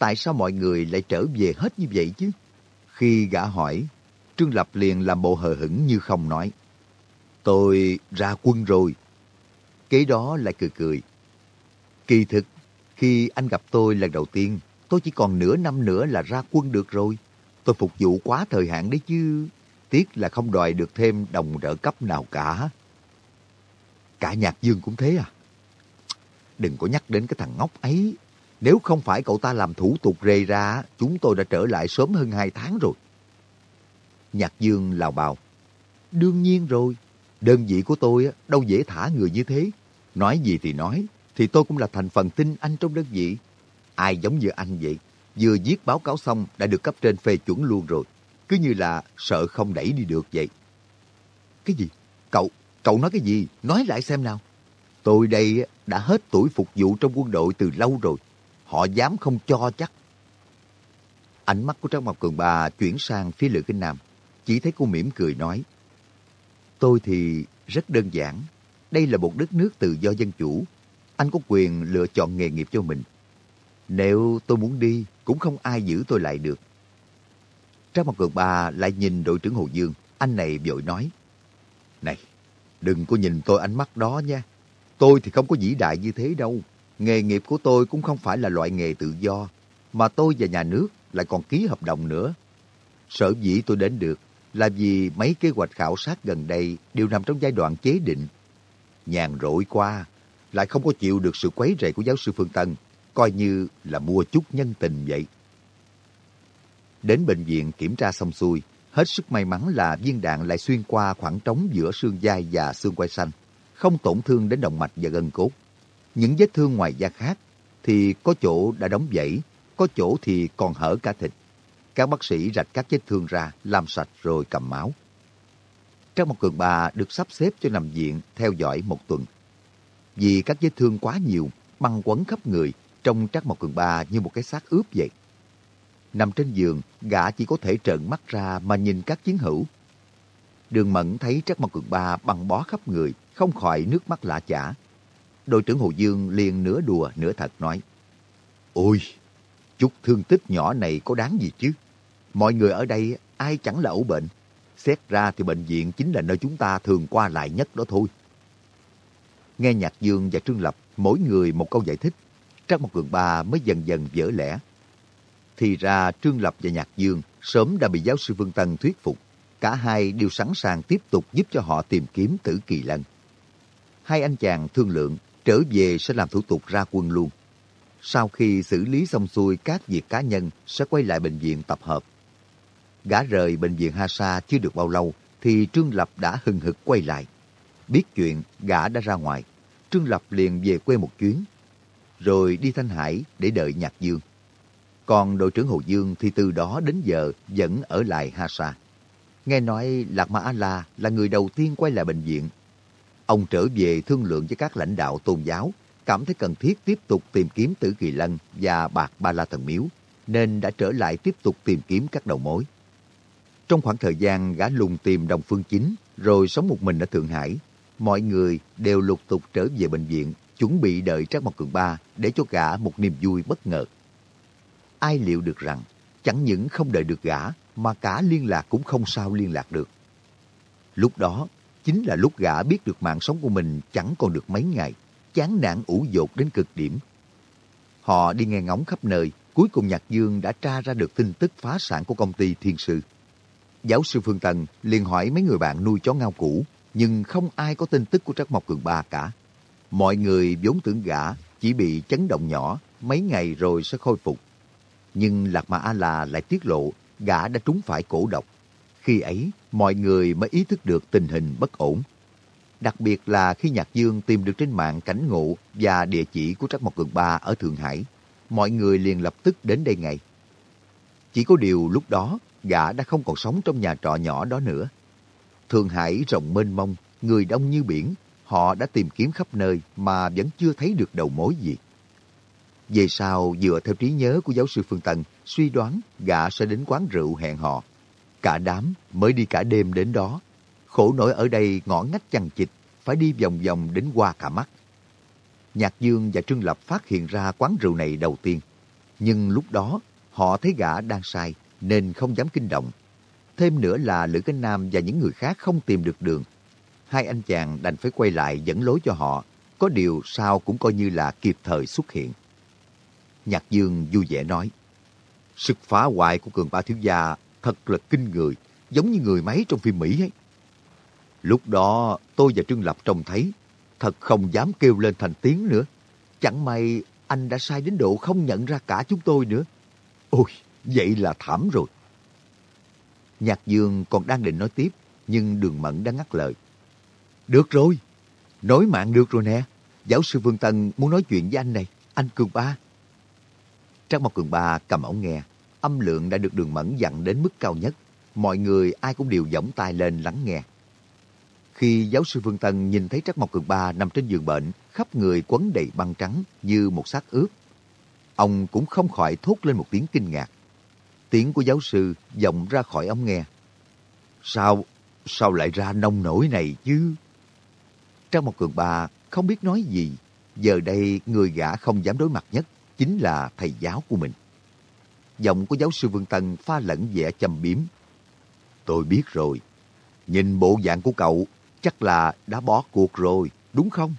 tại sao mọi người lại trở về hết như vậy chứ? Khi gã hỏi, Trương Lập liền làm bộ hờ hững như không nói. Tôi ra quân rồi. Kế đó lại cười cười. Kỳ thực, khi anh gặp tôi lần đầu tiên, tôi chỉ còn nửa năm nữa là ra quân được rồi. Tôi phục vụ quá thời hạn đấy chứ. Tiếc là không đòi được thêm đồng trợ cấp nào cả. Cả Nhạc Dương cũng thế à? Đừng có nhắc đến cái thằng ngốc ấy. Nếu không phải cậu ta làm thủ tục rề ra, chúng tôi đã trở lại sớm hơn hai tháng rồi. Nhạc Dương lào bào. Đương nhiên rồi. Đơn vị của tôi đâu dễ thả người như thế. Nói gì thì nói, thì tôi cũng là thành phần tin anh trong đơn vị. Ai giống như anh vậy, vừa viết báo cáo xong đã được cấp trên phê chuẩn luôn rồi. Cứ như là sợ không đẩy đi được vậy. Cái gì? Cậu, cậu nói cái gì? Nói lại xem nào. Tôi đây đã hết tuổi phục vụ trong quân đội từ lâu rồi. Họ dám không cho chắc. Ánh mắt của Trang Mộc Cường Ba chuyển sang phía Lữ Kinh Nam. Chỉ thấy cô mỉm cười nói. Tôi thì rất đơn giản. Đây là một đất nước tự do dân chủ. Anh có quyền lựa chọn nghề nghiệp cho mình. Nếu tôi muốn đi, cũng không ai giữ tôi lại được. Trang Mộc Cường Ba lại nhìn đội trưởng Hồ Dương. Anh này vội nói. Này, đừng có nhìn tôi ánh mắt đó nha. Tôi thì không có vĩ đại như thế đâu. Nghề nghiệp của tôi cũng không phải là loại nghề tự do, mà tôi và nhà nước lại còn ký hợp đồng nữa. Sở dĩ tôi đến được là vì mấy kế hoạch khảo sát gần đây đều nằm trong giai đoạn chế định. Nhàn rỗi qua, lại không có chịu được sự quấy rầy của giáo sư Phương Tân, coi như là mua chút nhân tình vậy. Đến bệnh viện kiểm tra xong xuôi, hết sức may mắn là viên đạn lại xuyên qua khoảng trống giữa xương vai và xương quai xanh, không tổn thương đến động mạch và gân cốt. Những vết thương ngoài da khác thì có chỗ đã đóng vảy, có chỗ thì còn hở cả thịt. Các bác sĩ rạch các vết thương ra, làm sạch rồi cầm máu. Trang một cường bà được sắp xếp cho nằm viện theo dõi một tuần. Vì các vết thương quá nhiều, băng quấn khắp người, trông Trác Mộc Cường Ba như một cái xác ướp vậy. Nằm trên giường, gã chỉ có thể trợn mắt ra mà nhìn các chiến hữu. Đường Mẫn thấy Trác Mộc Cường Ba băng bó khắp người, không khỏi nước mắt lạ chả. Đội trưởng Hồ Dương liền nửa đùa nửa thật nói. Ôi, chút thương tích nhỏ này có đáng gì chứ? Mọi người ở đây ai chẳng là ẩu bệnh. Xét ra thì bệnh viện chính là nơi chúng ta thường qua lại nhất đó thôi. Nghe Nhạc Dương và Trương Lập mỗi người một câu giải thích, Trác Mộc Cường Ba mới dần dần vỡ lẽ. Thì ra Trương Lập và Nhạc Dương sớm đã bị giáo sư Vương Tân thuyết phục. Cả hai đều sẵn sàng tiếp tục giúp cho họ tìm kiếm tử kỳ lân. Hai anh chàng thương lượng trở về sẽ làm thủ tục ra quân luôn. Sau khi xử lý xong xuôi các việc cá nhân sẽ quay lại bệnh viện tập hợp. Gã rời bệnh viện Ha Sa chưa được bao lâu thì Trương Lập đã hừng hực quay lại. Biết chuyện gã đã ra ngoài, Trương Lập liền về quê một chuyến, rồi đi Thanh Hải để đợi Nhạc Dương. Còn đội trưởng Hồ Dương thì từ đó đến giờ vẫn ở lại Ha Sa. Nghe nói Lạc Ma A-La là người đầu tiên quay lại bệnh viện Ông trở về thương lượng với các lãnh đạo tôn giáo, cảm thấy cần thiết tiếp tục tìm kiếm Tử Kỳ Lân và Bạc Ba La Thần Miếu, nên đã trở lại tiếp tục tìm kiếm các đầu mối. Trong khoảng thời gian gã lùng tìm Đồng Phương Chính, rồi sống một mình ở Thượng Hải, mọi người đều lục tục trở về bệnh viện, chuẩn bị đợi Trác Mộc Cường Ba để cho gã một niềm vui bất ngờ. Ai liệu được rằng, chẳng những không đợi được gã, mà cả liên lạc cũng không sao liên lạc được. Lúc đó, chính là lúc gã biết được mạng sống của mình chẳng còn được mấy ngày, chán nản ủ dột đến cực điểm. Họ đi nghe ngóng khắp nơi, cuối cùng Nhạc Dương đã tra ra được tin tức phá sản của công ty Thiên Sư. Giáo sư Phương Tần liền hỏi mấy người bạn nuôi chó ngao cũ, nhưng không ai có tin tức của Trắc Mộc Cường Ba cả. Mọi người vốn tưởng gã chỉ bị chấn động nhỏ, mấy ngày rồi sẽ khôi phục. Nhưng Lạc Ma A-La lại tiết lộ gã đã trúng phải cổ độc. Khi ấy, mọi người mới ý thức được tình hình bất ổn. Đặc biệt là khi Nhạc Dương tìm được trên mạng cảnh ngộ và địa chỉ của Trắc Mộc Cường Ba ở Thượng Hải, mọi người liền lập tức đến đây ngay. Chỉ có điều lúc đó, gã đã không còn sống trong nhà trọ nhỏ đó nữa. Thượng Hải rộng mênh mông, người đông như biển, họ đã tìm kiếm khắp nơi mà vẫn chưa thấy được đầu mối gì. Về sau, dựa theo trí nhớ của giáo sư Phương Tân, suy đoán gã sẽ đến quán rượu hẹn họ. Cả đám mới đi cả đêm đến đó. Khổ nổi ở đây ngõ ngách chằng chịt, phải đi vòng vòng đến qua cả mắt. Nhạc Dương và Trương Lập phát hiện ra quán rượu này đầu tiên. Nhưng lúc đó, họ thấy gã đang sai, nên không dám kinh động. Thêm nữa là Lữ Cánh Nam và những người khác không tìm được đường. Hai anh chàng đành phải quay lại dẫn lối cho họ. Có điều sao cũng coi như là kịp thời xuất hiện. Nhạc Dương vui vẻ nói, Sức phá hoại của cường ba thiếu gia thật là kinh người, giống như người máy trong phim Mỹ ấy. Lúc đó tôi và Trương Lập trông thấy, thật không dám kêu lên thành tiếng nữa. Chẳng may anh đã sai đến độ không nhận ra cả chúng tôi nữa. Ôi, vậy là thảm rồi. Nhạc Dương còn đang định nói tiếp, nhưng Đường Mẫn đã ngắt lời. Được rồi, nói mạng được rồi nè. Giáo sư Vương Tân muốn nói chuyện với anh này, anh Cường Ba. Trang Mộc Cường Ba cầm ống nghe, âm lượng đã được Đường Mẫn dặn đến mức cao nhất. Mọi người ai cũng đều giỏng tai lên lắng nghe. Khi giáo sư Vương Tân nhìn thấy Trắc Mộc Cường Ba nằm trên giường bệnh, khắp người quấn đầy băng trắng như một xác ướp, ông cũng không khỏi thốt lên một tiếng kinh ngạc. Tiếng của giáo sư vọng ra khỏi ống nghe. Sao, sao lại ra nông nổi này chứ? Trắc Mộc cường ba không biết nói gì. Giờ đây người gã không dám đối mặt nhất chính là thầy giáo của mình. Giọng của giáo sư Vương Tân pha lẫn vẻ châm biếm. Tôi biết rồi. Nhìn bộ dạng của cậu chắc là đã bỏ cuộc rồi, đúng không?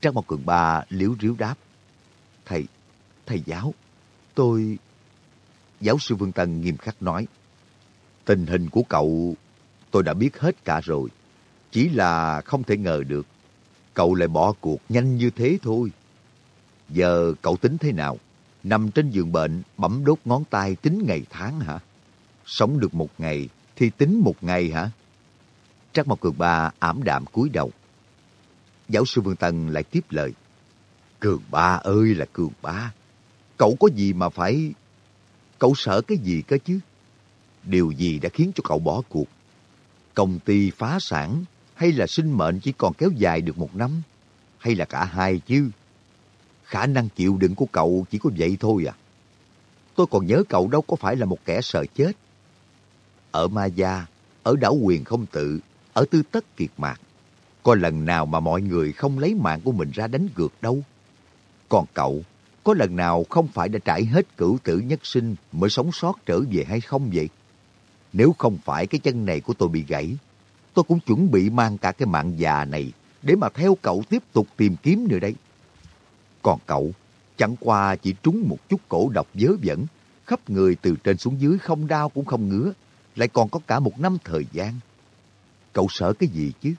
Trang một cường ba liếu riếu đáp. Thầy, thầy giáo, tôi... Giáo sư Vương Tân nghiêm khắc nói. Tình hình của cậu tôi đã biết hết cả rồi. Chỉ là không thể ngờ được. Cậu lại bỏ cuộc nhanh như thế thôi. Giờ cậu tính thế nào? Nằm trên giường bệnh, bấm đốt ngón tay tính ngày tháng hả? Sống được một ngày thì tính một ngày hả? Trác Mộc Cường Ba ảm đạm cúi đầu. Giáo sư Vương Tân lại tiếp lời. Cường Ba ơi là Cường Ba. Cậu có gì mà phải... Cậu sợ cái gì cơ chứ? Điều gì đã khiến cho cậu bỏ cuộc? Công ty phá sản hay là sinh mệnh chỉ còn kéo dài được một năm? Hay là cả hai chứ? Khả năng chịu đựng của cậu chỉ có vậy thôi à? Tôi còn nhớ cậu đâu có phải là một kẻ sợ chết. Ở Ma Gia, ở đảo quyền không tự, ở tư tất kiệt mạc, có lần nào mà mọi người không lấy mạng của mình ra đánh cược đâu. Còn cậu, có lần nào không phải đã trải hết cửu tử nhất sinh mới sống sót trở về hay không vậy? Nếu không phải cái chân này của tôi bị gãy, tôi cũng chuẩn bị mang cả cái mạng già này để mà theo cậu tiếp tục tìm kiếm nữa đấy. Còn cậu, chẳng qua chỉ trúng một chút cổ độc dớ dẫn, khắp người từ trên xuống dưới không đau cũng không ngứa, lại còn có cả một năm thời gian. Cậu sợ cái gì chứ?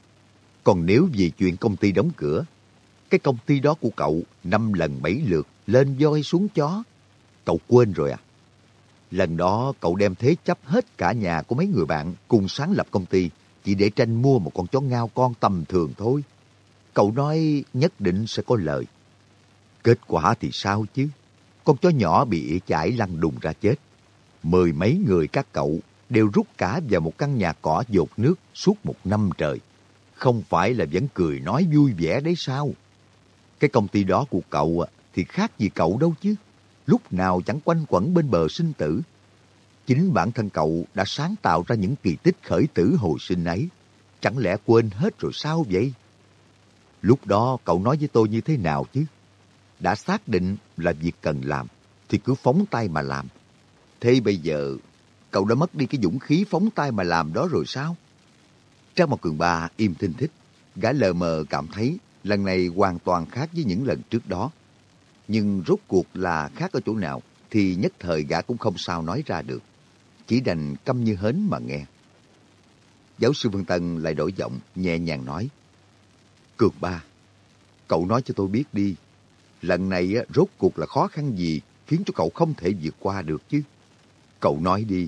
Còn nếu vì chuyện công ty đóng cửa, cái công ty đó của cậu năm lần bảy lượt lên voi xuống chó, cậu quên rồi à? Lần đó cậu đem thế chấp hết cả nhà của mấy người bạn cùng sáng lập công ty chỉ để tranh mua một con chó ngao con tầm thường thôi. Cậu nói nhất định sẽ có lời. Kết quả thì sao chứ? Con chó nhỏ bị ỉa chải lăn đùng ra chết. Mười mấy người các cậu đều rút cả vào một căn nhà cỏ dột nước suốt một năm trời. Không phải là vẫn cười nói vui vẻ đấy sao? Cái công ty đó của cậu à, thì khác gì cậu đâu chứ. Lúc nào chẳng quanh quẩn bên bờ sinh tử. Chính bản thân cậu đã sáng tạo ra những kỳ tích khởi tử hồi sinh ấy. Chẳng lẽ quên hết rồi sao vậy? Lúc đó cậu nói với tôi như thế nào chứ? Đã xác định là việc cần làm, thì cứ phóng tay mà làm. Thế bây giờ, cậu đã mất đi cái dũng khí phóng tay mà làm đó rồi sao? Trang một cường ba im thinh thích, gã lờ mờ cảm thấy lần này hoàn toàn khác với những lần trước đó. Nhưng rốt cuộc là khác ở chỗ nào thì nhất thời gã cũng không sao nói ra được. Chỉ đành câm như hến mà nghe. Giáo sư Vương Tân lại đổi giọng, nhẹ nhàng nói. Cường ba, cậu nói cho tôi biết đi. Lần này rốt cuộc là khó khăn gì khiến cho cậu không thể vượt qua được chứ? Cậu nói đi.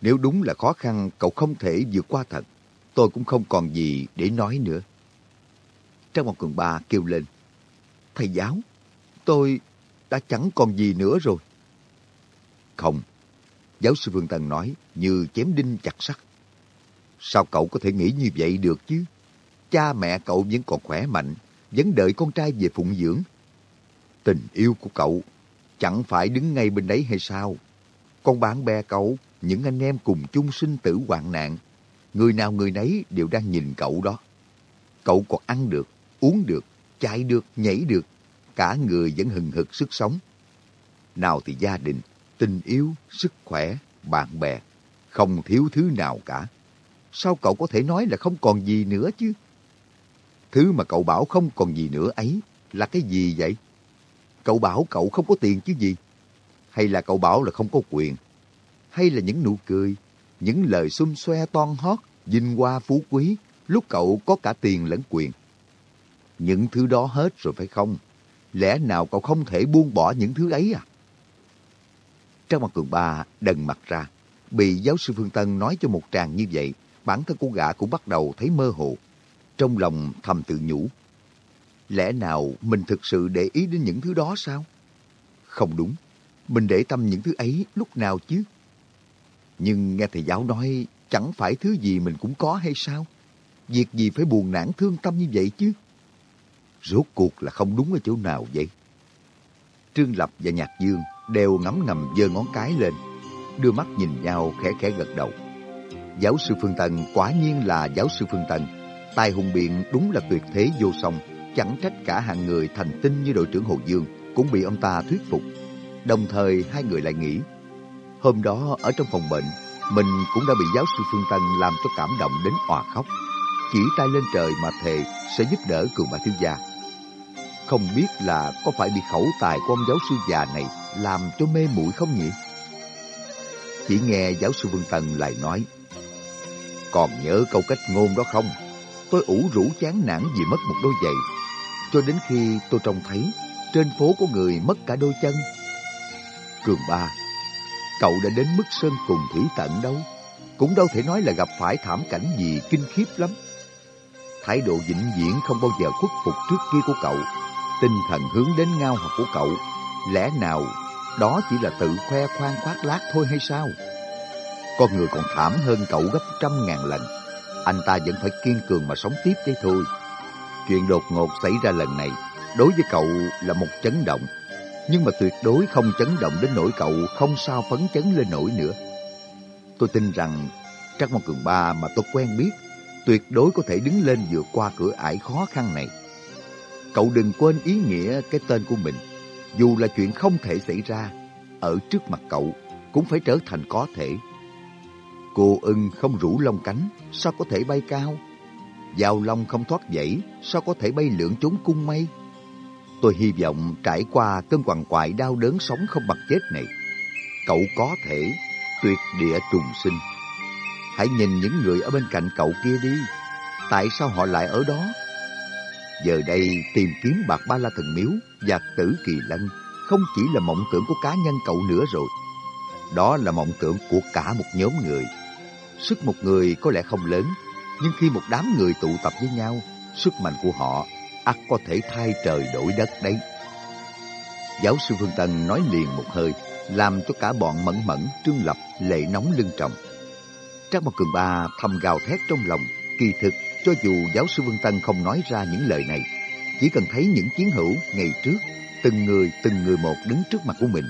Nếu đúng là khó khăn cậu không thể vượt qua thật, tôi cũng không còn gì để nói nữa. Trang một cường ba kêu lên. Thầy giáo, tôi đã chẳng còn gì nữa rồi. Không, giáo sư Vương Tần nói như chém đinh chặt sắt. Sao cậu có thể nghĩ như vậy được chứ? Cha mẹ cậu vẫn còn khỏe mạnh, vẫn đợi con trai về phụng dưỡng. Tình yêu của cậu chẳng phải đứng ngay bên đấy hay sao? Con bạn bè cậu, những anh em cùng chung sinh tử hoạn nạn, người nào người nấy đều đang nhìn cậu đó. Cậu còn ăn được, uống được, chạy được, nhảy được, cả người vẫn hừng hực sức sống. nào thì gia đình, tình yêu, sức khỏe, bạn bè, không thiếu thứ nào cả. Sao cậu có thể nói là không còn gì nữa chứ? Thứ mà cậu bảo không còn gì nữa ấy là cái gì vậy? Cậu bảo cậu không có tiền chứ gì? Hay là cậu bảo là không có quyền? Hay là những nụ cười, những lời xum xoe toan hót, vinh hoa phú quý, lúc cậu có cả tiền lẫn quyền? Những thứ đó hết rồi phải không? Lẽ nào cậu không thể buông bỏ những thứ ấy à? Trang mặt cường ba đần mặt ra. Bị giáo sư Phương Tân nói cho một tràng như vậy, bản thân cô gã cũng bắt đầu thấy mơ hồ. Trong lòng thầm tự nhủ. Lẽ nào mình thực sự để ý đến những thứ đó sao? Không đúng. Mình để tâm những thứ ấy lúc nào chứ? Nhưng nghe thầy giáo nói chẳng phải thứ gì mình cũng có hay sao? Việc gì phải buồn nản thương tâm như vậy chứ? Rốt cuộc là không đúng ở chỗ nào vậy? Trương Lập và Nhạc Dương đều ngắm ngầm giơ ngón cái lên, đưa mắt nhìn nhau khẽ khẽ gật đầu. Giáo sư Phương Tần quả nhiên là giáo sư Phương Tần. Tài hùng biện đúng là tuyệt thế vô song, chẳng trách cả hàng người thành tinh như đội trưởng Hồ Dương cũng bị ông ta thuyết phục. Đồng thời hai người lại nghĩ, hôm đó ở trong phòng bệnh, mình cũng đã bị giáo sư Phương Tân làm cho cảm động đến òa khóc. Chỉ tay lên trời mà thề sẽ giúp đỡ cường bà thiếu gia. Không biết là có phải bị khẩu tài của ông giáo sư già này làm cho mê muội không nhỉ? Chỉ nghe giáo sư Vương Tần lại nói, còn nhớ câu cách ngôn đó không? Tôi ủ rũ chán nản vì mất một đôi giày. Cho đến khi tôi trông thấy trên phố có người mất cả đôi chân. Cường ba, cậu đã đến mức sơn cùng thủy tận đâu. Cũng đâu thể nói là gặp phải thảm cảnh gì kinh khiếp lắm. Thái độ vĩnh viễn không bao giờ khuất phục trước kia của cậu. Tinh thần hướng đến ngao học của cậu. Lẽ nào đó chỉ là tự khoe khoang khoác lác thôi hay sao? Con người còn thảm hơn cậu gấp trăm ngàn lần. Anh ta vẫn phải kiên cường mà sống tiếp đây thôi. Chuyện đột ngột xảy ra lần này, đối với cậu là một chấn động. Nhưng mà tuyệt đối không chấn động đến nỗi cậu không sao phấn chấn lên nổi nữa. Tôi tin rằng Trắc Mong Cường Ba mà tôi quen biết tuyệt đối có thể đứng lên vượt qua cửa ải khó khăn này. Cậu đừng quên ý nghĩa cái tên của mình. Dù là chuyện không thể xảy ra, ở trước mặt cậu cũng phải trở thành có thể. Cô ưng không rủ lông cánh, sao có thể bay cao? Giao long không thoát dãy, sao có thể bay lượn trốn cung mây? Tôi hy vọng trải qua cơn quằn quại đau đớn sống không bằng chết này, cậu có thể tuyệt địa trùng sinh. Hãy nhìn những người ở bên cạnh cậu kia đi. Tại sao họ lại ở đó? Giờ đây tìm kiếm bạc ba la thần miếu và tử kỳ lân không chỉ là mộng tưởng của cá nhân cậu nữa rồi. Đó là mộng tưởng của cả một nhóm người. Sức một người có lẽ không lớn, nhưng khi một đám người tụ tập với nhau, sức mạnh của họ ắt có thể thay trời đổi đất đấy. Giáo sư Phương Tân nói liền một hơi, làm cho cả bọn mẫn mẫn, trương lập, lệ nóng lưng trọng. Trác Mộc Cường Ba thầm gào thét trong lòng, kỳ thực cho dù giáo sư Vương Tân không nói ra những lời này, chỉ cần thấy những chiến hữu ngày trước, từng người từng người một đứng trước mặt của mình.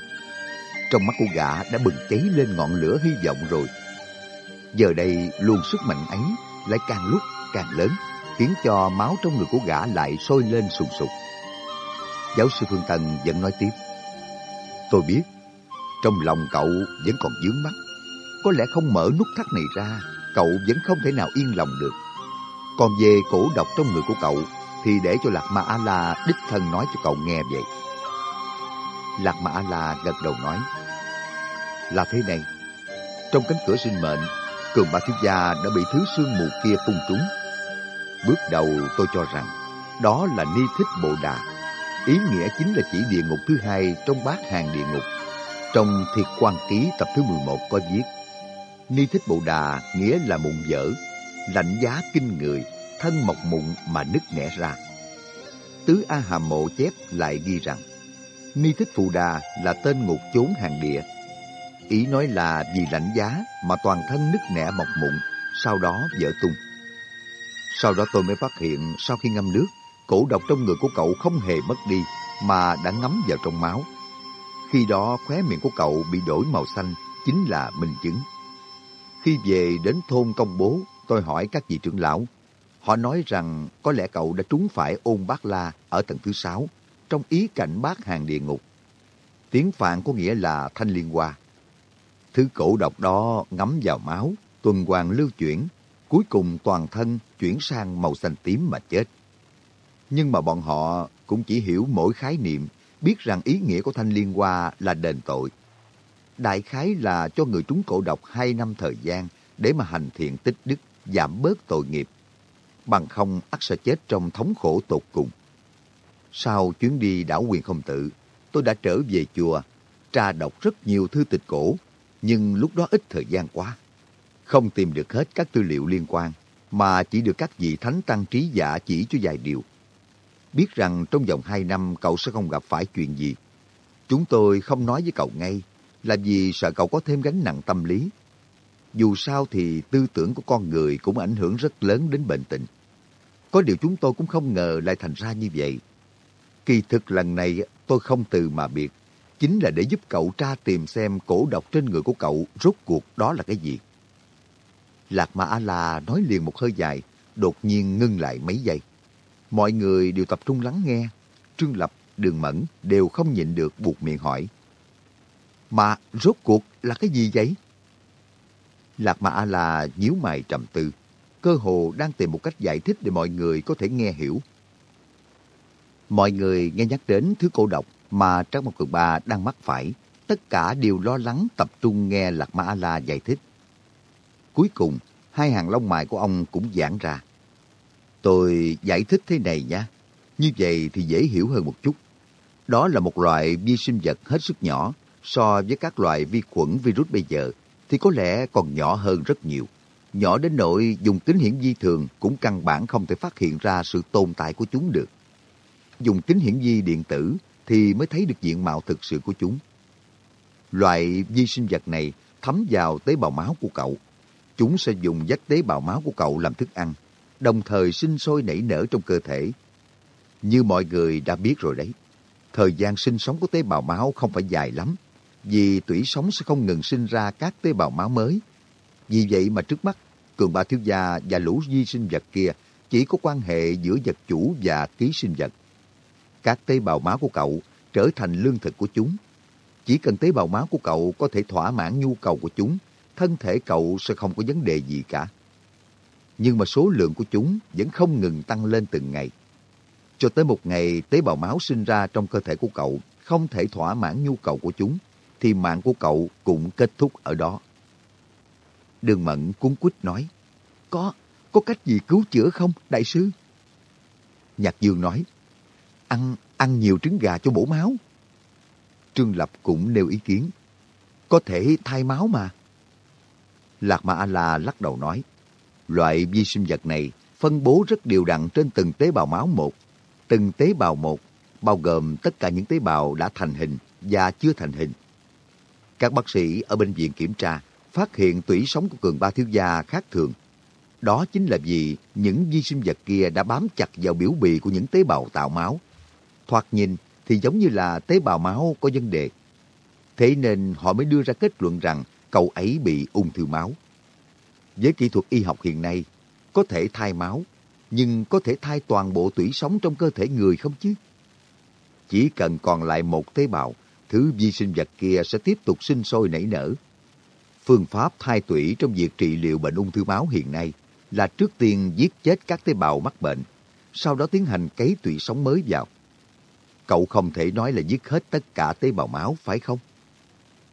Trong mắt của gã đã bừng cháy lên ngọn lửa hy vọng rồi. Giờ đây luồng sức mạnh ấy lại càng lúc càng lớn, khiến cho máu trong người của gã lại sôi lên sùng sục. Giáo sư Phương Tần vẫn nói tiếp. Tôi biết, trong lòng cậu vẫn còn dướng mắt. Có lẽ không mở nút thắt này ra, cậu vẫn không thể nào yên lòng được. Còn về cổ độc trong người của cậu, thì để cho Lạc Ma A-La đích thân nói cho cậu nghe vậy. Lạc Ma A-La gật đầu nói, là thế này, trong cánh cửa sinh mệnh, cường ba thiếu gia đã bị thứ sương mù kia phun trúng. Bước đầu tôi cho rằng, đó là ni thích bộ đà. Ý nghĩa chính là chỉ địa ngục thứ hai trong bát hàng địa ngục. Trong Thiệt quan ký tập thứ 11 có viết, Ni thích bộ đà nghĩa là mụn dở, lạnh giá kinh người, thân mọc mụn mà nứt nẻ ra. Tứ A Hàm Mộ chép lại ghi rằng, Ni Thích Phù Đà là tên ngục chốn hàng địa. Ý nói là vì lạnh giá mà toàn thân nứt nẻ mọc mụn, sau đó vỡ tung. Sau đó tôi mới phát hiện sau khi ngâm nước, cổ độc trong người của cậu không hề mất đi mà đã ngấm vào trong máu. Khi đó khóe miệng của cậu bị đổi màu xanh chính là minh chứng. Khi về đến thôn công bố, tôi hỏi các vị trưởng lão. Họ nói rằng có lẽ cậu đã trúng phải ôn bát la ở tầng thứ sáu, trong ý cảnh bát hàng địa ngục. Tiếng Phạn có nghĩa là thanh liên hoa. Thứ cổ độc đó ngấm vào máu, tuần hoàn lưu chuyển, cuối cùng toàn thân chuyển sang màu xanh tím mà chết. Nhưng mà bọn họ cũng chỉ hiểu mỗi khái niệm, biết rằng ý nghĩa của thanh liên hoa là đền tội. Đại khái là cho người trúng cổ độc hai năm thời gian để mà hành thiện tích đức, giảm bớt tội nghiệp. Bằng không ắt sẽ chết trong thống khổ tột cùng. Sau chuyến đi đảo quyền không tự, tôi đã trở về chùa, tra đọc rất nhiều thư tịch cổ, nhưng lúc đó ít thời gian quá. Không tìm được hết các tư liệu liên quan, mà chỉ được các vị thánh tăng trí giả chỉ cho vài điều. Biết rằng trong vòng hai năm cậu sẽ không gặp phải chuyện gì. Chúng tôi không nói với cậu ngay, là vì sợ cậu có thêm gánh nặng tâm lý. Dù sao thì tư tưởng của con người cũng ảnh hưởng rất lớn đến bệnh tình. Có điều chúng tôi cũng không ngờ lại thành ra như vậy. Kỳ thực lần này tôi không từ mà biệt, chính là để giúp cậu tra tìm xem cổ độc trên người của cậu rốt cuộc đó là cái gì. Lạc Mã A-La nói liền một hơi dài, đột nhiên ngưng lại mấy giây. Mọi người đều tập trung lắng nghe. Trương Lập, Đường Mẫn đều không nhịn được buộc miệng hỏi. Mà rốt cuộc là cái gì vậy? Lạc Mã A-La nhíu mày trầm tư, cơ hồ đang tìm một cách giải thích để mọi người có thể nghe hiểu. Mọi người nghe nhắc đến thứ cổ độc mà Trác Mộc Cường Ba đang mắc phải, tất cả đều lo lắng tập trung nghe Lạc Ma A-La giải thích. Cuối cùng, hai hàng lông mày của ông cũng giãn ra. Tôi giải thích thế này nha, như vậy thì dễ hiểu hơn một chút. Đó là một loại vi sinh vật hết sức nhỏ, so với các loại vi khuẩn virus bây giờ thì có lẽ còn nhỏ hơn rất nhiều. Nhỏ đến nỗi dùng kính hiển vi thường cũng căn bản không thể phát hiện ra sự tồn tại của chúng được dùng kính hiển vi điện tử thì mới thấy được diện mạo thực sự của chúng. Loại vi sinh vật này thấm vào tế bào máu của cậu. Chúng sẽ dùng dắt tế bào máu của cậu làm thức ăn, đồng thời sinh sôi nảy nở trong cơ thể. Như mọi người đã biết rồi đấy, thời gian sinh sống của tế bào máu không phải dài lắm, vì tủy sống sẽ không ngừng sinh ra các tế bào máu mới. Vì vậy mà trước mắt, Cường Ba Thiếu Gia và lũ vi sinh vật kia chỉ có quan hệ giữa vật chủ và ký sinh vật các tế bào máu của cậu trở thành lương thực của chúng. Chỉ cần tế bào máu của cậu có thể thỏa mãn nhu cầu của chúng, thân thể cậu sẽ không có vấn đề gì cả. Nhưng mà số lượng của chúng vẫn không ngừng tăng lên từng ngày. Cho tới một ngày tế bào máu sinh ra trong cơ thể của cậu không thể thỏa mãn nhu cầu của chúng, thì mạng của cậu cũng kết thúc ở đó. Đường Mận cuốn quýt nói, Có, có cách gì cứu chữa không, đại sư? Nhạc Dương nói, ăn ăn nhiều trứng gà cho bổ máu. Trương Lập cũng nêu ý kiến. Có thể thay máu mà. Lạc Ma A-La lắc đầu nói, loại vi sinh vật này phân bố rất đều đặn trên từng tế bào máu một. Từng tế bào một bao gồm tất cả những tế bào đã thành hình và chưa thành hình. Các bác sĩ ở bệnh viện kiểm tra phát hiện tủy sống của cường ba thiếu gia khác thường. Đó chính là vì những vi sinh vật kia đã bám chặt vào biểu bì của những tế bào tạo máu thoạt nhìn thì giống như là tế bào máu có vấn đề. Thế nên họ mới đưa ra kết luận rằng cậu ấy bị ung thư máu. Với kỹ thuật y học hiện nay, có thể thay máu, nhưng có thể thay toàn bộ tủy sống trong cơ thể người không chứ? Chỉ cần còn lại một tế bào, thứ vi sinh vật kia sẽ tiếp tục sinh sôi nảy nở. Phương pháp thay tủy trong việc trị liệu bệnh ung thư máu hiện nay là trước tiên giết chết các tế bào mắc bệnh, sau đó tiến hành cấy tủy sống mới vào. Cậu không thể nói là giết hết tất cả tế bào máu, phải không?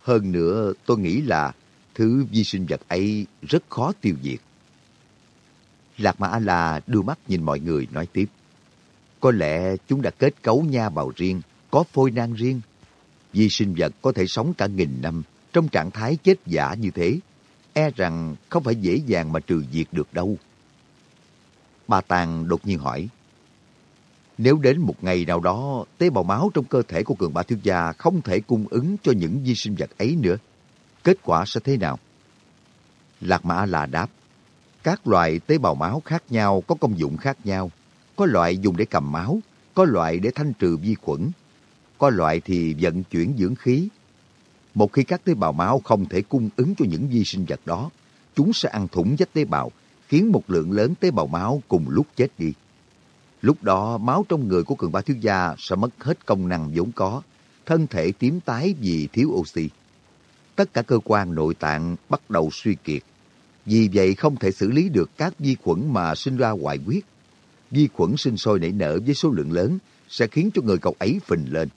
Hơn nữa, tôi nghĩ là thứ vi sinh vật ấy rất khó tiêu diệt. Lạc Mã A-La đưa mắt nhìn mọi người nói tiếp. Có lẽ chúng đã kết cấu nha bào riêng, có phôi nang riêng. Vi sinh vật có thể sống cả nghìn năm trong trạng thái chết giả như thế. E rằng không phải dễ dàng mà trừ diệt được đâu. Bà Tàng đột nhiên hỏi. Nếu đến một ngày nào đó, tế bào máu trong cơ thể của cường bá thiếu gia không thể cung ứng cho những vi sinh vật ấy nữa, kết quả sẽ thế nào? Lạc Mã là đáp, các loại tế bào máu khác nhau có công dụng khác nhau. Có loại dùng để cầm máu, có loại để thanh trừ vi khuẩn, có loại thì vận chuyển dưỡng khí. Một khi các tế bào máu không thể cung ứng cho những vi sinh vật đó, chúng sẽ ăn thủng vách tế bào, khiến một lượng lớn tế bào máu cùng lúc chết đi. Lúc đó máu trong người của cường ba thiếu gia sẽ mất hết công năng vốn có, thân thể tím tái vì thiếu oxy. Tất cả cơ quan nội tạng bắt đầu suy kiệt. Vì vậy không thể xử lý được các vi khuẩn mà sinh ra hoại huyết. Vi khuẩn sinh sôi nảy nở với số lượng lớn sẽ khiến cho người cậu ấy phình lên.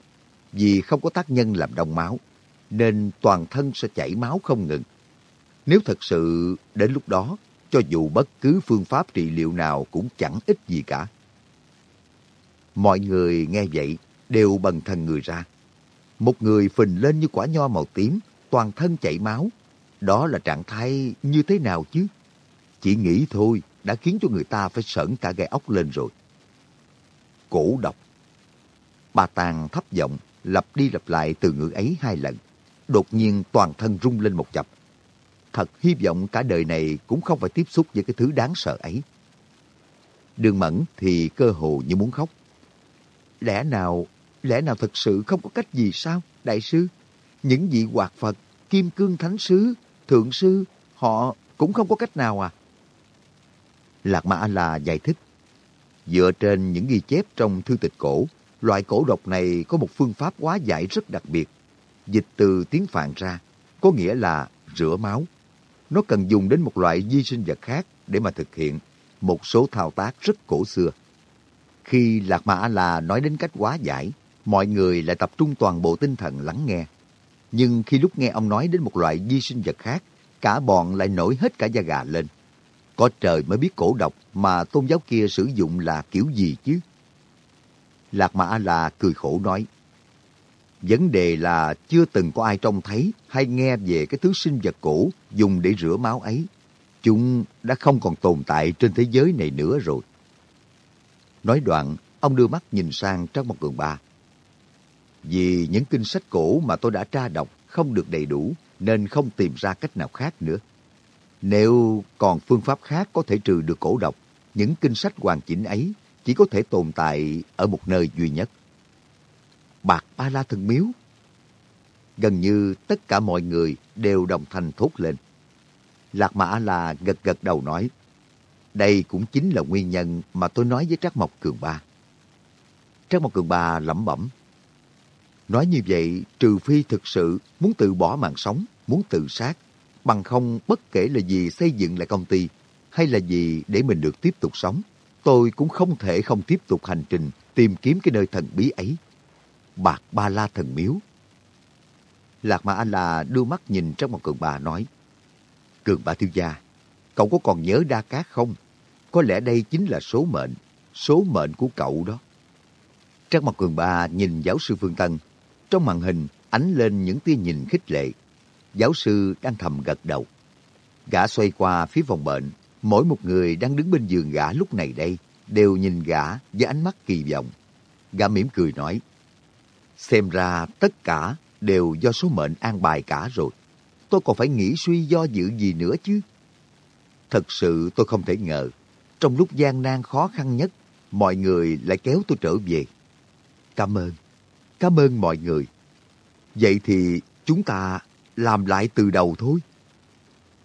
Vì không có tác nhân làm đông máu, nên toàn thân sẽ chảy máu không ngừng. Nếu thật sự đến lúc đó, cho dù bất cứ phương pháp trị liệu nào cũng chẳng ích gì cả. Mọi người nghe vậy đều bần thần người ra. Một người phình lên như quả nho màu tím, toàn thân chảy máu. Đó là trạng thái như thế nào chứ? Chỉ nghĩ thôi đã khiến cho người ta phải sởn cả gai ốc lên rồi. Cổ độc. Bà Tàng thấp giọng, lặp đi lặp lại từ ngữ ấy hai lần. Đột nhiên toàn thân rung lên một chập. Thật hy vọng cả đời này cũng không phải tiếp xúc với cái thứ đáng sợ ấy. Đường Mẫn thì cơ hồ như muốn khóc. Lẽ nào, lẽ nào thật sự không có cách gì sao, đại sư? Những vị hoạt Phật, Kim Cương Thánh Sứ, Thượng Sư, họ cũng không có cách nào à? Lạc Mã là giải thích. Dựa trên những ghi chép trong thư tịch cổ, loại cổ độc này có một phương pháp hóa giải rất đặc biệt. Dịch từ tiếng Phạn ra, có nghĩa là rửa máu. Nó cần dùng đến một loại di sinh vật khác để mà thực hiện một số thao tác rất cổ xưa. Khi Lạc mã là nói đến cách hóa giải, mọi người lại tập trung toàn bộ tinh thần lắng nghe. Nhưng khi lúc nghe ông nói đến một loại di sinh vật khác, cả bọn lại nổi hết cả da gà lên. Có trời mới biết cổ độc mà tôn giáo kia sử dụng là kiểu gì chứ? Lạc mã là cười khổ nói, Vấn đề là chưa từng có ai trông thấy hay nghe về cái thứ sinh vật cổ dùng để rửa máu ấy. Chúng đã không còn tồn tại trên thế giới này nữa rồi. Nói đoạn, ông đưa mắt nhìn sang Trác Mộc Cường Ba. Vì những kinh sách cổ mà tôi đã tra đọc không được đầy đủ nên không tìm ra cách nào khác nữa. Nếu còn phương pháp khác có thể trừ được cổ độc, những kinh sách hoàn chỉnh ấy chỉ có thể tồn tại ở một nơi duy nhất. Bạc Ba La Thần Miếu. Gần như tất cả mọi người đều đồng thanh thốt lên. Lạc Mã là gật gật đầu nói, đây cũng chính là nguyên nhân mà tôi nói với Trác Mộc Cường Ba. Trác Mộc Cường Ba lẩm bẩm. Nói như vậy, trừ phi thực sự muốn tự bỏ mạng sống, muốn tự sát, bằng không bất kể là gì xây dựng lại công ty, hay là gì để mình được tiếp tục sống, tôi cũng không thể không tiếp tục hành trình tìm kiếm cái nơi thần bí ấy. Bạc Ba La Thần Miếu. Lạc Mã Anh là đưa mắt nhìn Trác Mộc cường Ba nói, Cường Ba thiếu gia, cậu có còn nhớ Đa Cát không? Có lẽ đây chính là số mệnh, số mệnh của cậu đó. Trác mặt Cường Ba nhìn giáo sư Phương Tân. Trong màn hình ánh lên những tia nhìn khích lệ. Giáo sư đang thầm gật đầu. Gã xoay qua phía phòng bệnh. Mỗi một người đang đứng bên giường gã lúc này đây đều nhìn gã với ánh mắt kỳ vọng. Gã mỉm cười nói, Xem ra tất cả đều do số mệnh an bài cả rồi. Tôi còn phải nghĩ suy do dự gì nữa chứ. Thật sự tôi không thể ngờ, trong lúc gian nan khó khăn nhất, mọi người lại kéo tôi trở về. Cảm ơn, cảm ơn mọi người. Vậy thì chúng ta làm lại từ đầu thôi.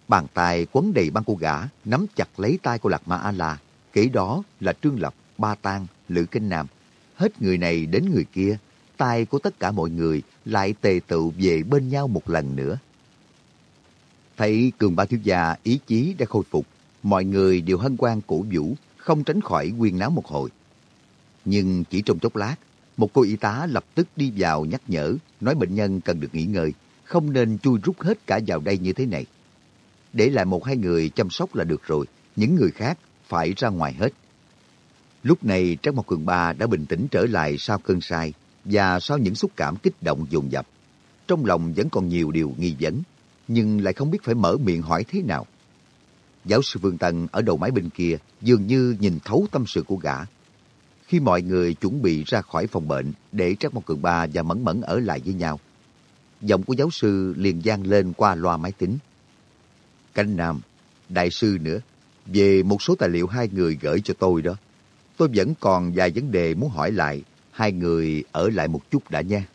Bàn tay quấn đầy băng cô gã, nắm chặt lấy tay của Lạc Ma A-La. Kể đó là Trương Lập, Ba Tang, Lữ Kinh Nam. Hết người này đến người kia, tay của tất cả mọi người lại tề tựu về bên nhau một lần nữa. Thấy cường ba thiếu gia ý chí đã khôi phục, mọi người đều hân hoan cổ vũ, không tránh khỏi quyên náo một hồi. Nhưng chỉ trong chốc lát, một cô y tá lập tức đi vào nhắc nhở, nói bệnh nhân cần được nghỉ ngơi, không nên chui rút hết cả vào đây như thế này. Để lại một hai người chăm sóc là được rồi, những người khác phải ra ngoài hết. Lúc này Trang Mộc Cường Ba đã bình tĩnh trở lại sau cơn sai và sau những xúc cảm kích động dồn dập. Trong lòng vẫn còn nhiều điều nghi vấn, nhưng lại không biết phải mở miệng hỏi thế nào. Giáo sư Vương Tân ở đầu máy bên kia dường như nhìn thấu tâm sự của gã. Khi mọi người chuẩn bị ra khỏi phòng bệnh để Trác Mộc Cường Ba và Mẫn Mẫn ở lại với nhau, giọng của giáo sư liền vang lên qua loa máy tính. Cánh Nam, đại sư nữa, về một số tài liệu hai người gửi cho tôi đó. Tôi vẫn còn vài vấn đề muốn hỏi lại, hai người ở lại một chút đã nha.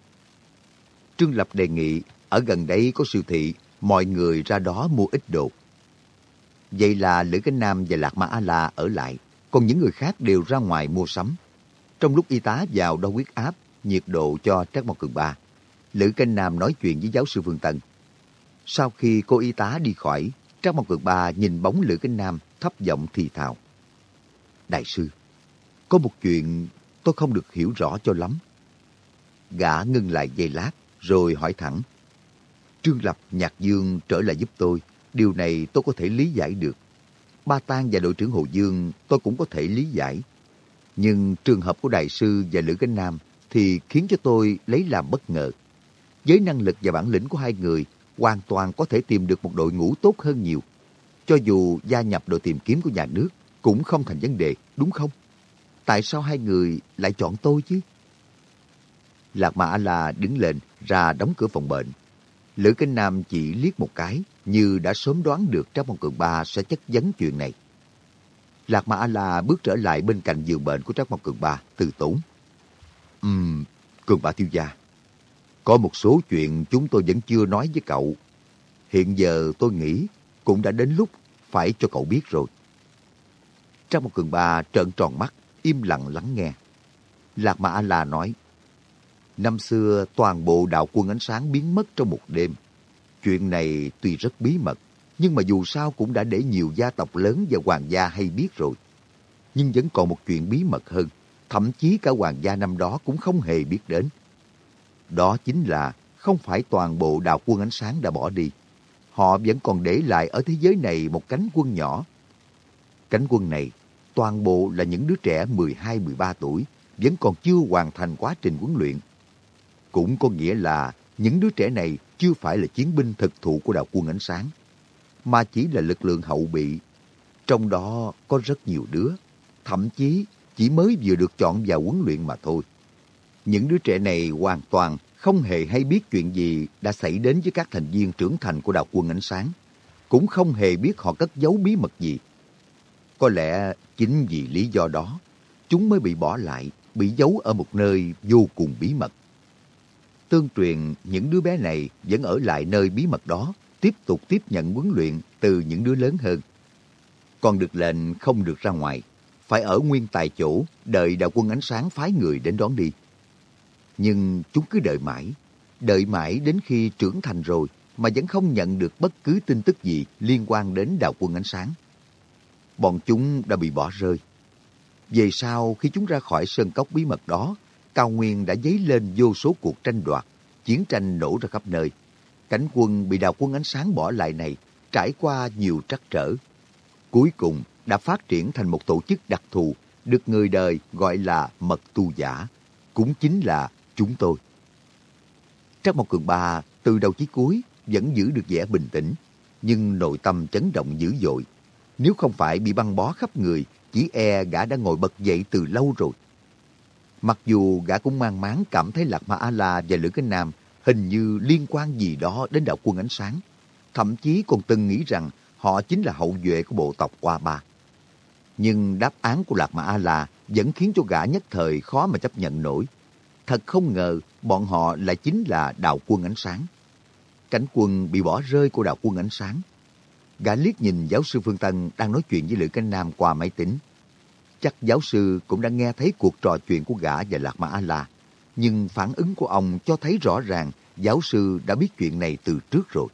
Trương Lập đề nghị, ở gần đấy có siêu thị, mọi người ra đó mua ít đồ. Vậy là Lữ Cánh Nam và Lạc Ma A-La ở lại, còn những người khác đều ra ngoài mua sắm. Trong lúc y tá vào đo huyết áp, nhiệt độ cho Trác Mộc Cường Ba, Lữ cánh Nam nói chuyện với giáo sư Phương Tân. Sau khi cô y tá đi khỏi, Trác Mộc Cường Ba nhìn bóng Lữ cánh Nam thấp giọng thì thào. Đại sư, có một chuyện tôi không được hiểu rõ cho lắm. Gã ngưng lại giây lát, rồi hỏi thẳng. Trương Lập, Nhạc Dương trở lại giúp tôi. Điều này tôi có thể lý giải được. Ba Tan và đội trưởng Hồ Dương tôi cũng có thể lý giải. Nhưng trường hợp của Đại sư và Lữ Cánh Nam thì khiến cho tôi lấy làm bất ngờ. Với năng lực và bản lĩnh của hai người, hoàn toàn có thể tìm được một đội ngũ tốt hơn nhiều. Cho dù gia nhập đội tìm kiếm của nhà nước, cũng không thành vấn đề, đúng không? Tại sao hai người lại chọn tôi chứ? Lạc Mã La đứng lên, ra đóng cửa phòng bệnh. Lữ Kinh Nam chỉ liếc một cái, như đã sớm đoán được Trác Mong Cường Ba sẽ chất vấn chuyện này. Lạc Mã La bước trở lại bên cạnh giường bệnh của Trác Mong Cường Ba, từ tốn. Ừm, Cường Ba thiếu gia, có một số chuyện chúng tôi vẫn chưa nói với cậu. Hiện giờ tôi nghĩ cũng đã đến lúc phải cho cậu biết rồi. Trang một cường ba trợn tròn mắt, im lặng lắng nghe. Lạc Mã La nói, Năm xưa toàn bộ đạo quân ánh sáng biến mất trong một đêm. Chuyện này tuy rất bí mật, nhưng mà dù sao cũng đã để nhiều gia tộc lớn và hoàng gia hay biết rồi. Nhưng vẫn còn một chuyện bí mật hơn, thậm chí cả hoàng gia năm đó cũng không hề biết đến. Đó chính là không phải toàn bộ đạo quân ánh sáng đã bỏ đi. Họ vẫn còn để lại ở thế giới này một cánh quân nhỏ. Cánh quân này toàn bộ là những đứa trẻ 12-13 tuổi vẫn còn chưa hoàn thành quá trình huấn luyện. Cũng có nghĩa là những đứa trẻ này chưa phải là chiến binh thực thụ của đạo quân ánh sáng, mà chỉ là lực lượng hậu bị. Trong đó có rất nhiều đứa, thậm chí chỉ mới vừa được chọn vào huấn luyện mà thôi. Những đứa trẻ này hoàn toàn không hề hay biết chuyện gì đã xảy đến với các thành viên trưởng thành của đạo quân ánh sáng. Cũng không hề biết họ cất giấu bí mật gì. Có lẽ chính vì lý do đó, chúng mới bị bỏ lại, bị giấu ở một nơi vô cùng bí mật. Tương truyền, những đứa bé này vẫn ở lại nơi bí mật đó, tiếp tục tiếp nhận huấn luyện từ những đứa lớn hơn. Còn được lệnh không được ra ngoài, phải ở nguyên tại chỗ, đợi đạo quân ánh sáng phái người đến đón đi. Nhưng chúng cứ đợi mãi, đợi mãi đến khi trưởng thành rồi mà vẫn không nhận được bất cứ tin tức gì liên quan đến đạo quân ánh sáng. Bọn chúng đã bị bỏ rơi. Về sau, khi chúng ra khỏi sơn cốc bí mật đó, cao nguyên đã dấy lên vô số cuộc tranh đoạt, chiến tranh nổ ra khắp nơi. Cảnh quân bị đào quân ánh sáng bỏ lại này trải qua nhiều trắc trở. Cuối cùng đã phát triển thành một tổ chức đặc thù, được người đời gọi là mật tu giả, cũng chính là chúng tôi. Trác Mộc Cường Ba từ đầu chí cuối vẫn giữ được vẻ bình tĩnh, nhưng nội tâm chấn động dữ dội. Nếu không phải bị băng bó khắp người, chỉ e gã đã ngồi bật dậy từ lâu rồi. Mặc dù gã cũng mang máng cảm thấy Lạc Ma A-La và Lữ Kinh Nam hình như liên quan gì đó đến đạo quân ánh sáng. Thậm chí còn từng nghĩ rằng họ chính là hậu duệ của bộ tộc Qua Ba. Nhưng đáp án của Lạc Ma A-La vẫn khiến cho gã nhất thời khó mà chấp nhận nổi. Thật không ngờ bọn họ lại chính là đạo quân ánh sáng. Cảnh quân bị bỏ rơi của đạo quân ánh sáng. Gã liếc nhìn giáo sư Phương Tân đang nói chuyện với Lữ Cánh Nam qua máy tính. Chắc giáo sư cũng đã nghe thấy cuộc trò chuyện của gã và Lạc Ma A-La. Nhưng phản ứng của ông cho thấy rõ ràng giáo sư đã biết chuyện này từ trước rồi.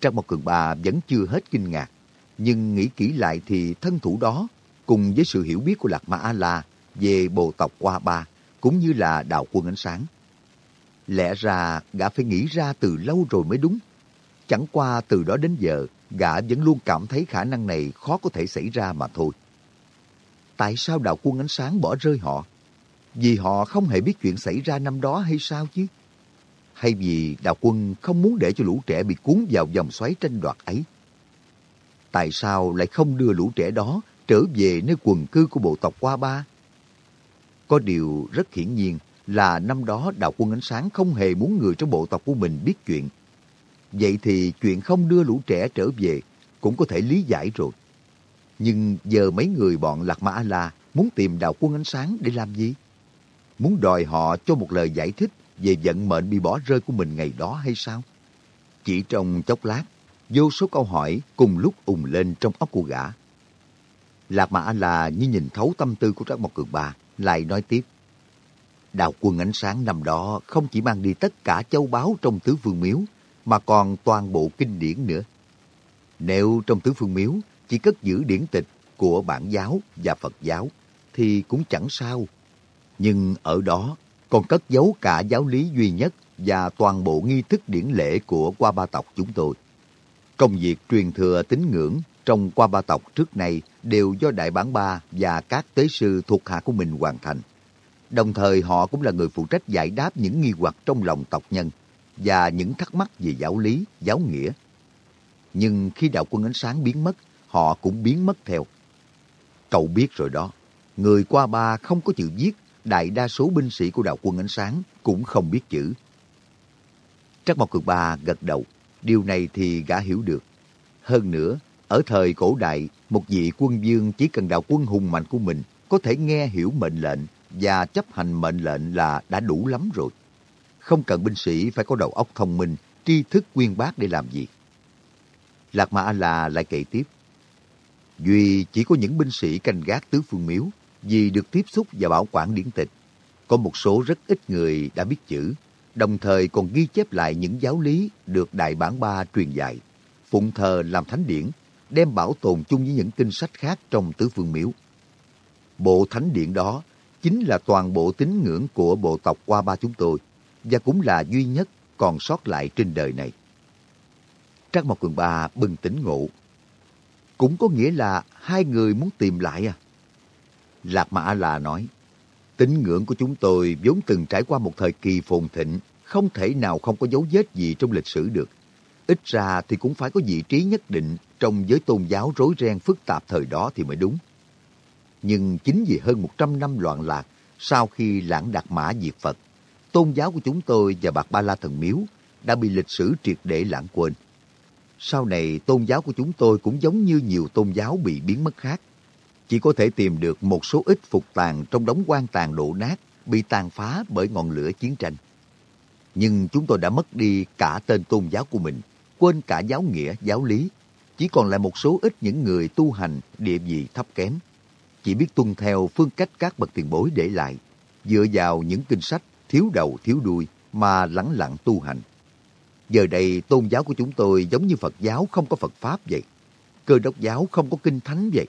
Trang Mộc cường bà vẫn chưa hết kinh ngạc. Nhưng nghĩ kỹ lại thì thân thủ đó, cùng với sự hiểu biết của Lạc Ma A-La về bộ tộc Qua Ba, cũng như là đạo quân ánh sáng. Lẽ ra gã phải nghĩ ra từ lâu rồi mới đúng. Chẳng qua từ đó đến giờ, gã vẫn luôn cảm thấy khả năng này khó có thể xảy ra mà thôi. Tại sao đạo quân ánh sáng bỏ rơi họ? Vì họ không hề biết chuyện xảy ra năm đó hay sao chứ? Hay vì đạo quân không muốn để cho lũ trẻ bị cuốn vào vòng xoáy tranh đoạt ấy? Tại sao lại không đưa lũ trẻ đó trở về nơi quần cư của bộ tộc Qua Ba? Có điều rất hiển nhiên là năm đó đạo quân ánh sáng không hề muốn người trong bộ tộc của mình biết chuyện. Vậy thì chuyện không đưa lũ trẻ trở về cũng có thể lý giải rồi. Nhưng giờ mấy người bọn Lạc Ma A-La muốn tìm đạo quân ánh sáng để làm gì? Muốn đòi họ cho một lời giải thích về vận mệnh bị bỏ rơi của mình ngày đó hay sao? Chỉ trong chốc lát, vô số câu hỏi cùng lúc ùng lên trong óc của gã. Lạc Ma là như nhìn thấu tâm tư của Trác Mộc Cường Ba, lại nói tiếp. đạo quân ánh sáng năm đó không chỉ mang đi tất cả châu báu trong tứ phương miếu, mà còn toàn bộ kinh điển nữa. Nếu trong tứ phương miếu chỉ cất giữ điển tịch của bản giáo và Phật giáo, thì cũng chẳng sao. Nhưng ở đó còn cất giấu cả giáo lý duy nhất và toàn bộ nghi thức điển lễ của qua ba tộc chúng tôi. Công việc truyền thừa tín ngưỡng trong qua ba tộc trước này đều do Đại Bản Ba và các tế sư thuộc hạ của mình hoàn thành. Đồng thời họ cũng là người phụ trách giải đáp những nghi hoặc trong lòng tộc nhân và những thắc mắc về giáo lý, giáo nghĩa. Nhưng khi đạo quân ánh sáng biến mất, họ cũng biến mất theo. Cậu biết rồi đó, người qua ba không có chữ viết, đại đa số binh sĩ của đạo quân ánh sáng cũng không biết chữ. Trắc Mộc Cường Ba gật đầu, điều này thì gã hiểu được. Hơn nữa, ở thời cổ đại, một vị quân vương chỉ cần đạo quân hùng mạnh của mình có thể nghe hiểu mệnh lệnh và chấp hành mệnh lệnh là đã đủ lắm rồi. Không cần binh sĩ phải có đầu óc thông minh, tri thức quyên bác để làm gì. Lạc Mã A-La lại kể tiếp. Duy chỉ có những binh sĩ canh gác tứ phương miếu vì được tiếp xúc và bảo quản điển tịch. Có một số rất ít người đã biết chữ, đồng thời còn ghi chép lại những giáo lý được Đại Bản Ba truyền dạy, phụng thờ làm thánh điển, đem bảo tồn chung với những kinh sách khác trong tứ phương miếu. Bộ thánh điển đó chính là toàn bộ tín ngưỡng của bộ tộc qua ba chúng tôi và cũng là duy nhất còn sót lại trên đời này. Trác Mộc Cường Ba bừng tỉnh ngộ. Cũng có nghĩa là hai người muốn tìm lại à? Lạc Mã là nói, tín ngưỡng của chúng tôi vốn từng trải qua một thời kỳ phồn thịnh, không thể nào không có dấu vết gì trong lịch sử được. Ít ra thì cũng phải có vị trí nhất định trong giới tôn giáo rối ren phức tạp thời đó thì mới đúng. Nhưng chính vì hơn 100 năm loạn lạc, sau khi lãng đạt mã diệt Phật, tôn giáo của chúng tôi và Bạc Ba La Thần Miếu đã bị lịch sử triệt để lãng quên. Sau này, tôn giáo của chúng tôi cũng giống như nhiều tôn giáo bị biến mất khác. Chỉ có thể tìm được một số ít phục tàn trong đống quan tàn đổ nát, bị tàn phá bởi ngọn lửa chiến tranh. Nhưng chúng tôi đã mất đi cả tên tôn giáo của mình, quên cả giáo nghĩa, giáo lý. Chỉ còn lại một số ít những người tu hành địa vị thấp kém chỉ biết tuân theo phương cách các bậc tiền bối để lại, dựa vào những kinh sách thiếu đầu thiếu đuôi mà lẳng lặng tu hành. Giờ đây tôn giáo của chúng tôi giống như Phật giáo không có Phật Pháp vậy. Cơ đốc giáo không có kinh thánh vậy.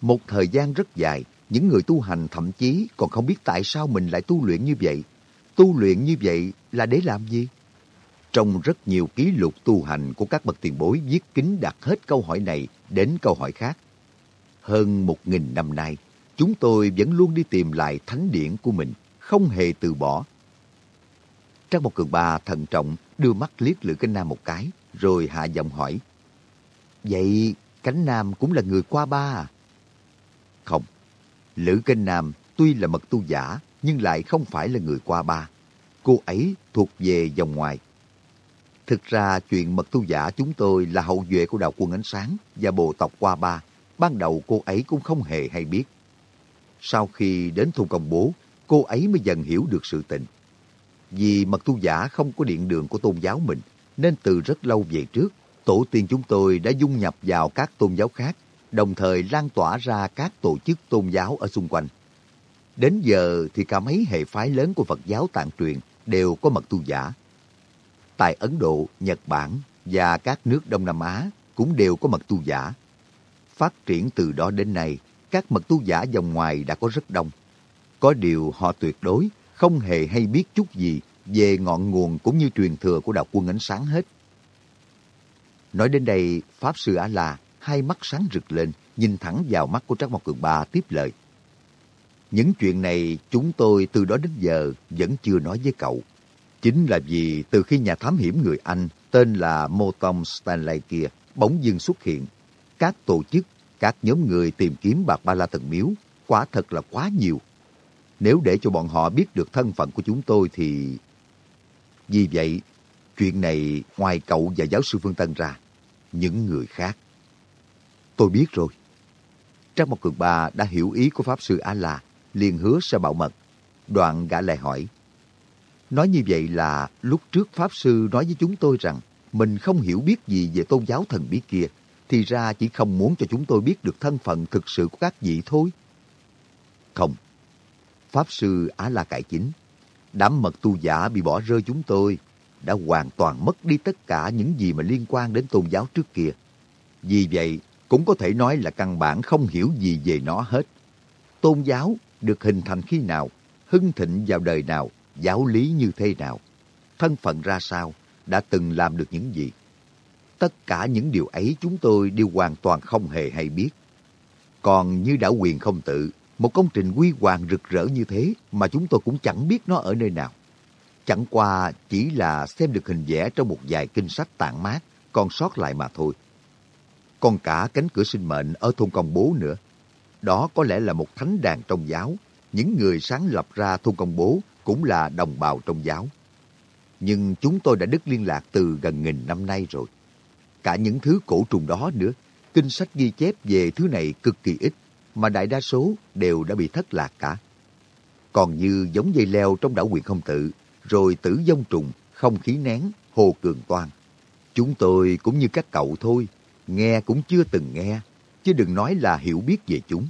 Một thời gian rất dài, những người tu hành thậm chí còn không biết tại sao mình lại tu luyện như vậy. Tu luyện như vậy là để làm gì? Trong rất nhiều ký lục tu hành của các bậc tiền bối viết kính đặt hết câu hỏi này đến câu hỏi khác. Hơn một nghìn năm nay, chúng tôi vẫn luôn đi tìm lại thánh điển của mình, không hề từ bỏ. Trang một cường ba thận trọng đưa mắt liếc Lữ Cánh Nam một cái, rồi hạ giọng hỏi. Vậy Cánh Nam cũng là người qua ba à? Không, Lữ Cánh Nam tuy là mật tu giả, nhưng lại không phải là người qua ba. Cô ấy thuộc về dòng ngoài. Thực ra chuyện mật tu giả chúng tôi là hậu duệ của đạo quân ánh sáng và bộ tộc qua ba ban đầu cô ấy cũng không hề hay biết. Sau khi đến thôn công bố, cô ấy mới dần hiểu được sự tình. Vì mật tu giả không có điện đường của tôn giáo mình, nên từ rất lâu về trước, tổ tiên chúng tôi đã dung nhập vào các tôn giáo khác, đồng thời lan tỏa ra các tổ chức tôn giáo ở xung quanh. Đến giờ thì cả mấy hệ phái lớn của Phật giáo tạng truyền đều có mật tu giả. Tại Ấn Độ, Nhật Bản và các nước Đông Nam Á cũng đều có mật tu giả. Phát triển từ đó đến nay, các mật tu giả dòng ngoài đã có rất đông. Có điều họ tuyệt đối không hề hay biết chút gì về ngọn nguồn cũng như truyền thừa của đạo quân ánh sáng hết. Nói đến đây, Pháp Sư A-La hai mắt sáng rực lên, nhìn thẳng vào mắt của Trác Mộc Cường Ba tiếp lời. Những chuyện này chúng tôi từ đó đến giờ vẫn chưa nói với cậu. Chính là vì từ khi nhà thám hiểm người Anh tên là Motom Stanley kia bỗng dưng xuất hiện, các tổ chức, các nhóm người tìm kiếm bạc ba la thần miếu quả thật là quá nhiều. Nếu để cho bọn họ biết được thân phận của chúng tôi thì... Vì vậy, chuyện này ngoài cậu và giáo sư Phương Tân ra, những người khác. Tôi biết rồi. Trang một cường ba đã hiểu ý của Pháp Sư A-La, liền hứa sẽ bảo mật. Đoạn gã lại hỏi. Nói như vậy là lúc trước Pháp Sư nói với chúng tôi rằng mình không hiểu biết gì về tôn giáo thần bí kia thì ra chỉ không muốn cho chúng tôi biết được thân phận thực sự của các vị thôi. Không. Pháp Sư Á La cải chính. Đám mật tu giả bị bỏ rơi chúng tôi đã hoàn toàn mất đi tất cả những gì mà liên quan đến tôn giáo trước kia. Vì vậy, cũng có thể nói là căn bản không hiểu gì về nó hết. Tôn giáo được hình thành khi nào, hưng thịnh vào đời nào, giáo lý như thế nào, thân phận ra sao, đã từng làm được những gì. Tất cả những điều ấy chúng tôi đều hoàn toàn không hề hay biết. Còn như đảo quyền không tự, một công trình quy hoàng rực rỡ như thế mà chúng tôi cũng chẳng biết nó ở nơi nào. Chẳng qua chỉ là xem được hình vẽ trong một vài kinh sách tản mát, còn sót lại mà thôi. Còn cả cánh cửa sinh mệnh ở thôn công bố nữa. Đó có lẽ là một thánh đàn trong giáo. Những người sáng lập ra thôn công bố cũng là đồng bào trong giáo. Nhưng chúng tôi đã đứt liên lạc từ gần nghìn năm nay rồi. Cả những thứ cổ trùng đó nữa, kinh sách ghi chép về thứ này cực kỳ ít, mà đại đa số đều đã bị thất lạc cả. Còn như giống dây leo trong đảo quyền không tự, rồi tử dông trùng, không khí nén, hồ cường toan. Chúng tôi cũng như các cậu thôi, nghe cũng chưa từng nghe, chứ đừng nói là hiểu biết về chúng.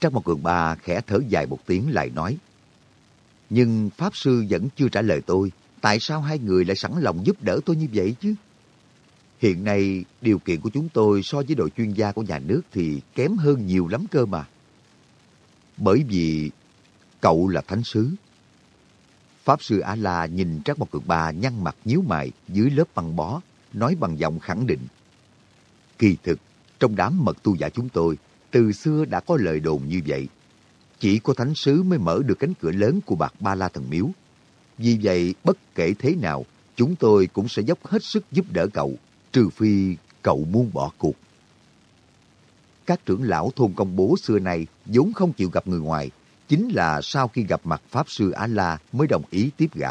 Trang một cường ba khẽ thở dài một tiếng lại nói, nhưng Pháp Sư vẫn chưa trả lời tôi, tại sao hai người lại sẵn lòng giúp đỡ tôi như vậy chứ? Hiện nay, điều kiện của chúng tôi so với đội chuyên gia của nhà nước thì kém hơn nhiều lắm cơ mà. Bởi vì cậu là thánh sứ. Pháp sư A-la nhìn Trác Mộc cực Ba nhăn mặt nhíu mày dưới lớp băng bó, nói bằng giọng khẳng định. Kỳ thực, trong đám mật tu giả chúng tôi, từ xưa đã có lời đồn như vậy. Chỉ có thánh sứ mới mở được cánh cửa lớn của bạc Ba La Thần Miếu. Vì vậy, bất kể thế nào, chúng tôi cũng sẽ dốc hết sức giúp đỡ cậu, trừ phi cậu muốn bỏ cuộc. Các trưởng lão thôn công bố xưa này vốn không chịu gặp người ngoài, chính là sau khi gặp mặt Pháp Sư Á-La mới đồng ý tiếp gã.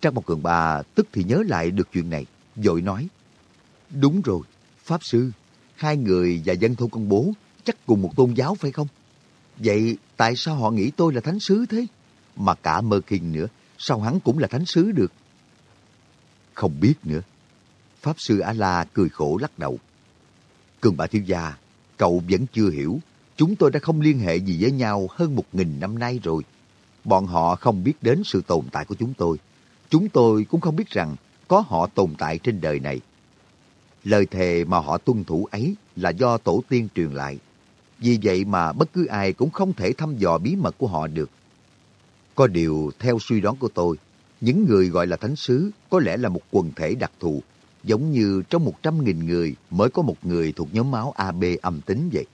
Trang một Cường Ba tức thì nhớ lại được chuyện này, dội nói, Đúng rồi, Pháp Sư, hai người và dân thôn công bố chắc cùng một tôn giáo phải không? Vậy tại sao họ nghĩ tôi là thánh sứ thế? Mà cả Mơ Kinh nữa, sao hắn cũng là thánh sứ được? Không biết nữa. Pháp Sư A-La cười khổ lắc đầu. Cường bà thiếu gia, cậu vẫn chưa hiểu. Chúng tôi đã không liên hệ gì với nhau hơn một nghìn năm nay rồi. Bọn họ không biết đến sự tồn tại của chúng tôi. Chúng tôi cũng không biết rằng có họ tồn tại trên đời này. Lời thề mà họ tuân thủ ấy là do tổ tiên truyền lại. Vì vậy mà bất cứ ai cũng không thể thăm dò bí mật của họ được. Có điều, theo suy đoán của tôi, những người gọi là thánh sứ có lẽ là một quần thể đặc thù, giống như trong 100.000 người mới có một người thuộc nhóm máu AB âm tính vậy.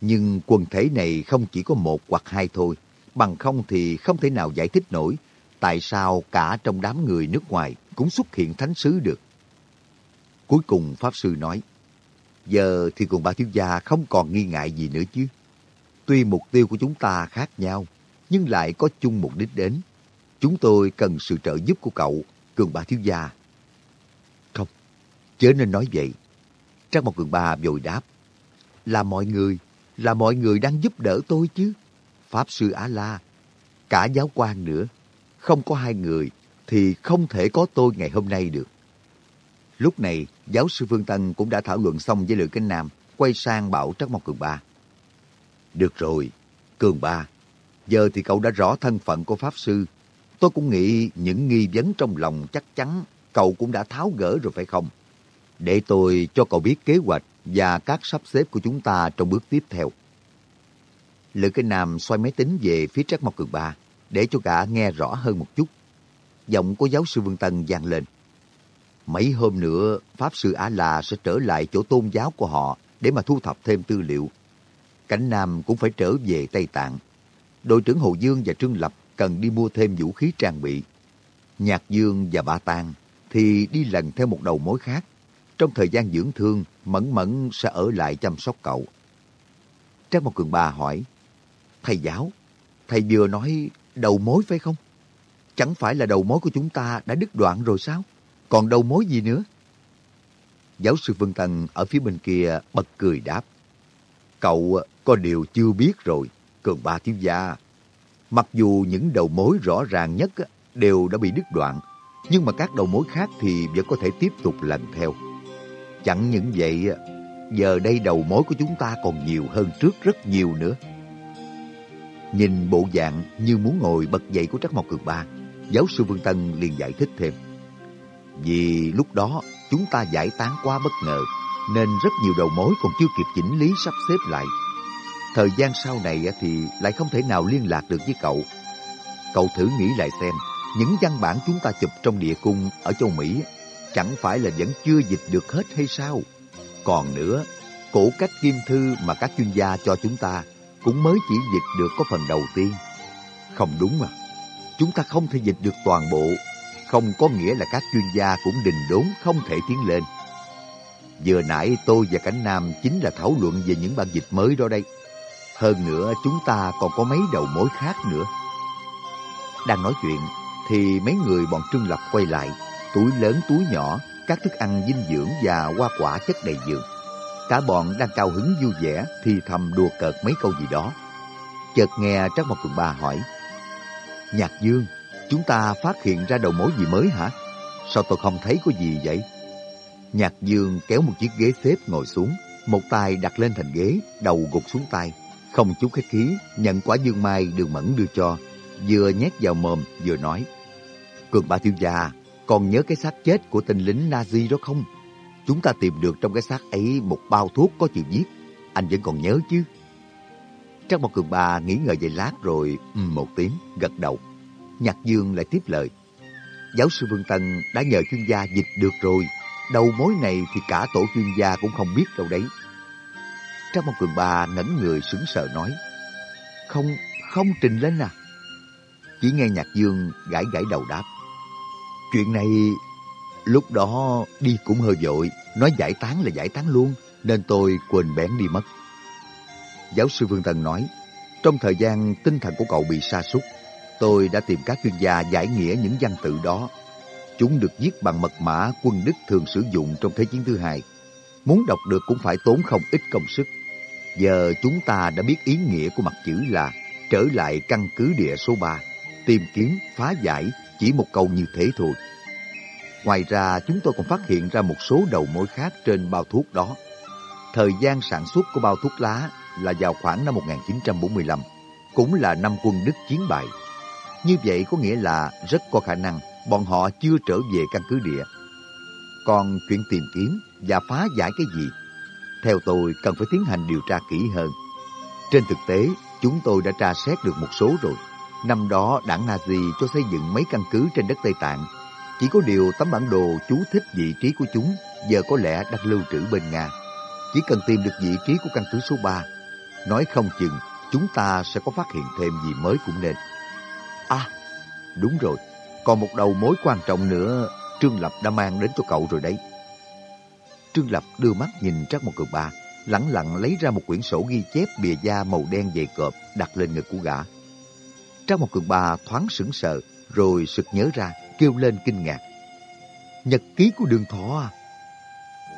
Nhưng quần thể này không chỉ có một hoặc hai thôi, bằng không thì không thể nào giải thích nổi tại sao cả trong đám người nước ngoài cũng xuất hiện thánh sứ được. Cuối cùng Pháp Sư nói, giờ thì cùng ba thiếu gia không còn nghi ngại gì nữa chứ. Tuy mục tiêu của chúng ta khác nhau, nhưng lại có chung mục đích đến. Chúng tôi cần sự trợ giúp của cậu, Cường bà Thiếu Gia. Chớ nên nói vậy. Trang một Cường Ba vội đáp. Là mọi người, là mọi người đang giúp đỡ tôi chứ. Pháp Sư Á-La, cả giáo quan nữa. Không có hai người thì không thể có tôi ngày hôm nay được. Lúc này, giáo sư Phương Tân cũng đã thảo luận xong với Lữ Kinh Nam, quay sang bảo Trắc Mộc Cường Ba. Được rồi, Cường Ba, giờ thì cậu đã rõ thân phận của Pháp Sư. Tôi cũng nghĩ những nghi vấn trong lòng chắc chắn cậu cũng đã tháo gỡ rồi phải không? Để tôi cho cậu biết kế hoạch và các sắp xếp của chúng ta trong bước tiếp theo. Lữ cái Nam xoay máy tính về phía Trác Mộc Cường Ba để cho cả nghe rõ hơn một chút. Giọng của giáo sư Vương Tân vang lên. Mấy hôm nữa, Pháp Sư Á-La sẽ trở lại chỗ tôn giáo của họ để mà thu thập thêm tư liệu. Cảnh Nam cũng phải trở về Tây Tạng. Đội trưởng Hồ Dương và Trương Lập cần đi mua thêm vũ khí trang bị. Nhạc Dương và Ba Tàng thì đi lần theo một đầu mối khác. Trong thời gian dưỡng thương, Mẫn Mẫn sẽ ở lại chăm sóc cậu. Trang một cường bà hỏi, Thầy giáo, thầy vừa nói đầu mối phải không? Chẳng phải là đầu mối của chúng ta đã đứt đoạn rồi sao? Còn đầu mối gì nữa? Giáo sư Vân Tân ở phía bên kia bật cười đáp. Cậu có điều chưa biết rồi, cường ba thiếu gia. Mặc dù những đầu mối rõ ràng nhất đều đã bị đứt đoạn, nhưng mà các đầu mối khác thì vẫn có thể tiếp tục lần theo. Chẳng những vậy, giờ đây đầu mối của chúng ta còn nhiều hơn trước rất nhiều nữa. Nhìn bộ dạng như muốn ngồi bật dậy của Trắc Mộc Cường Ba, giáo sư Vương Tân liền giải thích thêm. Vì lúc đó chúng ta giải tán quá bất ngờ, nên rất nhiều đầu mối còn chưa kịp chỉnh lý sắp xếp lại. Thời gian sau này thì lại không thể nào liên lạc được với cậu. Cậu thử nghĩ lại xem, những văn bản chúng ta chụp trong địa cung ở châu Mỹ chẳng phải là vẫn chưa dịch được hết hay sao? Còn nữa, cổ cách kim thư mà các chuyên gia cho chúng ta cũng mới chỉ dịch được có phần đầu tiên. Không đúng mà. Chúng ta không thể dịch được toàn bộ, không có nghĩa là các chuyên gia cũng đình đốn không thể tiến lên. Vừa nãy tôi và Cảnh Nam chính là thảo luận về những bản dịch mới đó đây. Hơn nữa chúng ta còn có mấy đầu mối khác nữa. Đang nói chuyện thì mấy người bọn Trương Lập quay lại, túi lớn túi nhỏ, các thức ăn dinh dưỡng và hoa quả chất đầy giường. Cả bọn đang cao hứng vui vẻ thì thầm đùa cợt mấy câu gì đó. Chợt nghe Trác Mộc Cường Ba hỏi, Nhạc Dương, chúng ta phát hiện ra đầu mối gì mới hả? Sao tôi không thấy có gì vậy? Nhạc Dương kéo một chiếc ghế xếp ngồi xuống, một tay đặt lên thành ghế, đầu gục xuống tay. Không chút khách khí, nhận quả dương mai đường mẫn đưa cho, vừa nhét vào mồm vừa nói. Cường ba thiếu gia, còn nhớ cái xác chết của tên lính Nazi đó không? Chúng ta tìm được trong cái xác ấy một bao thuốc có chữ viết. Anh vẫn còn nhớ chứ? Trang một cường ba nghĩ ngợi vài lát rồi ừ một tiếng, gật đầu. Nhạc Dương lại tiếp lời. Giáo sư Vương Tân đã nhờ chuyên gia dịch được rồi. Đầu mối này thì cả tổ chuyên gia cũng không biết đâu đấy. Trang một cường ba ngẩn người sững sờ nói. Không, không trình lên à? Chỉ nghe Nhạc Dương gãi gãi đầu đáp. Chuyện này lúc đó đi cũng hơi vội, nói giải tán là giải tán luôn, nên tôi quên bén đi mất. Giáo sư Vương Tân nói, trong thời gian tinh thần của cậu bị sa sút tôi đã tìm các chuyên gia giải nghĩa những văn tự đó. Chúng được viết bằng mật mã quân Đức thường sử dụng trong Thế chiến thứ hai. Muốn đọc được cũng phải tốn không ít công sức. Giờ chúng ta đã biết ý nghĩa của mặt chữ là trở lại căn cứ địa số 3, tìm kiếm, phá giải chỉ một câu như thế thôi. Ngoài ra, chúng tôi còn phát hiện ra một số đầu mối khác trên bao thuốc đó. Thời gian sản xuất của bao thuốc lá là vào khoảng năm 1945, cũng là năm quân Đức chiến bại. Như vậy có nghĩa là rất có khả năng bọn họ chưa trở về căn cứ địa. Còn chuyện tìm kiếm và phá giải cái gì? Theo tôi cần phải tiến hành điều tra kỹ hơn. Trên thực tế, chúng tôi đã tra xét được một số rồi. Năm đó, đảng Nazi cho xây dựng mấy căn cứ trên đất Tây Tạng. Chỉ có điều tấm bản đồ chú thích vị trí của chúng giờ có lẽ đang lưu trữ bên Nga. Chỉ cần tìm được vị trí của căn cứ số 3, nói không chừng chúng ta sẽ có phát hiện thêm gì mới cũng nên. À, đúng rồi, còn một đầu mối quan trọng nữa Trương Lập đã mang đến cho cậu rồi đấy. Trương Lập đưa mắt nhìn Trác một cường ba, lẳng lặng lấy ra một quyển sổ ghi chép bìa da màu đen dày cộp đặt lên ngực của gã trong một cường bà thoáng sững sờ, rồi sực nhớ ra, kêu lên kinh ngạc. Nhật ký của đường thọ à?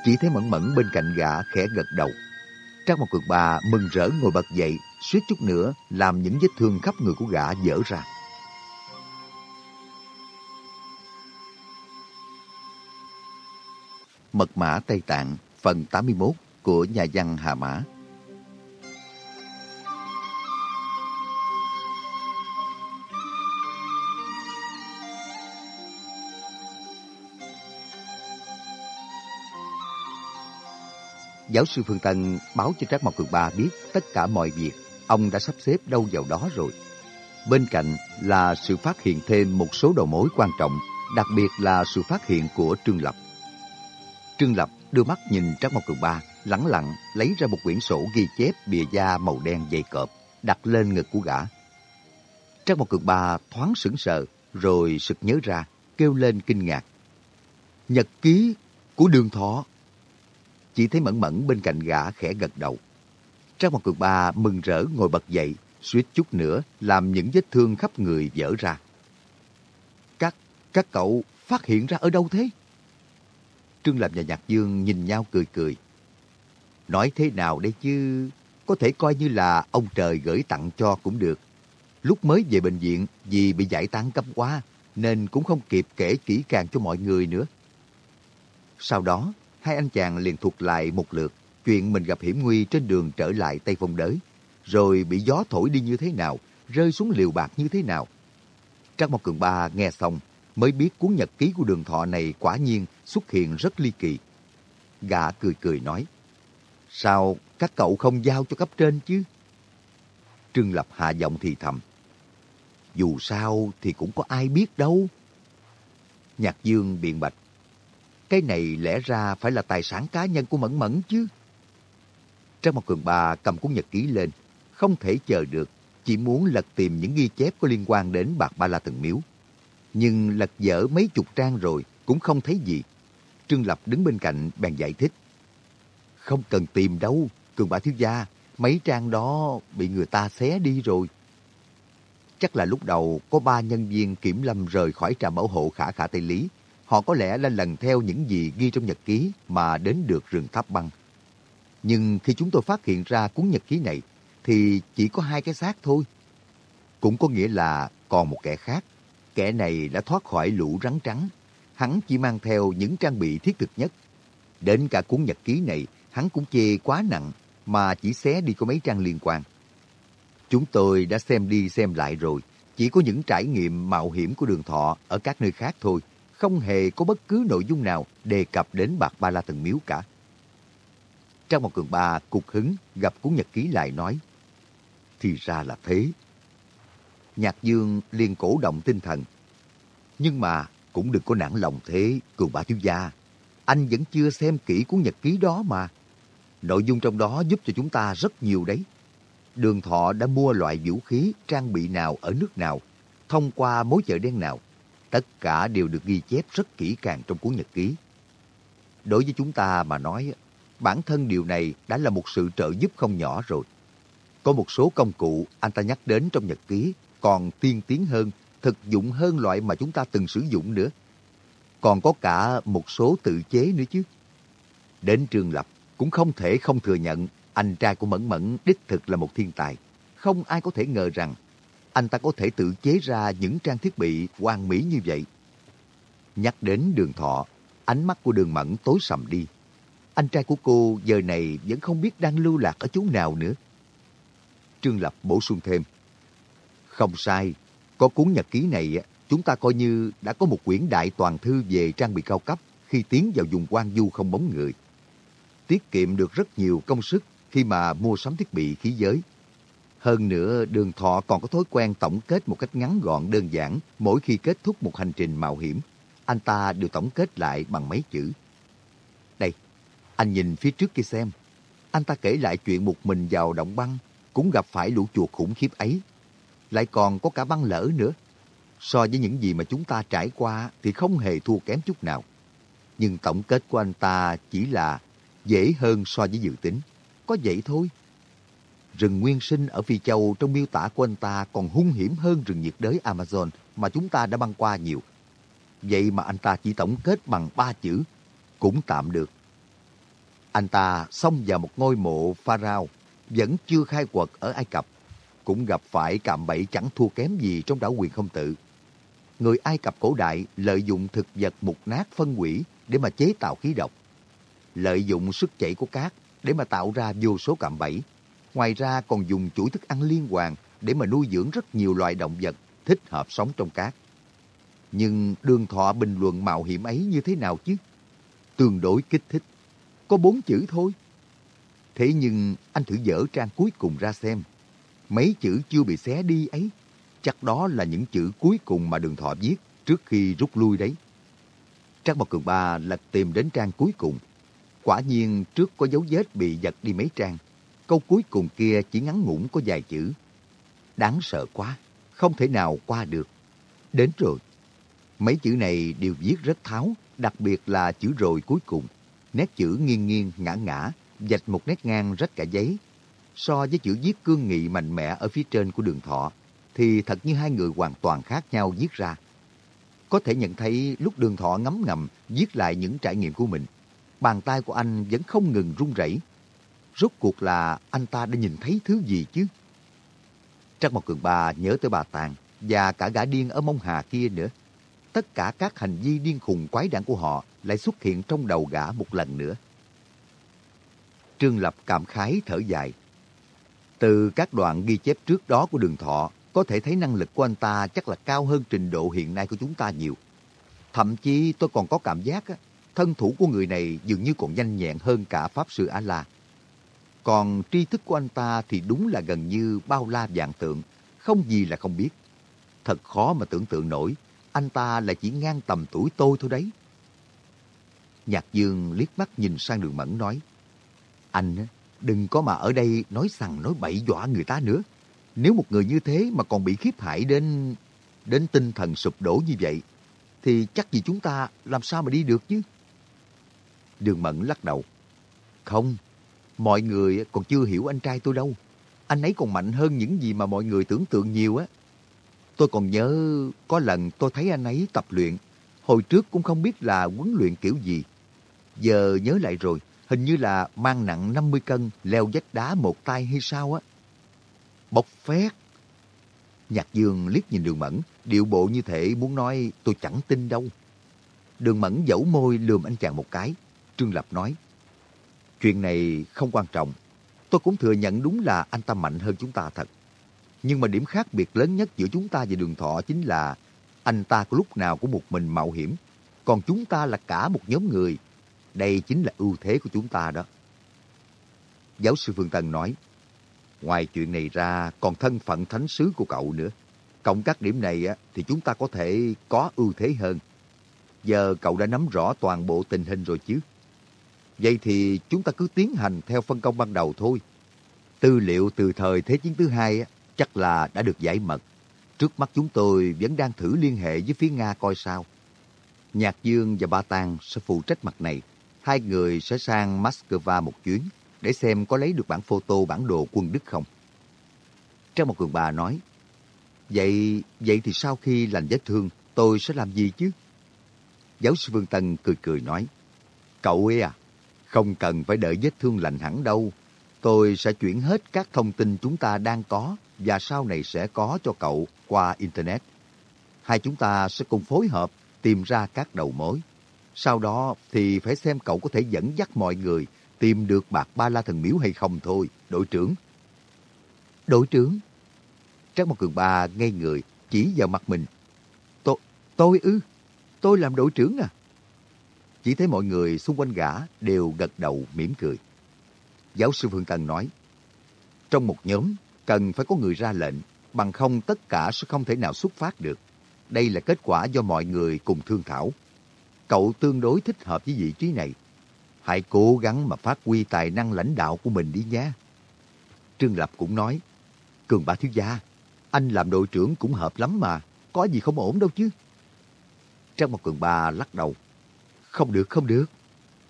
Chỉ thấy mẫn mẫn bên cạnh gã khẽ gật đầu. trong một cường bà mừng rỡ ngồi bật dậy, suýt chút nữa làm những vết thương khắp người của gã dở ra. Mật mã Tây Tạng phần 81 của nhà văn Hà Mã Giáo sư Phương Tân báo cho Trác Mộc Cường Ba biết tất cả mọi việc ông đã sắp xếp đâu vào đó rồi. Bên cạnh là sự phát hiện thêm một số đầu mối quan trọng, đặc biệt là sự phát hiện của Trương Lập. Trương Lập đưa mắt nhìn Trác Mộc Cường Ba, lẳng lặng lấy ra một quyển sổ ghi chép bìa da màu đen dày cộp, đặt lên ngực của gã. Trác Mộc Cường Ba thoáng sững sờ, rồi sực nhớ ra, kêu lên kinh ngạc. Nhật ký của đường thọ. Chỉ thấy mẫn mẫn bên cạnh gã khẽ gật đầu. Trang một cường ba mừng rỡ ngồi bật dậy, suýt chút nữa làm những vết thương khắp người vỡ ra. Các, các cậu phát hiện ra ở đâu thế? Trương Lập và Nhạc Dương nhìn nhau cười cười. Nói thế nào đây chứ, có thể coi như là ông trời gửi tặng cho cũng được. Lúc mới về bệnh viện vì bị giải tán cấp quá, nên cũng không kịp kể kỹ càng cho mọi người nữa. Sau đó, hai anh chàng liền thuật lại một lượt chuyện mình gặp hiểm nguy trên đường trở lại Tây Phong Đới, rồi bị gió thổi đi như thế nào, rơi xuống liều bạc như thế nào. Trác Mộc Cường Ba nghe xong mới biết cuốn nhật ký của đường thọ này quả nhiên xuất hiện rất ly kỳ. Gã cười cười nói, sao các cậu không giao cho cấp trên chứ? Trương Lập hạ giọng thì thầm, dù sao thì cũng có ai biết đâu. Nhạc Dương biện bạch, cái này lẽ ra phải là tài sản cá nhân của Mẫn Mẫn chứ. Trang Mộc Cường Ba cầm cuốn nhật ký lên, không thể chờ được, chỉ muốn lật tìm những ghi chép có liên quan đến bạc ba la thần miếu. Nhưng lật dở mấy chục trang rồi cũng không thấy gì. Trương Lập đứng bên cạnh bèn giải thích. Không cần tìm đâu, Cường Ba thiếu gia, mấy trang đó bị người ta xé đi rồi. Chắc là lúc đầu có ba nhân viên kiểm lâm rời khỏi trạm bảo hộ khả khả Tây Lý. Họ có lẽ là lần theo những gì ghi trong nhật ký mà đến được rừng tháp băng. Nhưng khi chúng tôi phát hiện ra cuốn nhật ký này, thì chỉ có hai cái xác thôi. Cũng có nghĩa là còn một kẻ khác. Kẻ này đã thoát khỏi lũ rắn trắng. Hắn chỉ mang theo những trang bị thiết thực nhất. Đến cả cuốn nhật ký này, hắn cũng chê quá nặng, mà chỉ xé đi có mấy trang liên quan. Chúng tôi đã xem đi xem lại rồi, chỉ có những trải nghiệm mạo hiểm của đường thọ ở các nơi khác thôi, không hề có bất cứ nội dung nào đề cập đến bạc ba la thần miếu cả. Trang một cường ba cục hứng gặp cuốn nhật ký lại nói, thì ra là thế. Nhạc Dương liền cổ động tinh thần. Nhưng mà cũng đừng có nản lòng thế, cường ba thiếu gia. Anh vẫn chưa xem kỹ cuốn nhật ký đó mà. Nội dung trong đó giúp cho chúng ta rất nhiều đấy. Đường Thọ đã mua loại vũ khí, trang bị nào ở nước nào, thông qua mối chợ đen nào. Tất cả đều được ghi chép rất kỹ càng trong cuốn nhật ký. Đối với chúng ta mà nói, bản thân điều này đã là một sự trợ giúp không nhỏ rồi. Có một số công cụ anh ta nhắc đến trong nhật ký còn tiên tiến hơn, thực dụng hơn loại mà chúng ta từng sử dụng nữa. Còn có cả một số tự chế nữa chứ. Đến trường Lập cũng không thể không thừa nhận anh trai của Mẫn Mẫn đích thực là một thiên tài. Không ai có thể ngờ rằng anh ta có thể tự chế ra những trang thiết bị hoàn mỹ như vậy. Nhắc đến đường thọ, ánh mắt của đường Mẫn tối sầm đi. Anh trai của cô giờ này vẫn không biết đang lưu lạc ở chỗ nào nữa. Trương Lập bổ sung thêm. Không sai, có cuốn nhật ký này chúng ta coi như đã có một quyển đại toàn thư về trang bị cao cấp khi tiến vào vùng quan du không bóng người. Tiết kiệm được rất nhiều công sức khi mà mua sắm thiết bị khí giới. Hơn nữa, đường thọ còn có thói quen tổng kết một cách ngắn gọn đơn giản mỗi khi kết thúc một hành trình mạo hiểm. Anh ta đều tổng kết lại bằng mấy chữ. Đây, anh nhìn phía trước kia xem. Anh ta kể lại chuyện một mình vào động băng, cũng gặp phải lũ chuột khủng khiếp ấy. Lại còn có cả băng lỡ nữa. So với những gì mà chúng ta trải qua thì không hề thua kém chút nào. Nhưng tổng kết của anh ta chỉ là dễ hơn so với dự tính. Có vậy thôi. Rừng nguyên sinh ở Phi Châu trong miêu tả của anh ta còn hung hiểm hơn rừng nhiệt đới Amazon mà chúng ta đã băng qua nhiều. Vậy mà anh ta chỉ tổng kết bằng ba chữ, cũng tạm được. Anh ta xông vào một ngôi mộ Pharaoh vẫn chưa khai quật ở Ai Cập, cũng gặp phải cạm bẫy chẳng thua kém gì trong đảo quyền không tự. Người Ai Cập cổ đại lợi dụng thực vật mục nát phân hủy để mà chế tạo khí độc. Lợi dụng sức chảy của cát để mà tạo ra vô số cạm bẫy. Ngoài ra còn dùng chuỗi thức ăn liên hoàn để mà nuôi dưỡng rất nhiều loài động vật thích hợp sống trong cát. Nhưng đường thọ bình luận mạo hiểm ấy như thế nào chứ? Tương đối kích thích. Có bốn chữ thôi. Thế nhưng anh thử dở trang cuối cùng ra xem. Mấy chữ chưa bị xé đi ấy, chắc đó là những chữ cuối cùng mà đường thọ viết trước khi rút lui đấy. Trang Bảo Cường Ba lật tìm đến trang cuối cùng. Quả nhiên trước có dấu vết bị giật đi mấy trang. Câu cuối cùng kia chỉ ngắn ngủn có vài chữ. Đáng sợ quá, không thể nào qua được. Đến rồi. Mấy chữ này đều viết rất tháo, đặc biệt là chữ rồi cuối cùng. Nét chữ nghiêng nghiêng, ngã ngã, dạch một nét ngang rách cả giấy. So với chữ viết cương nghị mạnh mẽ ở phía trên của đường thọ, thì thật như hai người hoàn toàn khác nhau viết ra. Có thể nhận thấy lúc đường thọ ngấm ngầm viết lại những trải nghiệm của mình, bàn tay của anh vẫn không ngừng run rẩy. Rốt cuộc là anh ta đã nhìn thấy thứ gì chứ? Trắc Mộc Cường Ba nhớ tới bà Tàng và cả gã điên ở Mông Hà kia nữa. Tất cả các hành vi điên khùng quái đản của họ lại xuất hiện trong đầu gã một lần nữa. Trương Lập cảm khái thở dài. Từ các đoạn ghi chép trước đó của đường thọ, có thể thấy năng lực của anh ta chắc là cao hơn trình độ hiện nay của chúng ta nhiều. Thậm chí tôi còn có cảm giác á, thân thủ của người này dường như còn nhanh nhẹn hơn cả Pháp Sư A-La. Còn tri thức của anh ta thì đúng là gần như bao la vạn tượng, không gì là không biết. Thật khó mà tưởng tượng nổi, anh ta là chỉ ngang tầm tuổi tôi thôi đấy. Nhạc Dương liếc mắt nhìn sang đường mẫn nói, Anh đừng có mà ở đây nói sằng nói bậy dọa người ta nữa. Nếu một người như thế mà còn bị khiếp hại đến đến tinh thần sụp đổ như vậy, thì chắc gì chúng ta làm sao mà đi được chứ? Đường Mẫn lắc đầu. Không, mọi người còn chưa hiểu anh trai tôi đâu. Anh ấy còn mạnh hơn những gì mà mọi người tưởng tượng nhiều á. Tôi còn nhớ có lần tôi thấy anh ấy tập luyện. Hồi trước cũng không biết là huấn luyện kiểu gì. Giờ nhớ lại rồi, hình như là mang nặng 50 cân, leo vách đá một tay hay sao á. Bọc phét. Nhạc Dương liếc nhìn đường mẫn, điệu bộ như thể muốn nói tôi chẳng tin đâu. Đường mẫn dẫu môi lườm anh chàng một cái. Trương Lập nói, chuyện này không quan trọng. Tôi cũng thừa nhận đúng là anh ta mạnh hơn chúng ta thật. Nhưng mà điểm khác biệt lớn nhất giữa chúng ta và đường thọ chính là anh ta có lúc nào cũng một mình mạo hiểm, còn chúng ta là cả một nhóm người. Đây chính là ưu thế của chúng ta đó. Giáo sư Phương Tân nói, ngoài chuyện này ra còn thân phận thánh sứ của cậu nữa. Cộng các điểm này á, thì chúng ta có thể có ưu thế hơn. Giờ cậu đã nắm rõ toàn bộ tình hình rồi chứ. Vậy thì chúng ta cứ tiến hành theo phân công ban đầu thôi. Tư liệu từ thời Thế chiến thứ hai chắc là đã được giải mật. Trước mắt chúng tôi vẫn đang thử liên hệ với phía Nga coi sao. Nhạc Dương và Ba Tàng sẽ phụ trách mặt này. Hai người sẽ sang Moscow một chuyến để xem có lấy được bản photo bản đồ quân Đức không. Trang một cường bà nói, Vậy, vậy thì sau khi lành vết thương, tôi sẽ làm gì chứ? Giáo sư Vương Tân cười cười nói, Cậu ấy à, không cần phải đợi vết thương lành hẳn đâu. Tôi sẽ chuyển hết các thông tin chúng ta đang có và sau này sẽ có cho cậu qua Internet. Hai chúng ta sẽ cùng phối hợp tìm ra các đầu mối. Sau đó thì phải xem cậu có thể dẫn dắt mọi người tìm được bạc ba la thần miếu hay không thôi, đội trưởng. Đội trưởng? Trác Mộc Cường Ba ngây người, chỉ vào mặt mình. Tôi, tôi ư? Tôi làm đội trưởng à? Chỉ thấy mọi người xung quanh gã đều gật đầu mỉm cười. Giáo sư Phương Tân nói, trong một nhóm cần phải có người ra lệnh, bằng không tất cả sẽ không thể nào xuất phát được. Đây là kết quả do mọi người cùng thương thảo. Cậu tương đối thích hợp với vị trí này. Hãy cố gắng mà phát huy tài năng lãnh đạo của mình đi nhé. Trương Lập cũng nói, Cường Ba Thiếu Gia, anh làm đội trưởng cũng hợp lắm mà, có gì không ổn đâu chứ. Trang một cường ba lắc đầu. Không được, không được.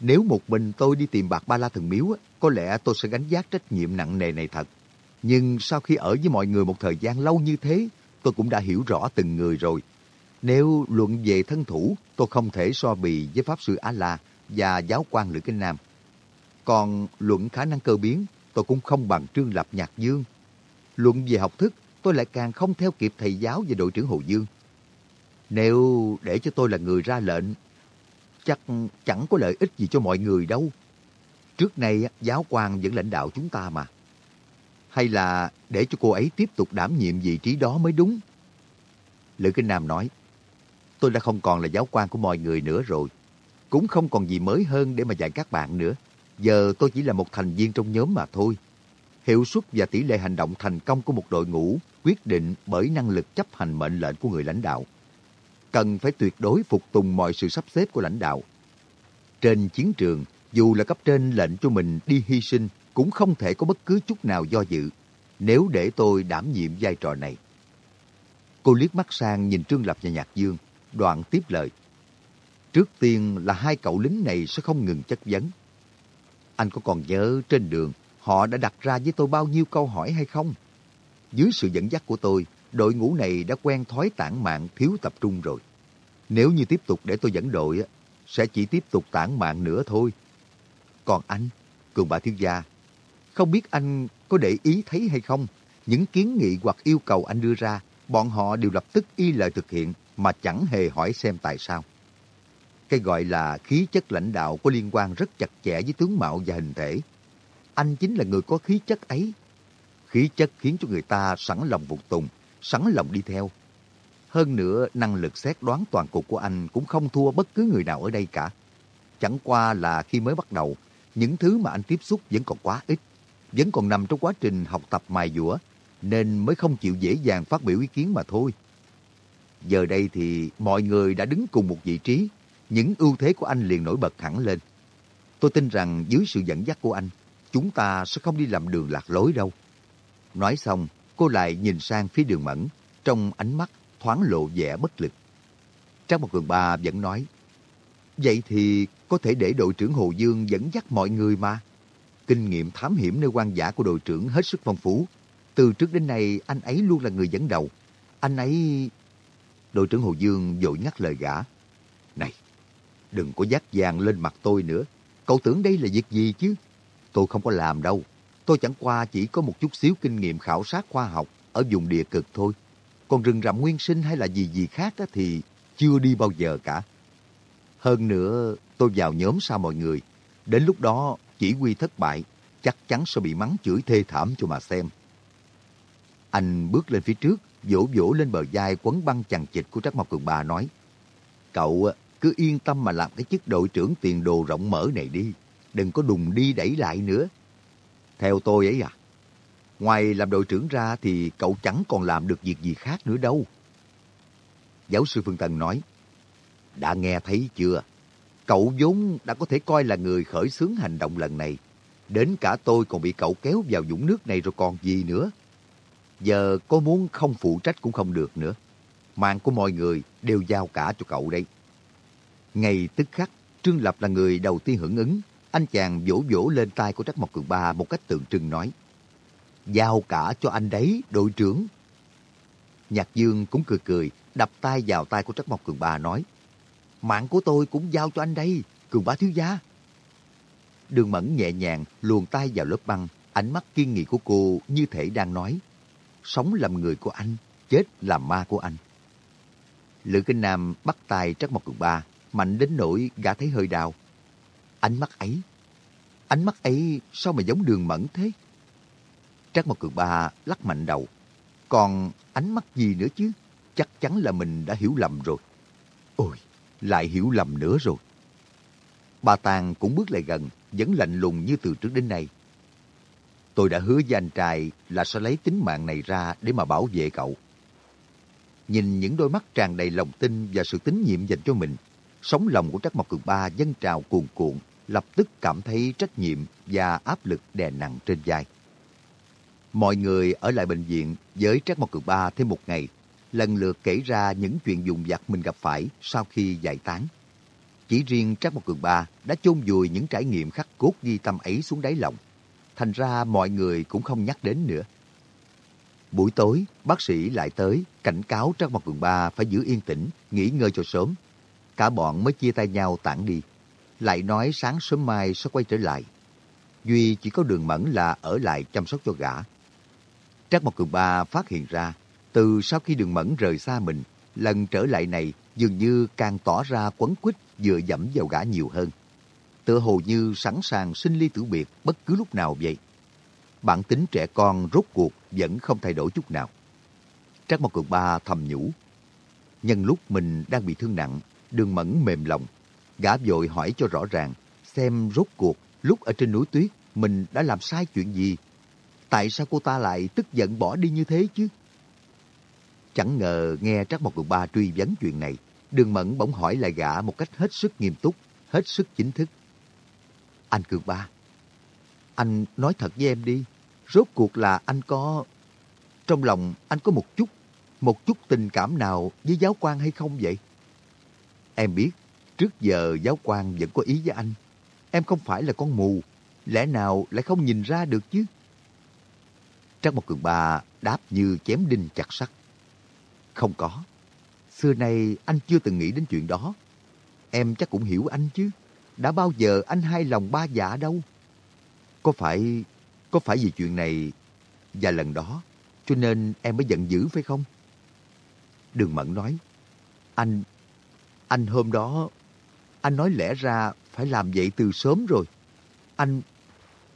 Nếu một mình tôi đi tìm bạc ba la thần miếu, có lẽ tôi sẽ gánh giác trách nhiệm nặng nề này thật. Nhưng sau khi ở với mọi người một thời gian lâu như thế, tôi cũng đã hiểu rõ từng người rồi. Nếu luận về thân thủ, tôi không thể so bì với Pháp Sư Á-La và giáo quan Lữ Kinh Nam. Còn luận khả năng cơ biến, tôi cũng không bằng Trương Lập Nhạc Dương. Luận về học thức, tôi lại càng không theo kịp thầy giáo và đội trưởng Hồ Dương. Nếu để cho tôi là người ra lệnh, chắc chẳng có lợi ích gì cho mọi người đâu. Trước nay giáo quan vẫn lãnh đạo chúng ta mà. Hay là để cho cô ấy tiếp tục đảm nhiệm vị trí đó mới đúng? Lữ Kinh Nam nói, tôi đã không còn là giáo quan của mọi người nữa rồi. Cũng không còn gì mới hơn để mà dạy các bạn nữa. Giờ tôi chỉ là một thành viên trong nhóm mà thôi. Hiệu suất và tỷ lệ hành động thành công của một đội ngũ quyết định bởi năng lực chấp hành mệnh lệnh của người lãnh đạo. Cần phải tuyệt đối phục tùng mọi sự sắp xếp của lãnh đạo. Trên chiến trường, dù là cấp trên lệnh cho mình đi hy sinh, cũng không thể có bất cứ chút nào do dự, nếu để tôi đảm nhiệm vai trò này. Cô liếc mắt sang nhìn Trương Lập và Nhạc Dương, đoạn tiếp lời. Trước tiên là hai cậu lính này sẽ không ngừng chất vấn. Anh có còn nhớ trên đường họ đã đặt ra với tôi bao nhiêu câu hỏi hay không? Dưới sự dẫn dắt của tôi, đội ngũ này đã quen thói tản mạn thiếu tập trung rồi. Nếu như tiếp tục để tôi dẫn đội, sẽ chỉ tiếp tục tản mạn nữa thôi. Còn anh, cường bà thiếu gia, không biết anh có để ý thấy hay không, những kiến nghị hoặc yêu cầu anh đưa ra, bọn họ đều lập tức y lời thực hiện mà chẳng hề hỏi xem tại sao. Cái gọi là khí chất lãnh đạo có liên quan rất chặt chẽ với tướng mạo và hình thể. Anh chính là người có khí chất ấy. Khí chất khiến cho người ta sẵn lòng phục tùng, sẵn lòng đi theo. Hơn nữa, năng lực xét đoán toàn cục của anh cũng không thua bất cứ người nào ở đây cả. Chẳng qua là khi mới bắt đầu, những thứ mà anh tiếp xúc vẫn còn quá ít, vẫn còn nằm trong quá trình học tập mài dũa, nên mới không chịu dễ dàng phát biểu ý kiến mà thôi. Giờ đây thì mọi người đã đứng cùng một vị trí, những ưu thế của anh liền nổi bật hẳn lên. Tôi tin rằng dưới sự dẫn dắt của anh, chúng ta sẽ không đi làm đường lạc lối đâu. Nói xong, cô lại nhìn sang phía đường mẫn, trong ánh mắt thoáng lộ vẻ bất lực. Trang một cường ba vẫn nói, Vậy thì có thể để đội trưởng Hồ Dương dẫn dắt mọi người mà. Kinh nghiệm thám hiểm nơi quan giả của đội trưởng hết sức phong phú. Từ trước đến nay anh ấy luôn là người dẫn đầu. Anh ấy... Đội trưởng Hồ Dương vội nhắc lời gã. Này, đừng có dắt vàng lên mặt tôi nữa. Cậu tưởng đây là việc gì chứ? Tôi không có làm đâu. Tôi chẳng qua chỉ có một chút xíu kinh nghiệm khảo sát khoa học ở vùng địa cực thôi. Còn rừng rậm nguyên sinh hay là gì gì khác thì chưa đi bao giờ cả. Hơn nữa, tôi vào nhóm sau mọi người. Đến lúc đó, chỉ huy thất bại, chắc chắn sẽ bị mắng chửi thê thảm cho mà xem. Anh bước lên phía trước, vỗ vỗ lên bờ vai quấn băng chằng chịt của Trắc Mộc Cường Ba nói, Cậu cứ yên tâm mà làm cái chức đội trưởng tiền đồ rộng mở này đi. Đừng có đùng đi đẩy lại nữa. Theo tôi ấy à, ngoài làm đội trưởng ra thì cậu chẳng còn làm được việc gì khác nữa đâu. Giáo sư Phương Tân nói, đã nghe thấy chưa? Cậu vốn đã có thể coi là người khởi xướng hành động lần này. Đến cả tôi còn bị cậu kéo vào dũng nước này rồi còn gì nữa. Giờ có muốn không phụ trách cũng không được nữa. Mạng của mọi người đều giao cả cho cậu đây. ngày tức khắc, Trương Lập là người đầu tiên hưởng ứng. Anh chàng vỗ vỗ lên tay của Trắc Mộc Cường Ba một cách tượng trưng nói. Giao cả cho anh đấy, đội trưởng. Nhạc Dương cũng cười cười, đập tay vào tay của Trắc Mộc Cường Ba nói. Mạng của tôi cũng giao cho anh đây, Cường Bá Thiếu Gia. Đường Mẫn nhẹ nhàng luồn tay vào lớp băng, ánh mắt kiên nghị của cô như thể đang nói. Sống làm người của anh, chết làm ma của anh. Lữ Kinh Nam bắt tay Trắc Mộc Cường Ba, mạnh đến nỗi gã thấy hơi đau. Ánh mắt ấy, ánh mắt ấy sao mà giống đường mẫn thế? Trắc Mộc Cường Ba lắc mạnh đầu. Còn ánh mắt gì nữa chứ? Chắc chắn là mình đã hiểu lầm rồi. Ôi, lại hiểu lầm nữa rồi. Bà Tàng cũng bước lại gần, vẫn lạnh lùng như từ trước đến nay. Tôi đã hứa với anh trai là sẽ lấy tính mạng này ra để mà bảo vệ cậu. Nhìn những đôi mắt tràn đầy lòng tin và sự tín nhiệm dành cho mình, sống lòng của Trắc Mộc Cường Ba dâng trào cuồn cuộn, lập tức cảm thấy trách nhiệm và áp lực đè nặng trên vai. Mọi người ở lại bệnh viện với Trác Mộc Cường Ba thêm một ngày lần lượt kể ra những chuyện dùng vặt mình gặp phải sau khi giải tán. Chỉ riêng Trác Mộc Cường Ba đã chôn vùi những trải nghiệm khắc cốt ghi tâm ấy xuống đáy lòng. Thành ra mọi người cũng không nhắc đến nữa. Buổi tối, bác sĩ lại tới, cảnh cáo Trác Mộc Cường Ba phải giữ yên tĩnh, nghỉ ngơi cho sớm. Cả bọn mới chia tay nhau tản đi. Lại nói sáng sớm mai sẽ quay trở lại. Duy chỉ có đường mẫn là ở lại chăm sóc cho gã. Trác Mộc Cường Ba phát hiện ra từ sau khi đường mẫn rời xa mình, lần trở lại này dường như càng tỏ ra quấn quýt dựa dẫm vào gã nhiều hơn. Tựa hồ như sẵn sàng sinh ly tử biệt bất cứ lúc nào vậy. Bản tính trẻ con rốt cuộc vẫn không thay đổi chút nào. Trác Mộc Cường Ba thầm nhủ. Nhân lúc mình đang bị thương nặng, đường mẫn mềm lòng. Gã vội hỏi cho rõ ràng, xem rốt cuộc lúc ở trên núi tuyết mình đã làm sai chuyện gì. Tại sao cô ta lại tức giận bỏ đi như thế chứ? Chẳng ngờ nghe Trác Mộc Cường Ba truy vấn chuyện này, Đường Mẫn bỗng hỏi lại gã một cách hết sức nghiêm túc, hết sức chính thức. Anh Cường Ba, anh nói thật với em đi, rốt cuộc là anh có... Trong lòng anh có một chút, một chút tình cảm nào với giáo quan hay không vậy? Em biết, trước giờ giáo quan vẫn có ý với anh. Em không phải là con mù, lẽ nào lại không nhìn ra được chứ? Trác Mộc Cường Ba đáp như chém đinh chặt sắt. Không có. Xưa nay anh chưa từng nghĩ đến chuyện đó. Em chắc cũng hiểu anh chứ. Đã bao giờ anh hai lòng ba dạ đâu. Có phải... Có phải vì chuyện này và lần đó cho nên em mới giận dữ phải không? Đường Mẫn nói. Anh... Anh hôm đó... Anh nói lẽ ra phải làm vậy từ sớm rồi. Anh...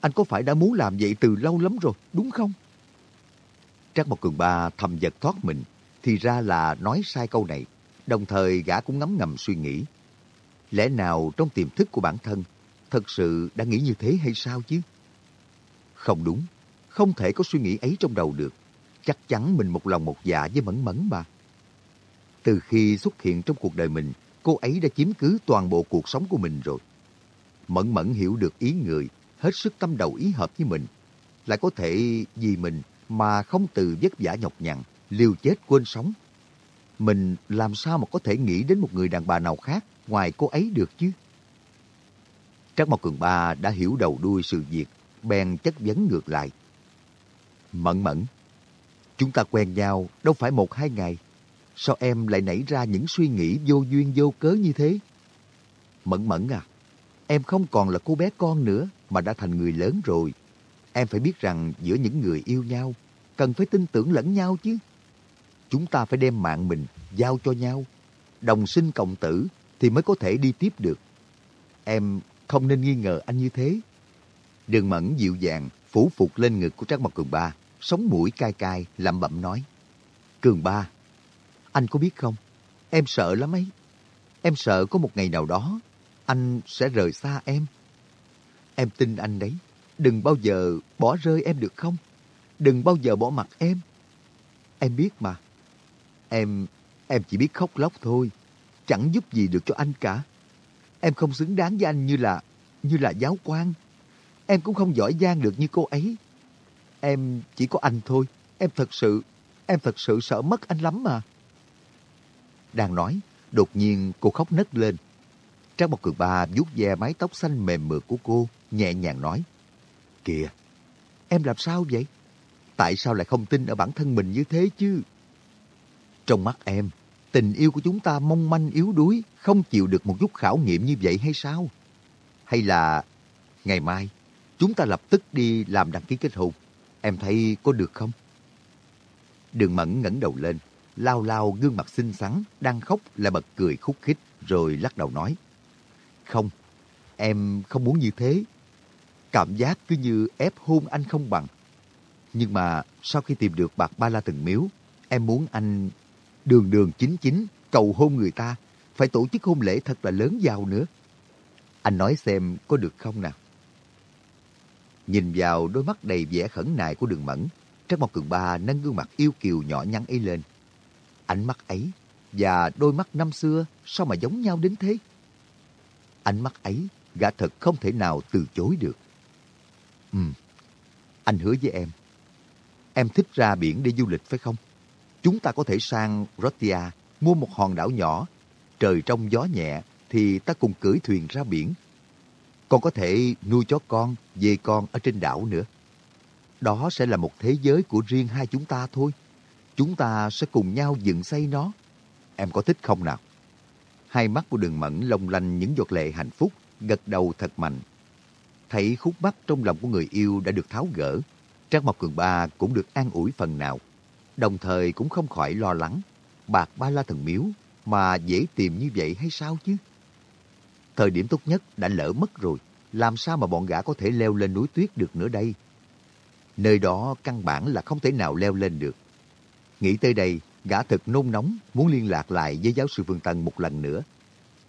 Anh có phải đã muốn làm vậy từ lâu lắm rồi, đúng không? Trác Mộc Cường Ba thầm giật thoát mình, thì ra là nói sai câu này. Đồng thời gã cũng ngấm ngầm suy nghĩ. Lẽ nào trong tiềm thức của bản thân, thật sự đã nghĩ như thế hay sao chứ? Không đúng, không thể có suy nghĩ ấy trong đầu được. Chắc chắn mình một lòng một dạ với Mẫn Mẫn mà. Từ khi xuất hiện trong cuộc đời mình, cô ấy đã chiếm cứ toàn bộ cuộc sống của mình rồi. Mẫn Mẫn hiểu được ý người, hết sức tâm đầu ý hợp với mình. Lại có thể vì mình mà không từ vất vả nhọc nhằn, liều chết quên sống. Mình làm sao mà có thể nghĩ đến một người đàn bà nào khác ngoài cô ấy được chứ? Trác Mộc Cường Ba đã hiểu đầu đuôi sự việc, bèn chất vấn ngược lại. Mẫn mẫn, chúng ta quen nhau đâu phải một hai ngày. Sao em lại nảy ra những suy nghĩ vô duyên vô cớ như thế? Mẫn mẫn à, em không còn là cô bé con nữa mà đã thành người lớn rồi. Em phải biết rằng giữa những người yêu nhau, cần phải tin tưởng lẫn nhau chứ. Chúng ta phải đem mạng mình giao cho nhau. Đồng sinh cộng tử thì mới có thể đi tiếp được. Em không nên nghi ngờ anh như thế. Đường Mẫn dịu dàng phủ phục lên ngực của Trác Mộc Cường Ba, sống mũi cay cay, lẩm bẩm nói. Cường Ba, anh có biết không, em sợ lắm ấy. Em sợ có một ngày nào đó, anh sẽ rời xa em. Em tin anh đấy, đừng bao giờ bỏ rơi em được không? Đừng bao giờ bỏ mặt em. Em biết mà. Em, em chỉ biết khóc lóc thôi. Chẳng giúp gì được cho anh cả. Em không xứng đáng với anh như là, như là giáo quan. Em cũng không giỏi giang được như cô ấy. Em chỉ có anh thôi. Em thật sự, em thật sự sợ mất anh lắm mà. Đang nói, đột nhiên cô khóc nấc lên. Trang một cường ba vuốt ve mái tóc xanh mềm mượt của cô, nhẹ nhàng nói. Kìa, em làm sao vậy? Tại sao lại không tin ở bản thân mình như thế chứ? Trong mắt em, tình yêu của chúng ta mong manh yếu đuối, không chịu được một chút khảo nghiệm như vậy hay sao? Hay là ngày mai chúng ta lập tức đi làm đăng ký kết hôn? Em thấy có được không? Đường Mẫn ngẩng đầu lên, lao lao gương mặt xinh xắn, đang khóc lại bật cười khúc khích, rồi lắc đầu nói. Không, em không muốn như thế. Cảm giác cứ như ép hôn anh không bằng. Nhưng mà sau khi tìm được bạc ba la từng miếu, em muốn anh đường đường chính chính cầu hôn người ta, phải tổ chức hôn lễ thật là lớn giàu nữa. Anh nói xem có được không nào? Nhìn vào đôi mắt đầy vẻ khẩn nại của đường mẫn, Trác Mộc Cường Ba nâng gương mặt yêu kiều nhỏ nhắn ấy lên. Ánh mắt ấy và đôi mắt năm xưa sao mà giống nhau đến thế? Ánh mắt ấy gã thật không thể nào từ chối được. Ừ, anh hứa với em. Em thích ra biển để du lịch phải không? Chúng ta có thể sang Rotia, mua một hòn đảo nhỏ. Trời trong gió nhẹ thì ta cùng cưỡi thuyền ra biển. Còn có thể nuôi chó con, dê con ở trên đảo nữa. Đó sẽ là một thế giới của riêng hai chúng ta thôi. Chúng ta sẽ cùng nhau dựng xây nó. Em có thích không nào? Hai mắt của đường mẫn long lanh những giọt lệ hạnh phúc, gật đầu thật mạnh. Thấy khúc mắt trong lòng của người yêu đã được tháo gỡ, Trang Mộc Cường Ba cũng được an ủi phần nào. Đồng thời cũng không khỏi lo lắng, bạc ba la thần miếu mà dễ tìm như vậy hay sao chứ? Thời điểm tốt nhất đã lỡ mất rồi, làm sao mà bọn gã có thể leo lên núi tuyết được nữa đây? Nơi đó căn bản là không thể nào leo lên được. Nghĩ tới đây, gã thật nôn nóng muốn liên lạc lại với giáo sư Phương Tân một lần nữa.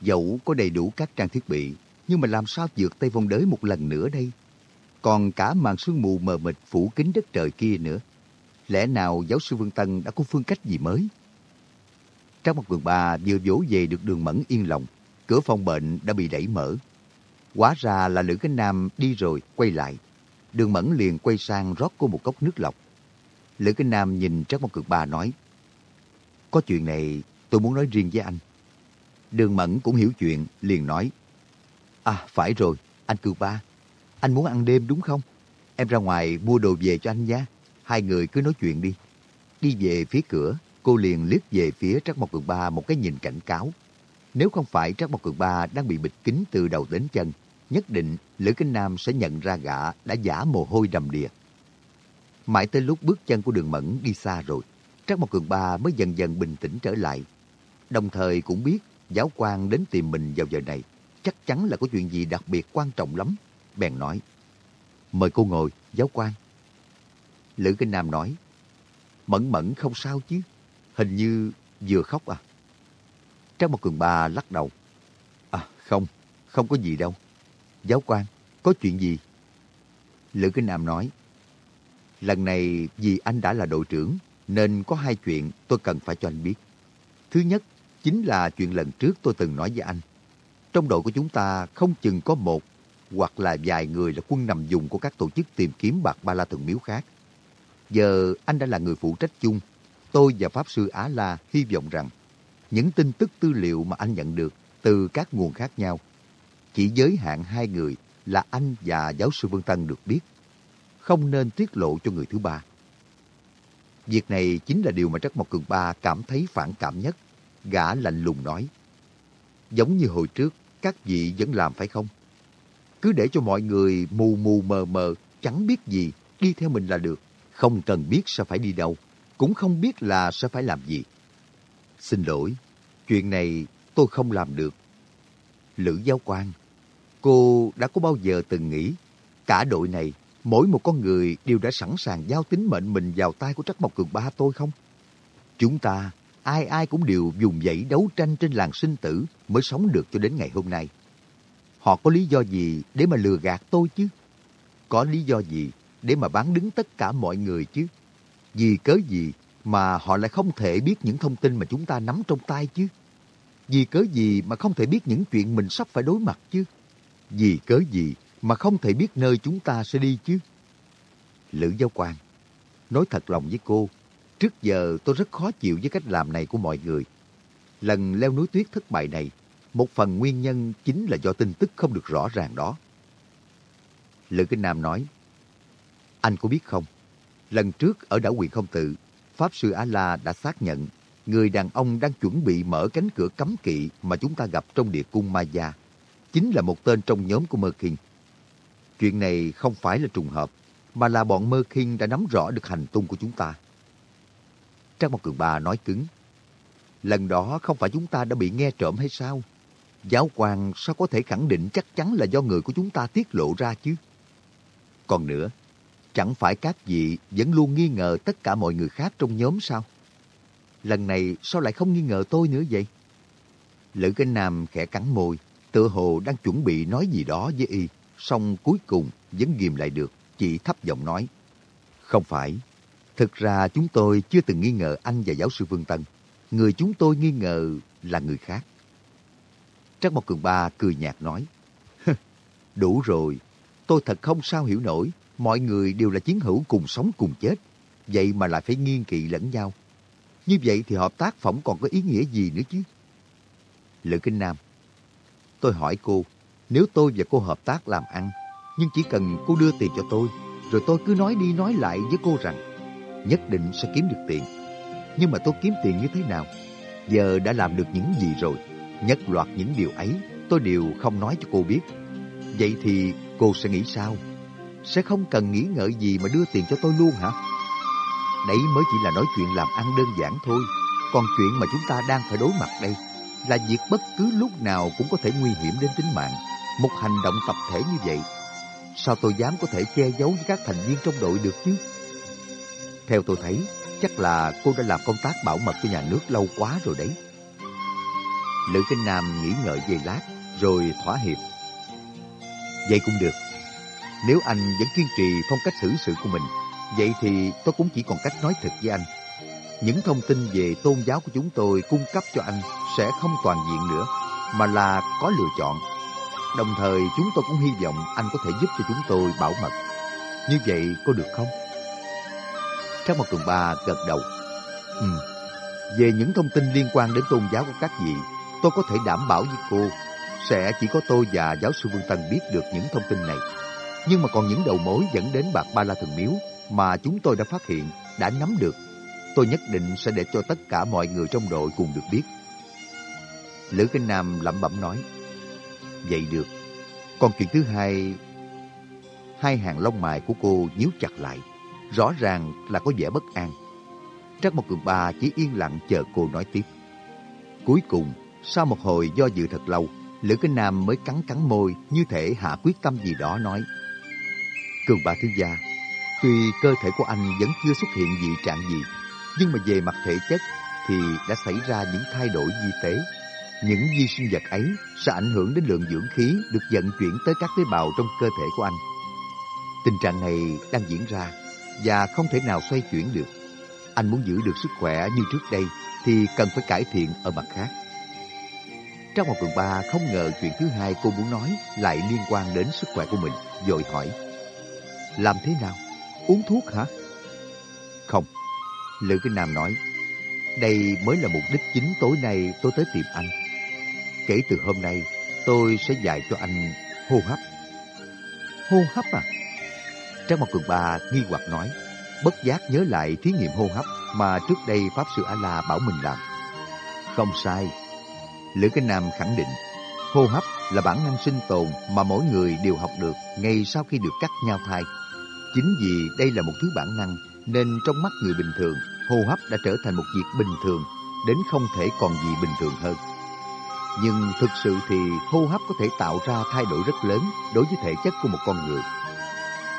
Dẫu có đầy đủ các trang thiết bị, nhưng mà làm sao vượt Tây Vong Đới một lần nữa đây? Còn cả màn sương mù mờ mịt phủ kín đất trời kia nữa. Lẽ nào giáo sư Vương Tân đã có phương cách gì mới? Trong một vườn bà vừa vỗ về được đường mẫn yên lòng, cửa phòng bệnh đã bị đẩy mở. Quá ra là Lữ Cánh Nam đi rồi, quay lại. Đường mẫn liền quay sang rót cô một cốc nước lọc. Lữ Kinh Nam nhìn Trác Mộc Cực Ba nói, Có chuyện này tôi muốn nói riêng với anh. Đường Mẫn cũng hiểu chuyện, liền nói, À, phải rồi, anh cực Ba, anh muốn ăn đêm đúng không? Em ra ngoài mua đồ về cho anh nhé. Hai người cứ nói chuyện đi. Đi về phía cửa, cô liền liếc về phía trác Mộc Cường Ba một cái nhìn cảnh cáo. Nếu không phải trác Mộc Cường Ba đang bị bịt kín từ đầu đến chân, nhất định Lữ Kinh Nam sẽ nhận ra gã đã giả mồ hôi đầm đìa. Mãi tới lúc bước chân của đường mẫn đi xa rồi, Trắc Mộc Cường Ba mới dần dần bình tĩnh trở lại. Đồng thời cũng biết giáo quan đến tìm mình vào giờ này chắc chắn là có chuyện gì đặc biệt quan trọng lắm. Bèn nói, mời cô ngồi, giáo quan. Lữ Kinh Nam nói, Mẫn mẫn không sao chứ? Hình như vừa khóc à? Trác một cường ba lắc đầu. À không, không có gì đâu. Giáo quan, có chuyện gì? Lữ Kinh Nam nói. Lần này vì anh đã là đội trưởng nên có hai chuyện tôi cần phải cho anh biết. Thứ nhất, chính là chuyện lần trước tôi từng nói với anh. Trong đội của chúng ta không chừng có một hoặc là vài người là quân nằm dùng của các tổ chức tìm kiếm bạc ba la thần miếu khác. Giờ anh đã là người phụ trách chung. Tôi và Pháp Sư Á La hy vọng rằng những tin tức tư liệu mà anh nhận được từ các nguồn khác nhau chỉ giới hạn hai người là anh và giáo sư Vương Tân được biết. Không nên tiết lộ cho người thứ ba. Việc này chính là điều mà Trắc Mộc Cường Ba cảm thấy phản cảm nhất. Gã lạnh lùng nói. Giống như hồi trước, các vị vẫn làm phải không? Cứ để cho mọi người mù mù mờ mờ, chẳng biết gì, đi theo mình là được. Không cần biết sẽ phải đi đâu, cũng không biết là sẽ phải làm gì. Xin lỗi, chuyện này tôi không làm được. Lữ giáo quan, cô đã có bao giờ từng nghĩ cả đội này, mỗi một con người đều đã sẵn sàng giao tính mệnh mình vào tay của Trắc Mộc Cường Ba tôi không? Chúng ta, ai ai cũng đều dùng dãy đấu tranh trên làng sinh tử mới sống được cho đến ngày hôm nay. Họ có lý do gì để mà lừa gạt tôi chứ? Có lý do gì để mà bán đứng tất cả mọi người chứ? Vì cớ gì mà họ lại không thể biết những thông tin mà chúng ta nắm trong tay chứ? Vì cớ gì mà không thể biết những chuyện mình sắp phải đối mặt chứ? Vì cớ gì mà không thể biết nơi chúng ta sẽ đi chứ? Lữ Giáo quan nói thật lòng với cô, trước giờ tôi rất khó chịu với cách làm này của mọi người. Lần leo núi tuyết thất bại này, một phần nguyên nhân chính là do tin tức không được rõ ràng đó. Lữ Kinh Nam nói, anh có biết không, lần trước ở đảo quyền không tự, Pháp Sư A-La đã xác nhận người đàn ông đang chuẩn bị mở cánh cửa cấm kỵ mà chúng ta gặp trong địa cung Maya chính là một tên trong nhóm của Mơ Kinh. Chuyện này không phải là trùng hợp, mà là bọn Mơ Kinh đã nắm rõ được hành tung của chúng ta. Trang Mộc Cường Ba nói cứng. Lần đó không phải chúng ta đã bị nghe trộm hay sao? Giáo quan sao có thể khẳng định chắc chắn là do người của chúng ta tiết lộ ra chứ? Còn nữa, chẳng phải các vị vẫn luôn nghi ngờ tất cả mọi người khác trong nhóm sao? Lần này sao lại không nghi ngờ tôi nữa vậy? Lữ Kinh Nam khẽ cắn môi, tựa hồ đang chuẩn bị nói gì đó với y, song cuối cùng vẫn ghim lại được, chỉ thấp giọng nói. Không phải, thực ra chúng tôi chưa từng nghi ngờ anh và giáo sư Vương Tân. Người chúng tôi nghi ngờ là người khác. Trác Mộc Cường Ba cười nhạt nói. Đủ rồi, tôi thật không sao hiểu nổi. Mọi người đều là chiến hữu cùng sống cùng chết. Vậy mà lại phải nghiêng kỵ lẫn nhau. Như vậy thì hợp tác phẩm còn có ý nghĩa gì nữa chứ? Lữ Kinh Nam. Tôi hỏi cô, nếu tôi và cô hợp tác làm ăn, nhưng chỉ cần cô đưa tiền cho tôi, rồi tôi cứ nói đi nói lại với cô rằng nhất định sẽ kiếm được tiền. Nhưng mà tôi kiếm tiền như thế nào? Giờ đã làm được những gì rồi? Nhất loạt những điều ấy tôi đều không nói cho cô biết. Vậy thì cô sẽ nghĩ sao? Sẽ không cần nghĩ ngợi gì mà đưa tiền cho tôi luôn hả? Đấy mới chỉ là nói chuyện làm ăn đơn giản thôi. Còn chuyện mà chúng ta đang phải đối mặt đây là việc bất cứ lúc nào cũng có thể nguy hiểm đến tính mạng. Một hành động tập thể như vậy, sao tôi dám có thể che giấu với các thành viên trong đội được chứ? Theo tôi thấy, chắc là cô đã làm công tác bảo mật cho nhà nước lâu quá rồi đấy. Lữ Kinh Nam nghĩ ngợi giây lát, rồi thỏa hiệp. Vậy cũng được. Nếu anh vẫn kiên trì phong cách xử sự của mình, vậy thì tôi cũng chỉ còn cách nói thật với anh. Những thông tin về tôn giáo của chúng tôi cung cấp cho anh sẽ không toàn diện nữa, mà là có lựa chọn. Đồng thời chúng tôi cũng hy vọng anh có thể giúp cho chúng tôi bảo mật. Như vậy có được không? Trang Mộc Tùng Ba gật đầu. Ừ, về những thông tin liên quan đến tôn giáo của các vị, tôi có thể đảm bảo với cô sẽ chỉ có tôi và giáo sư Vương Tân biết được những thông tin này. Nhưng mà còn những đầu mối dẫn đến bạc Ba La Thần Miếu mà chúng tôi đã phát hiện, đã nắm được, tôi nhất định sẽ để cho tất cả mọi người trong đội cùng được biết. Lữ Kinh Nam lẩm bẩm nói, Vậy được. Còn chuyện thứ hai... Hai hàng lông mày của cô nhíu chặt lại, rõ ràng là có vẻ bất an. Trác một cường ba chỉ yên lặng chờ cô nói tiếp. Cuối cùng, sau một hồi do dự thật lâu, Lữ Kinh Nam mới cắn cắn môi như thể hạ quyết tâm gì đó nói. Cường ba thiếu gia, tuy cơ thể của anh vẫn chưa xuất hiện dị trạng gì, Nhưng mà về mặt thể chất thì đã xảy ra những thay đổi di tế. Những vi sinh vật ấy sẽ ảnh hưởng đến lượng dưỡng khí được vận chuyển tới các tế bào trong cơ thể của anh. Tình trạng này đang diễn ra và không thể nào xoay chuyển được. Anh muốn giữ được sức khỏe như trước đây thì cần phải cải thiện ở mặt khác. Trang Hoàng Cường Ba không ngờ chuyện thứ hai cô muốn nói lại liên quan đến sức khỏe của mình, dội hỏi. Làm thế nào? Uống thuốc hả? Không. Lữ Kinh Nam nói, đây mới là mục đích chính tối nay tôi tới tìm anh. Kể từ hôm nay, tôi sẽ dạy cho anh hô hấp. Hô hấp à? Trang Mặt Cường Ba nghi hoặc nói, bất giác nhớ lại thí nghiệm hô hấp mà trước đây Pháp Sư A-La bảo mình làm. Không sai. Lữ Kinh Nam khẳng định, hô hấp là bản năng sinh tồn mà mỗi người đều học được ngay sau khi được cắt nhau thai. Chính vì đây là một thứ bản năng nên trong mắt người bình thường, hô hấp đã trở thành một việc bình thường, đến không thể còn gì bình thường hơn. Nhưng thực sự thì hô hấp có thể tạo ra thay đổi rất lớn đối với thể chất của một con người.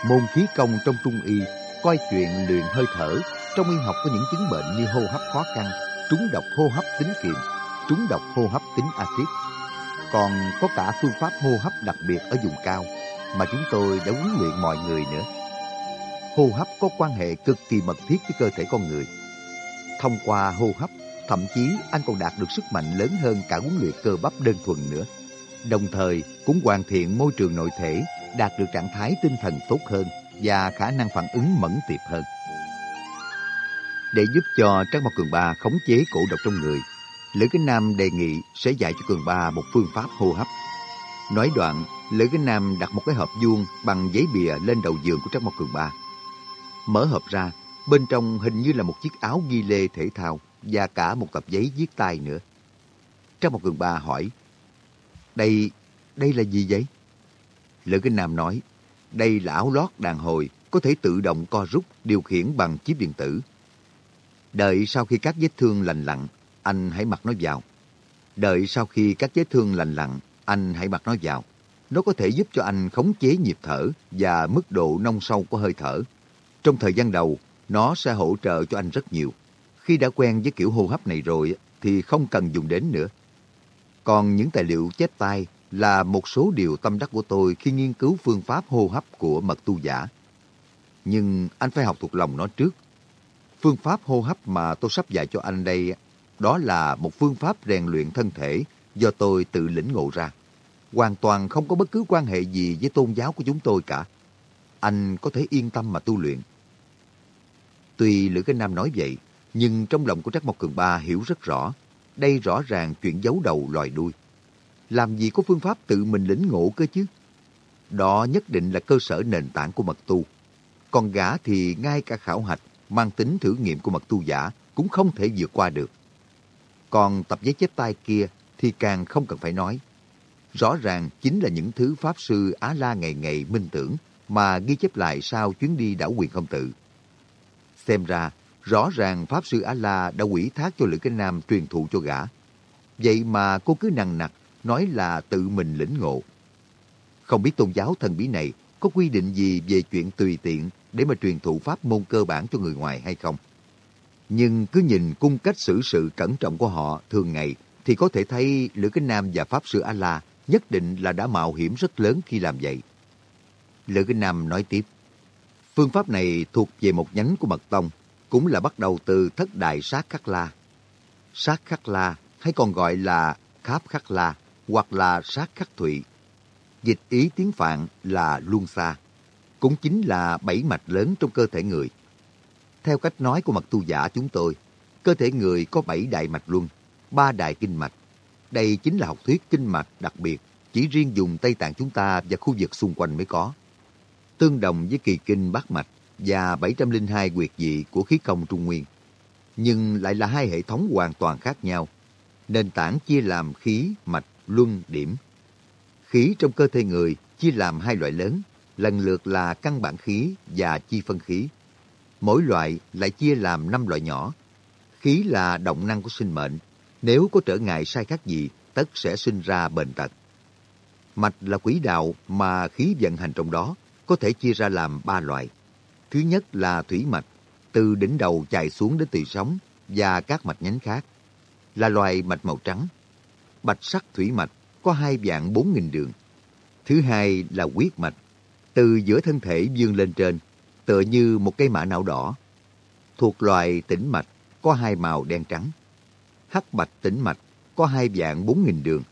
Môn khí công trong trung y coi chuyện luyện hơi thở, trong y học có những chứng bệnh như hô hấp khó khăn, trúng độc hô hấp tính kiềm, trúng độc hô hấp tính axit. Còn có cả phương pháp hô hấp đặc biệt ở vùng cao mà chúng tôi đã huấn luyện mọi người nữa. Hô hấp có quan hệ cực kỳ mật thiết với cơ thể con người. Thông qua hô hấp, thậm chí anh còn đạt được sức mạnh lớn hơn cả huấn luyện cơ bắp đơn thuần nữa. Đồng thời cũng hoàn thiện môi trường nội thể, đạt được trạng thái tinh thần tốt hơn và khả năng phản ứng mẫn tiệp hơn. Để giúp cho Trác Mộc Cường Ba khống chế cổ độc trong người, Lữ Kính Nam đề nghị sẽ dạy cho Cường Ba một phương pháp hô hấp. Nói đoạn, Lữ Kính Nam đặt một cái hộp vuông bằng giấy bìa lên đầu giường của Trác Mộc Cường Ba. Mở hộp ra, bên trong hình như là một chiếc áo ghi lê thể thao và cả một tập giấy viết tay nữa. Trong một Cường Ba hỏi, Đây, đây là gì vậy? Lữ Kinh Nam nói, đây là áo lót đàn hồi, có thể tự động co rút, điều khiển bằng chip điện tử. Đợi sau khi các vết thương lành lặn, anh hãy mặc nó vào. Đợi sau khi các vết thương lành lặn, anh hãy mặc nó vào. Nó có thể giúp cho anh khống chế nhịp thở và mức độ nông sâu của hơi thở. Trong thời gian đầu, nó sẽ hỗ trợ cho anh rất nhiều. Khi đã quen với kiểu hô hấp này rồi thì không cần dùng đến nữa. Còn những tài liệu chép tay là một số điều tâm đắc của tôi khi nghiên cứu phương pháp hô hấp của mật tu giả. Nhưng anh phải học thuộc lòng nó trước. Phương pháp hô hấp mà tôi sắp dạy cho anh đây, đó là một phương pháp rèn luyện thân thể do tôi tự lĩnh ngộ ra. Hoàn toàn không có bất cứ quan hệ gì với tôn giáo của chúng tôi cả. Anh có thể yên tâm mà tu luyện. Tuy Lữ Cái Nam nói vậy, nhưng trong lòng của Trắc Mộc Cường Ba hiểu rất rõ. Đây rõ ràng chuyện giấu đầu lòi đuôi làm gì có phương pháp tự mình lĩnh ngộ cơ chứ? Đó nhất định là cơ sở nền tảng của mật tu. Còn gã thì ngay cả khảo hạch, mang tính thử nghiệm của mật tu giả cũng không thể vượt qua được. Còn tập giấy chép tay kia thì càng không cần phải nói. Rõ ràng chính là những thứ Pháp Sư Á La ngày ngày minh tưởng mà ghi chép lại sau chuyến đi đảo quyền không tự. Xem ra, rõ ràng Pháp Sư a la đã quỷ thác cho Lữ Cái Nam truyền thụ cho gã. Vậy mà cô cứ nằng nặc nói là tự mình lĩnh ngộ. Không biết tôn giáo thần bí này có quy định gì về chuyện tùy tiện để mà truyền thụ pháp môn cơ bản cho người ngoài hay không. Nhưng cứ nhìn cung cách xử sự cẩn trọng của họ thường ngày thì có thể thấy Lữ Kinh Nam và Pháp Sư A-La nhất định là đã mạo hiểm rất lớn khi làm vậy. Lữ Kinh Nam nói tiếp, phương pháp này thuộc về một nhánh của Mật Tông, cũng là bắt đầu từ thất đại sát khắc la. Sát khắc la hay còn gọi là kháp khắc la hoặc là sát khắc thụy. Dịch ý tiếng Phạn là luân xa, cũng chính là bảy mạch lớn trong cơ thể người. Theo cách nói của mật tu giả chúng tôi, cơ thể người có bảy đại mạch luân, ba đại kinh mạch. Đây chính là học thuyết kinh mạch đặc biệt, chỉ riêng dùng Tây Tạng chúng ta và khu vực xung quanh mới có. Tương đồng với kỳ kinh bát mạch và 702 quyệt dị của khí công Trung Nguyên. Nhưng lại là hai hệ thống hoàn toàn khác nhau. Nền tảng chia làm khí, mạch luân điểm. Khí trong cơ thể người chia làm hai loại lớn, lần lượt là căn bản khí và chi phân khí. Mỗi loại lại chia làm năm loại nhỏ. Khí là động năng của sinh mệnh. Nếu có trở ngại sai khác gì, tất sẽ sinh ra bệnh tật. Mạch là quỹ đạo mà khí vận hành trong đó có thể chia ra làm ba loại. Thứ nhất là thủy mạch, từ đỉnh đầu chạy xuống đến tỳ sống và các mạch nhánh khác, là loài mạch màu trắng. Bạch sắc thủy mạch có hai dạng bốn nghìn đường. Thứ hai là huyết mạch, từ giữa thân thể dương lên trên, tựa như một cây mã não đỏ. Thuộc loài tĩnh mạch, có hai màu đen trắng. Hắc bạch tĩnh mạch, có hai dạng bốn nghìn đường.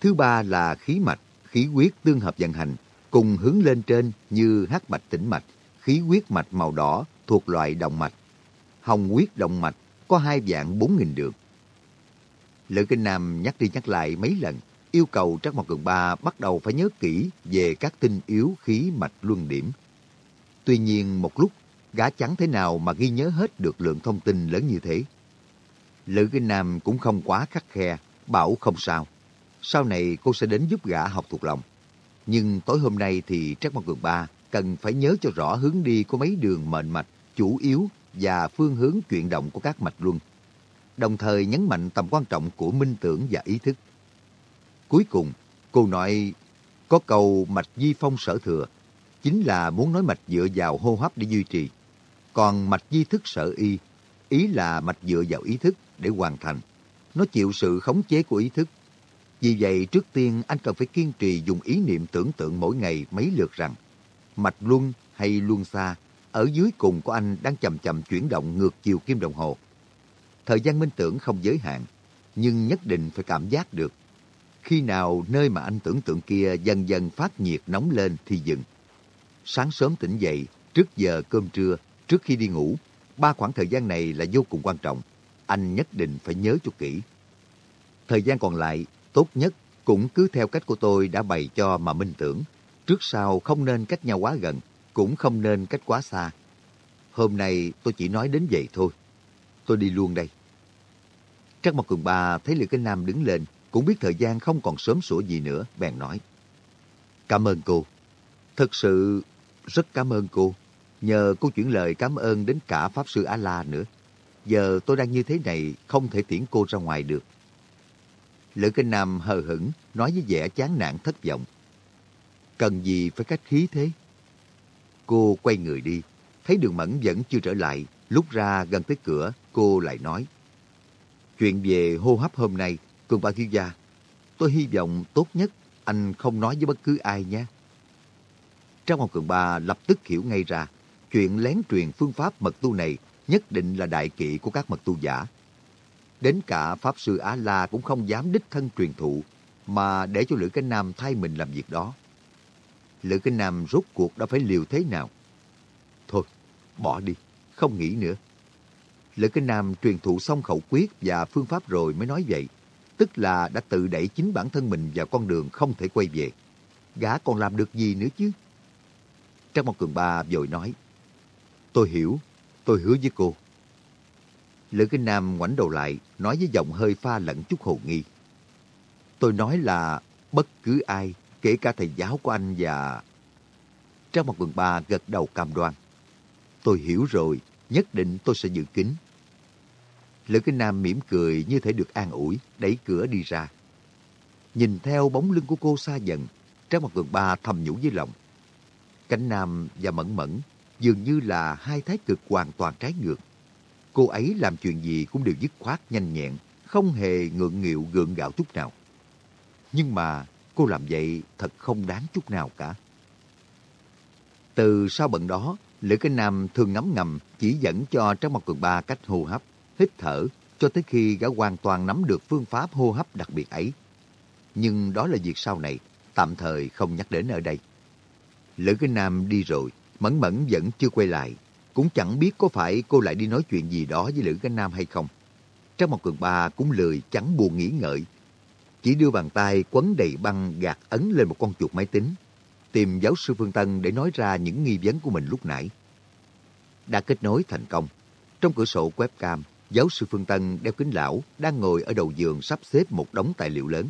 Thứ ba là khí mạch, khí huyết tương hợp vận hành, cùng hướng lên trên như hắc bạch tĩnh mạch, khí huyết mạch màu đỏ thuộc loại động mạch. Hồng huyết động mạch có hai dạng bốn nghìn đường. Lữ Kinh Nam nhắc đi nhắc lại mấy lần, yêu cầu Trác Mộc Cường Ba bắt đầu phải nhớ kỹ về các tinh yếu khí mạch luân điểm. Tuy nhiên một lúc, gã chẳng thế nào mà ghi nhớ hết được lượng thông tin lớn như thế. Lữ Kinh Nam cũng không quá khắc khe, bảo không sao. Sau này cô sẽ đến giúp gã học thuộc lòng. Nhưng tối hôm nay thì Trác Mộc Cường Ba cần phải nhớ cho rõ hướng đi của mấy đường mệnh mạch, chủ yếu và phương hướng chuyển động của các mạch luân. Đồng thời nhấn mạnh tầm quan trọng của minh tưởng và ý thức. Cuối cùng, cô nói có cầu mạch di phong sở thừa, chính là muốn nói mạch dựa vào hô hấp để duy trì. Còn mạch di thức sở y, ý là mạch dựa vào ý thức để hoàn thành. Nó chịu sự khống chế của ý thức. Vì vậy, trước tiên anh cần phải kiên trì dùng ý niệm tưởng tượng mỗi ngày mấy lượt rằng mạch luân hay luân xa, ở dưới cùng của anh đang chậm chậm chuyển động ngược chiều kim đồng hồ. Thời gian minh tưởng không giới hạn, nhưng nhất định phải cảm giác được. Khi nào nơi mà anh tưởng tượng kia dần dần phát nhiệt nóng lên thì dừng. Sáng sớm tỉnh dậy, trước giờ cơm trưa, trước khi đi ngủ, ba khoảng thời gian này là vô cùng quan trọng. Anh nhất định phải nhớ cho kỹ. Thời gian còn lại, tốt nhất cũng cứ theo cách của tôi đã bày cho mà minh tưởng. Trước sau không nên cách nhau quá gần, cũng không nên cách quá xa. Hôm nay tôi chỉ nói đến vậy thôi. Tôi đi luôn đây. Trắc Mặt Cường Ba thấy liệu Cái Nam đứng lên, cũng biết thời gian không còn sớm sủa gì nữa, bèn nói. Cảm ơn cô. Thật sự rất cảm ơn cô. Nhờ cô chuyển lời cảm ơn đến cả Pháp Sư A-La nữa. Giờ tôi đang như thế này, không thể tiễn cô ra ngoài được. Lữ Kinh Nam hờ hững, nói với vẻ chán nản thất vọng. Cần gì phải cách khí thế? Cô quay người đi, thấy đường mẫn vẫn chưa trở lại. Lúc ra gần tới cửa, cô lại nói. Chuyện về hô hấp hôm nay, cường ba thiếu gia, tôi hy vọng tốt nhất anh không nói với bất cứ ai nhé. Trong ông cường ba lập tức hiểu ngay ra, chuyện lén truyền phương pháp mật tu này nhất định là đại kỵ của các mật tu giả. Đến cả Pháp Sư Á La cũng không dám đích thân truyền thụ, mà để cho Lữ Cánh Nam thay mình làm việc đó. Lữ Kinh Nam rốt cuộc đã phải liều thế nào? Thôi, bỏ đi, không nghĩ nữa. Lữ Kinh Nam truyền thụ xong khẩu quyết và phương pháp rồi mới nói vậy. Tức là đã tự đẩy chính bản thân mình vào con đường không thể quay về. Gã còn làm được gì nữa chứ? Trang một cường ba vội nói. Tôi hiểu, tôi hứa với cô. Lữ Kinh Nam ngoảnh đầu lại, nói với giọng hơi pha lẫn chút hồ nghi. Tôi nói là bất cứ ai kể cả thầy giáo của anh và... Trang một quần ba gật đầu cam đoan. Tôi hiểu rồi, nhất định tôi sẽ giữ kín. Lữ Kinh Nam mỉm cười như thể được an ủi, đẩy cửa đi ra. Nhìn theo bóng lưng của cô xa dần, Trang một quần ba thầm nhủ với lòng. Cánh Nam và Mẫn Mẫn dường như là hai thái cực hoàn toàn trái ngược. Cô ấy làm chuyện gì cũng đều dứt khoát nhanh nhẹn, không hề ngượng nghịu gượng gạo chút nào. Nhưng mà Cô làm vậy thật không đáng chút nào cả. Từ sau bận đó, Lữ Cái Nam thường ngấm ngầm chỉ dẫn cho Trác Mộc Cường Ba cách hô hấp, hít thở, cho tới khi gã hoàn toàn nắm được phương pháp hô hấp đặc biệt ấy. Nhưng đó là việc sau này, tạm thời không nhắc đến ở đây. Lữ Cái Nam đi rồi, Mẫn Mẫn vẫn chưa quay lại. Cũng chẳng biết có phải cô lại đi nói chuyện gì đó với Lữ Cái Nam hay không. Trác Mộc Cường Ba cũng lười chẳng buồn nghĩ ngợi, chỉ đưa bàn tay quấn đầy băng gạt ấn lên một con chuột máy tính, tìm giáo sư Phương Tân để nói ra những nghi vấn của mình lúc nãy. Đã kết nối thành công. Trong cửa sổ webcam, giáo sư Phương Tân đeo kính lão đang ngồi ở đầu giường sắp xếp một đống tài liệu lớn.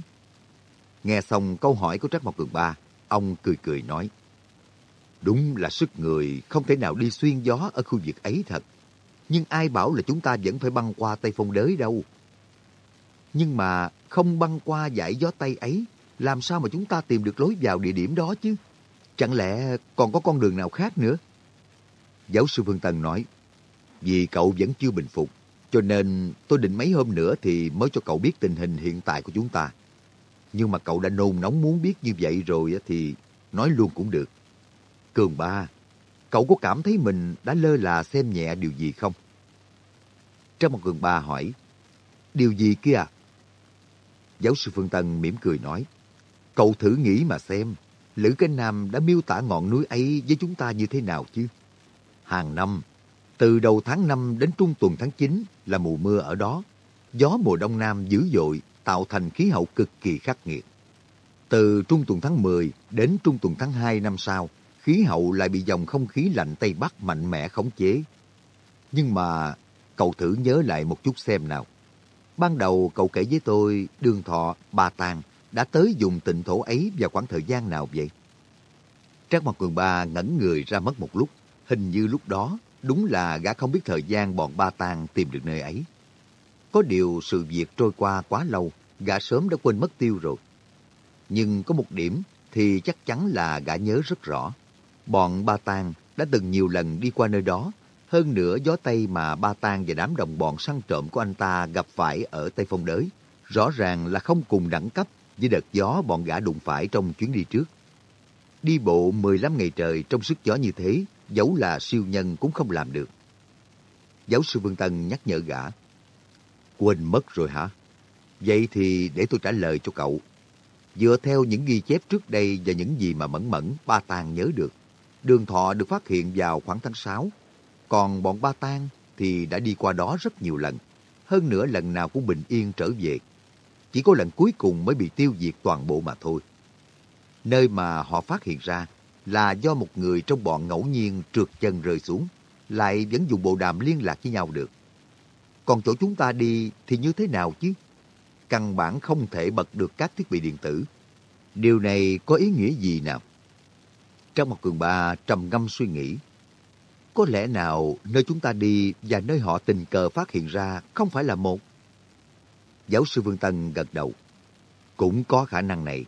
Nghe xong câu hỏi của Trác Mộc Cường Ba, ông cười cười nói, Đúng là sức người không thể nào đi xuyên gió ở khu vực ấy thật. Nhưng ai bảo là chúng ta vẫn phải băng qua Tây Phong Đới đâu. Nhưng mà không băng qua dải gió Tây ấy, làm sao mà chúng ta tìm được lối vào địa điểm đó chứ? Chẳng lẽ còn có con đường nào khác nữa? Giáo sư Phương Tân nói, Vì cậu vẫn chưa bình phục, cho nên tôi định mấy hôm nữa thì mới cho cậu biết tình hình hiện tại của chúng ta. Nhưng mà cậu đã nôn nóng muốn biết như vậy rồi thì nói luôn cũng được. Cường ba, cậu có cảm thấy mình đã lơ là xem nhẹ điều gì không? Trong một cường ba hỏi, điều gì kia à? Giáo sư Phương Tân mỉm cười nói, cậu thử nghĩ mà xem, Lữ Cánh Nam đã miêu tả ngọn núi ấy với chúng ta như thế nào chứ? Hàng năm, từ đầu tháng 5 đến trung tuần tháng 9 là mùa mưa ở đó. Gió mùa đông nam dữ dội tạo thành khí hậu cực kỳ khắc nghiệt. Từ trung tuần tháng 10 đến trung tuần tháng 2 năm sau, khí hậu lại bị dòng không khí lạnh Tây Bắc mạnh mẽ khống chế. Nhưng mà cậu thử nhớ lại một chút xem nào. Ban đầu cậu kể với tôi đường thọ, bà tàng đã tới dùng tịnh thổ ấy vào khoảng thời gian nào vậy? Trác Mặt Cường Ba ngẩn người ra mất một lúc. Hình như lúc đó đúng là gã không biết thời gian bọn ba Tàng tìm được nơi ấy. Có điều sự việc trôi qua quá lâu, gã sớm đã quên mất tiêu rồi. Nhưng có một điểm thì chắc chắn là gã nhớ rất rõ. Bọn ba Tàng đã từng nhiều lần đi qua nơi đó. Hơn nữa gió Tây mà ba tang và đám đồng bọn săn trộm của anh ta gặp phải ở Tây Phong Đới. Rõ ràng là không cùng đẳng cấp với đợt gió bọn gã đụng phải trong chuyến đi trước. Đi bộ 15 ngày trời trong sức gió như thế, dẫu là siêu nhân cũng không làm được. Giáo sư Vương Tân nhắc nhở gã. Quên mất rồi hả? Vậy thì để tôi trả lời cho cậu. Dựa theo những ghi chép trước đây và những gì mà Mẫn Mẫn, Ba Tàng nhớ được, đường thọ được phát hiện vào khoảng tháng 6. Còn bọn Ba Tang thì đã đi qua đó rất nhiều lần. Hơn nữa lần nào cũng bình yên trở về. Chỉ có lần cuối cùng mới bị tiêu diệt toàn bộ mà thôi. Nơi mà họ phát hiện ra là do một người trong bọn ngẫu nhiên trượt chân rơi xuống, lại vẫn dùng bộ đàm liên lạc với nhau được. Còn chỗ chúng ta đi thì như thế nào chứ? Căn bản không thể bật được các thiết bị điện tử. Điều này có ý nghĩa gì nào? Trong một cường bà trầm ngâm suy nghĩ. Có lẽ nào nơi chúng ta đi và nơi họ tình cờ phát hiện ra không phải là một? Giáo sư Vương Tân gật đầu. Cũng có khả năng này.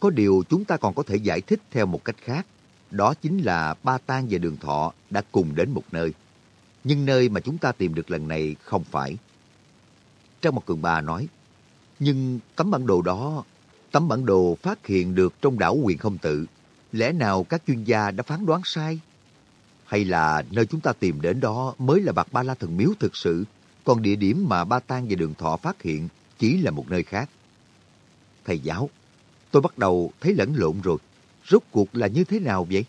Có điều chúng ta còn có thể giải thích theo một cách khác. Đó chính là Ba Tang và Đường Thọ đã cùng đến một nơi. Nhưng nơi mà chúng ta tìm được lần này không phải. Trong một cường bà nói, nhưng tấm bản đồ đó, tấm bản đồ phát hiện được trong đảo quyền không tự, lẽ nào các chuyên gia đã phán đoán sai? Hay là nơi chúng ta tìm đến đó mới là Bạc Ba La Thần Miếu thực sự, còn địa điểm mà Ba Tang và Đường Thọ phát hiện chỉ là một nơi khác? Thầy giáo, tôi bắt đầu thấy lẫn lộn rồi rốt cuộc là như thế nào vậy?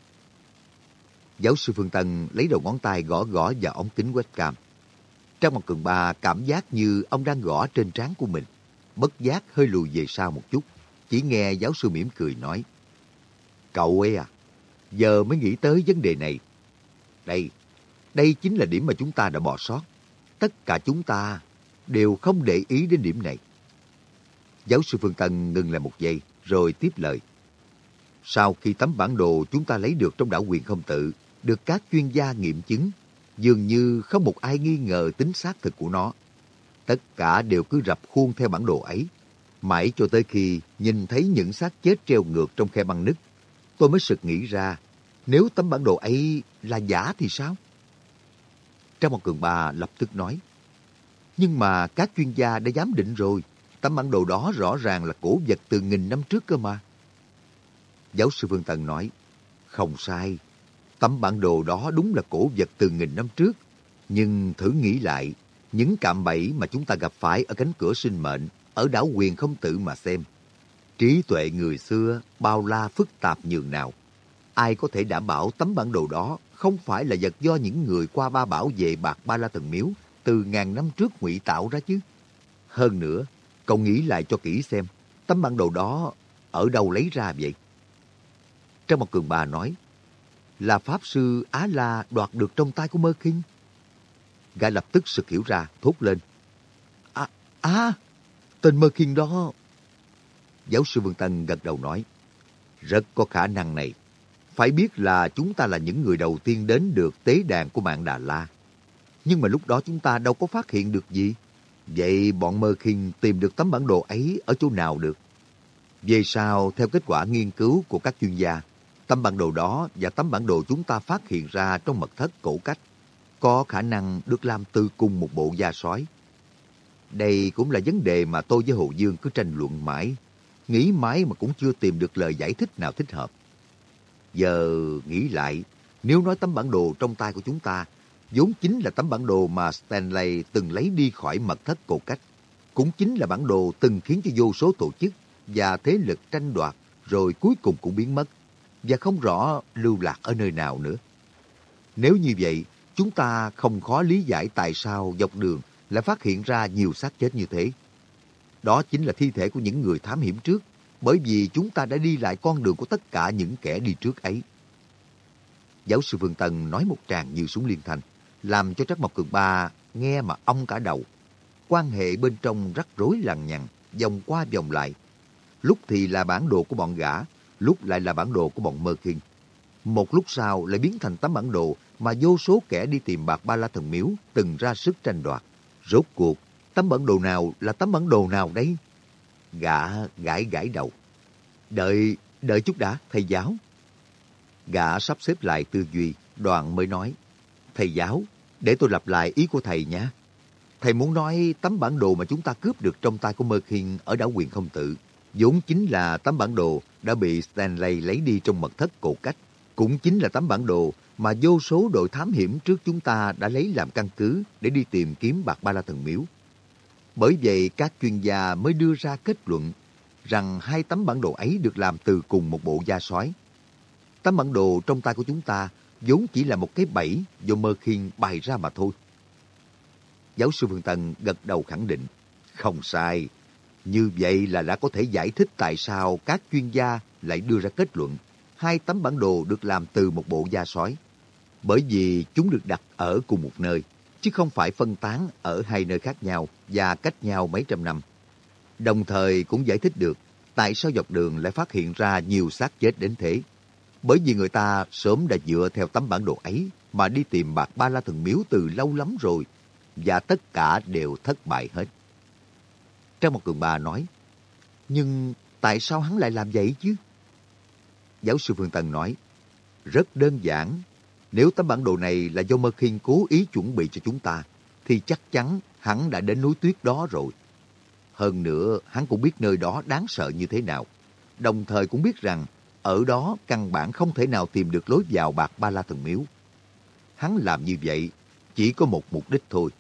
Giáo sư Phương Tân lấy đầu ngón tay gõ gõ vào ống kính webcam. Trong mặt cường ba cảm giác như ông đang gõ trên trán của mình. Bất giác hơi lùi về sau một chút. Chỉ nghe giáo sư mỉm cười nói. Cậu ấy à, giờ mới nghĩ tới vấn đề này. Đây, đây chính là điểm mà chúng ta đã bỏ sót. Tất cả chúng ta đều không để ý đến điểm này. Giáo sư Phương Tân ngừng lại một giây, rồi tiếp lời. Sau khi tấm bản đồ chúng ta lấy được trong đảo quyền không tự, được các chuyên gia nghiệm chứng, dường như không một ai nghi ngờ tính xác thực của nó. Tất cả đều cứ rập khuôn theo bản đồ ấy. Mãi cho tới khi nhìn thấy những xác chết treo ngược trong khe băng nứt, tôi mới sực nghĩ ra, nếu tấm bản đồ ấy là giả thì sao? Trong một cường bà lập tức nói, nhưng mà các chuyên gia đã giám định rồi, tấm bản đồ đó rõ ràng là cổ vật từ nghìn năm trước cơ mà. Giáo sư Vương Tần nói, không sai, tấm bản đồ đó đúng là cổ vật từ nghìn năm trước. Nhưng thử nghĩ lại, những cạm bẫy mà chúng ta gặp phải ở cánh cửa sinh mệnh, ở đảo quyền không tự mà xem. Trí tuệ người xưa bao la phức tạp nhường nào. Ai có thể đảm bảo tấm bản đồ đó không phải là vật do những người qua ba bảo vệ bạc ba la thần miếu từ ngàn năm trước ngụy tạo ra chứ. Hơn nữa, cậu nghĩ lại cho kỹ xem, tấm bản đồ đó ở đâu lấy ra vậy? Trong một cường bà nói, là Pháp Sư Á La đoạt được trong tay của Mơ Kinh. Gã lập tức sực hiểu ra, thốt lên. À, à, tên Mơ Kinh đó. Giáo sư Vương Tân gật đầu nói, rất có khả năng này. Phải biết là chúng ta là những người đầu tiên đến được tế đàn của mạng Đà La. Nhưng mà lúc đó chúng ta đâu có phát hiện được gì. Vậy bọn Mơ Kinh tìm được tấm bản đồ ấy ở chỗ nào được? Về sau, theo kết quả nghiên cứu của các chuyên gia, Tấm bản đồ đó và tấm bản đồ chúng ta phát hiện ra trong mật thất cổ cách có khả năng được làm từ cùng một bộ da sói. Đây cũng là vấn đề mà tôi với Hồ Dương cứ tranh luận mãi, nghĩ mãi mà cũng chưa tìm được lời giải thích nào thích hợp. Giờ nghĩ lại, nếu nói tấm bản đồ trong tay của chúng ta vốn chính là tấm bản đồ mà Stanley từng lấy đi khỏi mật thất cổ cách, cũng chính là bản đồ từng khiến cho vô số tổ chức và thế lực tranh đoạt rồi cuối cùng cũng biến mất và không rõ lưu lạc ở nơi nào nữa. Nếu như vậy, chúng ta không khó lý giải tại sao dọc đường lại phát hiện ra nhiều xác chết như thế. Đó chính là thi thể của những người thám hiểm trước, bởi vì chúng ta đã đi lại con đường của tất cả những kẻ đi trước ấy. Giáo sư Vương Tân nói một tràng như súng liên thanh, làm cho Trắc Mộc Cường Ba nghe mà ong cả đầu. Quan hệ bên trong rắc rối lằng nhằng, vòng qua vòng lại. Lúc thì là bản đồ của bọn gã, lúc lại là bản đồ của bọn Mơ Kinh. Một lúc sau lại biến thành tấm bản đồ mà vô số kẻ đi tìm bạc ba la thần miếu từng ra sức tranh đoạt. Rốt cuộc, tấm bản đồ nào là tấm bản đồ nào đấy? Gã gãi gãi đầu. Đợi, đợi chút đã, thầy giáo. Gã sắp xếp lại tư duy, đoàn mới nói. Thầy giáo, để tôi lặp lại ý của thầy nhé. Thầy muốn nói tấm bản đồ mà chúng ta cướp được trong tay của Mơ Khiên ở đảo quyền không tự, vốn chính là tấm bản đồ đã bị Stanley lấy đi trong mật thất cổ cách. Cũng chính là tấm bản đồ mà vô số đội thám hiểm trước chúng ta đã lấy làm căn cứ để đi tìm kiếm bạc ba la thần miếu. Bởi vậy các chuyên gia mới đưa ra kết luận rằng hai tấm bản đồ ấy được làm từ cùng một bộ da sói. Tấm bản đồ trong tay của chúng ta vốn chỉ là một cái bẫy do Mơ Khiên bày ra mà thôi. Giáo sư Phương Tân gật đầu khẳng định, không sai. Như vậy là đã có thể giải thích tại sao các chuyên gia lại đưa ra kết luận hai tấm bản đồ được làm từ một bộ da sói. Bởi vì chúng được đặt ở cùng một nơi, chứ không phải phân tán ở hai nơi khác nhau và cách nhau mấy trăm năm. Đồng thời cũng giải thích được tại sao dọc đường lại phát hiện ra nhiều xác chết đến thế. Bởi vì người ta sớm đã dựa theo tấm bản đồ ấy mà đi tìm bạc ba la thần miếu từ lâu lắm rồi, và tất cả đều thất bại hết. Trang một cường bà nói, nhưng tại sao hắn lại làm vậy chứ? Giáo sư Phương Tân nói, rất đơn giản. Nếu tấm bản đồ này là do Mơ Khiên cố ý chuẩn bị cho chúng ta, thì chắc chắn hắn đã đến núi tuyết đó rồi. Hơn nữa, hắn cũng biết nơi đó đáng sợ như thế nào. Đồng thời cũng biết rằng, ở đó căn bản không thể nào tìm được lối vào bạc ba la thần miếu. Hắn làm như vậy chỉ có một mục đích thôi,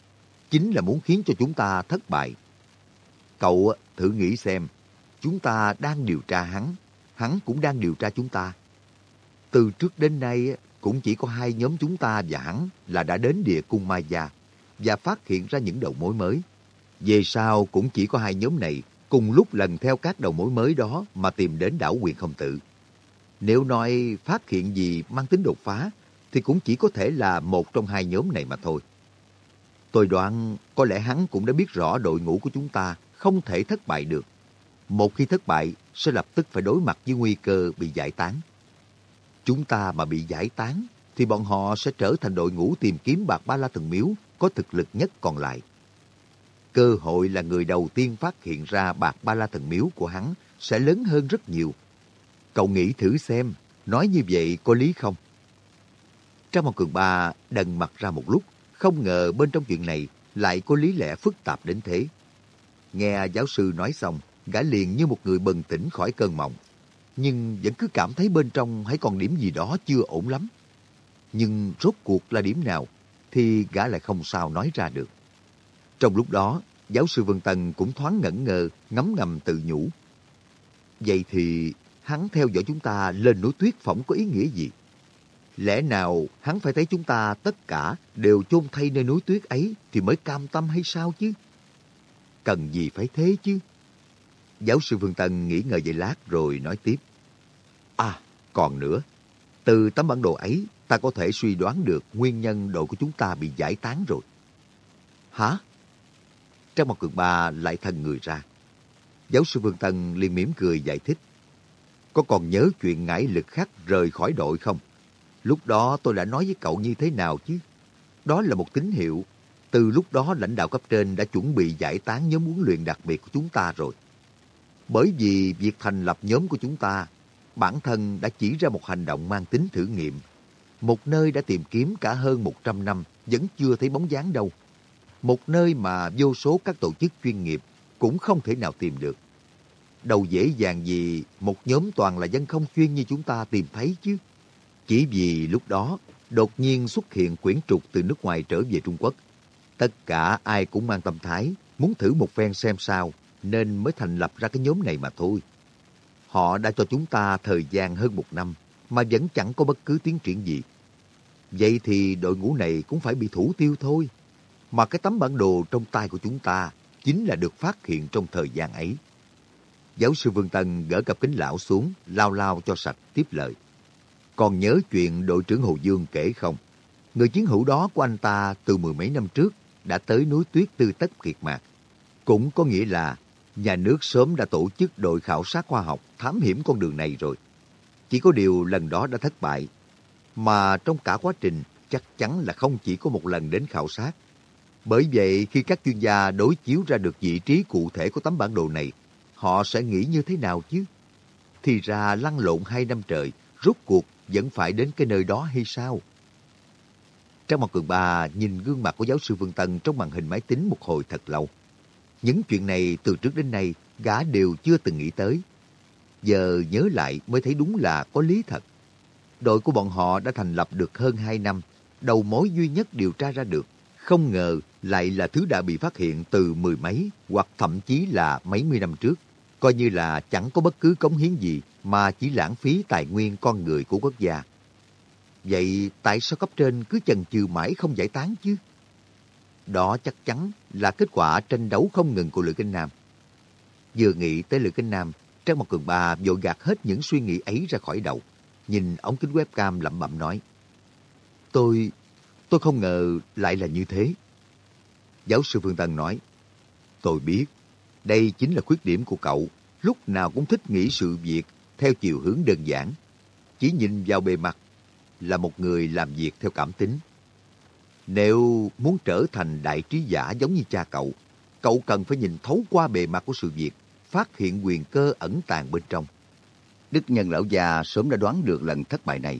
chính là muốn khiến cho chúng ta thất bại. Cậu thử nghĩ xem, chúng ta đang điều tra hắn, hắn cũng đang điều tra chúng ta. Từ trước đến nay cũng chỉ có hai nhóm chúng ta và hắn là đã đến địa cung Mai Gia và phát hiện ra những đầu mối mới. Về sau cũng chỉ có hai nhóm này cùng lúc lần theo các đầu mối mới đó mà tìm đến đảo quyền không tự. Nếu nói phát hiện gì mang tính đột phá thì cũng chỉ có thể là một trong hai nhóm này mà thôi. Tôi đoán có lẽ hắn cũng đã biết rõ đội ngũ của chúng ta không thể thất bại được. Một khi thất bại, sẽ lập tức phải đối mặt với nguy cơ bị giải tán. Chúng ta mà bị giải tán, thì bọn họ sẽ trở thành đội ngũ tìm kiếm bạc ba la thần miếu có thực lực nhất còn lại. Cơ hội là người đầu tiên phát hiện ra bạc ba la thần miếu của hắn sẽ lớn hơn rất nhiều. Cậu nghĩ thử xem, nói như vậy có lý không? Trang một cường ba đần mặt ra một lúc, không ngờ bên trong chuyện này lại có lý lẽ phức tạp đến thế. Nghe giáo sư nói xong, gã liền như một người bừng tỉnh khỏi cơn mộng. Nhưng vẫn cứ cảm thấy bên trong hay còn điểm gì đó chưa ổn lắm. Nhưng rốt cuộc là điểm nào thì gã lại không sao nói ra được. Trong lúc đó, giáo sư Vân Tần cũng thoáng ngẩn ngơ, ngấm ngầm tự nhủ. Vậy thì hắn theo dõi chúng ta lên núi tuyết phỏng có ý nghĩa gì? Lẽ nào hắn phải thấy chúng ta tất cả đều chôn thay nơi núi tuyết ấy thì mới cam tâm hay sao chứ? Cần gì phải thế chứ? Giáo sư Phương Tân nghĩ ngợi vài lát rồi nói tiếp. Còn nữa. Từ tấm bản đồ ấy, ta có thể suy đoán được nguyên nhân đội của chúng ta bị giải tán rồi. Hả? Trang một cường ba lại thần người ra. Giáo sư Vương Tân liền mỉm cười giải thích. Có còn nhớ chuyện ngải lực khắc rời khỏi đội không? Lúc đó tôi đã nói với cậu như thế nào chứ? Đó là một tín hiệu. Từ lúc đó lãnh đạo cấp trên đã chuẩn bị giải tán nhóm huấn luyện đặc biệt của chúng ta rồi. Bởi vì việc thành lập nhóm của chúng ta, bản thân đã chỉ ra một hành động mang tính thử nghiệm. một nơi đã tìm kiếm cả hơn 100 năm vẫn chưa thấy bóng dáng đâu. Một nơi mà vô số các tổ chức chuyên nghiệp cũng không thể nào tìm được. Đâu dễ dàng gì một nhóm toàn là dân không chuyên như chúng ta tìm thấy chứ. Chỉ vì lúc đó đột nhiên xuất hiện quyển trục từ nước ngoài trở về Trung Quốc. Tất cả ai cũng mang tâm thái, muốn thử một phen xem sao, nên mới thành lập ra cái nhóm này mà thôi. Họ đã cho chúng ta thời gian hơn một năm, mà vẫn chẳng có bất cứ tiến triển gì. Vậy thì đội ngũ này cũng phải bị thủ tiêu thôi. Mà cái tấm bản đồ trong tay của chúng ta chính là được phát hiện trong thời gian ấy. Giáo sư Vương Tân gỡ cặp kính lão xuống, lao lao cho sạch tiếp lời. Còn nhớ chuyện đội trưởng Hồ Dương kể không? Người chiến hữu đó của anh ta từ mười mấy năm trước đã tới núi tuyết tư tất kiệt mạc. Cũng có nghĩa là nhà nước sớm đã tổ chức đội khảo sát khoa học thám hiểm con đường này rồi. Chỉ có điều lần đó đã thất bại. Mà trong cả quá trình chắc chắn là không chỉ có một lần đến khảo sát. Bởi vậy khi các chuyên gia đối chiếu ra được vị trí cụ thể của tấm bản đồ này, họ sẽ nghĩ như thế nào chứ? Thì ra lăn lộn hai năm trời, rốt cuộc vẫn phải đến cái nơi đó hay sao? Trang một cường ba nhìn gương mặt của giáo sư Vương Tân trong màn hình máy tính một hồi thật lâu. Những chuyện này từ trước đến nay gã đều chưa từng nghĩ tới. Giờ nhớ lại mới thấy đúng là có lý thật. Đội của bọn họ đã thành lập được hơn 2 năm, đầu mối duy nhất điều tra ra được. Không ngờ lại là thứ đã bị phát hiện từ mười mấy hoặc thậm chí là mấy mươi năm trước. Coi như là chẳng có bất cứ cống hiến gì mà chỉ lãng phí tài nguyên con người của quốc gia. Vậy tại sao cấp trên cứ chần chừ mãi không giải tán chứ? Đó chắc chắn là kết quả tranh đấu không ngừng của Lữ Kinh Nam. Vừa nghĩ tới Lữ Kinh Nam, Trang một Cường Ba vội gạt hết những suy nghĩ ấy ra khỏi đầu. Nhìn ống kính webcam lẩm bẩm nói. Tôi, tôi không ngờ lại là như thế. Giáo sư Phương Tân nói. Tôi biết, đây chính là khuyết điểm của cậu. Lúc nào cũng thích nghĩ sự việc theo chiều hướng đơn giản. Chỉ nhìn vào bề mặt là một người làm việc theo cảm tính. Nếu muốn trở thành đại trí giả giống như cha cậu, cậu cần phải nhìn thấu qua bề mặt của sự việc, phát hiện quyền cơ ẩn tàng bên trong. Đức Nhân Lão Già sớm đã đoán được lần thất bại này.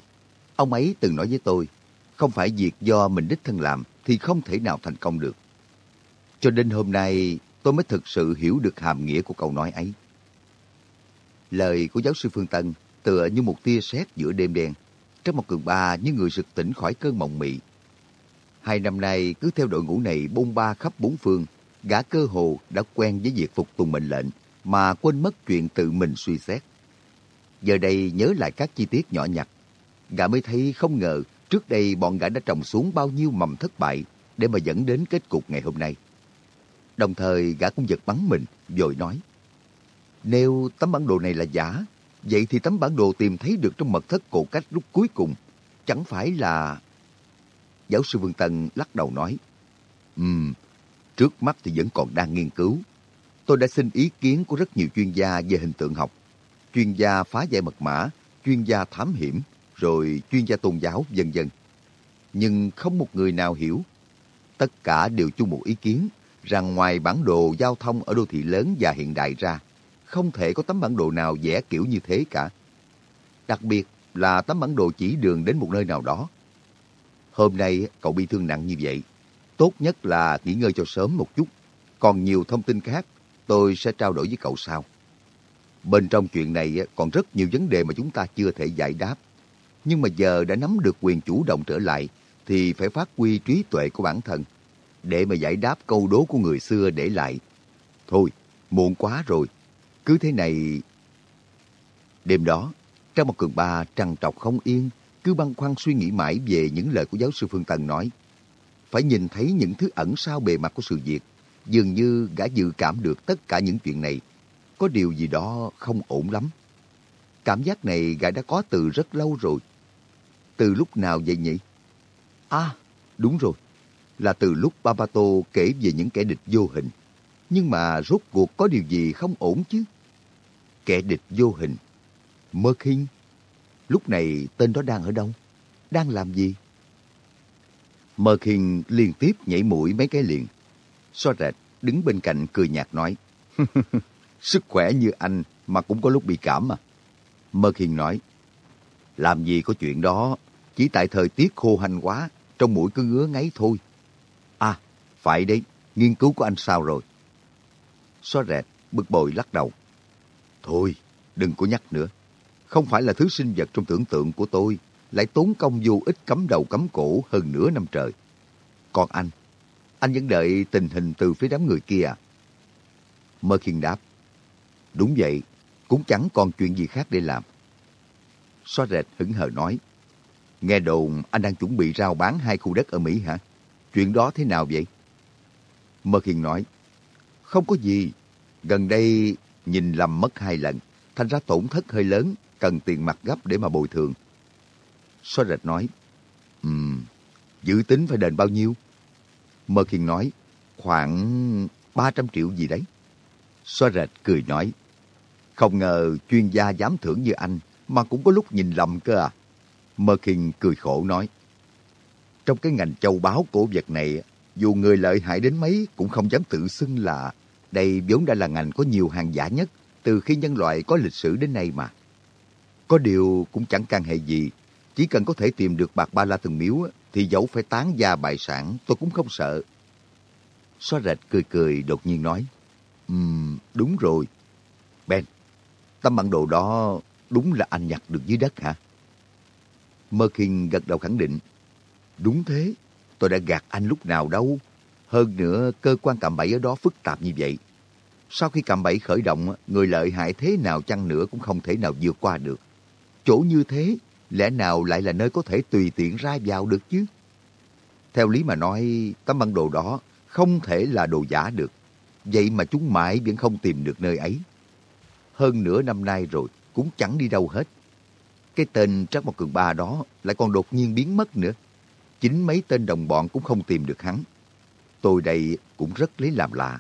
Ông ấy từng nói với tôi, không phải việc do mình đích thân làm thì không thể nào thành công được. Cho đến hôm nay, tôi mới thực sự hiểu được hàm nghĩa của câu nói ấy. Lời của giáo sư Phương Tân tựa như một tia sét giữa đêm đen, trong một cường ba như người sực tỉnh khỏi cơn mộng mị. Hai năm nay cứ theo đội ngũ này bôn ba khắp bốn phương, gã cơ hồ đã quen với việc phục tùng mệnh lệnh mà quên mất chuyện tự mình suy xét. Giờ đây nhớ lại các chi tiết nhỏ nhặt, gã mới thấy không ngờ trước đây bọn gã đã trồng xuống bao nhiêu mầm thất bại để mà dẫn đến kết cục ngày hôm nay. Đồng thời gã cũng giật bắn mình, rồi nói, nếu tấm bản đồ này là giả, vậy thì tấm bản đồ tìm thấy được trong mật thất cổ cách lúc cuối cùng chẳng phải là... Giáo sư Vương Tân lắc đầu nói, Ừm, um, trước mắt thì vẫn còn đang nghiên cứu. Tôi đã xin ý kiến của rất nhiều chuyên gia về hình tượng học, chuyên gia phá giải mật mã, chuyên gia thám hiểm, rồi chuyên gia tôn giáo, vân vân. Nhưng không một người nào hiểu. Tất cả đều chung một ý kiến rằng ngoài bản đồ giao thông ở đô thị lớn và hiện đại ra, không thể có tấm bản đồ nào vẽ kiểu như thế cả. Đặc biệt là tấm bản đồ chỉ đường đến một nơi nào đó. Hôm nay cậu bị thương nặng như vậy, tốt nhất là nghỉ ngơi cho sớm một chút. Còn nhiều thông tin khác, tôi sẽ trao đổi với cậu sau. Bên trong chuyện này còn rất nhiều vấn đề mà chúng ta chưa thể giải đáp. Nhưng mà giờ đã nắm được quyền chủ động trở lại, thì phải phát huy trí tuệ của bản thân, để mà giải đáp câu đố của người xưa để lại. Thôi, muộn quá rồi, cứ thế này... Đêm đó, trong một cường ba trằn trọc không yên, cứ băn khoăn suy nghĩ mãi về những lời của giáo sư Phương Tần nói. Phải nhìn thấy những thứ ẩn sau bề mặt của sự việc, dường như gã dự cảm được tất cả những chuyện này. Có điều gì đó không ổn lắm. Cảm giác này gã đã có từ rất lâu rồi. Từ lúc nào vậy nhỉ? À, đúng rồi. Là từ lúc Babato kể về những kẻ địch vô hình. Nhưng mà rốt cuộc có điều gì không ổn chứ? Kẻ địch vô hình. Mơ khinh. Lúc này tên đó đang ở đâu? Đang làm gì? Mơ Khiên liên tiếp nhảy mũi mấy cái liền. So rệt đứng bên cạnh cười nhạt nói. Sức khỏe như anh mà cũng có lúc bị cảm mà. Mơ Khiên nói. Làm gì có chuyện đó. Chỉ tại thời tiết khô hành quá, trong mũi cứ ngứa ngáy thôi. À, phải đấy, nghiên cứu của anh sao rồi? So rẹt, bực bội lắc đầu. Thôi, đừng có nhắc nữa. Không phải là thứ sinh vật trong tưởng tượng của tôi, lại tốn công vô ích cấm đầu cấm cổ hơn nửa năm trời. Còn anh, anh vẫn đợi tình hình từ phía đám người kia à? Mơ khiên đáp. Đúng vậy, cũng chẳng còn chuyện gì khác để làm. Xóa rệt hững hờ nói. Nghe đồn anh đang chuẩn bị rao bán hai khu đất ở Mỹ hả? Chuyện đó thế nào vậy? Mơ khiên nói. Không có gì. Gần đây nhìn lầm mất hai lần. Thành ra tổn thất hơi lớn, cần tiền mặt gấp để mà bồi thường. Xóa rệt nói. Ừm, dự tính phải đền bao nhiêu? Mơ Kiên nói. Khoảng 300 triệu gì đấy. Xóa rệt cười nói. Không ngờ chuyên gia dám thưởng như anh mà cũng có lúc nhìn lầm cơ à. Mơ Kiên cười khổ nói. Trong cái ngành châu báu cổ vật này, dù người lợi hại đến mấy cũng không dám tự xưng là đây vốn đã là ngành có nhiều hàng giả nhất từ khi nhân loại có lịch sử đến nay mà. Có điều cũng chẳng can hệ gì, chỉ cần có thể tìm được bạc ba la thần miếu thì dẫu phải tán gia bại sản tôi cũng không sợ. Xóa rệt cười cười đột nhiên nói, um, đúng rồi. Ben, tấm bản đồ đó đúng là anh nhặt được dưới đất hả? Mơ Kinh gật đầu khẳng định. Đúng thế, tôi đã gạt anh lúc nào đâu. Hơn nữa, cơ quan cạm bẫy ở đó phức tạp như vậy. Sau khi cạm bẫy khởi động, người lợi hại thế nào chăng nữa cũng không thể nào vượt qua được. Chỗ như thế, lẽ nào lại là nơi có thể tùy tiện ra vào được chứ? Theo lý mà nói, tấm bản đồ đó không thể là đồ giả được. Vậy mà chúng mãi vẫn không tìm được nơi ấy. Hơn nửa năm nay rồi, cũng chẳng đi đâu hết. Cái tên Trác Mộc Cường Ba đó lại còn đột nhiên biến mất nữa. Chính mấy tên đồng bọn cũng không tìm được hắn. Tôi đây cũng rất lấy làm lạ.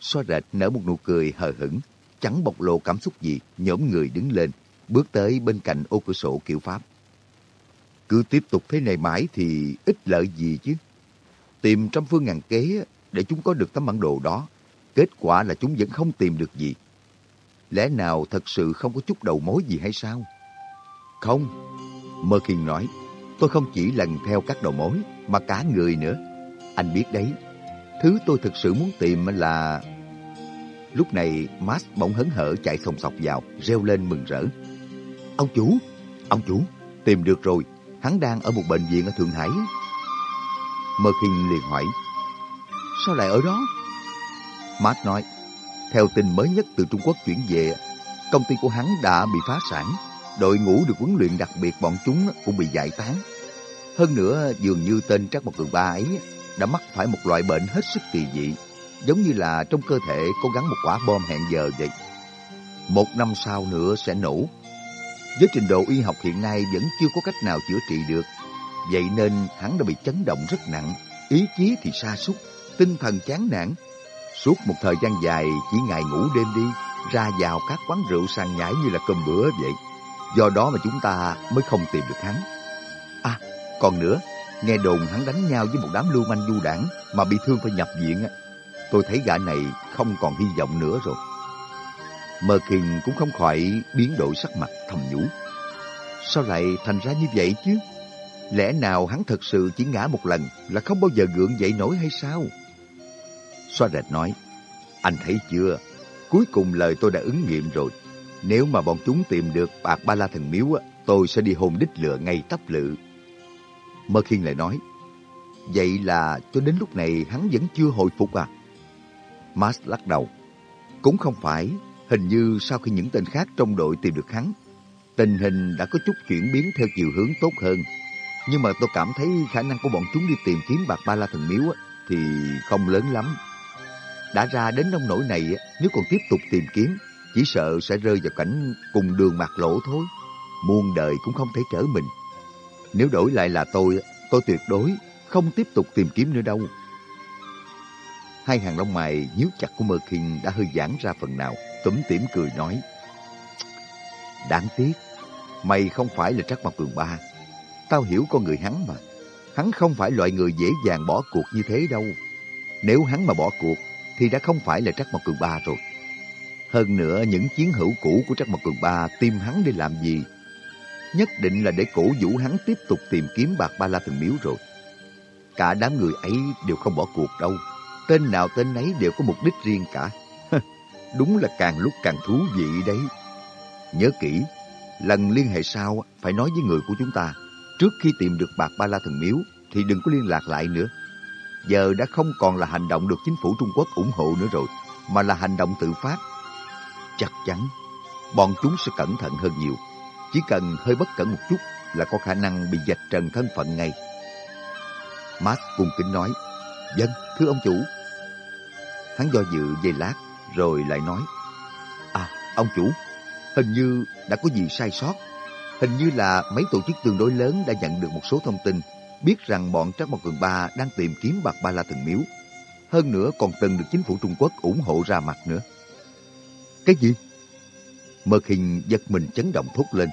Xoa rệt nở một nụ cười hờ hững, chẳng bộc lộ cảm xúc gì, nhóm người đứng lên, bước tới bên cạnh ô cửa sổ kiểu Pháp. Cứ tiếp tục thế này mãi thì ít lợi gì chứ. Tìm trăm phương ngàn kế để chúng có được tấm bản đồ đó. Kết quả là chúng vẫn không tìm được gì. Lẽ nào thật sự không có chút đầu mối gì hay sao? Không. Mơ Kiên nói, tôi không chỉ lần theo các đầu mối, mà cả người nữa. Anh biết đấy, thứ tôi thực sự muốn tìm là... Lúc này, Max bỗng hấn hở chạy sòng sọc vào, reo lên mừng rỡ. Ông chủ, ông chủ, tìm được rồi, hắn đang ở một bệnh viện ở Thượng Hải. Mơ Kinh liền hỏi, sao lại ở đó? Matt nói, theo tin mới nhất từ Trung Quốc chuyển về, công ty của hắn đã bị phá sản, đội ngũ được huấn luyện đặc biệt bọn chúng cũng bị giải tán. Hơn nữa, dường như tên Trác Mộc Cường Ba ấy đã mắc phải một loại bệnh hết sức kỳ dị, giống như là trong cơ thể có gắn một quả bom hẹn giờ vậy. Một năm sau nữa sẽ nổ. Với trình độ y học hiện nay vẫn chưa có cách nào chữa trị được, vậy nên hắn đã bị chấn động rất nặng, ý chí thì sa sút tinh thần chán nản, Suốt một thời gian dài chỉ ngày ngủ đêm đi, ra vào các quán rượu sang nhảy như là cơm bữa vậy. Do đó mà chúng ta mới không tìm được hắn. À, còn nữa, nghe đồn hắn đánh nhau với một đám lưu manh du đảng mà bị thương phải nhập viện. Tôi thấy gã này không còn hy vọng nữa rồi. Mơ Kiền cũng không khỏi biến đổi sắc mặt thầm nhủ. Sao lại thành ra như vậy chứ? Lẽ nào hắn thật sự chỉ ngã một lần là không bao giờ gượng dậy nổi hay sao? Xoa rệt nói, anh thấy chưa, cuối cùng lời tôi đã ứng nghiệm rồi. Nếu mà bọn chúng tìm được bạc ba la thần miếu, tôi sẽ đi hôn đích lựa ngay tấp lự. Mơ Khiên lại nói, vậy là cho đến lúc này hắn vẫn chưa hồi phục à? Mars lắc đầu, cũng không phải, hình như sau khi những tên khác trong đội tìm được hắn, tình hình đã có chút chuyển biến theo chiều hướng tốt hơn. Nhưng mà tôi cảm thấy khả năng của bọn chúng đi tìm kiếm bạc ba la thần miếu thì không lớn lắm. Đã ra đến nông nỗi này, nếu còn tiếp tục tìm kiếm, chỉ sợ sẽ rơi vào cảnh cùng đường mặt lỗ thôi. Muôn đời cũng không thể trở mình. Nếu đổi lại là tôi, tôi tuyệt đối không tiếp tục tìm kiếm nữa đâu. Hai hàng lông mày nhíu chặt của Mơ Kinh đã hơi giãn ra phần nào, tủm tỉm cười nói. Đáng tiếc, mày không phải là Trắc Mặt Cường Ba. Tao hiểu con người hắn mà. Hắn không phải loại người dễ dàng bỏ cuộc như thế đâu. Nếu hắn mà bỏ cuộc, thì đã không phải là Trắc Mộc Cường Ba rồi. Hơn nữa, những chiến hữu cũ của Trắc Mộc Cường Ba tìm hắn để làm gì? nhất định là để cổ vũ hắn tiếp tục tìm kiếm bạc ba la thần miếu rồi. Cả đám người ấy đều không bỏ cuộc đâu. Tên nào tên ấy đều có mục đích riêng cả. Đúng là càng lúc càng thú vị đấy. Nhớ kỹ, lần liên hệ sau phải nói với người của chúng ta. Trước khi tìm được bạc ba la thần miếu thì đừng có liên lạc lại nữa. Giờ đã không còn là hành động được chính phủ Trung Quốc ủng hộ nữa rồi, mà là hành động tự phát. Chắc chắn, bọn chúng sẽ cẩn thận hơn nhiều. Chỉ cần hơi bất cẩn một chút là có khả năng bị dạch trần thân phận ngay. Max cung kính nói, Dân, vâng, thưa ông chủ. Hắn do dự về lát, rồi lại nói, À, ông chủ, hình như đã có gì sai sót. Hình như là mấy tổ chức tương đối lớn đã nhận được một số thông tin, biết rằng bọn Trắc Mộc Cường Ba đang tìm kiếm bạc ba la thần miếu. Hơn nữa còn từng được chính phủ Trung Quốc ủng hộ ra mặt nữa. Cái gì? Mật hình giật mình chấn động thốt lên.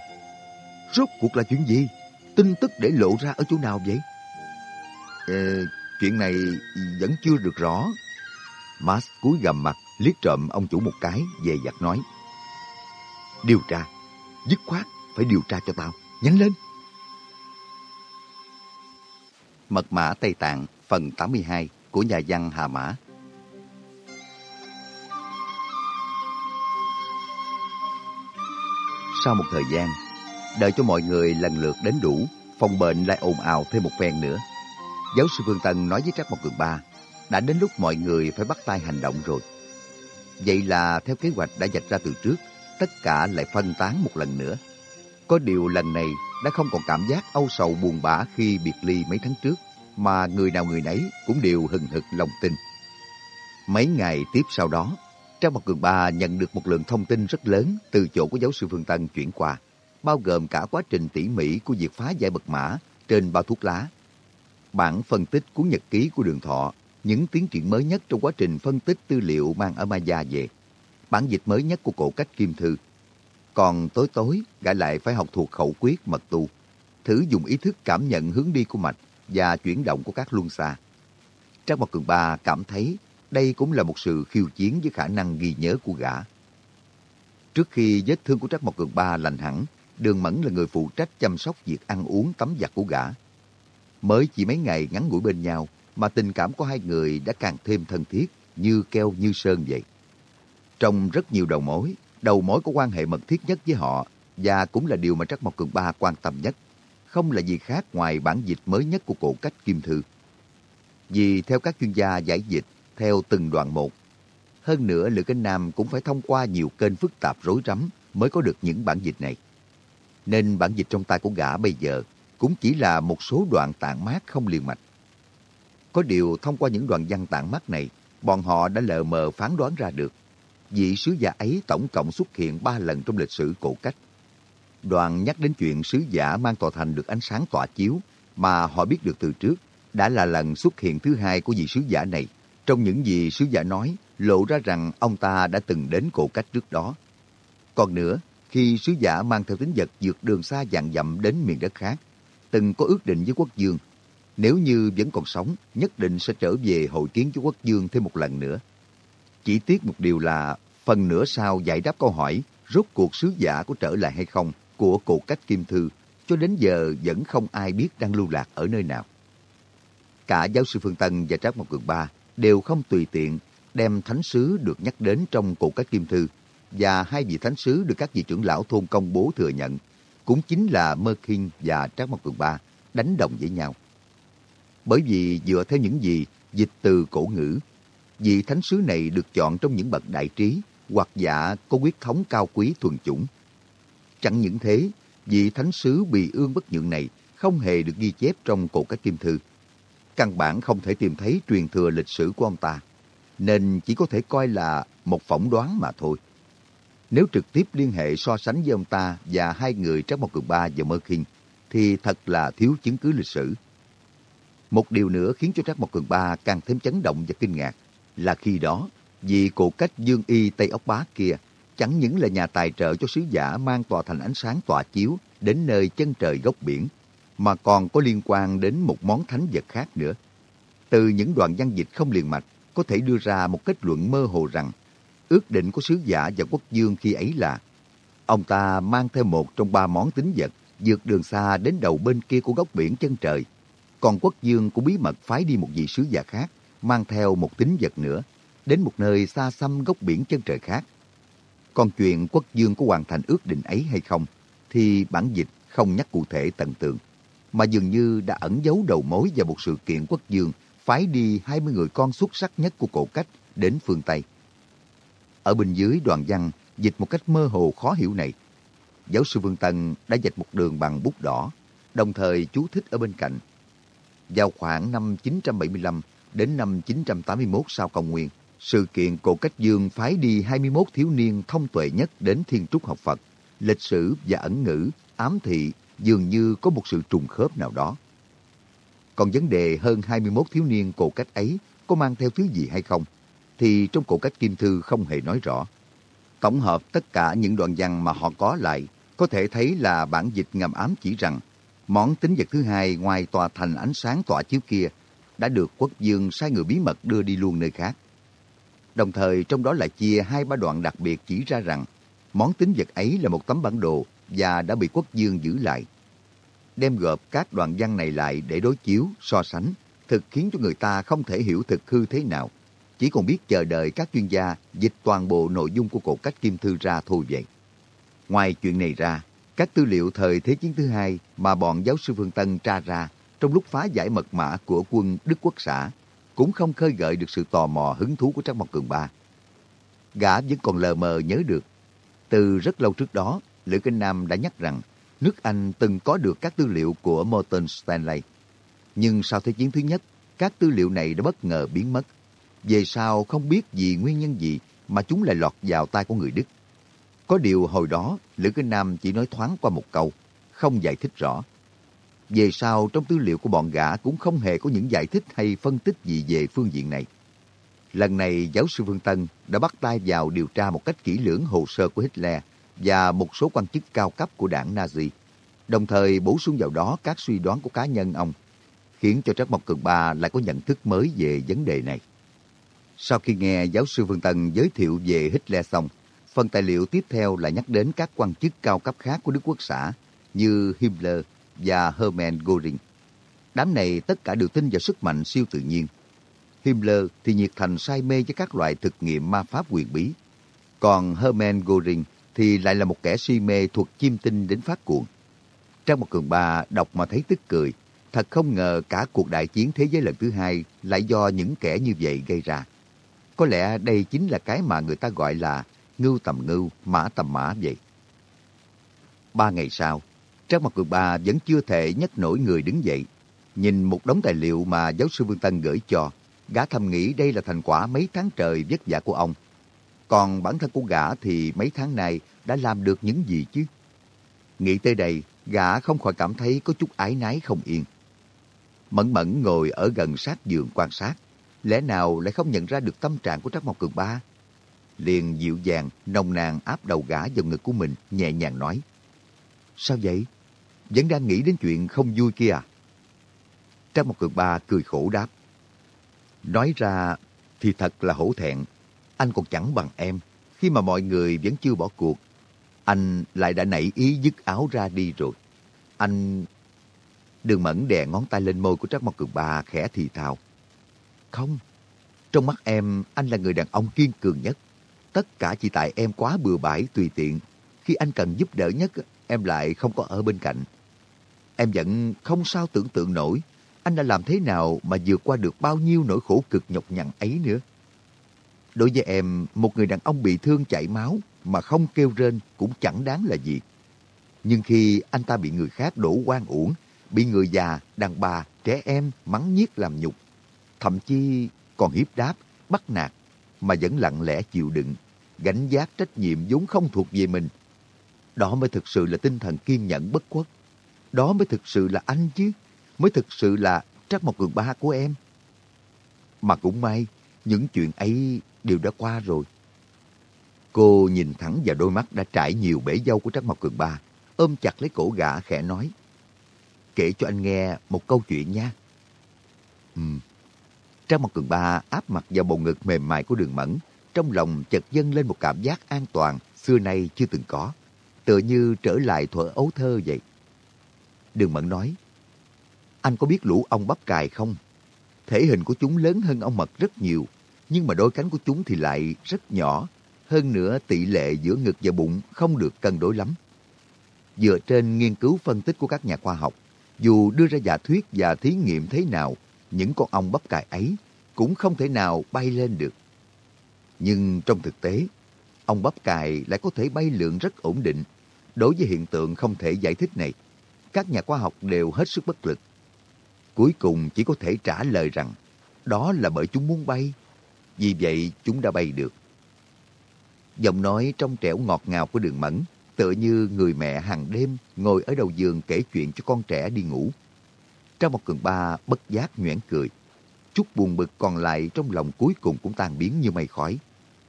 Rốt cuộc là chuyện gì? Tin tức để lộ ra ở chỗ nào vậy? Ờ, chuyện này vẫn chưa được rõ. Mas cúi gầm mặt, liếc trộm ông chủ một cái, về giặt nói. Điều tra, dứt khoát, phải điều tra cho tao, nhanh lên. Mật mã Tây Tạng, phần 82 của nhà văn Hà Mã. Sau một thời gian, đợi cho mọi người lần lượt đến đủ, phòng bệnh lại ồn ào thêm một phen nữa. Giáo sư Phương Tân nói với Trác Mộc Cường Ba, đã đến lúc mọi người phải bắt tay hành động rồi. Vậy là theo kế hoạch đã dạch ra từ trước, tất cả lại phân tán một lần nữa. Có điều lần này đã không còn cảm giác âu sầu buồn bã khi biệt ly mấy tháng trước, mà người nào người nấy cũng đều hừng hực lòng tin. Mấy ngày tiếp sau đó, Trang Mộc Cường Ba nhận được một lượng thông tin rất lớn từ chỗ của giáo sư Phương Tân chuyển qua, bao gồm cả quá trình tỉ mỉ của việc phá giải bậc mã trên bao thuốc lá. Bản phân tích cuốn nhật ký của đường thọ, những tiến triển mới nhất trong quá trình phân tích tư liệu mang ở Maya về, bản dịch mới nhất của cổ cách kim thư. Còn tối tối, gã lại phải học thuộc khẩu quyết mật tu, thử dùng ý thức cảm nhận hướng đi của mạch và chuyển động của các luân xa. Trang Mộc Cường Ba cảm thấy đây cũng là một sự khiêu chiến với khả năng ghi nhớ của gã. Trước khi vết thương của Trác Mộc Cường Ba lành hẳn, Đường Mẫn là người phụ trách chăm sóc việc ăn uống tắm giặt của gã. Mới chỉ mấy ngày ngắn ngủi bên nhau mà tình cảm của hai người đã càng thêm thân thiết, như keo như sơn vậy. Trong rất nhiều đầu mối, đầu mối có quan hệ mật thiết nhất với họ và cũng là điều mà Trắc Mộc Cường Ba quan tâm nhất. Không là gì khác ngoài bản dịch mới nhất của cổ cách Kim Thư. Vì theo các chuyên gia giải dịch, theo từng đoạn một. Hơn nữa, Lữ Kinh Nam cũng phải thông qua nhiều kênh phức tạp rối rắm mới có được những bản dịch này. Nên bản dịch trong tay của gã bây giờ cũng chỉ là một số đoạn tạng mát không liền mạch. Có điều thông qua những đoạn văn tản mát này, bọn họ đã lờ mờ phán đoán ra được vị sứ giả ấy tổng cộng xuất hiện ba lần trong lịch sử cổ cách. Đoàn nhắc đến chuyện sứ giả mang tòa thành được ánh sáng tỏa chiếu mà họ biết được từ trước đã là lần xuất hiện thứ hai của vị sứ giả này trong những gì sứ giả nói, lộ ra rằng ông ta đã từng đến cổ cách trước đó. Còn nữa, khi sứ giả mang theo tính vật vượt đường xa dặn dặm đến miền đất khác, từng có ước định với quốc dương, nếu như vẫn còn sống, nhất định sẽ trở về hội kiến chúa quốc dương thêm một lần nữa. Chỉ tiếc một điều là, phần nửa sau giải đáp câu hỏi rốt cuộc sứ giả có trở lại hay không của cổ cách kim thư, cho đến giờ vẫn không ai biết đang lưu lạc ở nơi nào. Cả giáo sư Phương Tân và Trác Mộc Cường Ba đều không tùy tiện đem thánh sứ được nhắc đến trong cổ cách kim thư và hai vị thánh sứ được các vị trưởng lão thôn công bố thừa nhận cũng chính là Mơ Kinh và Trác Mộc Cường Ba đánh đồng với nhau. Bởi vì dựa theo những gì dịch từ cổ ngữ, vị thánh sứ này được chọn trong những bậc đại trí hoặc giả có quyết thống cao quý thuần chủng. Chẳng những thế, vị thánh sứ bị ương bất nhượng này không hề được ghi chép trong cổ các kim thư căn bản không thể tìm thấy truyền thừa lịch sử của ông ta, nên chỉ có thể coi là một phỏng đoán mà thôi. Nếu trực tiếp liên hệ so sánh với ông ta và hai người Trác Mộc Cường Ba và Mơ Kinh, thì thật là thiếu chứng cứ lịch sử. Một điều nữa khiến cho Trác Mộc Cường Ba càng thêm chấn động và kinh ngạc là khi đó, vì cổ cách Dương Y Tây Ốc Bá kia chẳng những là nhà tài trợ cho sứ giả mang tòa thành ánh sáng tỏa chiếu đến nơi chân trời góc biển, mà còn có liên quan đến một món thánh vật khác nữa. Từ những đoạn văn dịch không liền mạch, có thể đưa ra một kết luận mơ hồ rằng ước định của sứ giả và quốc dương khi ấy là ông ta mang theo một trong ba món tính vật vượt đường xa đến đầu bên kia của góc biển chân trời. Còn quốc dương cũng bí mật phái đi một vị sứ giả khác, mang theo một tính vật nữa, đến một nơi xa xăm góc biển chân trời khác. Còn chuyện quốc dương có hoàn thành ước định ấy hay không, thì bản dịch không nhắc cụ thể tận tường, mà dường như đã ẩn giấu đầu mối vào một sự kiện quốc dương phái đi 20 người con xuất sắc nhất của cổ cách đến phương Tây. Ở bên dưới đoàn văn, dịch một cách mơ hồ khó hiểu này, giáo sư Vương Tân đã dịch một đường bằng bút đỏ, đồng thời chú thích ở bên cạnh. Vào khoảng năm 975 đến năm 981 sau công nguyên, sự kiện cổ cách dương phái đi 21 thiếu niên thông tuệ nhất đến thiên trúc học Phật, lịch sử và ẩn ngữ, ám thị dường như có một sự trùng khớp nào đó. Còn vấn đề hơn 21 thiếu niên cổ cách ấy có mang theo thứ gì hay không, thì trong cổ cách Kim Thư không hề nói rõ. Tổng hợp tất cả những đoạn văn mà họ có lại, có thể thấy là bản dịch ngầm ám chỉ rằng món tính vật thứ hai ngoài tòa thành ánh sáng tỏa chiếu kia đã được quốc dương sai người bí mật đưa đi luôn nơi khác. Đồng thời trong đó lại chia hai ba đoạn đặc biệt chỉ ra rằng món tính vật ấy là một tấm bản đồ và đã bị quốc dương giữ lại. Đem gộp các đoạn văn này lại để đối chiếu, so sánh, thực khiến cho người ta không thể hiểu thực hư thế nào. Chỉ còn biết chờ đợi các chuyên gia dịch toàn bộ nội dung của cổ cách kim thư ra thôi vậy. Ngoài chuyện này ra, các tư liệu thời Thế chiến thứ hai mà bọn giáo sư Phương Tân tra ra trong lúc phá giải mật mã của quân Đức Quốc xã cũng không khơi gợi được sự tò mò hứng thú của Trác Mộc Cường Ba. Gã vẫn còn lờ mờ nhớ được. Từ rất lâu trước đó, Lữ Kinh Nam đã nhắc rằng nước Anh từng có được các tư liệu của Morton Stanley. Nhưng sau Thế chiến thứ nhất, các tư liệu này đã bất ngờ biến mất. Về sau không biết vì nguyên nhân gì mà chúng lại lọt vào tay của người Đức. Có điều hồi đó, Lữ Kinh Nam chỉ nói thoáng qua một câu, không giải thích rõ. Về sau, trong tư liệu của bọn gã cũng không hề có những giải thích hay phân tích gì về phương diện này. Lần này, giáo sư Vương Tân đã bắt tay vào điều tra một cách kỹ lưỡng hồ sơ của Hitler và một số quan chức cao cấp của đảng Nazi, đồng thời bổ sung vào đó các suy đoán của cá nhân ông, khiến cho Trác Mộc Cường Ba lại có nhận thức mới về vấn đề này. Sau khi nghe giáo sư Vương Tân giới thiệu về Hitler xong, phần tài liệu tiếp theo là nhắc đến các quan chức cao cấp khác của Đức Quốc xã như Himmler và Hermann Göring. Đám này tất cả đều tin vào sức mạnh siêu tự nhiên. Himmler thì nhiệt thành say mê với các loại thực nghiệm ma pháp quyền bí. Còn Hermann Göring thì lại là một kẻ si mê thuộc chim tinh đến phát cuồng. trong một cường ba đọc mà thấy tức cười. Thật không ngờ cả cuộc đại chiến thế giới lần thứ hai lại do những kẻ như vậy gây ra. Có lẽ đây chính là cái mà người ta gọi là ngưu tầm ngưu, mã tầm mã vậy. Ba ngày sau, trác Mặt Cường Ba vẫn chưa thể nhấc nổi người đứng dậy. Nhìn một đống tài liệu mà giáo sư Vương Tân gửi cho, gã thầm nghĩ đây là thành quả mấy tháng trời vất vả của ông. Còn bản thân của gã thì mấy tháng này đã làm được những gì chứ? Nghĩ tới đây, gã không khỏi cảm thấy có chút ái nái không yên. Mẫn mẫn ngồi ở gần sát giường quan sát. Lẽ nào lại không nhận ra được tâm trạng của Trác Mộc Cường Ba? Liền dịu dàng, nồng nàn áp đầu gã vào ngực của mình, nhẹ nhàng nói. Sao vậy? Vẫn đang nghĩ đến chuyện không vui kia à? Trác Mộc Cường Ba cười khổ đáp. Nói ra thì thật là hổ thẹn. Anh còn chẳng bằng em. Khi mà mọi người vẫn chưa bỏ cuộc, anh lại đã nảy ý dứt áo ra đi rồi. Anh... Đường Mẫn đè ngón tay lên môi của Trác Mộc Cường Ba khẽ thì thào. Không, trong mắt em, anh là người đàn ông kiên cường nhất. Tất cả chỉ tại em quá bừa bãi, tùy tiện. Khi anh cần giúp đỡ nhất, em lại không có ở bên cạnh. Em vẫn không sao tưởng tượng nổi anh đã làm thế nào mà vượt qua được bao nhiêu nỗi khổ cực nhọc nhằn ấy nữa. Đối với em, một người đàn ông bị thương chảy máu mà không kêu rên cũng chẳng đáng là gì. Nhưng khi anh ta bị người khác đổ quan uổng, bị người già, đàn bà, trẻ em mắng nhiếc làm nhục, thậm chí còn hiếp đáp, bắt nạt, mà vẫn lặng lẽ chịu đựng, gánh giác trách nhiệm vốn không thuộc về mình. Đó mới thực sự là tinh thần kiên nhẫn bất khuất. Đó mới thực sự là anh chứ, mới thực sự là Trác Mộc Cường Ba của em. Mà cũng may, những chuyện ấy đều đã qua rồi. Cô nhìn thẳng vào đôi mắt đã trải nhiều bể dâu của Trác Mộc Cường Ba, ôm chặt lấy cổ gã khẽ nói. Kể cho anh nghe một câu chuyện nha. Ừ. Trang một Cường Ba áp mặt vào bầu ngực mềm mại của đường mẫn, trong lòng chợt dâng lên một cảm giác an toàn xưa nay chưa từng có, tựa như trở lại thuở ấu thơ vậy. Đường Mẫn nói, anh có biết lũ ong bắp cài không? Thể hình của chúng lớn hơn ong mật rất nhiều, nhưng mà đôi cánh của chúng thì lại rất nhỏ. Hơn nữa tỷ lệ giữa ngực và bụng không được cân đối lắm. Dựa trên nghiên cứu phân tích của các nhà khoa học, dù đưa ra giả thuyết và thí nghiệm thế nào, những con ong bắp cải ấy cũng không thể nào bay lên được. Nhưng trong thực tế, ong bắp cải lại có thể bay lượn rất ổn định. Đối với hiện tượng không thể giải thích này, các nhà khoa học đều hết sức bất lực. Cuối cùng chỉ có thể trả lời rằng đó là bởi chúng muốn bay. Vì vậy chúng đã bay được. Giọng nói trong trẻo ngọt ngào của đường mẫn tựa như người mẹ hàng đêm ngồi ở đầu giường kể chuyện cho con trẻ đi ngủ. Trong một cường ba bất giác nhoẻn cười. Chút buồn bực còn lại trong lòng cuối cùng cũng tan biến như mây khói.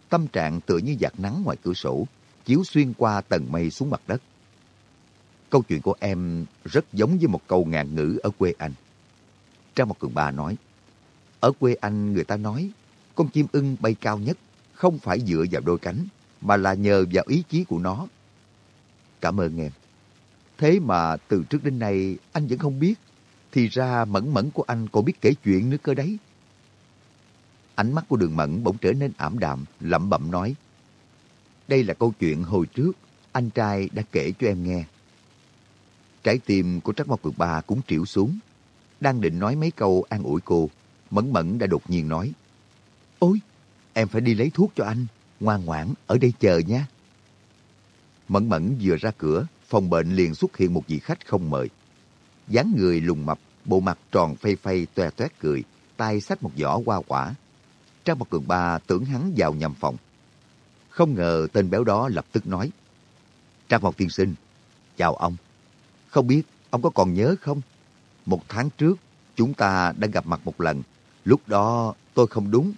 Tâm trạng tựa như giạt nắng ngoài cửa sổ, chiếu xuyên qua tầng mây xuống mặt đất. Câu chuyện của em rất giống với một câu ngạn ngữ ở quê anh. Trang một cường ba nói, ở quê anh người ta nói, con chim ưng bay cao nhất không phải dựa vào đôi cánh, mà là nhờ vào ý chí của nó. Cảm ơn em. Thế mà từ trước đến nay anh vẫn không biết. Thì ra mẫn mẫn của anh còn biết kể chuyện nữa cơ đấy. Ánh mắt của đường mẫn bỗng trở nên ảm đạm, lẩm bẩm nói. Đây là câu chuyện hồi trước anh trai đã kể cho em nghe. Trái tim của Trắc Mộc Cường Ba cũng triệu xuống. Đang định nói mấy câu an ủi cô, Mẫn Mẫn đã đột nhiên nói. Ôi, em phải đi lấy thuốc cho anh, ngoan ngoãn, ở đây chờ nha. Mẫn Mẫn vừa ra cửa, phòng bệnh liền xuất hiện một vị khách không mời dáng người lùng mập, bộ mặt tròn phây phây toe toét cười, tay xách một giỏ hoa quả. Trang một cường ba tưởng hắn vào nhầm phòng. Không ngờ tên béo đó lập tức nói. Trang một tiên sinh, chào ông. Không biết ông có còn nhớ không? Một tháng trước, chúng ta đã gặp mặt một lần. Lúc đó tôi không đúng.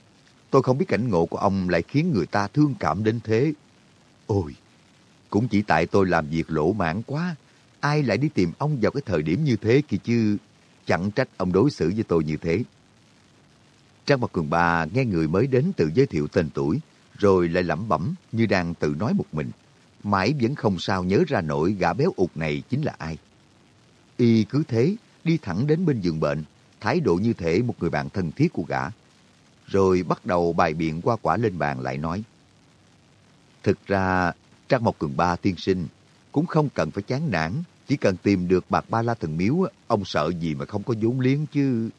Tôi không biết cảnh ngộ của ông lại khiến người ta thương cảm đến thế. Ôi, cũng chỉ tại tôi làm việc lỗ mãn quá. Ai lại đi tìm ông vào cái thời điểm như thế kia chứ? Chẳng trách ông đối xử với tôi như thế. Trang Mặt Cường bà nghe người mới đến tự giới thiệu tên tuổi, rồi lại lẩm bẩm như đang tự nói một mình. Mãi vẫn không sao nhớ ra nổi gã béo ụt này chính là ai. Y cứ thế, đi thẳng đến bên giường bệnh, thái độ như thể một người bạn thân thiết của gã. Rồi bắt đầu bài biện qua quả lên bàn lại nói. Thực ra, Trang Mộc Cường Ba tiên sinh cũng không cần phải chán nản, chỉ cần tìm được bạc ba la thần miếu, ông sợ gì mà không có vốn liếng chứ.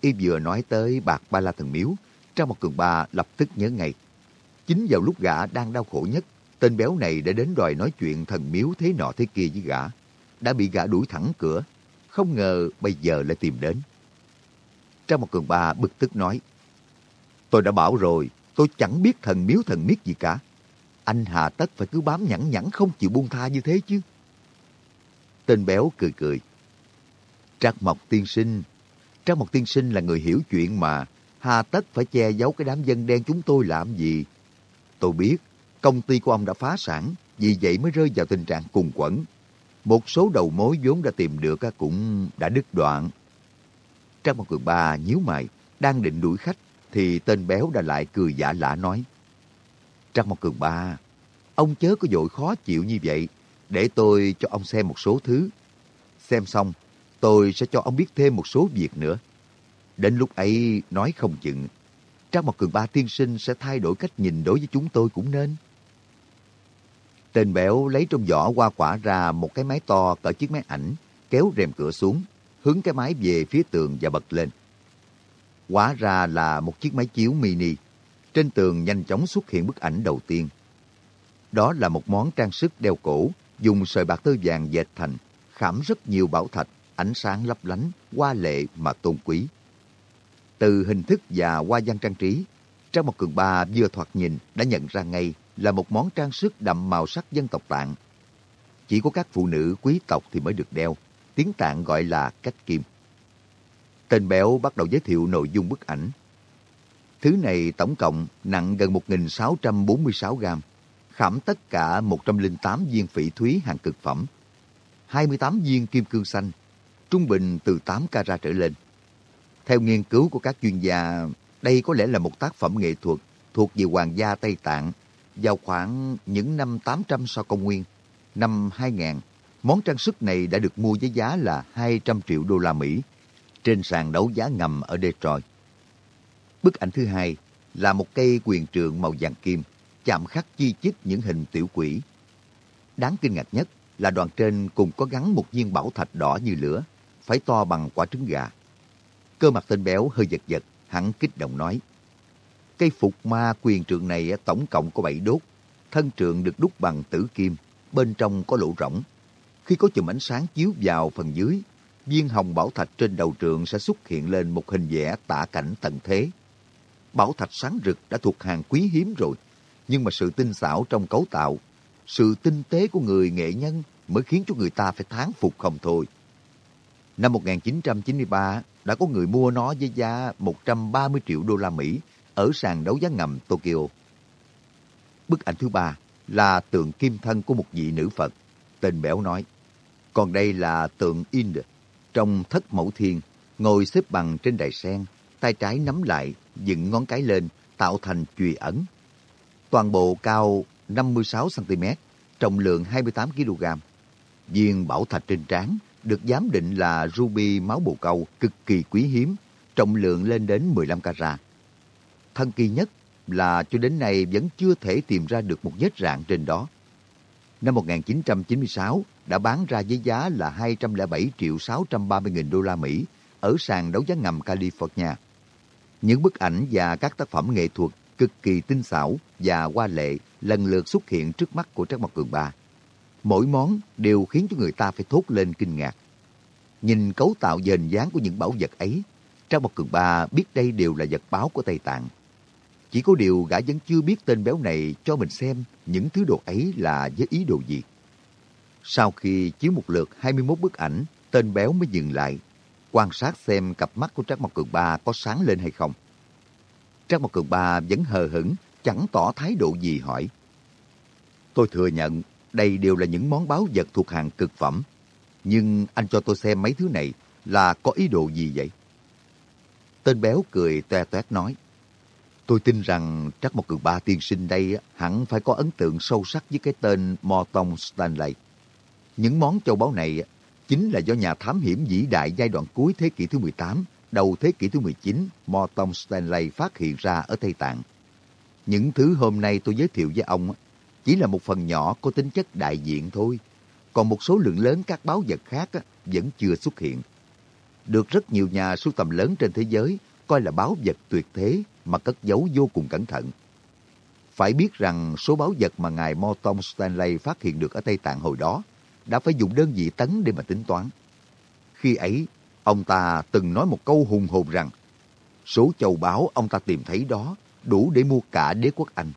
Y vừa nói tới bạc ba la thần miếu, Trang Mộc Cường Ba lập tức nhớ ngay. Chính vào lúc gã đang đau khổ nhất, tên béo này đã đến đòi nói chuyện thần miếu thế nọ thế kia với gã. Đã bị gã đuổi thẳng cửa, không ngờ bây giờ lại tìm đến. Trang một cường ba bực tức nói, Tôi đã bảo rồi, tôi chẳng biết thần miếu thần miết gì cả. Anh hà tất phải cứ bám nhẵn nhẵn không chịu buông tha như thế chứ. Tên béo cười cười. Trác Mộc tiên sinh, Trác Mộc tiên sinh là người hiểu chuyện mà, hà tất phải che giấu cái đám dân đen chúng tôi làm gì. Tôi biết, công ty của ông đã phá sản, vì vậy mới rơi vào tình trạng cùng quẩn. Một số đầu mối vốn đã tìm được cũng đã đứt đoạn. Trang mộc cường ba nhíu mày, đang định đuổi khách, thì tên béo đã lại cười giả lạ nói. Trang mộc cường ba, ông chớ có dội khó chịu như vậy, để tôi cho ông xem một số thứ. Xem xong, tôi sẽ cho ông biết thêm một số việc nữa. Đến lúc ấy nói không chừng, Trang một cường ba tiên sinh sẽ thay đổi cách nhìn đối với chúng tôi cũng nên. Tên béo lấy trong giỏ hoa quả ra một cái máy to cỡ chiếc máy ảnh, kéo rèm cửa xuống, hướng cái máy về phía tường và bật lên. Hóa ra là một chiếc máy chiếu mini. Trên tường nhanh chóng xuất hiện bức ảnh đầu tiên. Đó là một món trang sức đeo cổ, dùng sợi bạc tơ vàng dệt thành, khảm rất nhiều bảo thạch, ánh sáng lấp lánh, hoa lệ mà tôn quý. Từ hình thức và hoa văn trang trí, trong một cường ba vừa thoạt nhìn đã nhận ra ngay là một món trang sức đậm màu sắc dân tộc tạng. Chỉ có các phụ nữ quý tộc thì mới được đeo, tiếng tạng gọi là cách kim. Tên béo bắt đầu giới thiệu nội dung bức ảnh. Thứ này tổng cộng nặng gần 1.646 gram, khảm tất cả 108 viên phỉ thúy hàng cực phẩm, 28 viên kim cương xanh, trung bình từ 8 carat trở lên. Theo nghiên cứu của các chuyên gia, đây có lẽ là một tác phẩm nghệ thuật thuộc về hoàng gia Tây Tạng vào khoảng những năm 800 sau công nguyên, năm 2000, Món trang sức này đã được mua với giá là 200 triệu đô la Mỹ trên sàn đấu giá ngầm ở Detroit. Bức ảnh thứ hai là một cây quyền trượng màu vàng kim, chạm khắc chi chít những hình tiểu quỷ. Đáng kinh ngạc nhất là đoàn trên cùng có gắn một viên bảo thạch đỏ như lửa, phải to bằng quả trứng gà. Cơ mặt tên béo hơi giật giật, hắn kích động nói. Cây phục ma quyền trượng này tổng cộng có 7 đốt. Thân trượng được đúc bằng tử kim, bên trong có lỗ rỗng. Khi có chùm ánh sáng chiếu vào phần dưới, viên hồng bảo thạch trên đầu trượng sẽ xuất hiện lên một hình vẽ tả cảnh tận thế. Bảo thạch sáng rực đã thuộc hàng quý hiếm rồi, nhưng mà sự tinh xảo trong cấu tạo, sự tinh tế của người nghệ nhân mới khiến cho người ta phải thán phục không thôi. Năm 1993, đã có người mua nó với giá 130 triệu đô la Mỹ ở sàn đấu giá ngầm Tokyo. Bức ảnh thứ ba là tượng kim thân của một vị nữ Phật. Tên béo nói, còn đây là tượng Ind trong thất mẫu thiên, ngồi xếp bằng trên đài sen, tay trái nắm lại, dựng ngón cái lên, tạo thành chùy ẩn. Toàn bộ cao 56cm, trọng lượng 28kg. Viên bảo thạch trên trán được giám định là ruby máu bồ câu cực kỳ quý hiếm, trọng lượng lên đến 15 carat. Thân kỳ nhất là cho đến nay vẫn chưa thể tìm ra được một vết rạn trên đó. Năm 1996 đã bán ra với giá là 207 triệu 630 nghìn đô la Mỹ ở sàn đấu giá ngầm California. Những bức ảnh và các tác phẩm nghệ thuật cực kỳ tinh xảo và hoa lệ lần lượt xuất hiện trước mắt của Trác Mộc Cường Ba. Mỗi món đều khiến cho người ta phải thốt lên kinh ngạc. Nhìn cấu tạo dền dáng của những bảo vật ấy, Trác Mộc Cường Ba biết đây đều là vật báo của Tây Tạng. Chỉ có điều gã vẫn chưa biết tên béo này cho mình xem những thứ đồ ấy là với ý đồ gì. Sau khi chiếu một lượt 21 bức ảnh, tên béo mới dừng lại, quan sát xem cặp mắt của Trác Mộc Cường Ba có sáng lên hay không. Trang một Cường Ba vẫn hờ hững, chẳng tỏ thái độ gì hỏi. Tôi thừa nhận đây đều là những món báo vật thuộc hàng cực phẩm. Nhưng anh cho tôi xem mấy thứ này là có ý đồ gì vậy? Tên béo cười toe toét nói. Tôi tin rằng chắc một cường ba tiên sinh đây hẳn phải có ấn tượng sâu sắc với cái tên Morton Stanley. Những món châu báu này chính là do nhà thám hiểm vĩ đại giai đoạn cuối thế kỷ thứ 18, đầu thế kỷ thứ 19, Morton Stanley phát hiện ra ở Tây Tạng. Những thứ hôm nay tôi giới thiệu với ông chỉ là một phần nhỏ có tính chất đại diện thôi. Còn một số lượng lớn các báo vật khác vẫn chưa xuất hiện. Được rất nhiều nhà sưu tầm lớn trên thế giới coi là báo vật tuyệt thế mà cất giấu vô cùng cẩn thận. Phải biết rằng số báo vật mà ngài Morton Stanley phát hiện được ở Tây Tạng hồi đó đã phải dùng đơn vị tấn để mà tính toán. Khi ấy, ông ta từng nói một câu hùng hồn rằng số châu báu ông ta tìm thấy đó đủ để mua cả đế quốc Anh.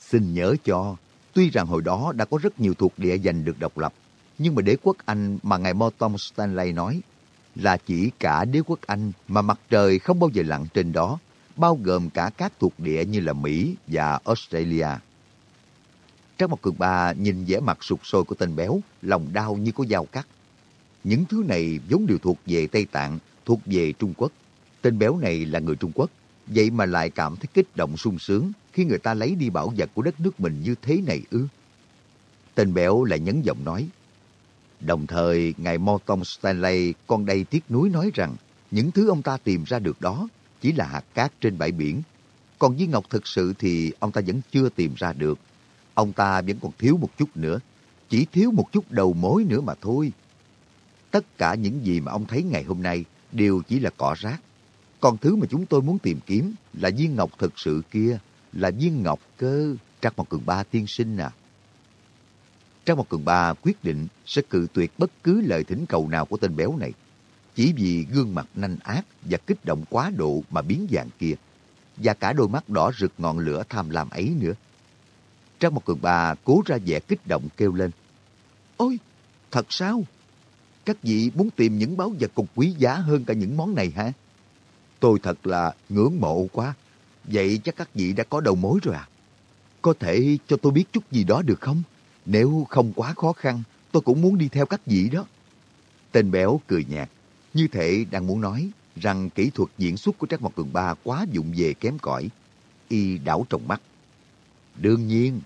Xin nhớ cho, tuy rằng hồi đó đã có rất nhiều thuộc địa giành được độc lập, nhưng mà đế quốc Anh mà ngài Morton Stanley nói là chỉ cả đế quốc Anh mà mặt trời không bao giờ lặn trên đó, bao gồm cả các thuộc địa như là Mỹ và Australia. Trác Mộc Cường Ba nhìn vẻ mặt sụt sôi của tên béo, lòng đau như có dao cắt. Những thứ này vốn đều thuộc về Tây Tạng, thuộc về Trung Quốc. Tên béo này là người Trung Quốc, vậy mà lại cảm thấy kích động sung sướng khi người ta lấy đi bảo vật của đất nước mình như thế này ư. Tên béo lại nhấn giọng nói, Đồng thời, Ngài Morton Stanley còn đầy tiếc nuối nói rằng những thứ ông ta tìm ra được đó chỉ là hạt cát trên bãi biển. Còn viên ngọc thực sự thì ông ta vẫn chưa tìm ra được. Ông ta vẫn còn thiếu một chút nữa. Chỉ thiếu một chút đầu mối nữa mà thôi. Tất cả những gì mà ông thấy ngày hôm nay đều chỉ là cỏ rác. Còn thứ mà chúng tôi muốn tìm kiếm là viên ngọc thực sự kia, là viên ngọc cơ, Trác Mộc Cường Ba tiên sinh à. Trang Mộc cường ba quyết định sẽ cự tuyệt bất cứ lời thỉnh cầu nào của tên béo này. Chỉ vì gương mặt nanh ác và kích động quá độ mà biến dạng kia. Và cả đôi mắt đỏ rực ngọn lửa tham lam ấy nữa. Trang Mộc cường ba cố ra vẻ kích động kêu lên. Ôi, thật sao? Các vị muốn tìm những báu vật còn quý giá hơn cả những món này hả? Tôi thật là ngưỡng mộ quá. Vậy chắc các vị đã có đầu mối rồi à? Có thể cho tôi biết chút gì đó được không? Nếu không quá khó khăn, tôi cũng muốn đi theo các vị đó. Tên béo cười nhạt, như thể đang muốn nói rằng kỹ thuật diễn xuất của Trác Mộc Cường Ba quá dụng về kém cỏi. Y đảo trong mắt. Đương nhiên,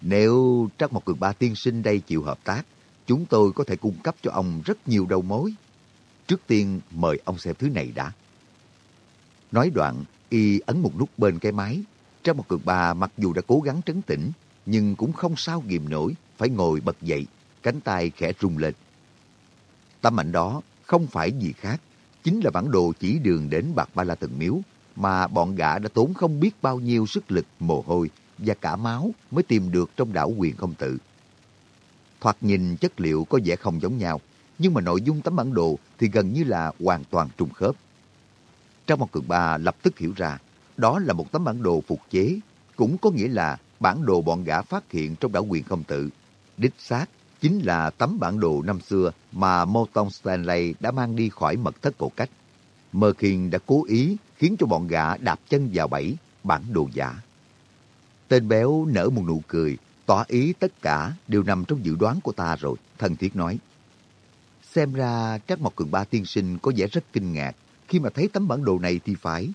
nếu Trác Mộc Cường Ba tiên sinh đây chịu hợp tác, chúng tôi có thể cung cấp cho ông rất nhiều đầu mối. Trước tiên mời ông xem thứ này đã. Nói đoạn, y ấn một nút bên cái máy. Trong một cực bà mặc dù đã cố gắng trấn tĩnh, nhưng cũng không sao ghìm nổi, phải ngồi bật dậy, cánh tay khẽ rung lên. Tấm ảnh đó không phải gì khác, chính là bản đồ chỉ đường đến Bạc Ba La Thần Miếu mà bọn gã đã tốn không biết bao nhiêu sức lực, mồ hôi và cả máu mới tìm được trong đảo quyền không tự. Thoạt nhìn chất liệu có vẻ không giống nhau, nhưng mà nội dung tấm bản đồ thì gần như là hoàn toàn trùng khớp. Trong một cường ba lập tức hiểu ra, đó là một tấm bản đồ phục chế, cũng có nghĩa là bản đồ bọn gã phát hiện trong đảo quyền không tự. Đích xác chính là tấm bản đồ năm xưa mà Morton Stanley đã mang đi khỏi mật thất cổ cách. Merkin đã cố ý khiến cho bọn gã đạp chân vào bẫy bản đồ giả. Tên béo nở một nụ cười, tỏ ý tất cả đều nằm trong dự đoán của ta rồi, thần thiết nói. Xem ra Trác Mộc Cường Ba tiên sinh có vẻ rất kinh ngạc khi mà thấy tấm bản đồ này thì phải.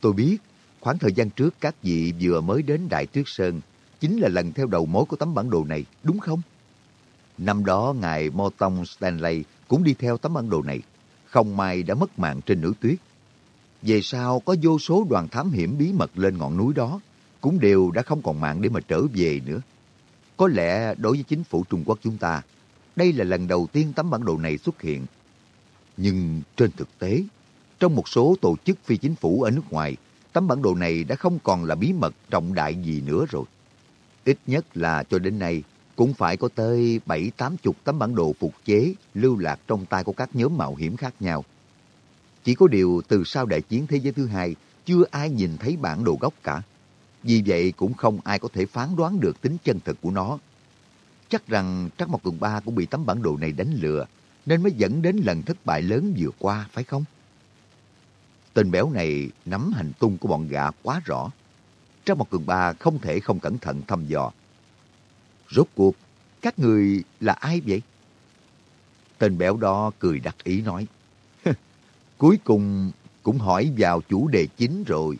Tôi biết, khoảng thời gian trước các vị vừa mới đến Đại Tuyết Sơn chính là lần theo đầu mối của tấm bản đồ này, đúng không? Năm đó ngài Morton Stanley cũng đi theo tấm bản đồ này, không may đã mất mạng trên núi tuyết. Về sau có vô số đoàn thám hiểm bí mật lên ngọn núi đó, cũng đều đã không còn mạng để mà trở về nữa. Có lẽ đối với chính phủ Trung Quốc chúng ta, đây là lần đầu tiên tấm bản đồ này xuất hiện. Nhưng trên thực tế, trong một số tổ chức phi chính phủ ở nước ngoài, tấm bản đồ này đã không còn là bí mật trọng đại gì nữa rồi. Ít nhất là cho đến nay, cũng phải có tới bảy tám chục tấm bản đồ phục chế lưu lạc trong tay của các nhóm mạo hiểm khác nhau. Chỉ có điều từ sau đại chiến thế giới thứ hai, chưa ai nhìn thấy bản đồ gốc cả. Vì vậy cũng không ai có thể phán đoán được tính chân thực của nó. Chắc rằng Trắc Mộc Cường Ba cũng bị tấm bản đồ này đánh lừa, nên mới dẫn đến lần thất bại lớn vừa qua, phải không? Tên béo này nắm hành tung của bọn gã quá rõ. Trắc Mộc Cường Ba không thể không cẩn thận thăm dò. Rốt cuộc, các người là ai vậy? Tên béo đó cười đắc ý nói. Cuối cùng cũng hỏi vào chủ đề chính rồi.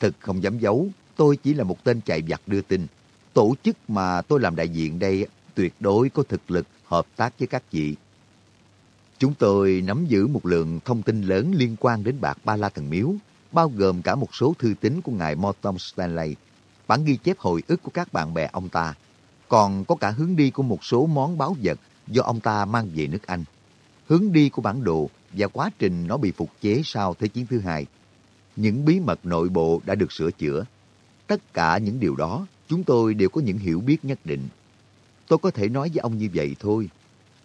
Thật không dám giấu, tôi chỉ là một tên chạy vặt đưa tin. Tổ chức mà tôi làm đại diện đây tuyệt đối có thực lực hợp tác với các vị. Chúng tôi nắm giữ một lượng thông tin lớn liên quan đến bạc Ba La Thần Miếu, bao gồm cả một số thư tín của ngài Morton Stanley, bản ghi chép hồi ức của các bạn bè ông ta, còn có cả hướng đi của một số món báo vật do ông ta mang về nước Anh. Hướng đi của bản đồ và quá trình nó bị phục chế sau Thế chiến thứ hai. Những bí mật nội bộ đã được sửa chữa. Tất cả những điều đó, chúng tôi đều có những hiểu biết nhất định. Tôi có thể nói với ông như vậy thôi.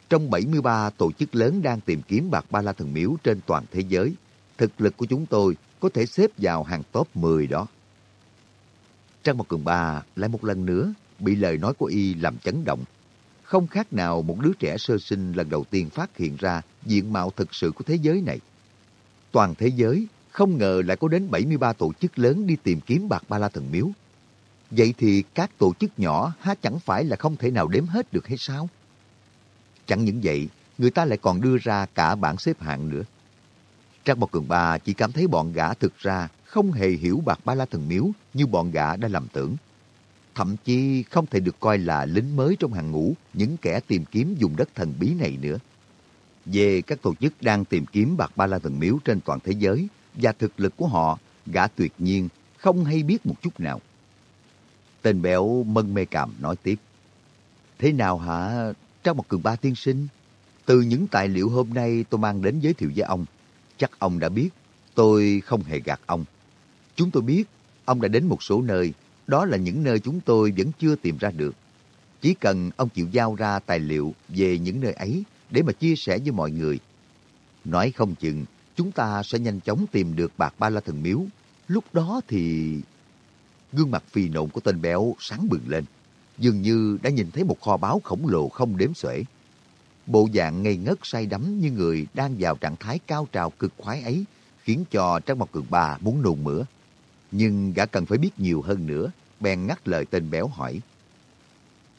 Trong 73 tổ chức lớn đang tìm kiếm bạc ba la thần miếu trên toàn thế giới, thực lực của chúng tôi có thể xếp vào hàng top 10 đó. Trang một cường ba lại một lần nữa bị lời nói của y làm chấn động. Không khác nào một đứa trẻ sơ sinh lần đầu tiên phát hiện ra diện mạo thực sự của thế giới này. Toàn thế giới không ngờ lại có đến 73 tổ chức lớn đi tìm kiếm bạc ba la thần miếu. Vậy thì các tổ chức nhỏ há chẳng phải là không thể nào đếm hết được hay sao? Chẳng những vậy, người ta lại còn đưa ra cả bảng xếp hạng nữa. Trang Bọc Cường Ba chỉ cảm thấy bọn gã thực ra không hề hiểu bạc ba la thần miếu như bọn gã đã lầm tưởng. Thậm chí không thể được coi là lính mới trong hàng ngũ những kẻ tìm kiếm dùng đất thần bí này nữa. Về các tổ chức đang tìm kiếm bạc ba la thần miếu trên toàn thế giới và thực lực của họ, gã tuyệt nhiên không hay biết một chút nào. Tên béo mân mê cảm nói tiếp. Thế nào hả, trong một cường ba tiên sinh? Từ những tài liệu hôm nay tôi mang đến giới thiệu với ông, chắc ông đã biết tôi không hề gạt ông. Chúng tôi biết ông đã đến một số nơi, đó là những nơi chúng tôi vẫn chưa tìm ra được. Chỉ cần ông chịu giao ra tài liệu về những nơi ấy để mà chia sẻ với mọi người. Nói không chừng, chúng ta sẽ nhanh chóng tìm được bạc ba la thần miếu. Lúc đó thì... Gương mặt phì nộn của tên béo sáng bừng lên. Dường như đã nhìn thấy một kho báu khổng lồ không đếm xuể. Bộ dạng ngây ngất say đắm như người đang vào trạng thái cao trào cực khoái ấy khiến cho Trang Mộc Cường Ba muốn nôn mửa. Nhưng gã cần phải biết nhiều hơn nữa, bèn ngắt lời tên béo hỏi.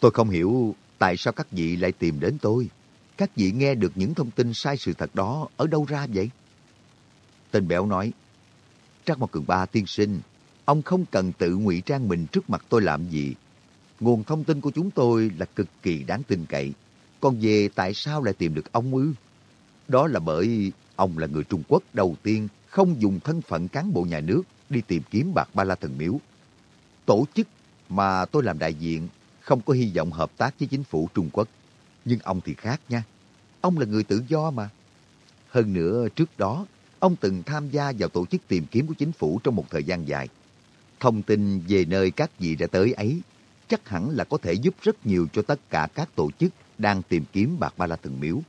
Tôi không hiểu tại sao các vị lại tìm đến tôi. Các vị nghe được những thông tin sai sự thật đó ở đâu ra vậy? Tên béo nói, Trác Mộc Cường Ba tiên sinh, ông không cần tự ngụy trang mình trước mặt tôi làm gì. Nguồn thông tin của chúng tôi là cực kỳ đáng tin cậy. Còn về tại sao lại tìm được ông ư? Đó là bởi ông là người Trung Quốc đầu tiên không dùng thân phận cán bộ nhà nước đi tìm kiếm bạc ba la thần miếu. Tổ chức mà tôi làm đại diện không có hy vọng hợp tác với chính phủ Trung Quốc. Nhưng ông thì khác nha. Ông là người tự do mà. Hơn nữa, trước đó, ông từng tham gia vào tổ chức tìm kiếm của chính phủ trong một thời gian dài. Thông tin về nơi các vị đã tới ấy chắc hẳn là có thể giúp rất nhiều cho tất cả các tổ chức đang tìm kiếm bạc ba la thần miếu.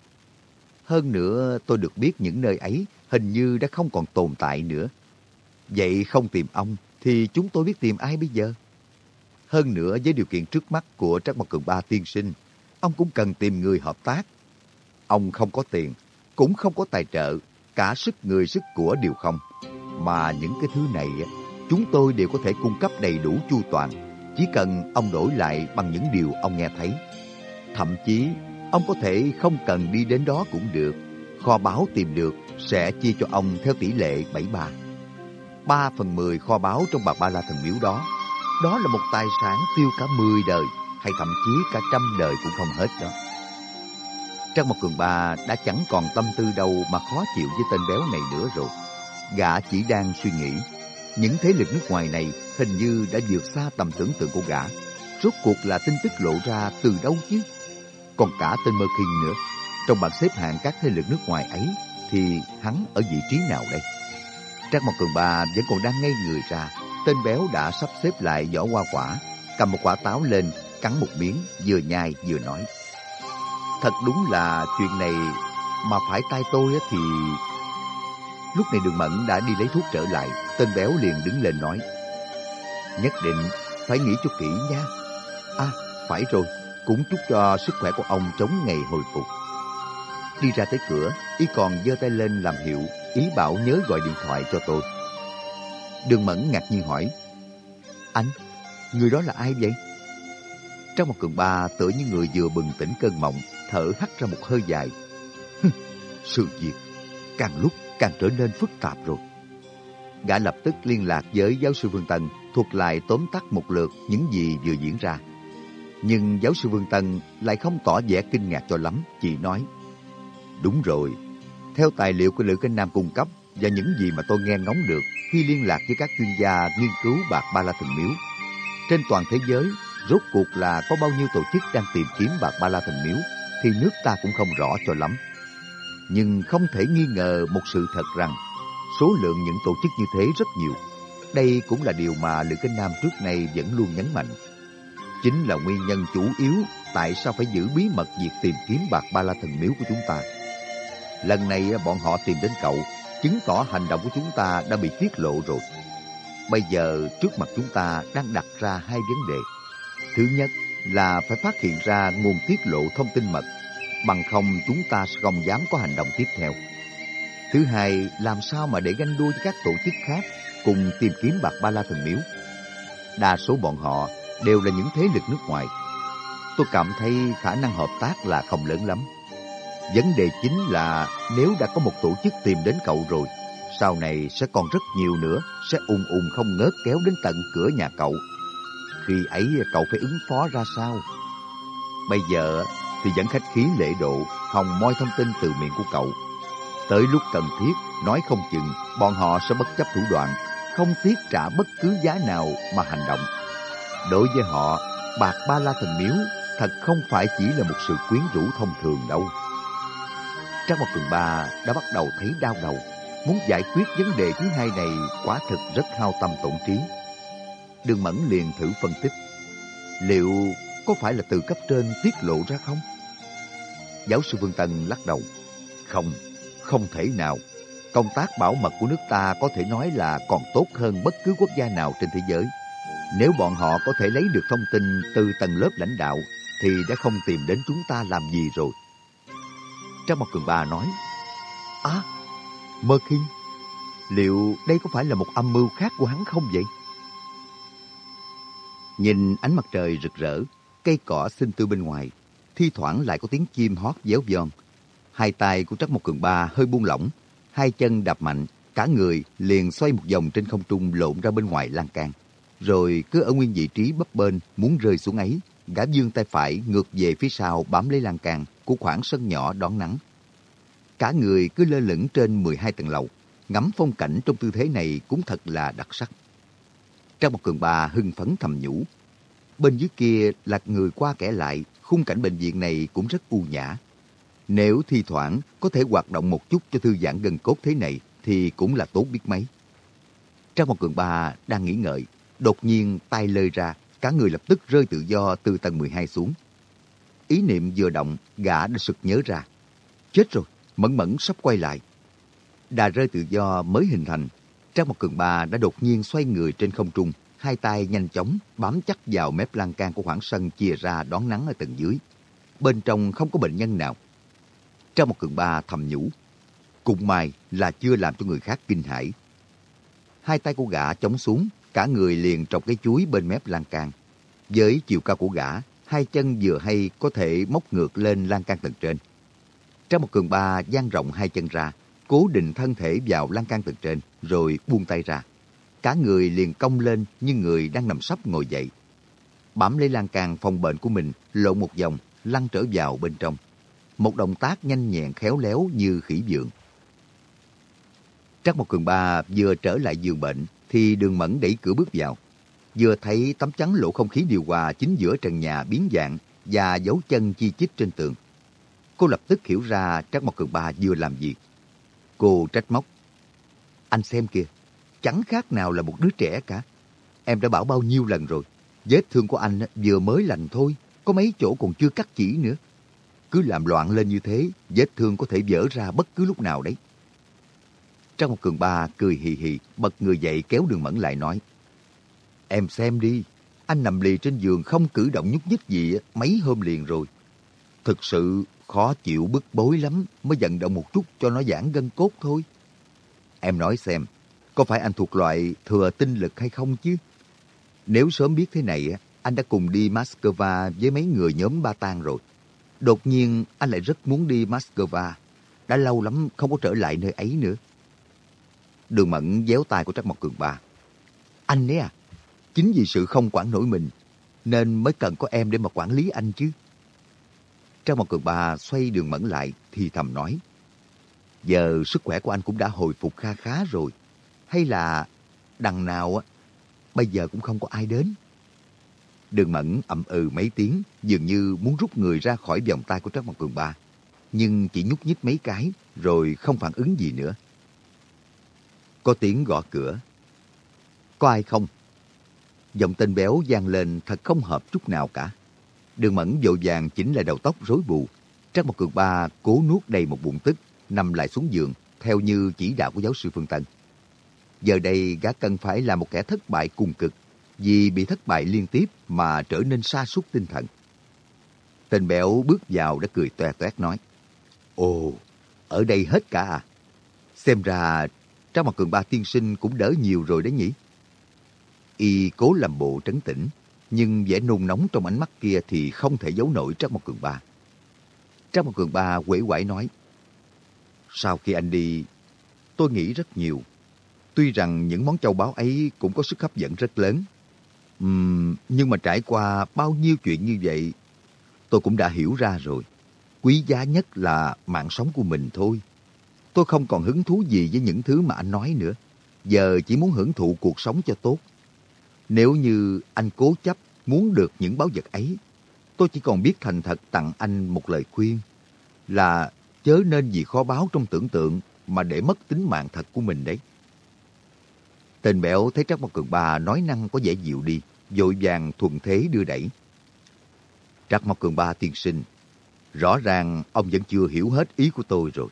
Hơn nữa, tôi được biết những nơi ấy hình như đã không còn tồn tại nữa. Vậy không tìm ông, thì chúng tôi biết tìm ai bây giờ? Hơn nữa, với điều kiện trước mắt của Trắc Mặt Cường Ba tiên sinh, ông cũng cần tìm người hợp tác. Ông không có tiền, cũng không có tài trợ, cả sức người sức của đều không. Mà những cái thứ này, chúng tôi đều có thể cung cấp đầy đủ chu toàn, chỉ cần ông đổi lại bằng những điều ông nghe thấy. Thậm chí, ông có thể không cần đi đến đó cũng được. Kho báu tìm được sẽ chia cho ông theo tỷ lệ 73. 3 phần 10 kho báu trong bà ba la thần miếu đó, đó là một tài sản tiêu cả 10 đời, hay thậm chí cả trăm đời cũng không hết đó. Trang một cường ba đã chẳng còn tâm tư đâu mà khó chịu với tên béo này nữa rồi. Gã chỉ đang suy nghĩ, những thế lực nước ngoài này hình như đã vượt xa tầm tưởng tượng của gã. Rốt cuộc là tin tức lộ ra từ đâu chứ? Còn cả tên Mơ Kinh nữa, trong bảng xếp hạng các thế lực nước ngoài ấy thì hắn ở vị trí nào đây? Trang một cường ba vẫn còn đang ngây người ra, tên béo đã sắp xếp lại vỏ hoa quả, cầm một quả táo lên, cắn một miếng, vừa nhai vừa nói. Thật đúng là chuyện này mà phải tay tôi thì... Lúc này đường mẫn đã đi lấy thuốc trở lại, tên béo liền đứng lên nói. Nhất định phải nghĩ cho kỹ nha. À, phải rồi, cũng chúc cho sức khỏe của ông chống ngày hồi phục. Đi ra tới cửa, y còn giơ tay lên làm hiệu, ý bảo nhớ gọi điện thoại cho tôi. Đường Mẫn ngạc nhiên hỏi, Anh, người đó là ai vậy? Trong một cường ba tựa như người vừa bừng tỉnh cơn mộng, thở hắt ra một hơi dài. Sự việc càng lúc càng trở nên phức tạp rồi. Gã lập tức liên lạc với giáo sư Vương Tân, thuật lại tóm tắt một lượt những gì vừa diễn ra. Nhưng giáo sư Vương Tân lại không tỏ vẻ kinh ngạc cho lắm, chỉ nói. Đúng rồi, theo tài liệu của Lữ Kinh Nam cung cấp và những gì mà tôi nghe ngóng được khi liên lạc với các chuyên gia nghiên cứu bạc ba la thần miếu, trên toàn thế giới, rốt cuộc là có bao nhiêu tổ chức đang tìm kiếm bạc ba la thần miếu thì nước ta cũng không rõ cho lắm. Nhưng không thể nghi ngờ một sự thật rằng số lượng những tổ chức như thế rất nhiều. Đây cũng là điều mà Lữ Kinh Nam trước nay vẫn luôn nhấn mạnh. Chính là nguyên nhân chủ yếu tại sao phải giữ bí mật việc tìm kiếm bạc ba la thần miếu của chúng ta. Lần này bọn họ tìm đến cậu, chứng tỏ hành động của chúng ta đã bị tiết lộ rồi. Bây giờ trước mặt chúng ta đang đặt ra hai vấn đề. Thứ nhất là phải phát hiện ra nguồn tiết lộ thông tin mật, bằng không chúng ta sẽ không dám có hành động tiếp theo. Thứ hai, làm sao mà để ganh đua với các tổ chức khác cùng tìm kiếm bạc ba la thần miếu. Đa số bọn họ đều là những thế lực nước ngoài. Tôi cảm thấy khả năng hợp tác là không lớn lắm. Vấn đề chính là nếu đã có một tổ chức tìm đến cậu rồi, sau này sẽ còn rất nhiều nữa, sẽ ung ung không ngớt kéo đến tận cửa nhà cậu. Khi ấy cậu phải ứng phó ra sao? Bây giờ thì vẫn khách khí lễ độ, hòng moi thông tin từ miệng của cậu. Tới lúc cần thiết, nói không chừng, bọn họ sẽ bất chấp thủ đoạn, không tiếc trả bất cứ giá nào mà hành động. Đối với họ, bạc ba la thần miếu thật không phải chỉ là một sự quyến rũ thông thường đâu. Trang một tuần ba đã bắt đầu thấy đau đầu. Muốn giải quyết vấn đề thứ hai này quả thực rất hao tâm tổn trí. Đường Mẫn liền thử phân tích. Liệu có phải là từ cấp trên tiết lộ ra không? Giáo sư Vương Tân lắc đầu. Không, không thể nào. Công tác bảo mật của nước ta có thể nói là còn tốt hơn bất cứ quốc gia nào trên thế giới. Nếu bọn họ có thể lấy được thông tin từ tầng lớp lãnh đạo, thì đã không tìm đến chúng ta làm gì rồi. Trang Mộc Cường bà nói, À, Mơ Kinh, liệu đây có phải là một âm mưu khác của hắn không vậy? Nhìn ánh mặt trời rực rỡ, cây cỏ xinh tươi bên ngoài, thi thoảng lại có tiếng chim hót déo von. Hai tay của Trắc một Cường Ba hơi buông lỏng, hai chân đạp mạnh, cả người liền xoay một vòng trên không trung lộn ra bên ngoài lan can. Rồi cứ ở nguyên vị trí bấp bên muốn rơi xuống ấy, gã dương tay phải ngược về phía sau bám lấy lan can của khoảng sân nhỏ đón nắng. Cả người cứ lơ lửng trên 12 tầng lầu, ngắm phong cảnh trong tư thế này cũng thật là đặc sắc. Trang một cường bà hưng phấn thầm nhủ. Bên dưới kia lạc người qua kẻ lại, khung cảnh bệnh viện này cũng rất u nhã. Nếu thi thoảng có thể hoạt động một chút cho thư giãn gần cốt thế này thì cũng là tốt biết mấy. Trang một cường bà đang nghĩ ngợi, đột nhiên tay lơi ra, cả người lập tức rơi tự do từ tầng 12 xuống. Ý niệm vừa động, gã đã sực nhớ ra. Chết rồi, mẫn mẫn sắp quay lại. Đà rơi tự do mới hình thành, Trang một cường bà đã đột nhiên xoay người trên không trung, hai tay nhanh chóng bám chắc vào mép lan can của khoảng sân chia ra đón nắng ở tầng dưới. Bên trong không có bệnh nhân nào. Trang một cường bà thầm nhủ, cùng mai là chưa làm cho người khác kinh hãi. Hai tay của gã chống xuống, cả người liền trọc cái chuối bên mép lan can. Với chiều cao của gã, hai chân vừa hay có thể móc ngược lên lan can tầng trên. Trang một cường ba dang rộng hai chân ra, cố định thân thể vào lan can tầng trên, rồi buông tay ra. Cả người liền cong lên như người đang nằm sấp ngồi dậy. Bám lấy lan can phòng bệnh của mình, lộn một vòng, lăn trở vào bên trong. Một động tác nhanh nhẹn khéo léo như khỉ dượng. Trắc một cường ba vừa trở lại giường bệnh, thì đường mẫn đẩy cửa bước vào. Vừa thấy tấm chắn lộ không khí điều hòa chính giữa trần nhà biến dạng và dấu chân chi chít trên tường. Cô lập tức hiểu ra Trắc Mộc Cường Ba vừa làm gì. Cô trách móc. Anh xem kìa, chẳng khác nào là một đứa trẻ cả. Em đã bảo bao nhiêu lần rồi. Vết thương của anh vừa mới lành thôi, có mấy chỗ còn chưa cắt chỉ nữa. Cứ làm loạn lên như thế, vết thương có thể vỡ ra bất cứ lúc nào đấy. Trang một cường ba cười hì hì, bật người dậy kéo đường mẫn lại nói. Em xem đi, anh nằm lì trên giường không cử động nhúc nhích gì mấy hôm liền rồi. Thực sự khó chịu bức bối lắm mới vận động một chút cho nó giãn gân cốt thôi. Em nói xem, có phải anh thuộc loại thừa tinh lực hay không chứ? Nếu sớm biết thế này, anh đã cùng đi Moscow với mấy người nhóm Ba Tan rồi. Đột nhiên anh lại rất muốn đi Moscow. Đã lâu lắm không có trở lại nơi ấy nữa. Đường Mẫn déo tay của Trắc Mộc Cường Ba. Anh ấy à, chính vì sự không quản nổi mình, nên mới cần có em để mà quản lý anh chứ trang một Cường bà xoay đường Mẫn lại thì thầm nói. Giờ sức khỏe của anh cũng đã hồi phục kha khá rồi. Hay là đằng nào á, bây giờ cũng không có ai đến. Đường Mẫn ậm ừ mấy tiếng, dường như muốn rút người ra khỏi vòng tay của trang Mộc Cường Ba. Nhưng chỉ nhúc nhích mấy cái, rồi không phản ứng gì nữa. Có tiếng gõ cửa. Có ai không? Giọng tên béo vang lên thật không hợp chút nào cả. Đường mẫn vội vàng chỉnh lại đầu tóc rối bù. Trác một cường ba cố nuốt đầy một bụng tức, nằm lại xuống giường, theo như chỉ đạo của giáo sư Phương Tân. Giờ đây gã cần phải là một kẻ thất bại cùng cực, vì bị thất bại liên tiếp mà trở nên sa sút tinh thần. Tên béo bước vào đã cười toe toét nói, Ồ, ở đây hết cả à? Xem ra Trác Mộc cường ba tiên sinh cũng đỡ nhiều rồi đấy nhỉ? Y cố làm bộ trấn tĩnh, nhưng vẻ nôn nóng trong ánh mắt kia thì không thể giấu nổi Trác Mộc cường ba. Trác Mộc cường ba quể quải nói, Sau khi anh đi, tôi nghĩ rất nhiều. Tuy rằng những món châu báu ấy cũng có sức hấp dẫn rất lớn, uhm, nhưng mà trải qua bao nhiêu chuyện như vậy, tôi cũng đã hiểu ra rồi. Quý giá nhất là mạng sống của mình thôi. Tôi không còn hứng thú gì với những thứ mà anh nói nữa. Giờ chỉ muốn hưởng thụ cuộc sống cho tốt. Nếu như anh cố chấp muốn được những báu vật ấy, tôi chỉ còn biết thành thật tặng anh một lời khuyên là chớ nên vì khó báo trong tưởng tượng mà để mất tính mạng thật của mình đấy. Tên béo thấy Trác Mộc Cường Ba nói năng có vẻ dịu đi, vội vàng thuận thế đưa đẩy. Trác Mộc Cường Ba tiên sinh, rõ ràng ông vẫn chưa hiểu hết ý của tôi rồi.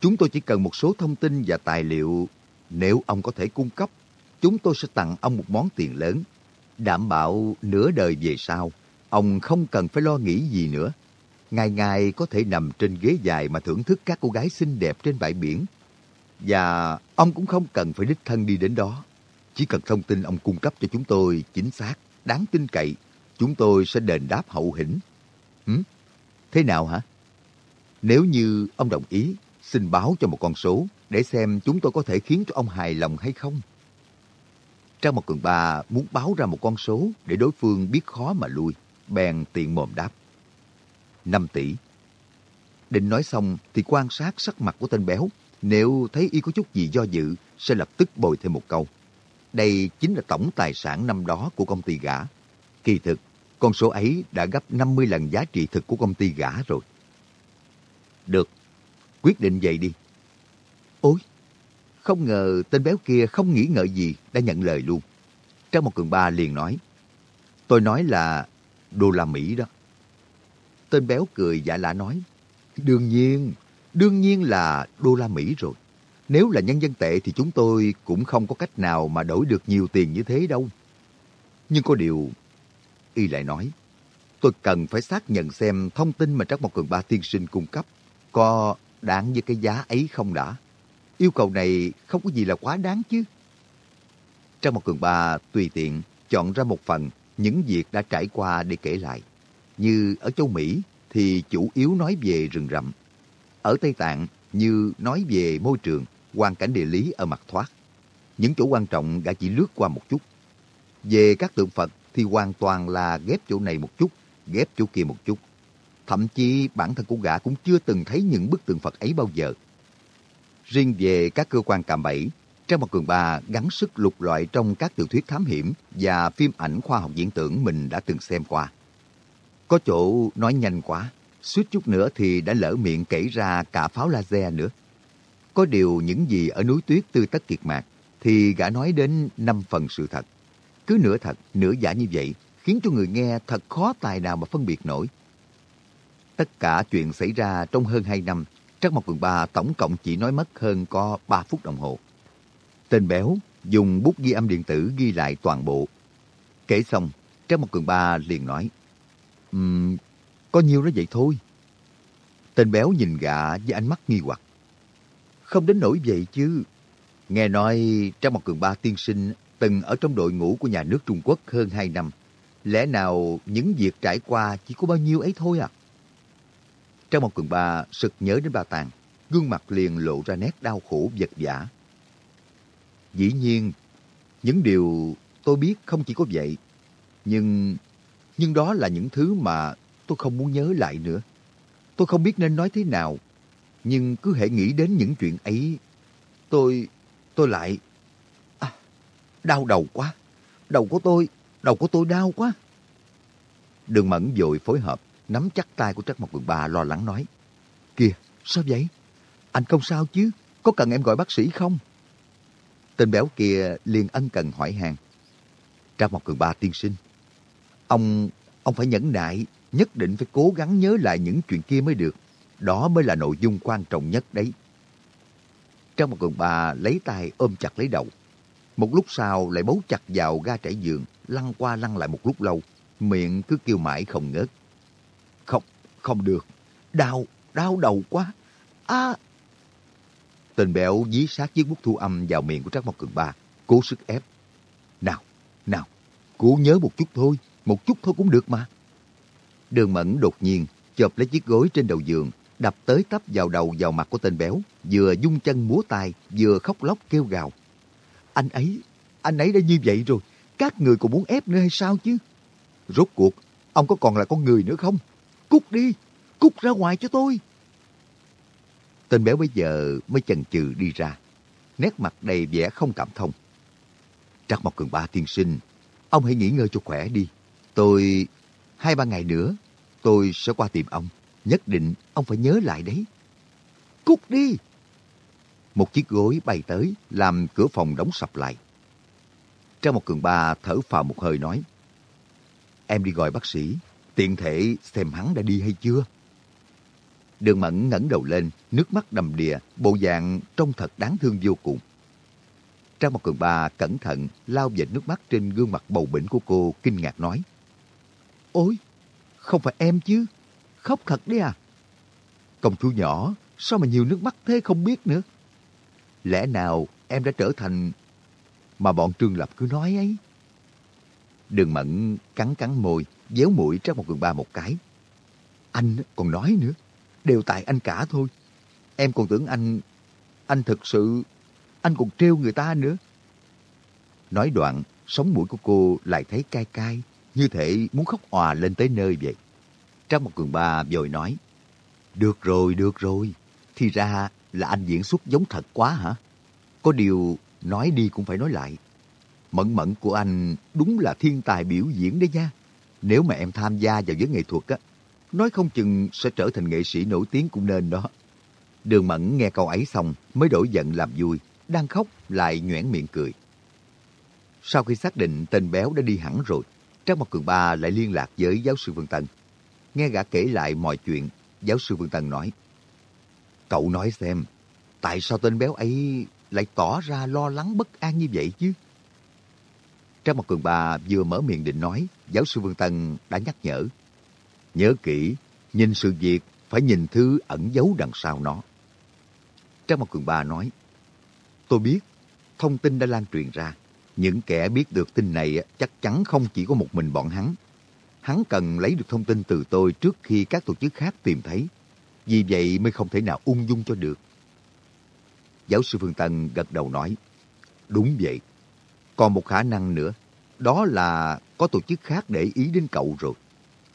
Chúng tôi chỉ cần một số thông tin và tài liệu. Nếu ông có thể cung cấp, chúng tôi sẽ tặng ông một món tiền lớn. Đảm bảo nửa đời về sau, ông không cần phải lo nghĩ gì nữa. Ngày ngày có thể nằm trên ghế dài mà thưởng thức các cô gái xinh đẹp trên bãi biển. Và ông cũng không cần phải đích thân đi đến đó. Chỉ cần thông tin ông cung cấp cho chúng tôi chính xác, đáng tin cậy, chúng tôi sẽ đền đáp hậu hĩnh. Hử? Thế nào hả? Nếu như ông đồng ý, xin báo cho một con số để xem chúng tôi có thể khiến cho ông hài lòng hay không. Trang một cường ba muốn báo ra một con số để đối phương biết khó mà lui. bèn tiện mồm đáp. 5 tỷ. Định nói xong thì quan sát sắc mặt của tên béo. Nếu thấy y có chút gì do dự, sẽ lập tức bồi thêm một câu. Đây chính là tổng tài sản năm đó của công ty gã. Kỳ thực, con số ấy đã gấp 50 lần giá trị thực của công ty gã rồi. Được, quyết định vậy đi. Không ngờ tên béo kia không nghĩ ngợi gì đã nhận lời luôn. Trang một cường ba liền nói, tôi nói là đô la Mỹ đó. Tên béo cười giả lạ nói, đương nhiên, đương nhiên là đô la Mỹ rồi. Nếu là nhân dân tệ thì chúng tôi cũng không có cách nào mà đổi được nhiều tiền như thế đâu. Nhưng có điều, y lại nói, tôi cần phải xác nhận xem thông tin mà Trác Mộc Cường Ba tiên sinh cung cấp có đáng với cái giá ấy không đã. Yêu cầu này không có gì là quá đáng chứ. Trong một Cường Ba tùy tiện chọn ra một phần những việc đã trải qua để kể lại. Như ở châu Mỹ thì chủ yếu nói về rừng rậm. Ở Tây Tạng như nói về môi trường, hoàn cảnh địa lý ở mặt thoát. Những chỗ quan trọng đã chỉ lướt qua một chút. Về các tượng Phật thì hoàn toàn là ghép chỗ này một chút, ghép chỗ kia một chút. Thậm chí bản thân của gã cũng chưa từng thấy những bức tượng Phật ấy bao giờ. Riêng về các cơ quan cạm bẫy, Trang Mặt Cường Ba gắng sức lục loại trong các tiểu thuyết thám hiểm và phim ảnh khoa học diễn tưởng mình đã từng xem qua. Có chỗ nói nhanh quá, suýt chút nữa thì đã lỡ miệng kể ra cả pháo laser nữa. Có điều những gì ở núi tuyết tư tất kiệt mạc thì gã nói đến năm phần sự thật. Cứ nửa thật, nửa giả như vậy khiến cho người nghe thật khó tài nào mà phân biệt nổi. Tất cả chuyện xảy ra trong hơn 2 năm, Trắc Mộc Cường Ba tổng cộng chỉ nói mất hơn có 3 phút đồng hồ. Tên béo dùng bút ghi âm điện tử ghi lại toàn bộ. Kể xong, Trắc Mộc Cường Ba liền nói, um, có nhiêu đó vậy thôi. Tên béo nhìn gã với ánh mắt nghi hoặc. Không đến nỗi vậy chứ. Nghe nói Trác Mộc Cường Ba tiên sinh từng ở trong đội ngũ của nhà nước Trung Quốc hơn 2 năm. Lẽ nào những việc trải qua chỉ có bao nhiêu ấy thôi à? Trong một quần Ba sực nhớ đến bà Tàng, gương mặt liền lộ ra nét đau khổ vật vả. Dĩ nhiên, những điều tôi biết không chỉ có vậy, nhưng nhưng đó là những thứ mà tôi không muốn nhớ lại nữa. Tôi không biết nên nói thế nào, nhưng cứ hệ nghĩ đến những chuyện ấy, tôi, tôi lại... À, đau đầu quá, đầu của tôi, đầu của tôi đau quá. Đường Mẫn vội phối hợp, nắm chắc tay của Trắc Mộc Quỳnh Ba lo lắng nói. Kìa, sao vậy? Anh không sao chứ? Có cần em gọi bác sĩ không? Tên béo kia liền ân cần hỏi hàng. Trắc Mộc Quỳnh Ba tiên sinh. Ông, ông phải nhẫn nại, nhất định phải cố gắng nhớ lại những chuyện kia mới được. Đó mới là nội dung quan trọng nhất đấy. Trác một Quỳnh bà lấy tay ôm chặt lấy đầu. Một lúc sau lại bấu chặt vào ga trải giường, lăn qua lăn lại một lúc lâu, miệng cứ kêu mãi không ngớt. Không, được. Đau, đau đầu quá. À! Tên béo dí sát chiếc bút thu âm vào miệng của Trác Mộc Cường Ba, cố sức ép. Nào, nào, cố nhớ một chút thôi, một chút thôi cũng được mà. Đường Mẫn đột nhiên chộp lấy chiếc gối trên đầu giường, đập tới tấp vào đầu vào mặt của tên béo, vừa dung chân múa tay, vừa khóc lóc kêu gào. Anh ấy, anh ấy đã như vậy rồi, các người còn muốn ép nữa hay sao chứ? Rốt cuộc, ông có còn là con người nữa không? Cút đi, cút ra ngoài cho tôi. Tên béo bây giờ mới chần chừ đi ra, nét mặt đầy vẻ không cảm thông. Trắc Mộc Cường Ba tiên sinh, ông hãy nghỉ ngơi cho khỏe đi. Tôi, hai ba ngày nữa, tôi sẽ qua tìm ông. Nhất định ông phải nhớ lại đấy. Cút đi! Một chiếc gối bay tới, làm cửa phòng đóng sập lại. Trang một cường ba thở phào một hơi nói. Em đi gọi bác sĩ, tiện thể xem hắn đã đi hay chưa. Đường Mẫn ngẩng đầu lên, nước mắt đầm đìa, bộ dạng trông thật đáng thương vô cùng. Trang một cường ba cẩn thận lau dệt nước mắt trên gương mặt bầu bỉnh của cô, kinh ngạc nói. Ôi, không phải em chứ? Khóc thật đấy à? Công chúa nhỏ, sao mà nhiều nước mắt thế không biết nữa? Lẽ nào em đã trở thành... Mà bọn Trương Lập cứ nói ấy. Đường Mẫn cắn cắn môi, déo mũi trong một cường ba một cái. Anh còn nói nữa, đều tại anh cả thôi. Em còn tưởng anh... Anh thực sự... Anh còn trêu người ta nữa. Nói đoạn, sống mũi của cô lại thấy cay cay, như thể muốn khóc òa lên tới nơi vậy. Trong một cường ba vội nói, Được rồi, được rồi, thì ra là anh diễn xuất giống thật quá hả? Có điều nói đi cũng phải nói lại. Mẫn mẫn của anh đúng là thiên tài biểu diễn đấy nha. Nếu mà em tham gia vào giới nghệ thuật á, nói không chừng sẽ trở thành nghệ sĩ nổi tiếng cũng nên đó. Đường Mẫn nghe câu ấy xong mới đổi giận làm vui, đang khóc lại nhoẻn miệng cười. Sau khi xác định tên béo đã đi hẳn rồi, Trang Mặt Cường Ba lại liên lạc với giáo sư Vương Tân. Nghe gã kể lại mọi chuyện, giáo sư Vương Tân nói, Cậu nói xem, tại sao tên béo ấy lại tỏ ra lo lắng bất an như vậy chứ? Trang Mặt Cường bà vừa mở miệng định nói, giáo sư Vương Tân đã nhắc nhở. Nhớ kỹ, nhìn sự việc phải nhìn thứ ẩn giấu đằng sau nó. Trang Mặt Cường bà nói, Tôi biết, thông tin đã lan truyền ra. Những kẻ biết được tin này chắc chắn không chỉ có một mình bọn hắn. Hắn cần lấy được thông tin từ tôi trước khi các tổ chức khác tìm thấy. Vì vậy mới không thể nào ung dung cho được. Giáo sư Phương Tân gật đầu nói, Đúng vậy. Còn một khả năng nữa, đó là có tổ chức khác để ý đến cậu rồi.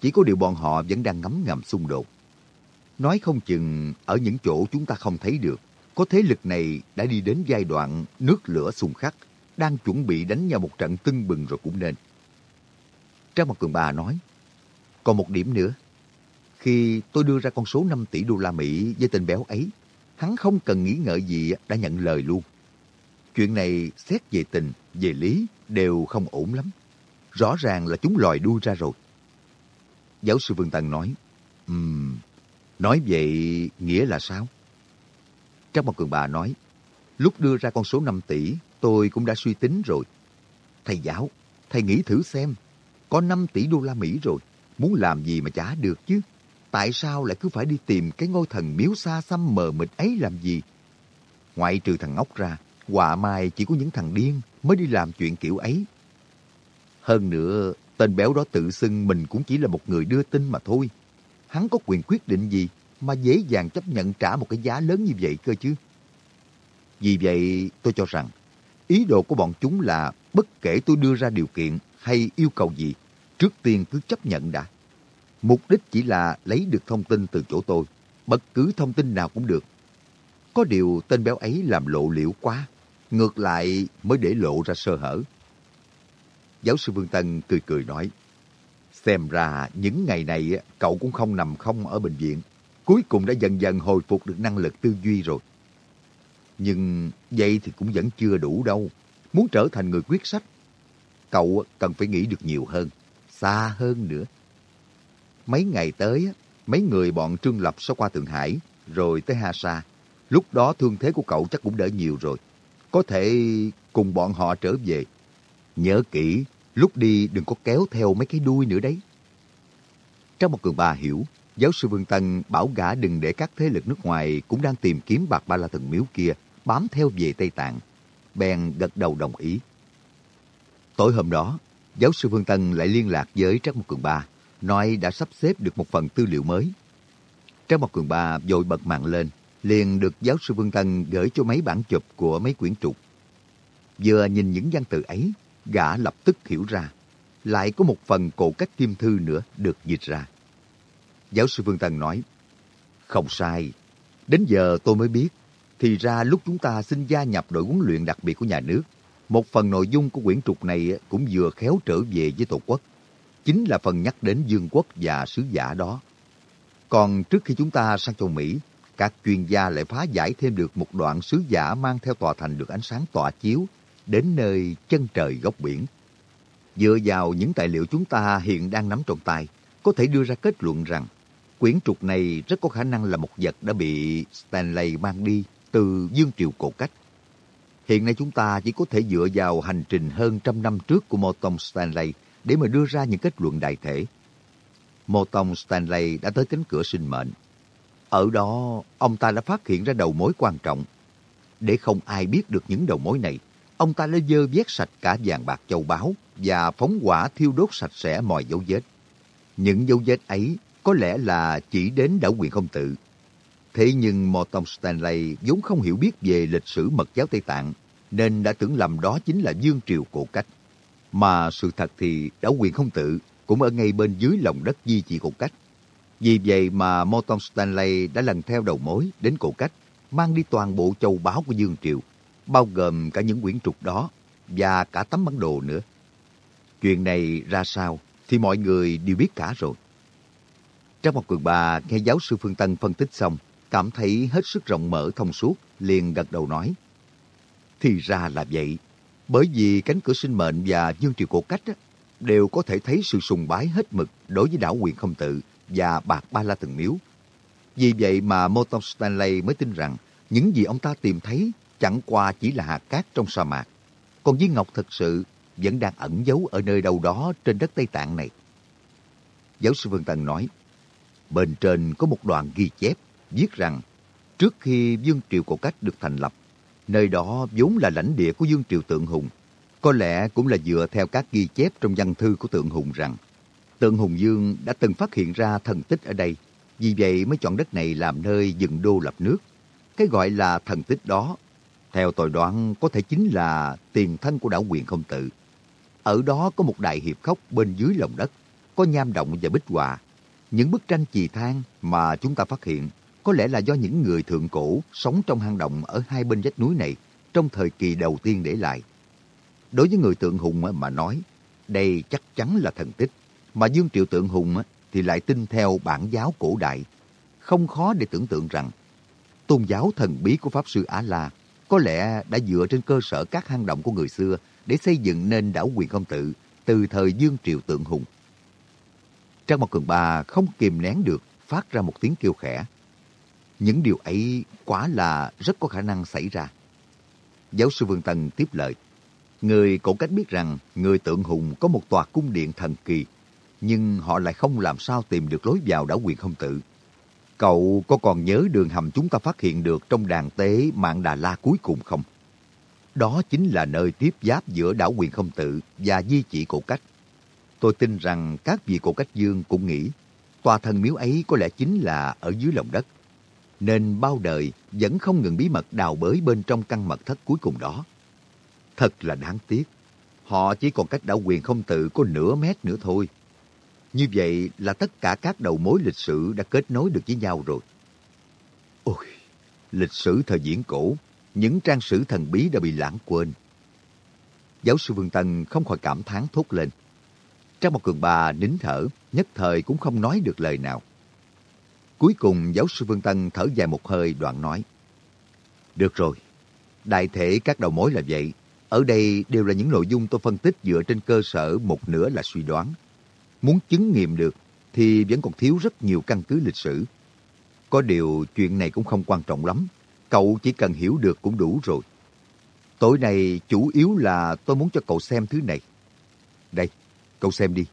Chỉ có điều bọn họ vẫn đang ngấm ngầm xung đột. Nói không chừng ở những chỗ chúng ta không thấy được, có thế lực này đã đi đến giai đoạn nước lửa xung khắc, đang chuẩn bị đánh nhau một trận tưng bừng rồi cũng nên. Trang Mặt Cường Bà nói, còn một điểm nữa. Khi tôi đưa ra con số 5 tỷ đô la Mỹ với tên béo ấy, hắn không cần nghĩ ngợi gì đã nhận lời luôn. Chuyện này xét về tình, về lý đều không ổn lắm. Rõ ràng là chúng lòi đuôi ra rồi. Giáo sư Vương Tân nói, um, nói vậy nghĩa là sao? Trang Mặt Cường Bà nói, lúc đưa ra con số 5 tỷ, tôi cũng đã suy tính rồi. Thầy giáo, thầy nghĩ thử xem, có 5 tỷ đô la Mỹ rồi, muốn làm gì mà trả được chứ? Tại sao lại cứ phải đi tìm cái ngôi thần miếu xa xăm mờ mịt ấy làm gì? Ngoại trừ thằng ngốc ra, quả mai chỉ có những thằng điên mới đi làm chuyện kiểu ấy. Hơn nữa, tên béo đó tự xưng mình cũng chỉ là một người đưa tin mà thôi. Hắn có quyền quyết định gì mà dễ dàng chấp nhận trả một cái giá lớn như vậy cơ chứ? Vì vậy, tôi cho rằng, ý đồ của bọn chúng là bất kể tôi đưa ra điều kiện hay yêu cầu gì, trước tiên cứ chấp nhận đã. Mục đích chỉ là lấy được thông tin từ chỗ tôi, bất cứ thông tin nào cũng được. Có điều tên béo ấy làm lộ liễu quá, ngược lại mới để lộ ra sơ hở. Giáo sư Vương Tân cười cười nói, xem ra những ngày này cậu cũng không nằm không ở bệnh viện, cuối cùng đã dần dần hồi phục được năng lực tư duy rồi. Nhưng vậy thì cũng vẫn chưa đủ đâu. Muốn trở thành người quyết sách, cậu cần phải nghĩ được nhiều hơn, xa hơn nữa. Mấy ngày tới, mấy người bọn Trương Lập sẽ qua Thượng Hải, rồi tới Hà Sa. Lúc đó thương thế của cậu chắc cũng đỡ nhiều rồi. Có thể cùng bọn họ trở về. Nhớ kỹ, lúc đi đừng có kéo theo mấy cái đuôi nữa đấy. Trong một cường bà hiểu, giáo sư Vương Tân bảo gã đừng để các thế lực nước ngoài cũng đang tìm kiếm bạc ba la thần miếu kia bám theo về Tây Tạng. Bèn gật đầu đồng ý. Tối hôm đó, giáo sư Vương Tân lại liên lạc với Trác Mộc Cường Ba, nói đã sắp xếp được một phần tư liệu mới. Trác Mộc Cường Ba vội bật mạng lên, liền được giáo sư Vương Tân gửi cho mấy bản chụp của mấy quyển trục. Vừa nhìn những văn tự ấy, gã lập tức hiểu ra, lại có một phần cổ cách kim thư nữa được dịch ra. Giáo sư Vương Tân nói, không sai, đến giờ tôi mới biết, thì ra lúc chúng ta xin gia nhập đội huấn luyện đặc biệt của nhà nước, một phần nội dung của quyển trục này cũng vừa khéo trở về với Tổ quốc. Chính là phần nhắc đến Dương quốc và sứ giả đó. Còn trước khi chúng ta sang châu Mỹ, các chuyên gia lại phá giải thêm được một đoạn sứ giả mang theo tòa thành được ánh sáng tỏa chiếu đến nơi chân trời góc biển. Dựa vào những tài liệu chúng ta hiện đang nắm trong tay, có thể đưa ra kết luận rằng quyển trục này rất có khả năng là một vật đã bị Stanley mang đi từ Dương Triều Cổ Cách. Hiện nay chúng ta chỉ có thể dựa vào hành trình hơn trăm năm trước của Morton Stanley để mà đưa ra những kết luận đại thể. Morton Stanley đã tới cánh cửa sinh mệnh. Ở đó, ông ta đã phát hiện ra đầu mối quan trọng. Để không ai biết được những đầu mối này, ông ta đã dơ vét sạch cả vàng bạc châu báu và phóng hỏa thiêu đốt sạch sẽ mọi dấu vết. Những dấu vết ấy có lẽ là chỉ đến đảo quyền không tự. Thế nhưng Morton Stanley vốn không hiểu biết về lịch sử mật giáo Tây Tạng, nên đã tưởng lầm đó chính là Dương Triều cổ cách. Mà sự thật thì đảo quyền không tự cũng ở ngay bên dưới lòng đất di chỉ cổ cách. Vì vậy mà Morton Stanley đã lần theo đầu mối đến cổ cách, mang đi toàn bộ châu báu của Dương Triều, bao gồm cả những quyển trục đó và cả tấm bản đồ nữa. Chuyện này ra sao thì mọi người đều biết cả rồi. Trong một cường bà nghe giáo sư Phương Tân phân tích xong, cảm thấy hết sức rộng mở thông suốt, liền gật đầu nói. Thì ra là vậy, bởi vì cánh cửa sinh mệnh và dương triều cổ cách á, đều có thể thấy sự sùng bái hết mực đối với đảo quyền không tự và bạc ba la từng miếu. Vì vậy mà Morton Stanley mới tin rằng những gì ông ta tìm thấy chẳng qua chỉ là hạt cát trong sa mạc. Còn viên ngọc thật sự vẫn đang ẩn giấu ở nơi đâu đó trên đất Tây Tạng này. Giáo sư Vương Tân nói, bên trên có một đoạn ghi chép viết rằng trước khi Dương Triều Cổ Cách được thành lập, nơi đó vốn là lãnh địa của Dương Triều Tượng Hùng. Có lẽ cũng là dựa theo các ghi chép trong văn thư của Tượng Hùng rằng Tượng Hùng Dương đã từng phát hiện ra thần tích ở đây, vì vậy mới chọn đất này làm nơi dựng đô lập nước. Cái gọi là thần tích đó, theo tôi đoán có thể chính là tiền thân của đảo quyền không tự. Ở đó có một đại hiệp khốc bên dưới lòng đất, có nham động và bích họa. Những bức tranh chì than mà chúng ta phát hiện có lẽ là do những người thượng cổ sống trong hang động ở hai bên vách núi này trong thời kỳ đầu tiên để lại. Đối với người tượng hùng mà nói, đây chắc chắn là thần tích, mà Dương Triệu tượng hùng thì lại tin theo bản giáo cổ đại. Không khó để tưởng tượng rằng tôn giáo thần bí của Pháp Sư Á-La có lẽ đã dựa trên cơ sở các hang động của người xưa để xây dựng nên đảo quyền công tự từ thời Dương triệu Tượng Hùng. Trang một Cường Ba không kìm nén được phát ra một tiếng kêu khẽ. Những điều ấy quả là rất có khả năng xảy ra. Giáo sư Vương Tân tiếp lời. Người cổ cách biết rằng người tượng hùng có một tòa cung điện thần kỳ, nhưng họ lại không làm sao tìm được lối vào đảo quyền không tự. Cậu có còn nhớ đường hầm chúng ta phát hiện được trong đàn tế mạng Đà La cuối cùng không? Đó chính là nơi tiếp giáp giữa đảo quyền không tự và di chỉ cổ cách. Tôi tin rằng các vị cổ cách dương cũng nghĩ, tòa thần miếu ấy có lẽ chính là ở dưới lòng đất. Nên bao đời vẫn không ngừng bí mật đào bới bên trong căn mật thất cuối cùng đó. Thật là đáng tiếc. Họ chỉ còn cách đảo quyền không tự có nửa mét nữa thôi. Như vậy là tất cả các đầu mối lịch sử đã kết nối được với nhau rồi. Ôi, lịch sử thời diễn cổ, những trang sử thần bí đã bị lãng quên. Giáo sư Vương Tân không khỏi cảm thán thốt lên. Trang một cường bà nín thở, nhất thời cũng không nói được lời nào. Cuối cùng giáo sư Vương Tân thở dài một hơi đoạn nói. Được rồi, đại thể các đầu mối là vậy. Ở đây đều là những nội dung tôi phân tích dựa trên cơ sở một nửa là suy đoán. Muốn chứng nghiệm được thì vẫn còn thiếu rất nhiều căn cứ lịch sử. Có điều chuyện này cũng không quan trọng lắm. Cậu chỉ cần hiểu được cũng đủ rồi. Tối nay chủ yếu là tôi muốn cho cậu xem thứ này. Đây, cậu xem đi.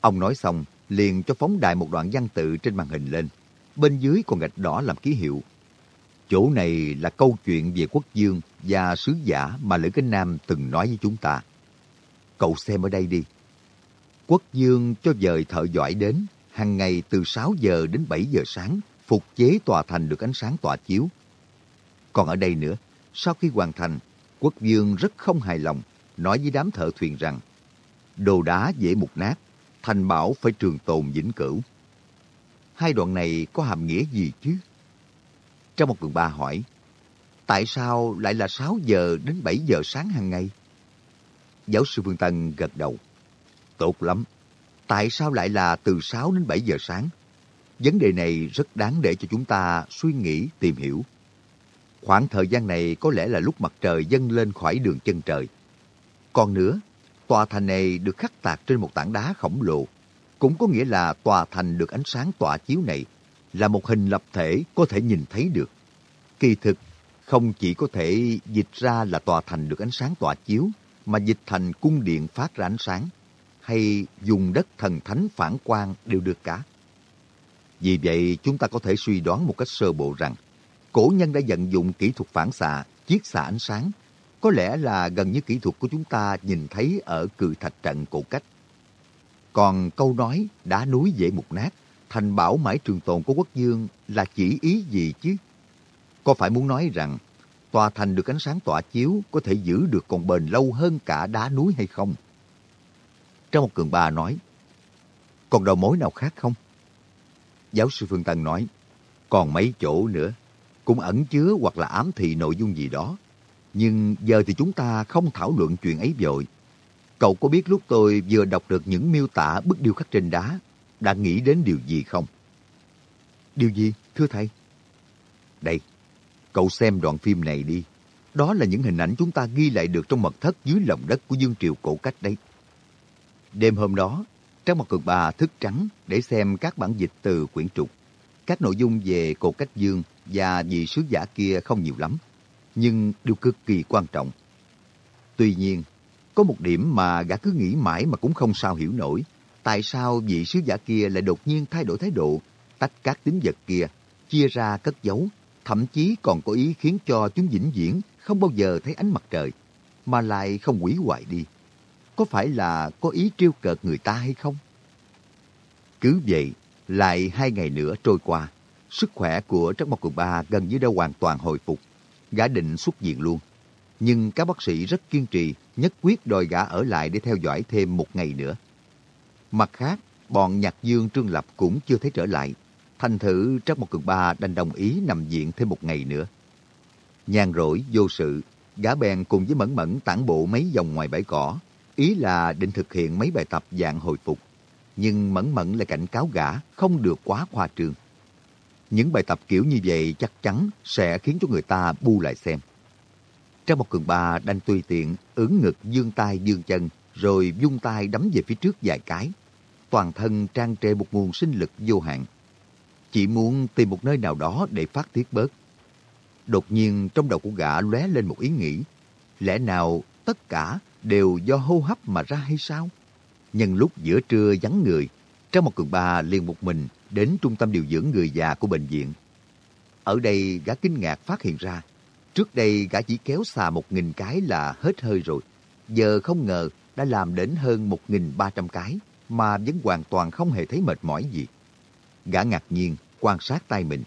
Ông nói xong, liền cho phóng đại một đoạn văn tự trên màn hình lên. Bên dưới còn gạch đỏ làm ký hiệu. Chỗ này là câu chuyện về quốc dương và sứ giả mà Lữ Kinh Nam từng nói với chúng ta. Cậu xem ở đây đi. Quốc dương cho dời thợ giỏi đến, hàng ngày từ 6 giờ đến 7 giờ sáng, phục chế tòa thành được ánh sáng tỏa chiếu. Còn ở đây nữa, sau khi hoàn thành, quốc dương rất không hài lòng, nói với đám thợ thuyền rằng đồ đá dễ mục nát, thành bảo phải trường tồn vĩnh cửu. Hai đoạn này có hàm nghĩa gì chứ? Trong một cường ba hỏi, tại sao lại là 6 giờ đến 7 giờ sáng hàng ngày? Giáo sư Vương Tân gật đầu. Tốt lắm. Tại sao lại là từ 6 đến 7 giờ sáng? Vấn đề này rất đáng để cho chúng ta suy nghĩ, tìm hiểu. Khoảng thời gian này có lẽ là lúc mặt trời dâng lên khỏi đường chân trời. Còn nữa, tòa thành này được khắc tạc trên một tảng đá khổng lồ. Cũng có nghĩa là tòa thành được ánh sáng tỏa chiếu này là một hình lập thể có thể nhìn thấy được. Kỳ thực, không chỉ có thể dịch ra là tòa thành được ánh sáng tỏa chiếu, mà dịch thành cung điện phát ra ánh sáng, hay dùng đất thần thánh phản quang đều được cả. Vì vậy, chúng ta có thể suy đoán một cách sơ bộ rằng, cổ nhân đã vận dụng kỹ thuật phản xạ, chiết xạ ánh sáng, có lẽ là gần như kỹ thuật của chúng ta nhìn thấy ở cự thạch trận cổ cách. Còn câu nói đá núi dễ mục nát, thành bảo mãi trường tồn của quốc dương là chỉ ý gì chứ? Có phải muốn nói rằng tòa thành được ánh sáng tỏa chiếu có thể giữ được còn bền lâu hơn cả đá núi hay không? Trong một cường bà nói, còn đầu mối nào khác không? Giáo sư Phương Tân nói, còn mấy chỗ nữa, cũng ẩn chứa hoặc là ám thị nội dung gì đó. Nhưng giờ thì chúng ta không thảo luận chuyện ấy vội. Cậu có biết lúc tôi vừa đọc được những miêu tả bức điêu khắc trên đá, đã nghĩ đến điều gì không? Điều gì, thưa thầy? Đây, cậu xem đoạn phim này đi. Đó là những hình ảnh chúng ta ghi lại được trong mật thất dưới lòng đất của Dương Triều cổ cách đấy. Đêm hôm đó, Trang một Cường Bà thức trắng để xem các bản dịch từ quyển trục. Các nội dung về cổ cách Dương và vị sứ giả kia không nhiều lắm, nhưng đều cực kỳ quan trọng. Tuy nhiên, có một điểm mà gã cứ nghĩ mãi mà cũng không sao hiểu nổi. Tại sao vị sứ giả kia lại đột nhiên thay đổi thái độ, tách các tính vật kia, chia ra cất giấu, thậm chí còn có ý khiến cho chúng vĩnh viễn không bao giờ thấy ánh mặt trời, mà lại không quỷ hoại đi. Có phải là có ý trêu cợt người ta hay không? Cứ vậy, lại hai ngày nữa trôi qua, sức khỏe của Trắc Mộc Cường Ba gần như đã hoàn toàn hồi phục. Gã định xuất viện luôn. Nhưng các bác sĩ rất kiên trì, nhất quyết đòi gã ở lại để theo dõi thêm một ngày nữa. Mặt khác, bọn Nhạc Dương Trương Lập cũng chưa thấy trở lại. Thành thử Trắc Mộc Cường Ba đành đồng ý nằm viện thêm một ngày nữa. Nhàn rỗi, vô sự, gã bèn cùng với Mẫn Mẫn tản bộ mấy vòng ngoài bãi cỏ, ý là định thực hiện mấy bài tập dạng hồi phục. Nhưng Mẫn Mẫn lại cảnh cáo gã không được quá khoa trương. Những bài tập kiểu như vậy chắc chắn sẽ khiến cho người ta bu lại xem. Trong một cường ba đanh tùy tiện, ứng ngực dương tay dương chân, rồi vung tay đấm về phía trước vài cái. Toàn thân trang trề một nguồn sinh lực vô hạn. Chỉ muốn tìm một nơi nào đó để phát tiết bớt. Đột nhiên trong đầu của gã lóe lên một ý nghĩ. Lẽ nào tất cả đều do hô hấp mà ra hay sao? Nhân lúc giữa trưa vắng người, trong một cường ba liền một mình đến trung tâm điều dưỡng người già của bệnh viện. Ở đây gã kinh ngạc phát hiện ra, trước đây gã chỉ kéo xà một nghìn cái là hết hơi rồi. Giờ không ngờ đã làm đến hơn một nghìn ba trăm cái mà vẫn hoàn toàn không hề thấy mệt mỏi gì. Gã ngạc nhiên quan sát tay mình.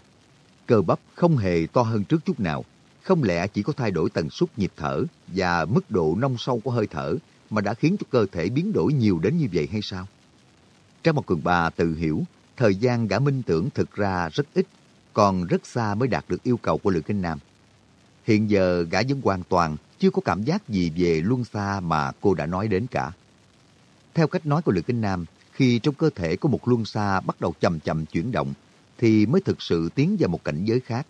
Cơ bắp không hề to hơn trước chút nào. Không lẽ chỉ có thay đổi tần suất nhịp thở và mức độ nông sâu của hơi thở mà đã khiến cho cơ thể biến đổi nhiều đến như vậy hay sao? Trong một cường bà tự hiểu, thời gian gã minh tưởng thực ra rất ít, còn rất xa mới đạt được yêu cầu của Lữ Kinh Nam. Hiện giờ gã vẫn hoàn toàn chưa có cảm giác gì về luân xa mà cô đã nói đến cả. Theo cách nói của Lữ Kinh Nam, khi trong cơ thể có một luân xa bắt đầu chậm chậm chuyển động, thì mới thực sự tiến vào một cảnh giới khác.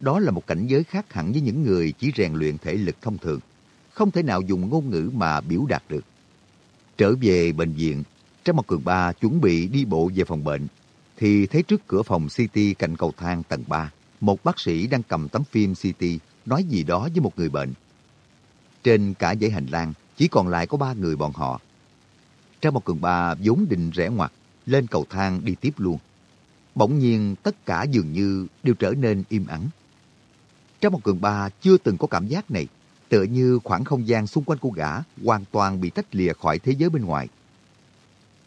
Đó là một cảnh giới khác hẳn với những người chỉ rèn luyện thể lực thông thường, không thể nào dùng ngôn ngữ mà biểu đạt được. Trở về bệnh viện, Trang Mộc Cường Ba chuẩn bị đi bộ về phòng bệnh, thì thấy trước cửa phòng CT cạnh cầu thang tầng 3, một bác sĩ đang cầm tấm phim CT nói gì đó với một người bệnh. Trên cả dãy hành lang, chỉ còn lại có ba người bọn họ. Trang Mộc Cường Ba vốn định rẽ ngoặt, lên cầu thang đi tiếp luôn. Bỗng nhiên tất cả dường như đều trở nên im ắng trong một Cường Ba chưa từng có cảm giác này, tựa như khoảng không gian xung quanh cô gã hoàn toàn bị tách lìa khỏi thế giới bên ngoài.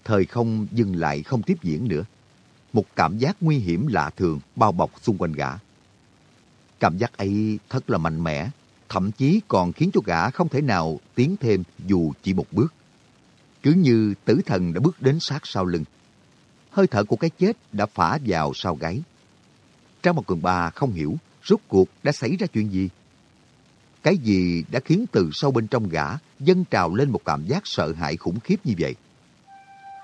Thời không dừng lại không tiếp diễn nữa. Một cảm giác nguy hiểm lạ thường bao bọc xung quanh gã. Cảm giác ấy thật là mạnh mẽ, thậm chí còn khiến cho gã không thể nào tiến thêm dù chỉ một bước. Cứ như tử thần đã bước đến sát sau lưng. Hơi thở của cái chết đã phả vào sau gáy. Trang một cường ba không hiểu rốt cuộc đã xảy ra chuyện gì. Cái gì đã khiến từ sâu bên trong gã dâng trào lên một cảm giác sợ hãi khủng khiếp như vậy?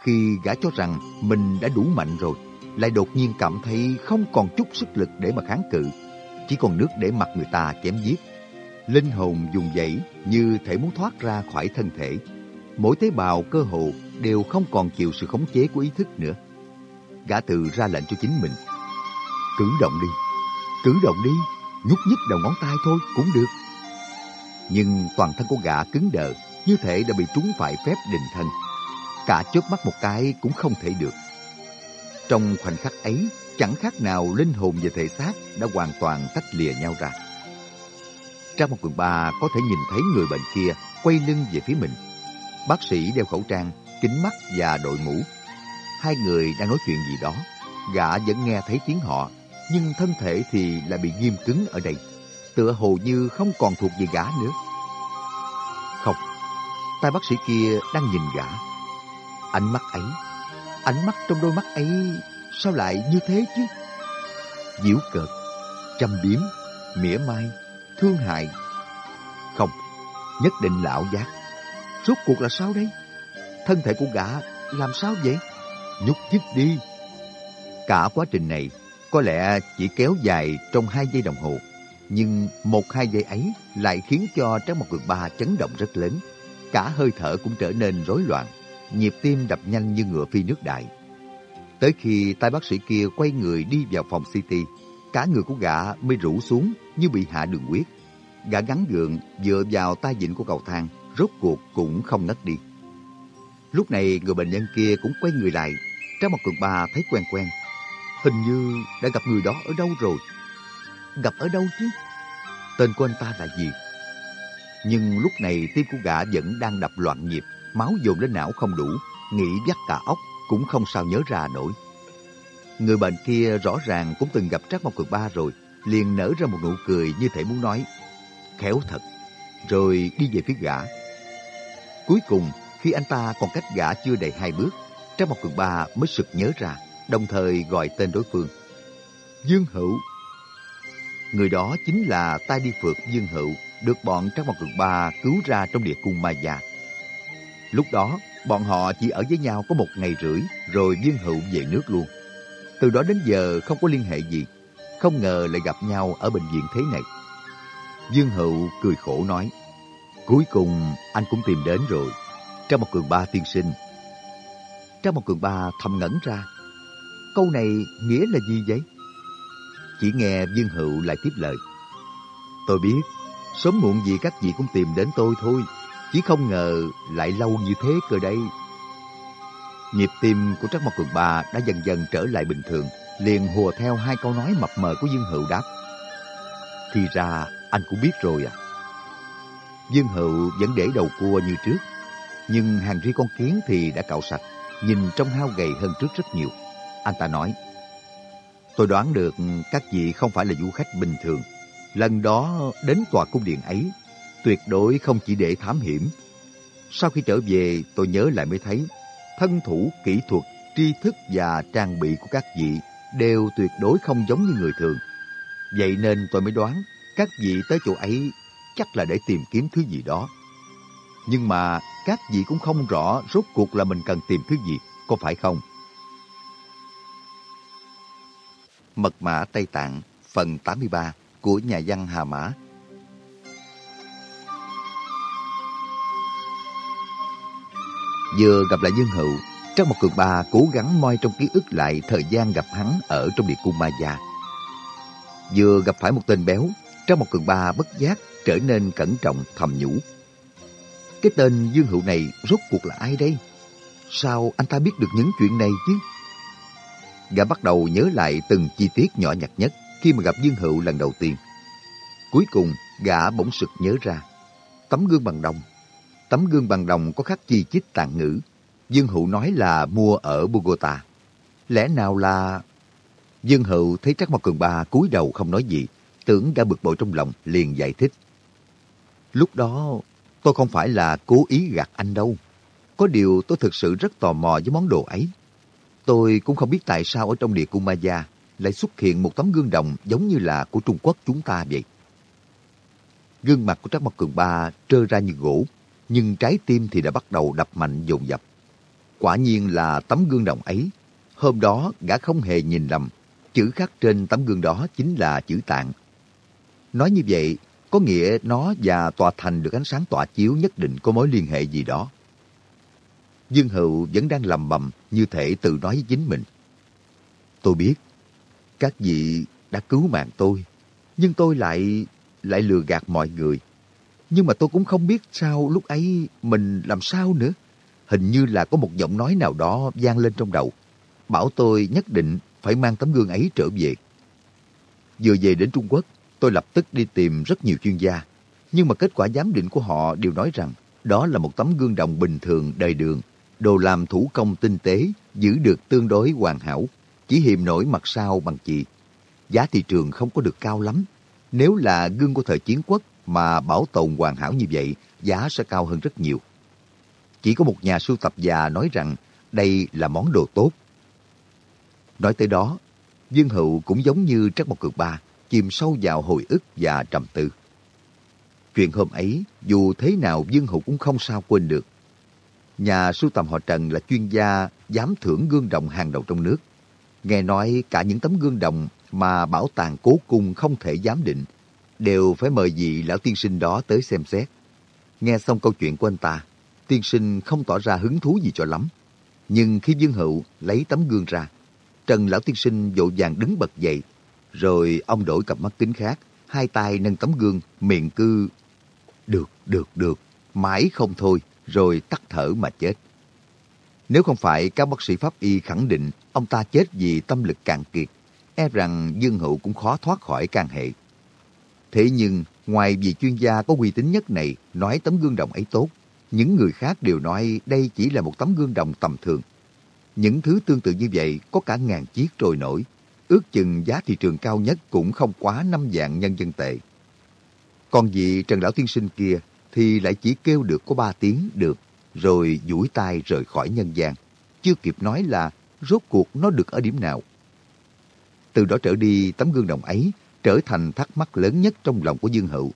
Khi gã cho rằng mình đã đủ mạnh rồi, lại đột nhiên cảm thấy không còn chút sức lực để mà kháng cự, chỉ còn nước để mặc người ta chém giết. Linh hồn dùng dãy như thể muốn thoát ra khỏi thân thể. Mỗi tế bào cơ hồ đều không còn chịu sự khống chế của ý thức nữa. Gã tự ra lệnh cho chính mình. Cử động đi, cử động đi, nhúc nhích đầu ngón tay thôi cũng được. Nhưng toàn thân của gã cứng đờ, như thể đã bị trúng phải phép định thân. Cả chớp mắt một cái cũng không thể được. Trong khoảnh khắc ấy, chẳng khác nào linh hồn và thể xác đã hoàn toàn tách lìa nhau ra. Trong một quần ba có thể nhìn thấy người bệnh kia quay lưng về phía mình. Bác sĩ đeo khẩu trang, kính mắt và đội mũ. Hai người đang nói chuyện gì đó. Gã vẫn nghe thấy tiếng họ, nhưng thân thể thì lại bị nghiêm cứng ở đây. Tựa hồ như không còn thuộc về gã nữa. Không, tay bác sĩ kia đang nhìn gã. Ánh mắt ấy ánh mắt trong đôi mắt ấy sao lại như thế chứ? Diễu cợt, châm biếm, mỉa mai, thương hại. Không, nhất định là ảo giác. Rốt cuộc là sao đây? Thân thể của gã làm sao vậy? Nhúc nhích đi. Cả quá trình này có lẽ chỉ kéo dài trong hai giây đồng hồ. Nhưng một hai giây ấy lại khiến cho Trác Mộc Cường Ba chấn động rất lớn. Cả hơi thở cũng trở nên rối loạn, nhịp tim đập nhanh như ngựa phi nước đại. Tới khi tay bác sĩ kia quay người đi vào phòng CT, cả người của gã mới rũ xuống như bị hạ đường huyết. Gã gắn gượng dựa vào tay vịn của cầu thang, rốt cuộc cũng không ngất đi. Lúc này người bệnh nhân kia cũng quay người lại, Trang một cường ba thấy quen quen. Hình như đã gặp người đó ở đâu rồi. Gặp ở đâu chứ? Tên của anh ta là gì? Nhưng lúc này tim của gã vẫn đang đập loạn nhịp, máu dồn lên não không đủ, nghĩ dắt cả óc cũng không sao nhớ ra nổi. Người bệnh kia rõ ràng cũng từng gặp Trác Mộc Cường Ba rồi, liền nở ra một nụ cười như thể muốn nói, khéo thật, rồi đi về phía gã. Cuối cùng, khi anh ta còn cách gã chưa đầy hai bước, Trác Mộc Cường Ba mới sực nhớ ra, đồng thời gọi tên đối phương. Dương Hữu. Người đó chính là tai đi phượt Dương Hữu, được bọn Trác Mộc Cường Ba cứu ra trong địa cung Ma Gia. Lúc đó, bọn họ chỉ ở với nhau có một ngày rưỡi, rồi Dương Hữu về nước luôn. Từ đó đến giờ không có liên hệ gì, không ngờ lại gặp nhau ở bệnh viện thế này. Dương Hữu cười khổ nói, cuối cùng anh cũng tìm đến rồi, Trác Mộc cường ba tiên sinh. Trác Mộc cường ba thầm ngẩn ra, câu này nghĩa là gì vậy? Chỉ nghe Dương Hữu lại tiếp lời, tôi biết, sớm muộn gì các vị cũng tìm đến tôi thôi, chỉ không ngờ lại lâu như thế cơ đây. Nhịp tim của Trắc Mộc Cường Ba đã dần dần trở lại bình thường, liền hùa theo hai câu nói mập mờ của Dương Hữu đáp. Thì ra anh cũng biết rồi à. Dương Hữu vẫn để đầu cua như trước, nhưng hàng ri con kiến thì đã cạo sạch, nhìn trông hao gầy hơn trước rất nhiều. Anh ta nói, tôi đoán được các vị không phải là du khách bình thường. Lần đó đến tòa cung điện ấy, tuyệt đối không chỉ để thám hiểm. Sau khi trở về, tôi nhớ lại mới thấy thân thủ, kỹ thuật, tri thức và trang bị của các vị đều tuyệt đối không giống như người thường. Vậy nên tôi mới đoán các vị tới chỗ ấy chắc là để tìm kiếm thứ gì đó. Nhưng mà các vị cũng không rõ rốt cuộc là mình cần tìm thứ gì, có phải không? Mật mã Tây Tạng phần 83 của nhà văn Hà Mã Vừa gặp lại Dương Hữu, trong một cường ba cố gắng moi trong ký ức lại thời gian gặp hắn ở trong địa cung ma gia. Vừa gặp phải một tên béo, trong một cường ba bất giác trở nên cẩn trọng thầm nhủ. Cái tên Dương Hữu này rốt cuộc là ai đây? Sao anh ta biết được những chuyện này chứ? Gã bắt đầu nhớ lại từng chi tiết nhỏ nhặt nhất khi mà gặp Dương Hữu lần đầu tiên. Cuối cùng, gã bỗng sực nhớ ra. Tấm gương bằng đồng Tấm gương bằng đồng có khắc chi chít tàn ngữ. Dương Hữu nói là mua ở Bogota. Lẽ nào là... Dương Hữu thấy Trắc Mộc Cường Ba cúi đầu không nói gì, tưởng gã bực bội trong lòng, liền giải thích. Lúc đó, tôi không phải là cố ý gạt anh đâu. Có điều tôi thực sự rất tò mò với món đồ ấy. Tôi cũng không biết tại sao ở trong địa cung Ma Gia lại xuất hiện một tấm gương đồng giống như là của Trung Quốc chúng ta vậy. Gương mặt của Trác Mộc Cường Ba trơ ra như gỗ, nhưng trái tim thì đã bắt đầu đập mạnh dồn dập. Quả nhiên là tấm gương đồng ấy. Hôm đó gã không hề nhìn lầm, chữ khắc trên tấm gương đó chính là chữ tạng. Nói như vậy, có nghĩa nó và tòa thành được ánh sáng tỏa chiếu nhất định có mối liên hệ gì đó. Dương Hữu vẫn đang lầm bầm như thể tự nói với chính mình. Tôi biết, các vị đã cứu mạng tôi, nhưng tôi lại lại lừa gạt mọi người. Nhưng mà tôi cũng không biết sao lúc ấy mình làm sao nữa. Hình như là có một giọng nói nào đó vang lên trong đầu. Bảo tôi nhất định phải mang tấm gương ấy trở về. Vừa về đến Trung Quốc, tôi lập tức đi tìm rất nhiều chuyên gia. Nhưng mà kết quả giám định của họ đều nói rằng đó là một tấm gương đồng bình thường đời đường, đồ làm thủ công tinh tế, giữ được tương đối hoàn hảo, chỉ hiềm nổi mặt sau bằng chị. Giá thị trường không có được cao lắm. Nếu là gương của thời chiến quốc mà bảo tồn hoàn hảo như vậy, giá sẽ cao hơn rất nhiều. Chỉ có một nhà sưu tập già nói rằng đây là món đồ tốt. Nói tới đó, Dương Hữu cũng giống như Trắc một cực Ba, chìm sâu vào hồi ức và trầm tư. Chuyện hôm ấy, dù thế nào Dương Hữu cũng không sao quên được. Nhà sưu tầm họ Trần là chuyên gia giám thưởng gương đồng hàng đầu trong nước. Nghe nói cả những tấm gương đồng mà bảo tàng cố cung không thể giám định, đều phải mời vị lão tiên sinh đó tới xem xét. Nghe xong câu chuyện của anh ta, tiên sinh không tỏ ra hứng thú gì cho lắm. Nhưng khi Dương Hữu lấy tấm gương ra, Trần lão tiên sinh vội vàng đứng bật dậy, rồi ông đổi cặp mắt kính khác, hai tay nâng tấm gương, miệng cư được, được, được, mãi không thôi, rồi tắt thở mà chết. Nếu không phải các bác sĩ pháp y khẳng định ông ta chết vì tâm lực cạn kiệt, e rằng Dương Hữu cũng khó thoát khỏi can hệ. Thế nhưng, ngoài vị chuyên gia có uy tín nhất này nói tấm gương đồng ấy tốt, những người khác đều nói đây chỉ là một tấm gương đồng tầm thường. Những thứ tương tự như vậy có cả ngàn chiếc trôi nổi, ước chừng giá thị trường cao nhất cũng không quá năm dạng nhân dân tệ. Còn vị Trần Lão Tiên Sinh kia thì lại chỉ kêu được có ba tiếng được, rồi duỗi tay rời khỏi nhân gian. Chưa kịp nói là rốt cuộc nó được ở điểm nào. Từ đó trở đi, tấm gương đồng ấy trở thành thắc mắc lớn nhất trong lòng của Dương Hữu.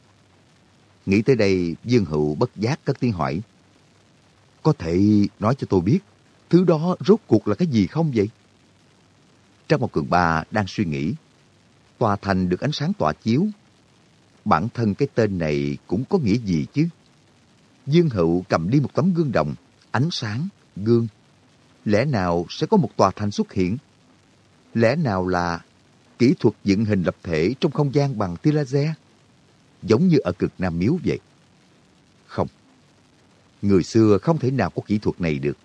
Nghĩ tới đây, Dương Hữu bất giác cất tiếng hỏi. Có thể nói cho tôi biết, thứ đó rốt cuộc là cái gì không vậy? Trong một cường ba đang suy nghĩ, tòa thành được ánh sáng tỏa chiếu. Bản thân cái tên này cũng có nghĩa gì chứ? Dương Hữu cầm đi một tấm gương đồng, ánh sáng, gương. Lẽ nào sẽ có một tòa thành xuất hiện? Lẽ nào là kỹ thuật dựng hình lập thể trong không gian bằng tia laser? Giống như ở cực Nam Miếu vậy. Không. Người xưa không thể nào có kỹ thuật này được.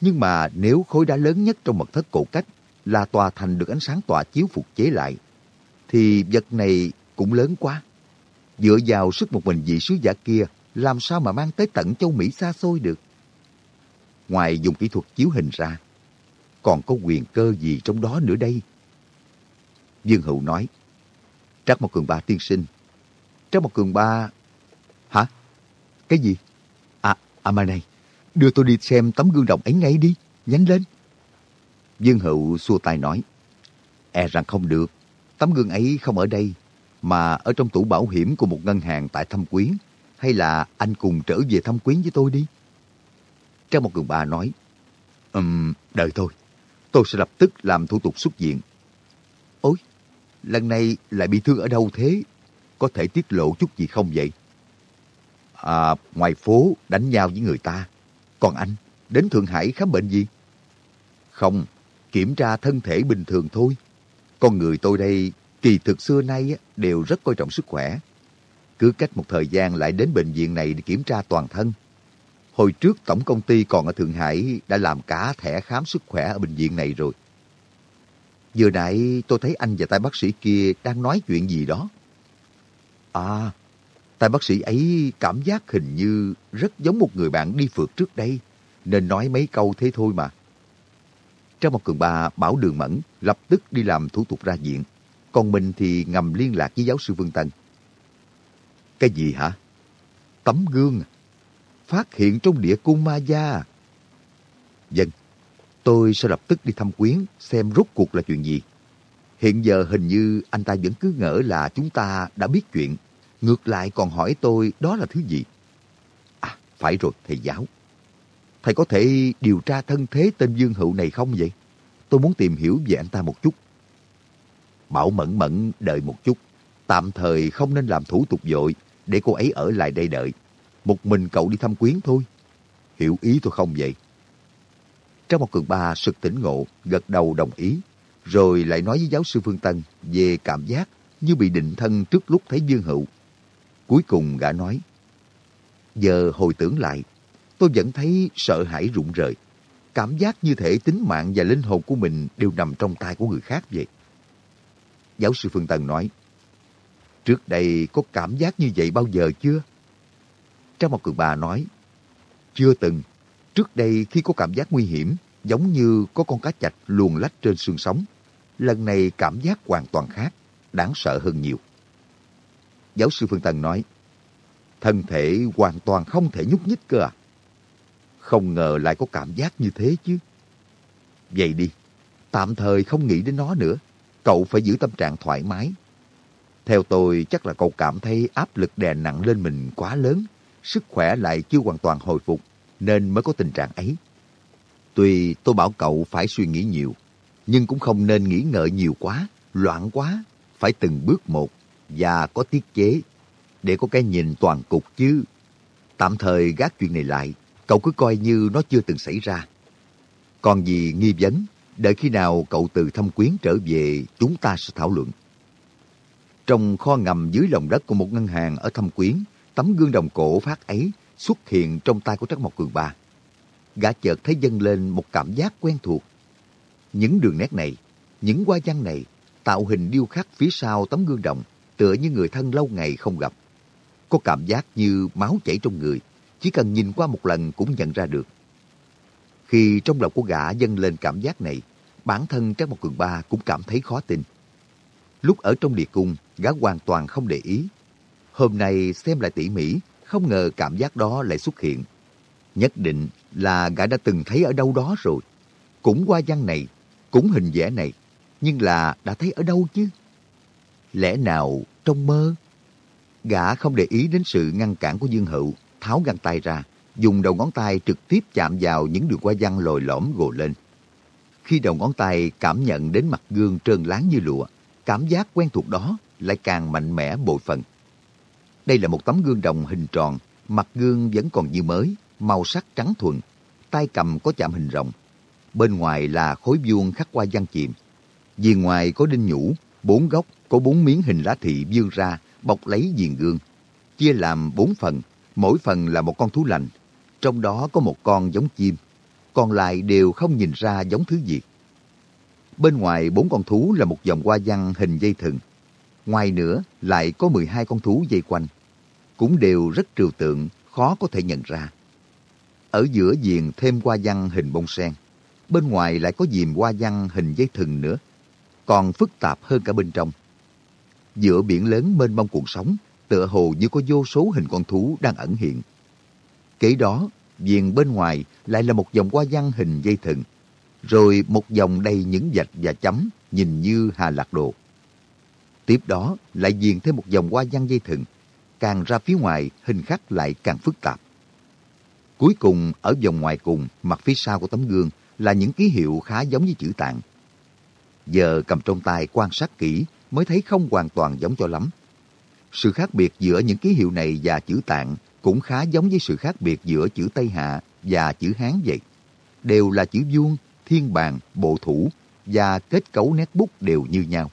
Nhưng mà nếu khối đá lớn nhất trong mật thất cổ cách là tòa thành được ánh sáng tỏa chiếu phục chế lại, thì vật này cũng lớn quá. Dựa vào sức một mình vị sứ giả kia, làm sao mà mang tới tận châu Mỹ xa xôi được? Ngoài dùng kỹ thuật chiếu hình ra, còn có quyền cơ gì trong đó nữa đây? Dương Hữu nói, Trác một Cường Ba tiên sinh. Trác một Cường Ba... Hả? Cái gì? À, à mà này, đưa tôi đi xem tấm gương đồng ấy ngay đi, nhanh lên. Dương Hữu xua tay nói, e rằng không được, tấm gương ấy không ở đây, mà ở trong tủ bảo hiểm của một ngân hàng tại Thâm Quyến, hay là anh cùng trở về Thâm Quyến với tôi đi. Trang một cường bà nói, um, đợi thôi, tôi sẽ lập tức làm thủ tục xuất viện. Ôi, lần này lại bị thương ở đâu thế? Có thể tiết lộ chút gì không vậy? À, ngoài phố đánh nhau với người ta. Còn anh, đến Thượng Hải khám bệnh gì? Không, kiểm tra thân thể bình thường thôi. Con người tôi đây kỳ thực xưa nay đều rất coi trọng sức khỏe. Cứ cách một thời gian lại đến bệnh viện này để kiểm tra toàn thân. Hồi trước tổng công ty còn ở Thượng Hải đã làm cả thẻ khám sức khỏe ở bệnh viện này rồi. Vừa nãy tôi thấy anh và tay bác sĩ kia đang nói chuyện gì đó. À, tay bác sĩ ấy cảm giác hình như rất giống một người bạn đi phượt trước đây, nên nói mấy câu thế thôi mà. Trong một cường bà bảo đường mẫn lập tức đi làm thủ tục ra viện, còn mình thì ngầm liên lạc với giáo sư Vương Tân. Cái gì hả? Tấm gương à? Phát hiện trong địa cung ma gia Dân, tôi sẽ lập tức đi thăm quyến xem rốt cuộc là chuyện gì. Hiện giờ hình như anh ta vẫn cứ ngỡ là chúng ta đã biết chuyện. Ngược lại còn hỏi tôi đó là thứ gì. À, phải rồi, thầy giáo. Thầy có thể điều tra thân thế tên Dương Hữu này không vậy? Tôi muốn tìm hiểu về anh ta một chút. Bảo Mẫn Mẫn đợi một chút. Tạm thời không nên làm thủ tục dội để cô ấy ở lại đây đợi. Một mình cậu đi thăm quyến thôi. Hiểu ý tôi không vậy? Trong một cường ba sực tỉnh ngộ, gật đầu đồng ý. Rồi lại nói với giáo sư Phương Tân về cảm giác như bị định thân trước lúc thấy Dương Hữu. Cuối cùng gã nói, Giờ hồi tưởng lại, tôi vẫn thấy sợ hãi rụng rời. Cảm giác như thể tính mạng và linh hồn của mình đều nằm trong tay của người khác vậy. Giáo sư Phương tần nói, Trước đây có cảm giác như vậy bao giờ chưa? Trang một cường bà nói, Chưa từng. Trước đây khi có cảm giác nguy hiểm, giống như có con cá chạch luồn lách trên xương sống. Lần này cảm giác hoàn toàn khác, đáng sợ hơn nhiều. Giáo sư Phương tần nói, thân thể hoàn toàn không thể nhúc nhích cơ à? Không ngờ lại có cảm giác như thế chứ. Vậy đi, tạm thời không nghĩ đến nó nữa. Cậu phải giữ tâm trạng thoải mái. Theo tôi, chắc là cậu cảm thấy áp lực đè nặng lên mình quá lớn, sức khỏe lại chưa hoàn toàn hồi phục, nên mới có tình trạng ấy. Tuy tôi bảo cậu phải suy nghĩ nhiều, nhưng cũng không nên nghĩ ngợi nhiều quá, loạn quá, phải từng bước một và có tiết chế để có cái nhìn toàn cục chứ. Tạm thời gác chuyện này lại, cậu cứ coi như nó chưa từng xảy ra. Còn gì nghi vấn, đợi khi nào cậu từ thâm quyến trở về, chúng ta sẽ thảo luận. Trong kho ngầm dưới lòng đất của một ngân hàng ở thâm quyến, tấm gương đồng cổ phát ấy xuất hiện trong tay của Trắc Mộc Cường Ba. Gã chợt thấy dâng lên một cảm giác quen thuộc. Những đường nét này, những hoa văn này, tạo hình điêu khắc phía sau tấm gương đồng, tựa như người thân lâu ngày không gặp. Có cảm giác như máu chảy trong người, chỉ cần nhìn qua một lần cũng nhận ra được. Khi trong lòng của gã dâng lên cảm giác này, bản thân Trang Một Cường Ba cũng cảm thấy khó tin. Lúc ở trong địa cung, gã hoàn toàn không để ý. Hôm nay xem lại tỉ mỉ, không ngờ cảm giác đó lại xuất hiện. Nhất định là gã đã từng thấy ở đâu đó rồi. Cũng qua văn này, cũng hình vẽ này, nhưng là đã thấy ở đâu chứ? Lẽ nào trong mơ? Gã không để ý đến sự ngăn cản của Dương Hữu, tháo găng tay ra, dùng đầu ngón tay trực tiếp chạm vào những đường hoa văn lồi lõm gồ lên. Khi đầu ngón tay cảm nhận đến mặt gương trơn láng như lụa, cảm giác quen thuộc đó lại càng mạnh mẽ bội phần. Đây là một tấm gương đồng hình tròn, mặt gương vẫn còn như mới, màu sắc trắng thuần, tay cầm có chạm hình rồng. Bên ngoài là khối vuông khắc qua văn chìm. Vì ngoài có đinh nhũ, bốn góc có bốn miếng hình lá thị vươn ra, bọc lấy viền gương. Chia làm bốn phần, mỗi phần là một con thú lành. Trong đó có một con giống chim, còn lại đều không nhìn ra giống thứ gì. Bên ngoài bốn con thú là một dòng hoa văn hình dây thừng. Ngoài nữa lại có 12 con thú dây quanh. Cũng đều rất trừu tượng, khó có thể nhận ra. Ở giữa viền thêm hoa văn hình bông sen. Bên ngoài lại có diềm hoa văn hình dây thừng nữa. Còn phức tạp hơn cả bên trong. Giữa biển lớn mênh mông cuộn sóng, tựa hồ như có vô số hình con thú đang ẩn hiện. Kế đó, viền bên ngoài lại là một dòng hoa văn hình dây thừng rồi một dòng đầy những vạch và chấm, nhìn như hà lạc đồ. Tiếp đó lại diền thêm một dòng hoa văn dây thừng, càng ra phía ngoài hình khắc lại càng phức tạp. Cuối cùng, ở vòng ngoài cùng, mặt phía sau của tấm gương là những ký hiệu khá giống với chữ tạng. Giờ cầm trong tay quan sát kỹ mới thấy không hoàn toàn giống cho lắm. Sự khác biệt giữa những ký hiệu này và chữ tạng cũng khá giống với sự khác biệt giữa chữ Tây Hạ và chữ Hán vậy. Đều là chữ vuông thiên bàn, bộ thủ và kết cấu nét bút đều như nhau.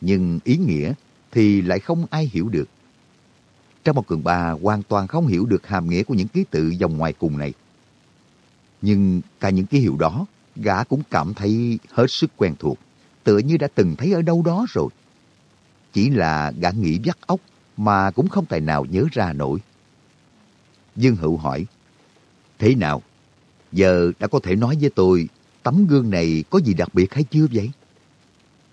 Nhưng ý nghĩa thì lại không ai hiểu được. Trong một cường bà hoàn toàn không hiểu được hàm nghĩa của những ký tự dòng ngoài cùng này. Nhưng cả những ký hiệu đó, gã cũng cảm thấy hết sức quen thuộc, tựa như đã từng thấy ở đâu đó rồi. Chỉ là gã nghĩ vắt óc mà cũng không tài nào nhớ ra nổi. Dương Hữu hỏi, Thế nào? Giờ đã có thể nói với tôi tấm gương này có gì đặc biệt hay chưa vậy?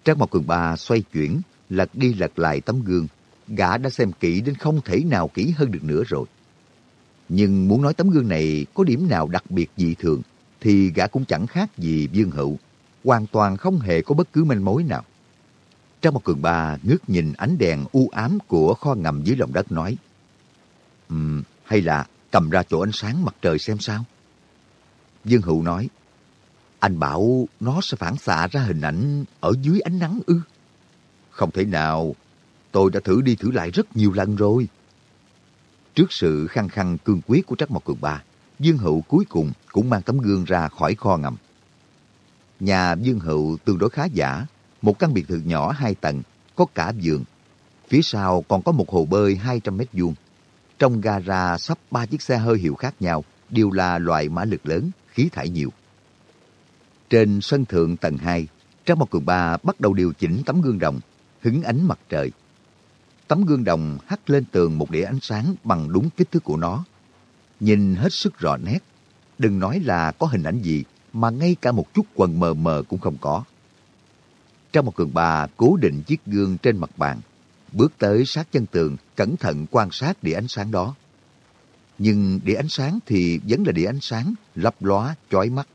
Trác Mộc Cường Ba xoay chuyển, lật đi lật lại tấm gương. Gã đã xem kỹ đến không thể nào kỹ hơn được nữa rồi. Nhưng muốn nói tấm gương này có điểm nào đặc biệt dị thường, thì gã cũng chẳng khác gì Dương Hữu. Hoàn toàn không hề có bất cứ manh mối nào. Trác Mộc Cường Ba ngước nhìn ánh đèn u ám của kho ngầm dưới lòng đất nói. Um, hay là cầm ra chỗ ánh sáng mặt trời xem sao? Dương Hữu nói, anh bảo nó sẽ phản xạ ra hình ảnh ở dưới ánh nắng ư? Không thể nào, tôi đã thử đi thử lại rất nhiều lần rồi. Trước sự khăng khăng cương quyết của Trắc Mộc Cường Ba, Dương Hữu cuối cùng cũng mang tấm gương ra khỏi kho ngầm. Nhà Dương Hữu tương đối khá giả, một căn biệt thự nhỏ hai tầng, có cả giường. Phía sau còn có một hồ bơi 200 mét vuông. Trong gara sắp ba chiếc xe hơi hiệu khác nhau, đều là loại mã lực lớn, khí thải nhiều. Trên sân thượng tầng 2, Trang một Cường Ba bắt đầu điều chỉnh tấm gương đồng, hứng ánh mặt trời. Tấm gương đồng hắt lên tường một đĩa ánh sáng bằng đúng kích thước của nó. Nhìn hết sức rõ nét, đừng nói là có hình ảnh gì mà ngay cả một chút quần mờ mờ cũng không có. Trang một Cường Ba cố định chiếc gương trên mặt bàn, bước tới sát chân tường, cẩn thận quan sát đĩa ánh sáng đó. Nhưng đĩa ánh sáng thì vẫn là đĩa ánh sáng, lấp lóa, chói mắt.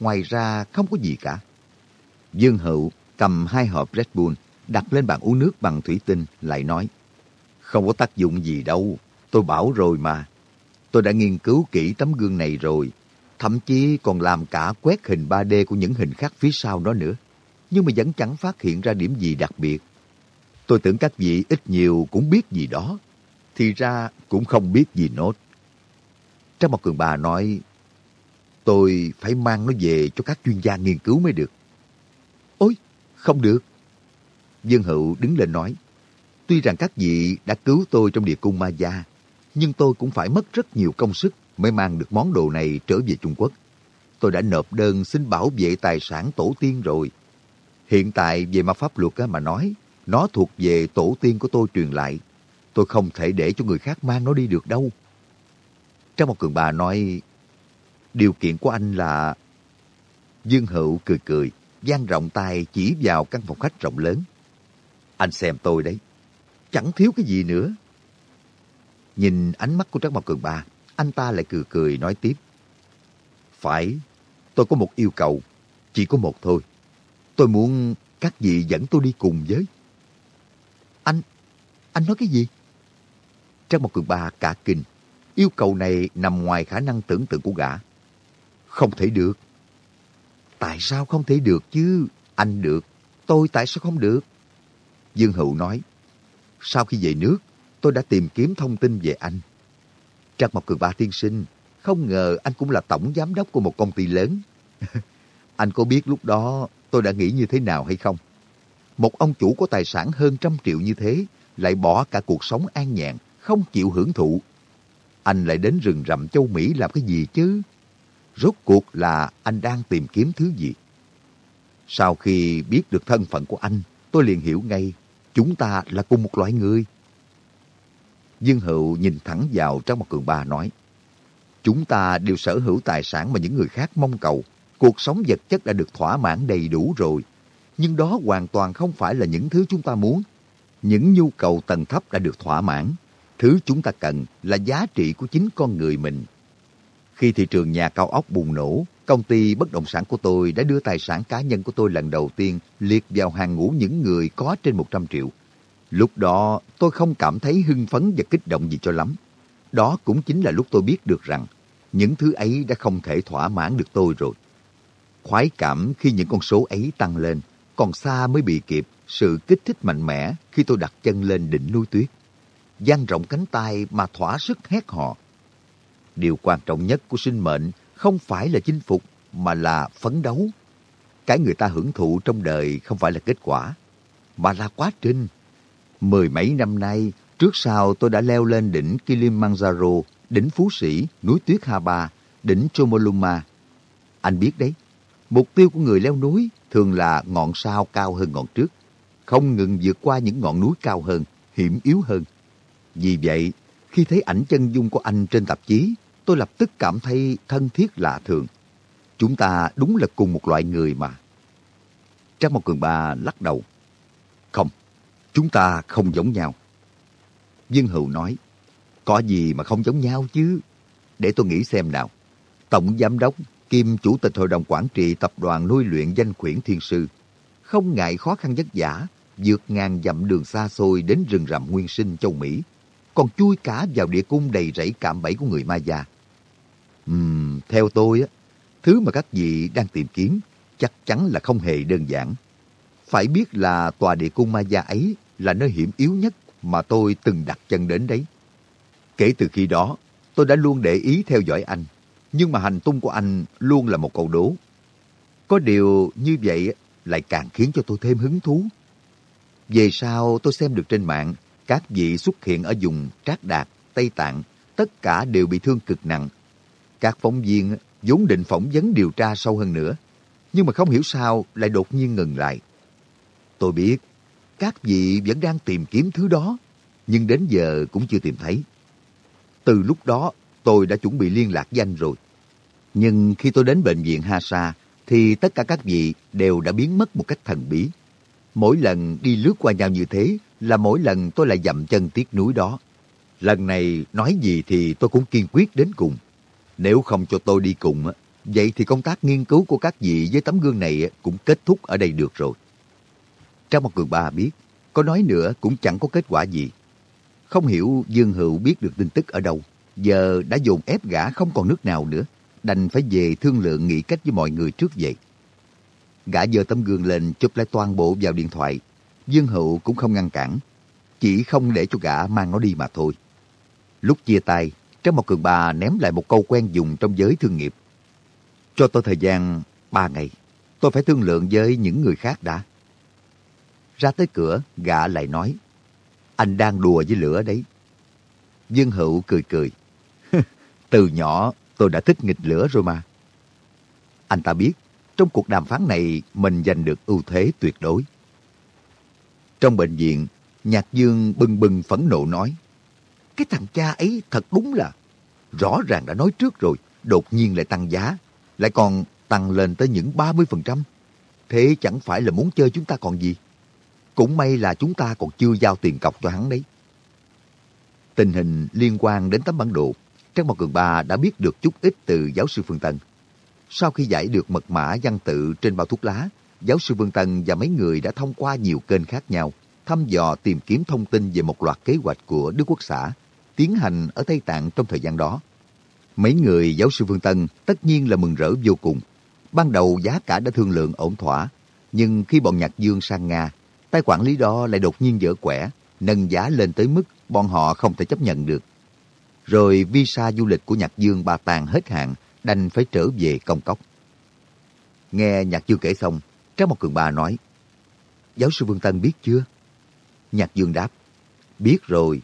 Ngoài ra không có gì cả. Dương Hữu cầm hai hộp Red Bull, đặt lên bàn uống nước bằng thủy tinh, lại nói. Không có tác dụng gì đâu, tôi bảo rồi mà. Tôi đã nghiên cứu kỹ tấm gương này rồi, thậm chí còn làm cả quét hình 3D của những hình khác phía sau đó nữa. Nhưng mà vẫn chẳng phát hiện ra điểm gì đặc biệt. Tôi tưởng các vị ít nhiều cũng biết gì đó. Thì ra cũng không biết gì nốt. Trang một cường bà nói, tôi phải mang nó về cho các chuyên gia nghiên cứu mới được. Ôi, không được. Dương Hữu đứng lên nói, tuy rằng các vị đã cứu tôi trong địa cung ma gia, nhưng tôi cũng phải mất rất nhiều công sức mới mang được món đồ này trở về Trung Quốc. Tôi đã nộp đơn xin bảo vệ tài sản tổ tiên rồi. Hiện tại về mặt pháp luật mà nói, nó thuộc về tổ tiên của tôi truyền lại. Tôi không thể để cho người khác mang nó đi được đâu. Trong một cường bà nói, điều kiện của anh là... Dương Hữu cười cười, dang rộng tay chỉ vào căn phòng khách rộng lớn. Anh xem tôi đấy, chẳng thiếu cái gì nữa. Nhìn ánh mắt của Trác Mộc Cường Ba, anh ta lại cười cười nói tiếp. Phải, tôi có một yêu cầu, chỉ có một thôi. Tôi muốn các vị dẫn tôi đi cùng với. Anh, nói cái gì? Trang một cường ba cả kinh. Yêu cầu này nằm ngoài khả năng tưởng tượng của gã. Không thể được. Tại sao không thể được chứ? Anh được. Tôi tại sao không được? Dương Hữu nói. Sau khi về nước, tôi đã tìm kiếm thông tin về anh. Trang Mộc Cường Ba tiên sinh, không ngờ anh cũng là tổng giám đốc của một công ty lớn. anh có biết lúc đó tôi đã nghĩ như thế nào hay không? Một ông chủ có tài sản hơn trăm triệu như thế, lại bỏ cả cuộc sống an nhàn, không chịu hưởng thụ. Anh lại đến rừng rậm châu Mỹ làm cái gì chứ? Rốt cuộc là anh đang tìm kiếm thứ gì? Sau khi biết được thân phận của anh, tôi liền hiểu ngay, chúng ta là cùng một loại người. Dương Hữu nhìn thẳng vào trong một cường ba nói, Chúng ta đều sở hữu tài sản mà những người khác mong cầu. Cuộc sống vật chất đã được thỏa mãn đầy đủ rồi. Nhưng đó hoàn toàn không phải là những thứ chúng ta muốn. Những nhu cầu tầng thấp đã được thỏa mãn. Thứ chúng ta cần là giá trị của chính con người mình. Khi thị trường nhà cao ốc bùng nổ, công ty bất động sản của tôi đã đưa tài sản cá nhân của tôi lần đầu tiên liệt vào hàng ngũ những người có trên 100 triệu. Lúc đó tôi không cảm thấy hưng phấn và kích động gì cho lắm. Đó cũng chính là lúc tôi biết được rằng những thứ ấy đã không thể thỏa mãn được tôi rồi. Khoái cảm khi những con số ấy tăng lên, còn xa mới bị kịp sự kích thích mạnh mẽ khi tôi đặt chân lên đỉnh núi tuyết. dang rộng cánh tay mà thỏa sức hét họ. Điều quan trọng nhất của sinh mệnh không phải là chinh phục mà là phấn đấu. Cái người ta hưởng thụ trong đời không phải là kết quả, mà là quá trình. Mười mấy năm nay, trước sau tôi đã leo lên đỉnh Kilimanjaro, đỉnh Phú Sĩ, núi tuyết Hà Ba, đỉnh Chomoluma. Anh biết đấy, mục tiêu của người leo núi thường là ngọn sao cao hơn ngọn trước, không ngừng vượt qua những ngọn núi cao hơn, hiểm yếu hơn. Vì vậy, khi thấy ảnh chân dung của anh trên tạp chí, tôi lập tức cảm thấy thân thiết lạ thường. Chúng ta đúng là cùng một loại người mà. Trang một cường ba lắc đầu. Không, chúng ta không giống nhau. Dương Hữu nói, có gì mà không giống nhau chứ? Để tôi nghĩ xem nào. Tổng Giám đốc kiêm Chủ tịch Hội đồng Quản trị Tập đoàn Nuôi luyện danh khuyển Thiên Sư. Không ngại khó khăn vất vả, vượt ngàn dặm đường xa xôi đến rừng rậm nguyên sinh châu Mỹ, còn chui cả vào địa cung đầy rẫy cạm bẫy của người ma già. Uhm, theo tôi, á, thứ mà các vị đang tìm kiếm chắc chắn là không hề đơn giản. Phải biết là tòa địa cung ma gia ấy là nơi hiểm yếu nhất mà tôi từng đặt chân đến đấy. Kể từ khi đó, tôi đã luôn để ý theo dõi anh, nhưng mà hành tung của anh luôn là một câu đố. Có điều như vậy lại càng khiến cho tôi thêm hứng thú. Về sau tôi xem được trên mạng, các vị xuất hiện ở vùng Trác Đạt, Tây Tạng, tất cả đều bị thương cực nặng. Các phóng viên vốn định phỏng vấn điều tra sâu hơn nữa, nhưng mà không hiểu sao lại đột nhiên ngừng lại. Tôi biết, các vị vẫn đang tìm kiếm thứ đó, nhưng đến giờ cũng chưa tìm thấy. Từ lúc đó, tôi đã chuẩn bị liên lạc với anh rồi. Nhưng khi tôi đến bệnh viện Hasa, thì tất cả các vị đều đã biến mất một cách thần bí. Mỗi lần đi lướt qua nhau như thế là mỗi lần tôi lại dậm chân tiếc núi đó. Lần này nói gì thì tôi cũng kiên quyết đến cùng. Nếu không cho tôi đi cùng, vậy thì công tác nghiên cứu của các vị với tấm gương này cũng kết thúc ở đây được rồi. Trang một cường ba biết, có nói nữa cũng chẳng có kết quả gì. Không hiểu Dương Hữu biết được tin tức ở đâu, giờ đã dồn ép gã không còn nước nào nữa, đành phải về thương lượng nghĩ cách với mọi người trước vậy. Gã giơ tấm gương lên chụp lại toàn bộ vào điện thoại. Dương Hữu cũng không ngăn cản, chỉ không để cho gã mang nó đi mà thôi. Lúc chia tay, Trang Mộc cường bà ném lại một câu quen dùng trong giới thương nghiệp. Cho tôi thời gian ba ngày, tôi phải thương lượng với những người khác đã. Ra tới cửa, gã lại nói, anh đang đùa với lửa đấy. Dương Hữu cười cười. Từ nhỏ tôi đã thích nghịch lửa rồi mà. Anh ta biết, trong cuộc đàm phán này mình giành được ưu thế tuyệt đối. Trong bệnh viện, Nhạc Dương bừng bừng phẫn nộ nói, cái thằng cha ấy thật đúng là rõ ràng đã nói trước rồi, đột nhiên lại tăng giá, lại còn tăng lên tới những 30%. Thế chẳng phải là muốn chơi chúng ta còn gì? Cũng may là chúng ta còn chưa giao tiền cọc cho hắn đấy. Tình hình liên quan đến tấm bản đồ, Trang Mộc Cường Ba đã biết được chút ít từ giáo sư Phương Tân. Sau khi giải được mật mã văn tự trên bao thuốc lá, giáo sư Phương Tân và mấy người đã thông qua nhiều kênh khác nhau, thăm dò tìm kiếm thông tin về một loạt kế hoạch của Đức Quốc xã, tiến hành ở Tây Tạng trong thời gian đó. Mấy người giáo sư Phương Tân tất nhiên là mừng rỡ vô cùng. Ban đầu giá cả đã thương lượng ổn thỏa, nhưng khi bọn Nhạc Dương sang Nga, tay quản lý đó lại đột nhiên dở quẻ, nâng giá lên tới mức bọn họ không thể chấp nhận được. Rồi visa du lịch của Nhạc Dương bà tàn hết hạn, đành phải trở về công cốc. Nghe Nhạc Dương kể xong, Trang một cường bà nói, Giáo sư Vương Tân biết chưa? Nhạc Dương đáp, biết rồi,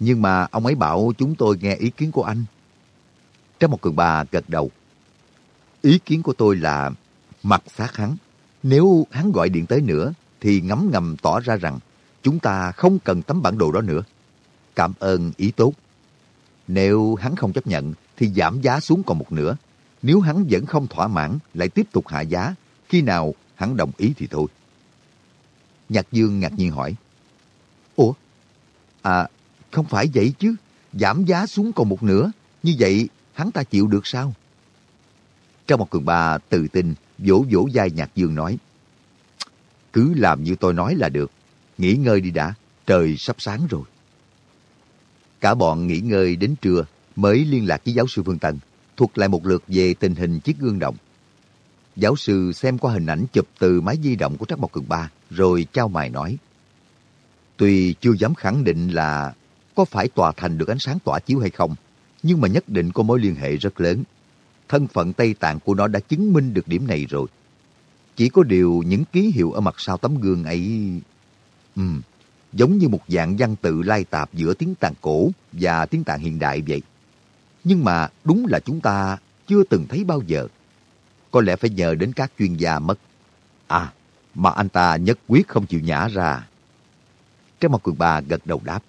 nhưng mà ông ấy bảo chúng tôi nghe ý kiến của anh. Trang một cường bà gật đầu. Ý kiến của tôi là mặt sát hắn. Nếu hắn gọi điện tới nữa, thì ngấm ngầm tỏ ra rằng chúng ta không cần tấm bản đồ đó nữa. Cảm ơn ý tốt. Nếu hắn không chấp nhận, thì giảm giá xuống còn một nửa. Nếu hắn vẫn không thỏa mãn, lại tiếp tục hạ giá. Khi nào hắn đồng ý thì thôi. Nhạc Dương ngạc nhiên hỏi. Ủa? À, không phải vậy chứ. Giảm giá xuống còn một nửa. Như vậy, hắn ta chịu được sao? Trong một cường ba tự tin, vỗ vỗ vai Nhạc Dương nói. Cứ làm như tôi nói là được. Nghỉ ngơi đi đã, trời sắp sáng rồi. Cả bọn nghỉ ngơi đến trưa mới liên lạc với giáo sư Phương Tân, thuật lại một lượt về tình hình chiếc gương động. Giáo sư xem qua hình ảnh chụp từ máy di động của Trắc Mộc Cường Ba, rồi trao mài nói. Tuy chưa dám khẳng định là có phải tòa thành được ánh sáng tỏa chiếu hay không, nhưng mà nhất định có mối liên hệ rất lớn. Thân phận Tây Tạng của nó đã chứng minh được điểm này rồi. Chỉ có điều những ký hiệu ở mặt sau tấm gương ấy... Ừm, giống như một dạng văn tự lai tạp giữa tiếng tàn cổ và tiếng tàn hiện đại vậy. Nhưng mà đúng là chúng ta chưa từng thấy bao giờ. Có lẽ phải nhờ đến các chuyên gia mất. À, mà anh ta nhất quyết không chịu nhả ra. Trái mặt cường bà gật đầu đáp.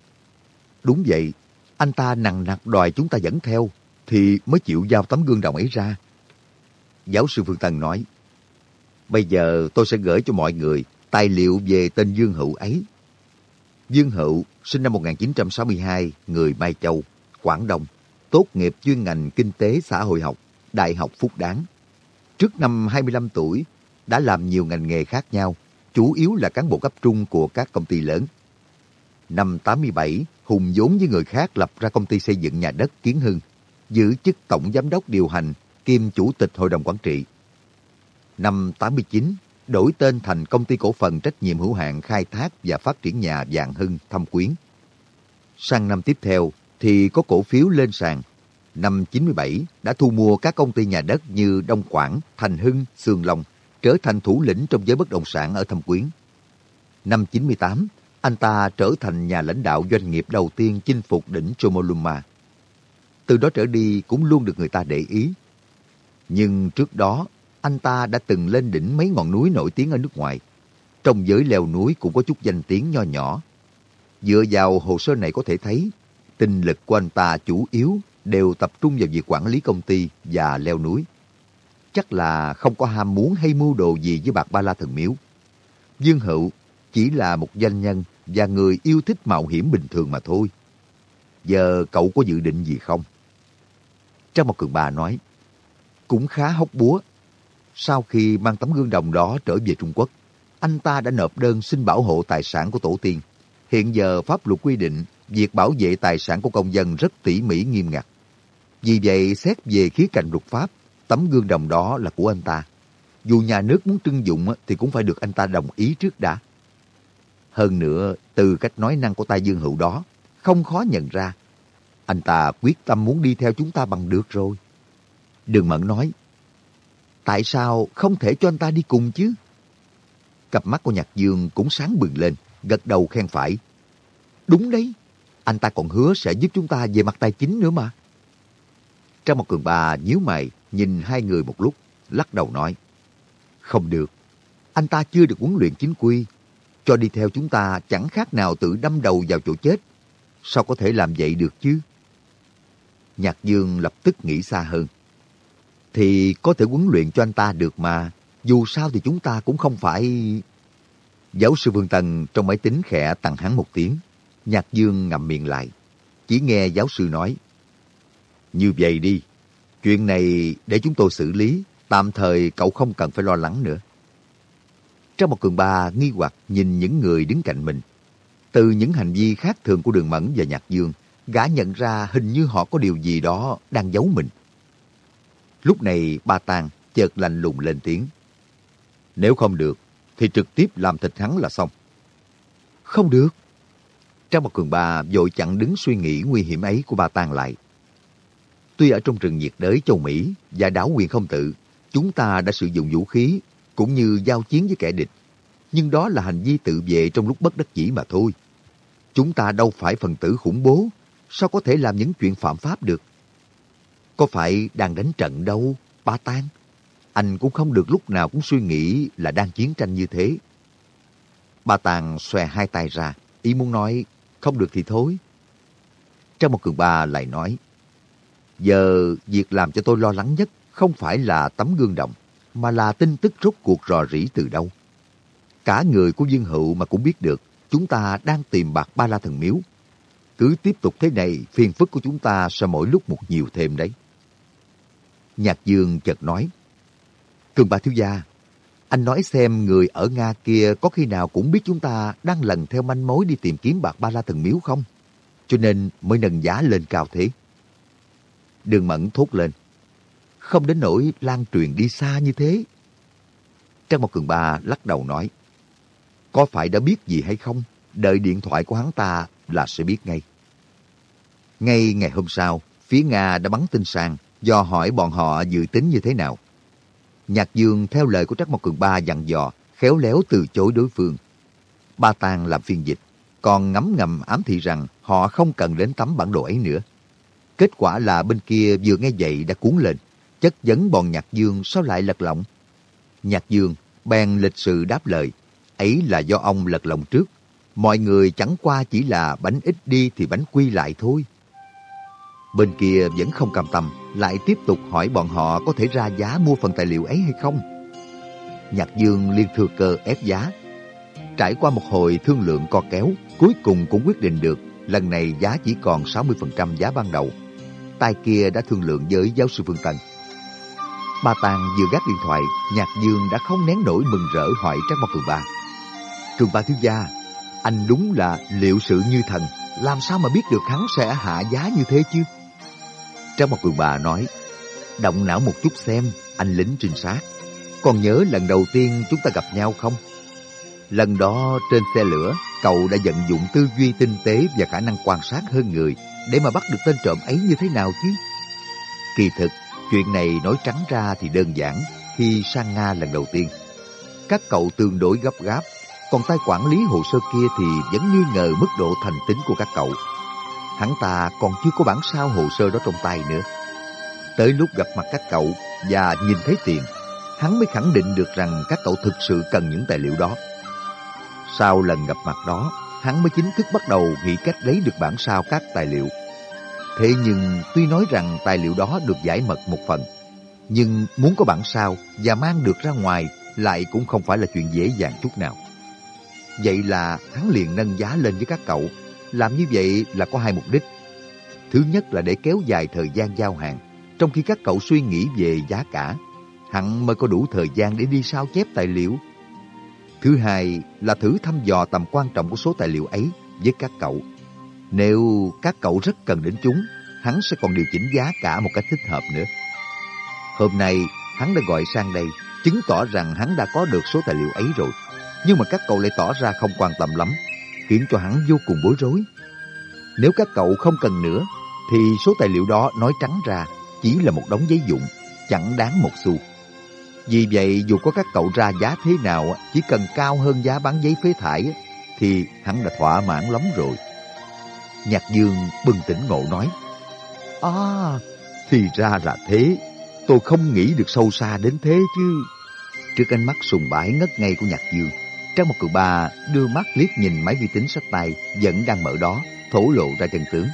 Đúng vậy, anh ta nặng nặc đòi chúng ta dẫn theo, thì mới chịu giao tấm gương đồng ấy ra. Giáo sư Phương Tân nói, Bây giờ tôi sẽ gửi cho mọi người tài liệu về tên Dương Hữu ấy. Dương Hữu, sinh năm 1962, người Mai Châu, Quảng Đông, tốt nghiệp chuyên ngành Kinh tế xã hội học, Đại học Phúc Đáng. Trước năm 25 tuổi, đã làm nhiều ngành nghề khác nhau, chủ yếu là cán bộ cấp trung của các công ty lớn. Năm 87, Hùng vốn với người khác lập ra công ty xây dựng nhà đất Kiến Hưng, giữ chức tổng giám đốc điều hành kiêm chủ tịch hội đồng quản trị. Năm 89, đổi tên thành công ty cổ phần trách nhiệm hữu hạn khai thác và phát triển nhà Vạn Hưng Thâm Quyến. Sang năm tiếp theo thì có cổ phiếu lên sàn. Năm 97 đã thu mua các công ty nhà đất như Đông Quảng, Thành Hưng, Sương Long, trở thành thủ lĩnh trong giới bất động sản ở Thâm Quyến. Năm 98, anh ta trở thành nhà lãnh đạo doanh nghiệp đầu tiên chinh phục đỉnh Chomolungma. Từ đó trở đi cũng luôn được người ta để ý. Nhưng trước đó, anh ta đã từng lên đỉnh mấy ngọn núi nổi tiếng ở nước ngoài. Trong giới leo núi cũng có chút danh tiếng nho nhỏ. Dựa vào hồ sơ này có thể thấy, tinh lực của anh ta chủ yếu đều tập trung vào việc quản lý công ty và leo núi. Chắc là không có ham muốn hay mưu đồ gì với bạc ba la thần miếu. Dương Hữu chỉ là một doanh nhân và người yêu thích mạo hiểm bình thường mà thôi. Giờ cậu có dự định gì không? Trang một cường bà nói, cũng khá hốc búa. Sau khi mang tấm gương đồng đó trở về Trung Quốc, anh ta đã nộp đơn xin bảo hộ tài sản của tổ tiên. Hiện giờ pháp luật quy định việc bảo vệ tài sản của công dân rất tỉ mỉ nghiêm ngặt. Vì vậy, xét về khía cạnh luật pháp, tấm gương đồng đó là của anh ta. Dù nhà nước muốn trưng dụng thì cũng phải được anh ta đồng ý trước đã. Hơn nữa, từ cách nói năng của tay Dương Hữu đó, không khó nhận ra. Anh ta quyết tâm muốn đi theo chúng ta bằng được rồi. Đường Mẫn nói, tại sao không thể cho anh ta đi cùng chứ? Cặp mắt của Nhạc Dương cũng sáng bừng lên, gật đầu khen phải. Đúng đấy, anh ta còn hứa sẽ giúp chúng ta về mặt tài chính nữa mà. Trang một cường bà nhíu mày, nhìn hai người một lúc, lắc đầu nói. Không được, anh ta chưa được huấn luyện chính quy. Cho đi theo chúng ta chẳng khác nào tự đâm đầu vào chỗ chết. Sao có thể làm vậy được chứ? Nhạc Dương lập tức nghĩ xa hơn. Thì có thể huấn luyện cho anh ta được mà. Dù sao thì chúng ta cũng không phải... Giáo sư Vương Tần trong máy tính khẽ tặng hắn một tiếng. Nhạc Dương ngậm miệng lại. Chỉ nghe giáo sư nói. Như vậy đi. Chuyện này để chúng tôi xử lý. Tạm thời cậu không cần phải lo lắng nữa. Trong một cường ba nghi hoặc nhìn những người đứng cạnh mình. Từ những hành vi khác thường của Đường Mẫn và Nhạc Dương, gã nhận ra hình như họ có điều gì đó đang giấu mình. Lúc này ba Tàng chợt lạnh lùng lên tiếng. Nếu không được, thì trực tiếp làm thịt hắn là xong. Không được. Trang một cường ba vội chặn đứng suy nghĩ nguy hiểm ấy của ba Tàng lại. Tuy ở trong rừng nhiệt đới châu Mỹ và đảo quyền không tự, chúng ta đã sử dụng vũ khí cũng như giao chiến với kẻ địch. Nhưng đó là hành vi tự vệ trong lúc bất đắc dĩ mà thôi. Chúng ta đâu phải phần tử khủng bố, sao có thể làm những chuyện phạm pháp được? Có phải đang đánh trận đâu, ba tan? Anh cũng không được lúc nào cũng suy nghĩ là đang chiến tranh như thế. Ba Tàng xòe hai tay ra, ý muốn nói, không được thì thôi. Trong một cường ba lại nói, giờ việc làm cho tôi lo lắng nhất không phải là tấm gương đồng, mà là tin tức rốt cuộc rò rỉ từ đâu. Cả người của Dương Hữu mà cũng biết được chúng ta đang tìm bạc ba la thần miếu. Cứ tiếp tục thế này, phiền phức của chúng ta sẽ mỗi lúc một nhiều thêm đấy. Nhạc Dương chợt nói, Cường bà thiếu gia, anh nói xem người ở Nga kia có khi nào cũng biết chúng ta đang lần theo manh mối đi tìm kiếm bạc ba la thần miếu không? Cho nên mới nâng giá lên cao thế. Đường Mẫn thốt lên không đến nỗi lan truyền đi xa như thế. Trang một cường ba lắc đầu nói, có phải đã biết gì hay không? Đợi điện thoại của hắn ta là sẽ biết ngay. Ngay ngày hôm sau, phía Nga đã bắn tin sang, do hỏi bọn họ dự tính như thế nào. Nhạc Dương theo lời của Trắc Mộc Cường Ba dặn dò, khéo léo từ chối đối phương. Ba Tàng làm phiên dịch, còn ngấm ngầm ám thị rằng họ không cần đến tấm bản đồ ấy nữa. Kết quả là bên kia vừa nghe vậy đã cuốn lên chất vấn bọn Nhạc Dương sao lại lật lọng. Nhạc Dương bèn lịch sự đáp lời, ấy là do ông lật lọng trước. Mọi người chẳng qua chỉ là bánh ít đi thì bánh quy lại thôi. Bên kia vẫn không cam tâm, lại tiếp tục hỏi bọn họ có thể ra giá mua phần tài liệu ấy hay không. Nhạc Dương liên thừa cơ ép giá. Trải qua một hồi thương lượng co kéo, cuối cùng cũng quyết định được lần này giá chỉ còn 60% giá ban đầu. Tay kia đã thương lượng với giáo sư Phương Tân. Ba Tàng vừa gác điện thoại, Nhạc Dương đã không nén nổi mừng rỡ hỏi Trác Mộc Cường Ba. Trường Ba Thiếu Gia, anh đúng là liệu sự như thần, làm sao mà biết được hắn sẽ hạ giá như thế chứ? Trong một người bà nói, động não một chút xem, anh lính trinh sát. Còn nhớ lần đầu tiên chúng ta gặp nhau không? Lần đó trên xe lửa, cậu đã vận dụng tư duy tinh tế và khả năng quan sát hơn người để mà bắt được tên trộm ấy như thế nào chứ? Kỳ thực, Chuyện này nói trắng ra thì đơn giản khi sang Nga lần đầu tiên. Các cậu tương đối gấp gáp, còn tay quản lý hồ sơ kia thì vẫn nghi ngờ mức độ thành tính của các cậu. Hắn ta còn chưa có bản sao hồ sơ đó trong tay nữa. Tới lúc gặp mặt các cậu và nhìn thấy tiền, hắn mới khẳng định được rằng các cậu thực sự cần những tài liệu đó. Sau lần gặp mặt đó, hắn mới chính thức bắt đầu nghĩ cách lấy được bản sao các tài liệu Thế nhưng tuy nói rằng tài liệu đó được giải mật một phần, nhưng muốn có bản sao và mang được ra ngoài lại cũng không phải là chuyện dễ dàng chút nào. Vậy là hắn liền nâng giá lên với các cậu. Làm như vậy là có hai mục đích. Thứ nhất là để kéo dài thời gian giao hàng, trong khi các cậu suy nghĩ về giá cả, hẳn mới có đủ thời gian để đi sao chép tài liệu. Thứ hai là thử thăm dò tầm quan trọng của số tài liệu ấy với các cậu. Nếu các cậu rất cần đến chúng, hắn sẽ còn điều chỉnh giá cả một cách thích hợp nữa. Hôm nay, hắn đã gọi sang đây, chứng tỏ rằng hắn đã có được số tài liệu ấy rồi. Nhưng mà các cậu lại tỏ ra không quan tâm lắm, khiến cho hắn vô cùng bối rối. Nếu các cậu không cần nữa, thì số tài liệu đó nói trắng ra chỉ là một đống giấy dụng, chẳng đáng một xu. Vì vậy, dù có các cậu ra giá thế nào, chỉ cần cao hơn giá bán giấy phế thải, thì hắn đã thỏa mãn lắm rồi. Nhạc Dương bừng tỉnh ngộ nói, À, thì ra là thế. Tôi không nghĩ được sâu xa đến thế chứ. Trước ánh mắt sùng bái ngất ngây của Nhạc Dương, Trang một cựu bà đưa mắt liếc nhìn máy vi tính sách tay vẫn đang mở đó, thổ lộ ra chân tướng.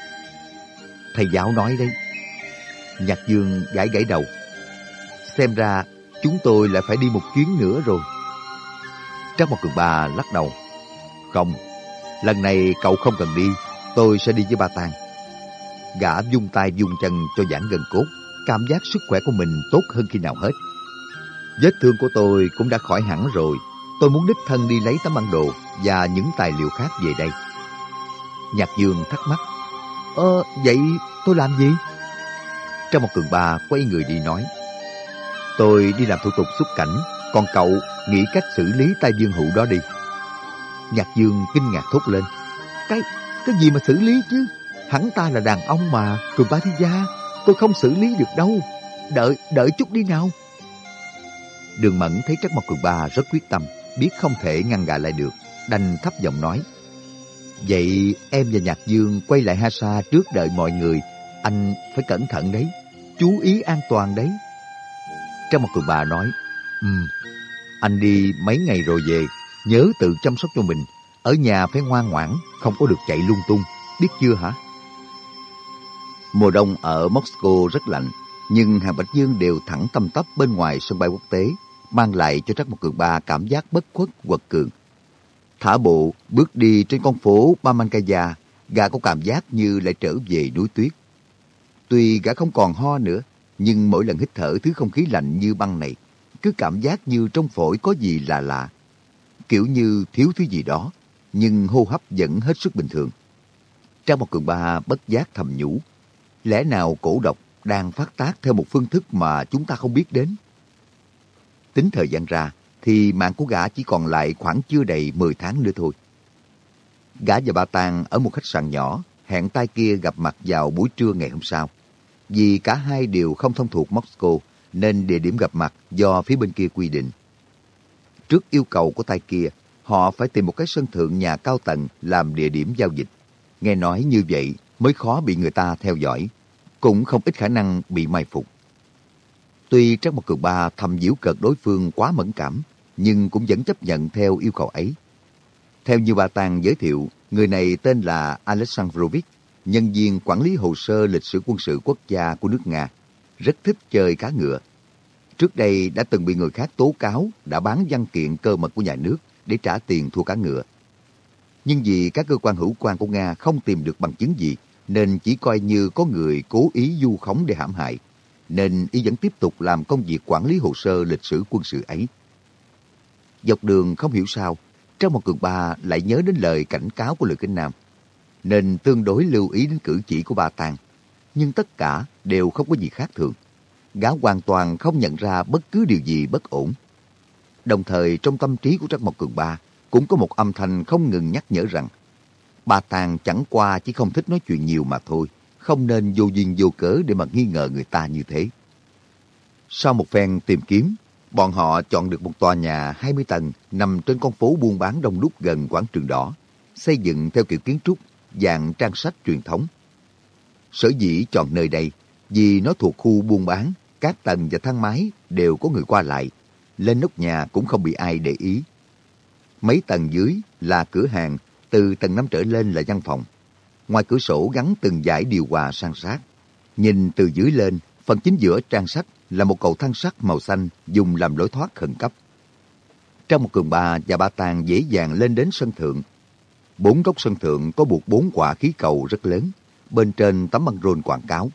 Thầy giáo nói đấy. Nhạc Dương gãi gãi đầu. Xem ra chúng tôi lại phải đi một chuyến nữa rồi. Trang một cựu bà lắc đầu. Không, lần này cậu không cần đi, tôi sẽ đi với ba Tàng. Gã dung tay dung chân cho giãn gần cốt, cảm giác sức khỏe của mình tốt hơn khi nào hết. Vết thương của tôi cũng đã khỏi hẳn rồi, tôi muốn đích thân đi lấy tấm bản đồ và những tài liệu khác về đây. Nhạc Dương thắc mắc, Ờ, vậy tôi làm gì? Trong một cường ba quay người đi nói, Tôi đi làm thủ tục xuất cảnh, còn cậu nghĩ cách xử lý tai dương hữu đó đi. Nhạc Dương kinh ngạc thốt lên, Cái, cái gì mà xử lý chứ? Hắn ta là đàn ông mà, cường ba thế gia, tôi không xử lý được đâu. Đợi, đợi chút đi nào. Đường Mẫn thấy Trắc Mộc Cường Ba rất quyết tâm, biết không thể ngăn gà lại được, đành thấp giọng nói. Vậy em và Nhạc Dương quay lại ha sa trước đợi mọi người, anh phải cẩn thận đấy, chú ý an toàn đấy. Trong một cười bà nói, Ừ, anh đi mấy ngày rồi về, nhớ tự chăm sóc cho mình, ở nhà phải ngoan ngoãn, không có được chạy lung tung, biết chưa hả? Mùa đông ở Moscow rất lạnh, nhưng hàng Bạch Dương đều thẳng tâm tấp bên ngoài sân bay quốc tế, mang lại cho Trác Mộc Cường Ba cảm giác bất khuất quật cường. Thả bộ, bước đi trên con phố Bamankaya, gã có cảm giác như lại trở về núi tuyết. Tuy gã không còn ho nữa, nhưng mỗi lần hít thở thứ không khí lạnh như băng này, cứ cảm giác như trong phổi có gì lạ lạ. Kiểu như thiếu thứ gì đó, nhưng hô hấp vẫn hết sức bình thường. Trang một cường ba bất giác thầm nhủ, lẽ nào cổ độc đang phát tác theo một phương thức mà chúng ta không biết đến? Tính thời gian ra, thì mạng của gã chỉ còn lại khoảng chưa đầy 10 tháng nữa thôi. Gã và bà Tàng ở một khách sạn nhỏ, hẹn tay kia gặp mặt vào buổi trưa ngày hôm sau. Vì cả hai đều không thông thuộc Moscow, nên địa điểm gặp mặt do phía bên kia quy định. Trước yêu cầu của tay kia, họ phải tìm một cái sân thượng nhà cao tầng làm địa điểm giao dịch. Nghe nói như vậy mới khó bị người ta theo dõi, cũng không ít khả năng bị mai phục. Tuy Trác Mộc Cường Ba thầm giễu cợt đối phương quá mẫn cảm, nhưng cũng vẫn chấp nhận theo yêu cầu ấy. Theo như bà Tàng giới thiệu, người này tên là Alexandrovich, nhân viên quản lý hồ sơ lịch sử quân sự quốc gia của nước Nga, rất thích chơi cá ngựa. Trước đây đã từng bị người khác tố cáo đã bán văn kiện cơ mật của nhà nước để trả tiền thua cá ngựa. Nhưng vì các cơ quan hữu quan của Nga không tìm được bằng chứng gì, nên chỉ coi như có người cố ý du khống để hãm hại, nên y vẫn tiếp tục làm công việc quản lý hồ sơ lịch sử quân sự ấy. Dọc đường không hiểu sao, trong một cường ba lại nhớ đến lời cảnh cáo của Lữ Kinh Nam, nên tương đối lưu ý đến cử chỉ của bà Tàng. Nhưng tất cả đều không có gì khác thường. Gã hoàn toàn không nhận ra bất cứ điều gì bất ổn. Đồng thời trong tâm trí của Trắc Mộc Cường Ba cũng có một âm thanh không ngừng nhắc nhở rằng bà Tàng chẳng qua chỉ không thích nói chuyện nhiều mà thôi, không nên vô duyên vô cớ để mà nghi ngờ người ta như thế. Sau một phen tìm kiếm, bọn họ chọn được một tòa nhà 20 tầng nằm trên con phố buôn bán đông đúc gần quảng trường đỏ, xây dựng theo kiểu kiến trúc dạng trang sách truyền thống. Sở dĩ chọn nơi đây vì nó thuộc khu buôn bán, các tầng và thang máy đều có người qua lại, lên nóc nhà cũng không bị ai để ý. Mấy tầng dưới là cửa hàng, từ tầng năm trở lên là văn phòng. Ngoài cửa sổ gắn từng dải điều hòa sang sát. Nhìn từ dưới lên, phần chính giữa trang sách là một cầu thang sắt màu xanh dùng làm lối thoát khẩn cấp. Trong một cường ba và ba tàng dễ dàng lên đến sân thượng. Bốn góc sân thượng có buộc bốn quả khí cầu rất lớn. bên trên tấm băng rôn quảng cáo.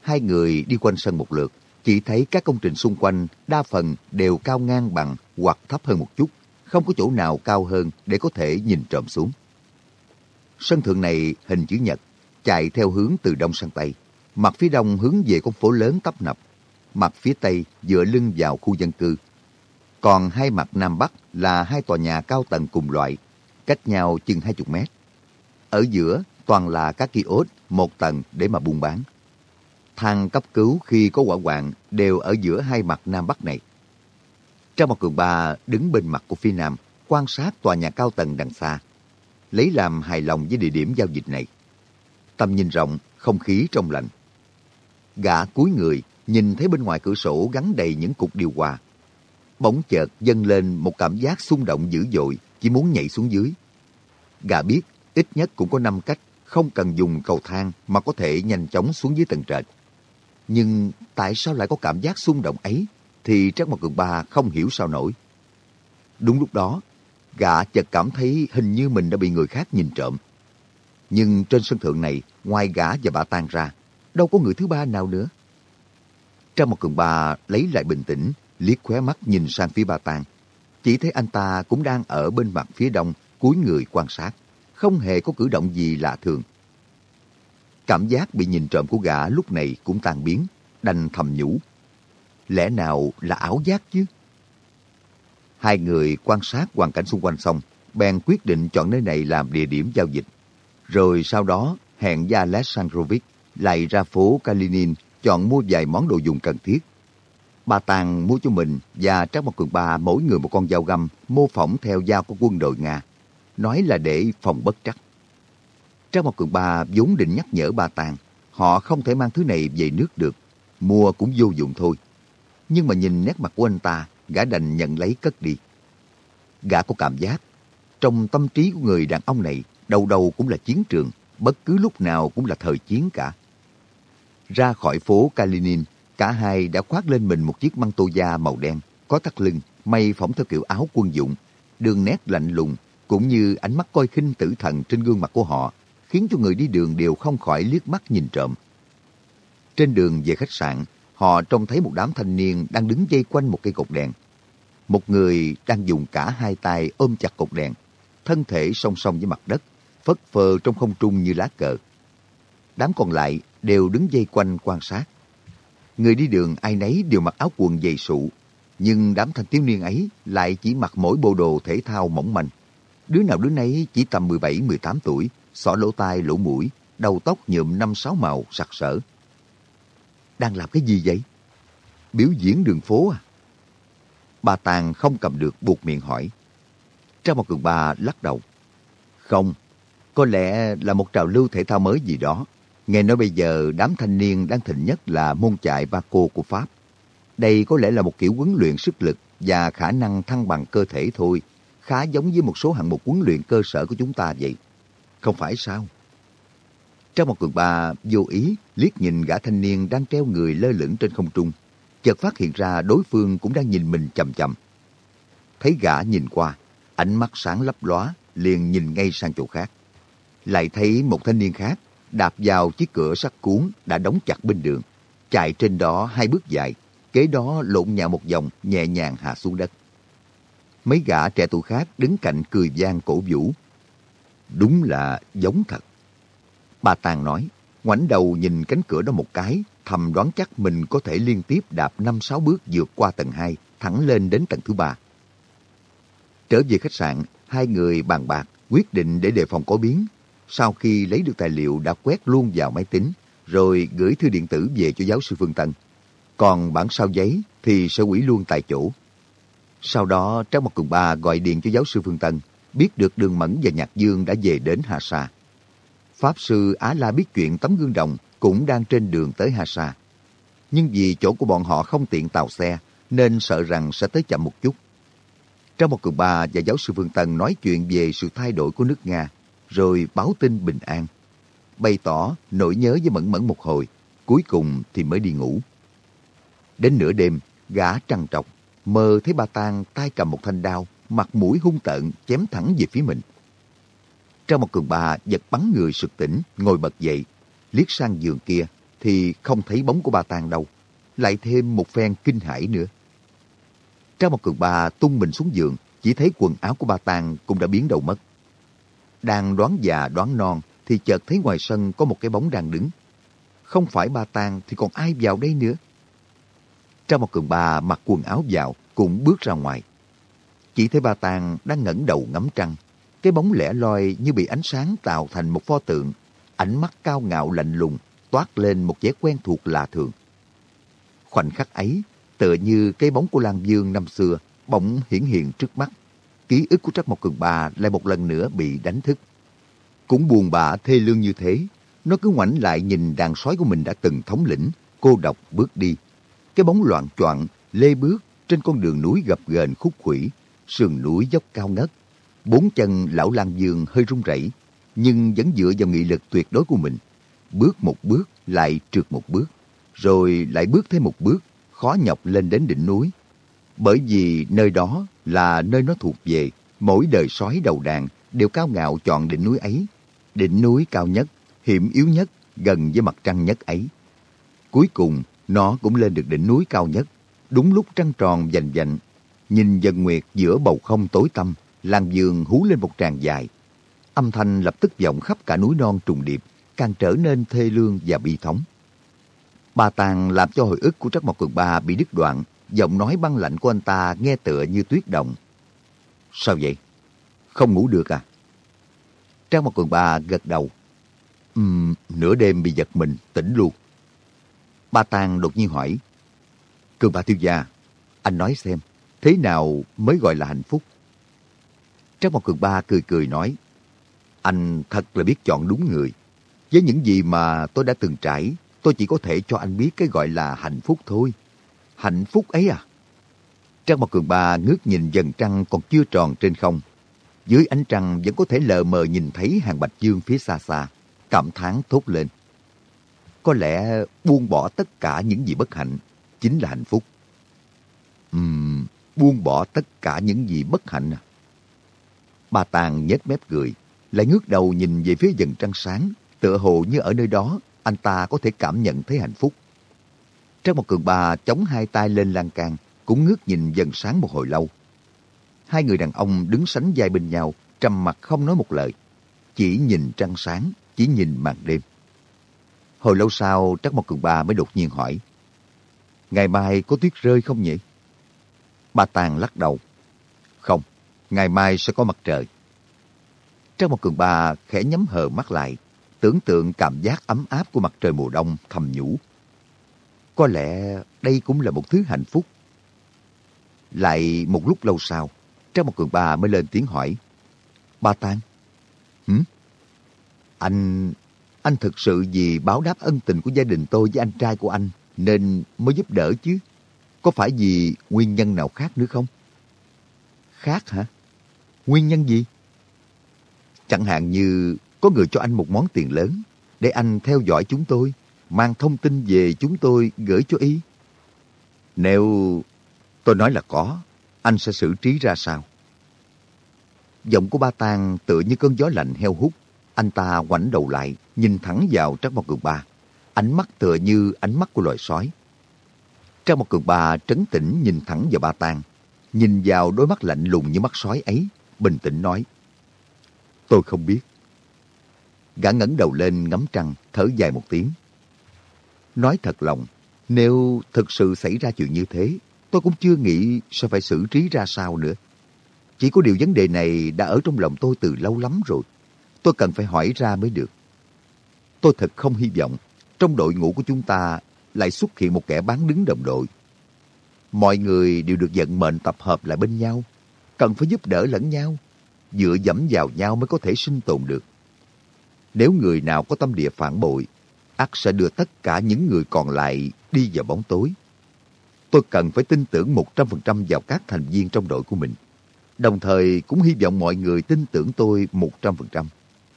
Hai người đi quanh sân một lượt, chỉ thấy các công trình xung quanh đa phần đều cao ngang bằng hoặc thấp hơn một chút, không có chỗ nào cao hơn để có thể nhìn trộm xuống. Sân thượng này hình chữ nhật, chạy theo hướng từ đông sang tây. Mặt phía đông hướng về con phố lớn tấp nập, mặt phía tây dựa lưng vào khu dân cư. Còn hai mặt nam bắc là hai tòa nhà cao tầng cùng loại, cách nhau chừng 20 mét. Ở giữa toàn là các kiosk một tầng để mà buôn bán. Thang cấp cứu khi có quả hoạn đều ở giữa hai mặt nam bắc này. Trang một cường ba đứng bên mặt của phía nam, quan sát tòa nhà cao tầng đằng xa, lấy làm hài lòng với địa điểm giao dịch này. Tầm nhìn rộng, không khí trong lành. Gã cúi người, nhìn thấy bên ngoài cửa sổ gắn đầy những cục điều hòa. Bỗng chợt dâng lên một cảm giác xung động dữ dội, chỉ muốn nhảy xuống dưới. Gã biết ít nhất cũng có 5 cách, không cần dùng cầu thang mà có thể nhanh chóng xuống dưới tầng trệt. Nhưng tại sao lại có cảm giác xung động ấy thì Trác Mộc Cường Ba không hiểu sao nổi. Đúng lúc đó, gã chợt cảm thấy hình như mình đã bị người khác nhìn trộm. Nhưng trên sân thượng này, ngoài gã và bà tan ra, đâu có người thứ ba nào nữa. Trong một cường bà lấy lại bình tĩnh, liếc khóe mắt nhìn sang phía bà tan. Chỉ thấy anh ta cũng đang ở bên mặt phía đông, cúi người quan sát, không hề có cử động gì lạ thường. Cảm giác bị nhìn trộm của gã lúc này cũng tan biến, đành thầm nhủ. Lẽ nào là ảo giác chứ? Hai người quan sát hoàn cảnh xung quanh xong, bèn quyết định chọn nơi này làm địa điểm giao dịch. Rồi sau đó hẹn gia Alexandrovich lại ra phố Kalinin chọn mua vài món đồ dùng cần thiết. Bà Tàng mua cho mình và Trác Mộc Cường Ba mỗi người một con dao găm mô phỏng theo dao của quân đội Nga. Nói là để phòng bất trắc. Trác Mộc Cường Ba vốn định nhắc nhở bà Tàng họ không thể mang thứ này về nước được. Mua cũng vô dụng thôi. Nhưng mà nhìn nét mặt của anh ta, gã đành nhận lấy cất đi. Gã có cảm giác, trong tâm trí của người đàn ông này, đầu đầu cũng là chiến trường, bất cứ lúc nào cũng là thời chiến cả. Ra khỏi phố Kalinin, cả hai đã khoác lên mình một chiếc măng tô da màu đen, có thắt lưng, may phỏng theo kiểu áo quân dụng, đường nét lạnh lùng, cũng như ánh mắt coi khinh tử thần trên gương mặt của họ, khiến cho người đi đường đều không khỏi liếc mắt nhìn trộm. Trên đường về khách sạn, họ trông thấy một đám thanh niên đang đứng dây quanh một cây cột đèn. Một người đang dùng cả hai tay ôm chặt cột đèn, thân thể song song với mặt đất, phất phơ trong không trung như lá cờ. Đám còn lại đều đứng dây quanh quan sát. Người đi đường ai nấy đều mặc áo quần dày sụ, nhưng đám thanh thiếu niên ấy lại chỉ mặc mỗi bộ đồ thể thao mỏng manh. Đứa nào đứa nấy chỉ tầm 17-18 tuổi, xỏ lỗ tai lỗ mũi, đầu tóc nhuộm năm sáu màu sặc sỡ. Đang làm cái gì vậy? Biểu diễn đường phố à? Bà Tàng không cầm được buộc miệng hỏi. Trang một cường bà lắc đầu. Không, có lẽ là một trào lưu thể thao mới gì đó. Nghe nói bây giờ đám thanh niên đang thịnh nhất là môn chạy ba cô của Pháp. Đây có lẽ là một kiểu huấn luyện sức lực và khả năng thăng bằng cơ thể thôi, khá giống với một số hạng mục huấn luyện cơ sở của chúng ta vậy. Không phải sao? Trong một cường ba vô ý liếc nhìn gã thanh niên đang treo người lơ lửng trên không trung, chợt phát hiện ra đối phương cũng đang nhìn mình chầm chầm. Thấy gã nhìn qua, ánh mắt sáng lấp lóa, liền nhìn ngay sang chỗ khác. Lại thấy một thanh niên khác đạp vào chiếc cửa sắt cuốn đã đóng chặt bên đường, chạy trên đó hai bước dài, kế đó lộn nhào một vòng nhẹ nhàng hạ xuống đất. Mấy gã trẻ tuổi khác đứng cạnh cười gian cổ vũ. Đúng là giống thật. Bà Tàng nói, ngoảnh đầu nhìn cánh cửa đó một cái, thầm đoán chắc mình có thể liên tiếp đạp năm sáu bước vượt qua tầng 2, thẳng lên đến tầng thứ ba. Trở về khách sạn, hai người bàn bạc, quyết định để đề phòng có biến. Sau khi lấy được tài liệu đã quét luôn vào máy tính, rồi gửi thư điện tử về cho giáo sư Phương Tân. Còn bản sao giấy thì sẽ quỷ luôn tại chỗ. Sau đó, Trang Mộc Cường Ba gọi điện cho giáo sư Phương Tân, biết được Đường Mẫn và Nhạc Dương đã về đến Hà Sa. Pháp sư Á La biết chuyện tấm gương đồng cũng đang trên đường tới Hà Sa. Nhưng vì chỗ của bọn họ không tiện tàu xe, nên sợ rằng sẽ tới chậm một chút. Trong một cường bà và giáo sư Phương Tân nói chuyện về sự thay đổi của nước Nga, rồi báo tin bình an. Bày tỏ nỗi nhớ với Mẫn Mẫn một hồi, cuối cùng thì mới đi ngủ. Đến nửa đêm, gã trằn trọc, mơ thấy bà Tang tay cầm một thanh đao, mặt mũi hung tợn chém thẳng về phía mình. Trong một cường bà giật bắn người sực tỉnh, ngồi bật dậy, liếc sang giường kia thì không thấy bóng của bà Tàng đâu. Lại thêm một phen kinh hãi nữa. Trong một cường bà tung mình xuống giường, chỉ thấy quần áo của bà Tàng cũng đã biến đầu mất. Đang đoán già đoán non thì chợt thấy ngoài sân có một cái bóng đang đứng. Không phải bà Tàng thì còn ai vào đây nữa. Trong một cường bà mặc quần áo vào cũng bước ra ngoài. Chỉ thấy bà Tàng đang ngẩng đầu ngắm trăng. Cái bóng lẻ loi như bị ánh sáng tạo thành một pho tượng. Ánh mắt cao ngạo lạnh lùng, toát lên một vẻ quen thuộc lạ thường. Khoảnh khắc ấy, tựa như cái bóng của Lan Dương năm xưa, bỗng hiển hiện trước mắt. Ký ức của Trắc Mộc Cường Ba lại một lần nữa bị đánh thức. Cũng buồn bã thê lương như thế, nó cứ ngoảnh lại nhìn đàn sói của mình đã từng thống lĩnh, cô độc bước đi. Cái bóng loạn choạng lê bước trên con đường núi gập ghềnh khúc khuỷu, sườn núi dốc cao ngất. Bốn chân lão Lan Dương hơi run rẩy, nhưng vẫn dựa vào nghị lực tuyệt đối của mình. Bước một bước, lại trượt một bước, rồi lại bước thêm một bước, khó nhọc lên đến đỉnh núi. Bởi vì nơi đó là nơi nó thuộc về, mỗi đời sói đầu đàn đều cao ngạo chọn đỉnh núi ấy. Đỉnh núi cao nhất, hiểm yếu nhất, gần với mặt trăng nhất ấy. Cuối cùng, nó cũng lên được đỉnh núi cao nhất, đúng lúc trăng tròn vành vạnh. Nhìn dần nguyệt giữa bầu không tối tăm, Lan Dương hú lên một tràng dài. Âm thanh lập tức vọng khắp cả núi non trùng điệp, càng trở nên thê lương và bi thống. Bà Tàng làm cho hồi ức của Trắc Mộc Cường Ba bị đứt đoạn, giọng nói băng lạnh của anh ta nghe tựa như tuyết động. Sao vậy? Không ngủ được à? Trắc Mộc Cường Ba gật đầu. Ừm, nửa đêm bị giật mình, tỉnh luôn. Ba Tàng đột nhiên hỏi. Cường Ba Thiếu Gia, anh nói xem, thế nào mới gọi là hạnh phúc? Trang Mộc Cường Ba cười cười nói. Anh thật là biết chọn đúng người. Với những gì mà tôi đã từng trải, tôi chỉ có thể cho anh biết cái gọi là hạnh phúc thôi. Hạnh phúc ấy à? Trang Mộc Cường Ba ngước nhìn dần trăng còn chưa tròn trên không. Dưới ánh trăng vẫn có thể lờ mờ nhìn thấy hàng bạch dương phía xa xa, cảm thán thốt lên. Có lẽ buông bỏ tất cả những gì bất hạnh chính là hạnh phúc. Ừm, buông bỏ tất cả những gì bất hạnh à? Bà Tàng nhếch mép cười, lại ngước đầu nhìn về phía dần trăng sáng, tựa hồ như ở nơi đó anh ta có thể cảm nhận thấy hạnh phúc. Trang một cường bà chống hai tay lên lan can, cũng ngước nhìn dần sáng một hồi lâu. Hai người đàn ông đứng sánh vai bên nhau, trầm mặt không nói một lời. Chỉ nhìn trăng sáng, chỉ nhìn màn đêm. Hồi lâu sau, Trắc một cường bà mới đột nhiên hỏi. Ngày mai có tuyết rơi không nhỉ? Bà Tàng lắc đầu. Không, ngày mai sẽ có mặt trời. Trong một cường bà khẽ nhắm hờ mắt lại, tưởng tượng cảm giác ấm áp của mặt trời mùa đông thầm nhủ. Có lẽ đây cũng là một thứ hạnh phúc. Lại một lúc lâu sau, Trang một cường bà mới lên tiếng hỏi. Ba Tan? Hử? Anh... Anh thực sự vì báo đáp ân tình của gia đình tôi với anh trai của anh nên mới giúp đỡ chứ. Có phải vì nguyên nhân nào khác nữa không? Khác hả? Nguyên nhân gì? Chẳng hạn như có người cho anh một món tiền lớn để anh theo dõi chúng tôi, mang thông tin về chúng tôi gửi cho y. Nếu tôi nói là có, anh sẽ xử trí ra sao? Giọng của ba tang tựa như cơn gió lạnh heo hút. Anh ta ngoảnh đầu lại, nhìn thẳng vào Trác Mộc Cường Ba. Ánh mắt tựa như ánh mắt của loài sói. Trác Mộc Cường Ba trấn tĩnh nhìn thẳng vào ba tang, nhìn vào đôi mắt lạnh lùng như mắt sói ấy, bình tĩnh nói. Tôi không biết. Gã ngẩng đầu lên ngắm trăng, thở dài một tiếng. Nói thật lòng, nếu thực sự xảy ra chuyện như thế, tôi cũng chưa nghĩ sẽ phải xử trí ra sao nữa. Chỉ có điều vấn đề này đã ở trong lòng tôi từ lâu lắm rồi. Tôi cần phải hỏi ra mới được. Tôi thật không hy vọng trong đội ngũ của chúng ta lại xuất hiện một kẻ bán đứng đồng đội. Mọi người đều được vận mệnh tập hợp lại bên nhau, cần phải giúp đỡ lẫn nhau, dựa dẫm vào nhau mới có thể sinh tồn được. Nếu người nào có tâm địa phản bội, ắt sẽ đưa tất cả những người còn lại đi vào bóng tối. Tôi cần phải tin tưởng 100% vào các thành viên trong đội của mình. Đồng thời cũng hy vọng mọi người tin tưởng tôi 100%.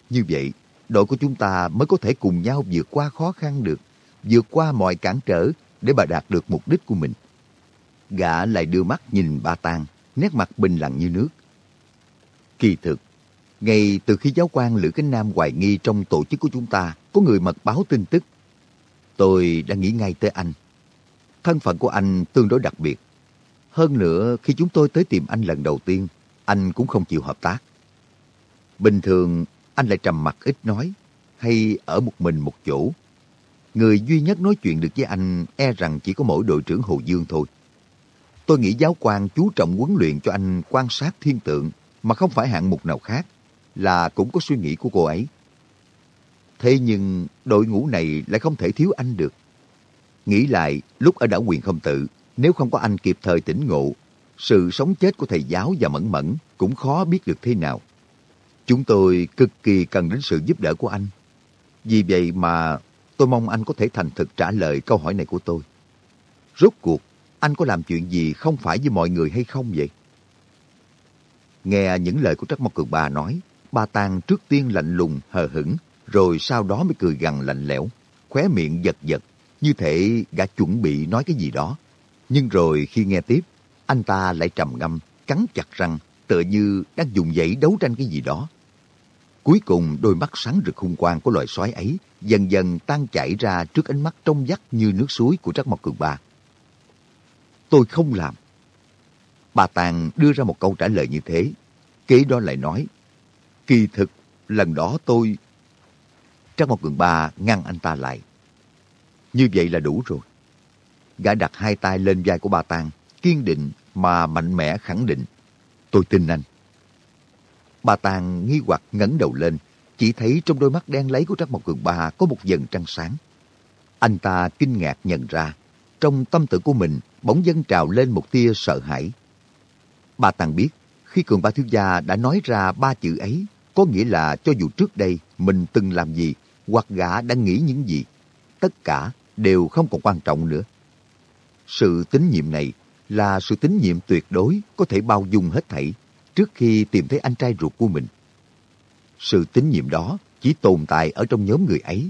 Như vậy, đội của chúng ta mới có thể cùng nhau vượt qua khó khăn được, vượt qua mọi cản trở để bà đạt được mục đích của mình. Gã lại đưa mắt nhìn ba tang, nét mặt bình lặng như nước. Kỳ thực, ngay từ khi giáo quan Lữ Cánh Nam hoài nghi trong tổ chức của chúng ta có người mật báo tin tức, tôi đã nghĩ ngay tới anh. Thân phận của anh tương đối đặc biệt. Hơn nữa, khi chúng tôi tới tìm anh lần đầu tiên, anh cũng không chịu hợp tác. Bình thường, anh lại trầm mặc ít nói, hay ở một mình một chỗ. Người duy nhất nói chuyện được với anh e rằng chỉ có mỗi đội trưởng Hồ Dương thôi. Tôi nghĩ giáo quan chú trọng huấn luyện cho anh quan sát thiên tượng mà không phải hạng mục nào khác là cũng có suy nghĩ của cô ấy. Thế nhưng đội ngũ này lại không thể thiếu anh được. Nghĩ lại, lúc ở đảo quyền không tự, nếu không có anh kịp thời tỉnh ngộ, sự sống chết của thầy giáo và mẫn mẫn cũng khó biết được thế nào. Chúng tôi cực kỳ cần đến sự giúp đỡ của anh. Vì vậy mà tôi mong anh có thể thành thực trả lời câu hỏi này của tôi. Rốt cuộc, anh có làm chuyện gì không phải với mọi người hay không vậy? Nghe những lời của Trắc Mộc Cường Ba nói, bà Tàng trước tiên lạnh lùng, hờ hững, rồi sau đó mới cười gằn lạnh lẽo, khóe miệng giật giật, như thể gã chuẩn bị nói cái gì đó. Nhưng rồi khi nghe tiếp, anh ta lại trầm ngâm, cắn chặt răng, tựa như đang dùng dãy đấu tranh cái gì đó. Cuối cùng đôi mắt sáng rực hung quang của loài sói ấy dần dần tan chảy ra trước ánh mắt trong vắt như nước suối của Trắc Mộc Cường Ba. Tôi không làm. Bà Tàng đưa ra một câu trả lời như thế. Kế đó lại nói, kỳ thực, lần đó tôi... trang Mộc Cường Ba ngăn anh ta lại. Như vậy là đủ rồi. Gã đặt hai tay lên vai của bà Tàng, kiên định mà mạnh mẽ khẳng định. Tôi tin anh. Bà Tàng nghi hoặc ngẩng đầu lên, chỉ thấy trong đôi mắt đen lấy của Trác Mộc Cường Ba có một dần trăng sáng. Anh ta kinh ngạc nhận ra, trong tâm tử của mình bỗng dâng trào lên một tia sợ hãi. Bà Tàng biết, khi Cường Ba Thiếu Gia đã nói ra ba chữ ấy, có nghĩa là cho dù trước đây mình từng làm gì, hoặc gã đã nghĩ những gì, tất cả đều không còn quan trọng nữa. Sự tín nhiệm này là sự tín nhiệm tuyệt đối có thể bao dung hết thảy trước khi tìm thấy anh trai ruột của mình. Sự tín nhiệm đó chỉ tồn tại ở trong nhóm người ấy.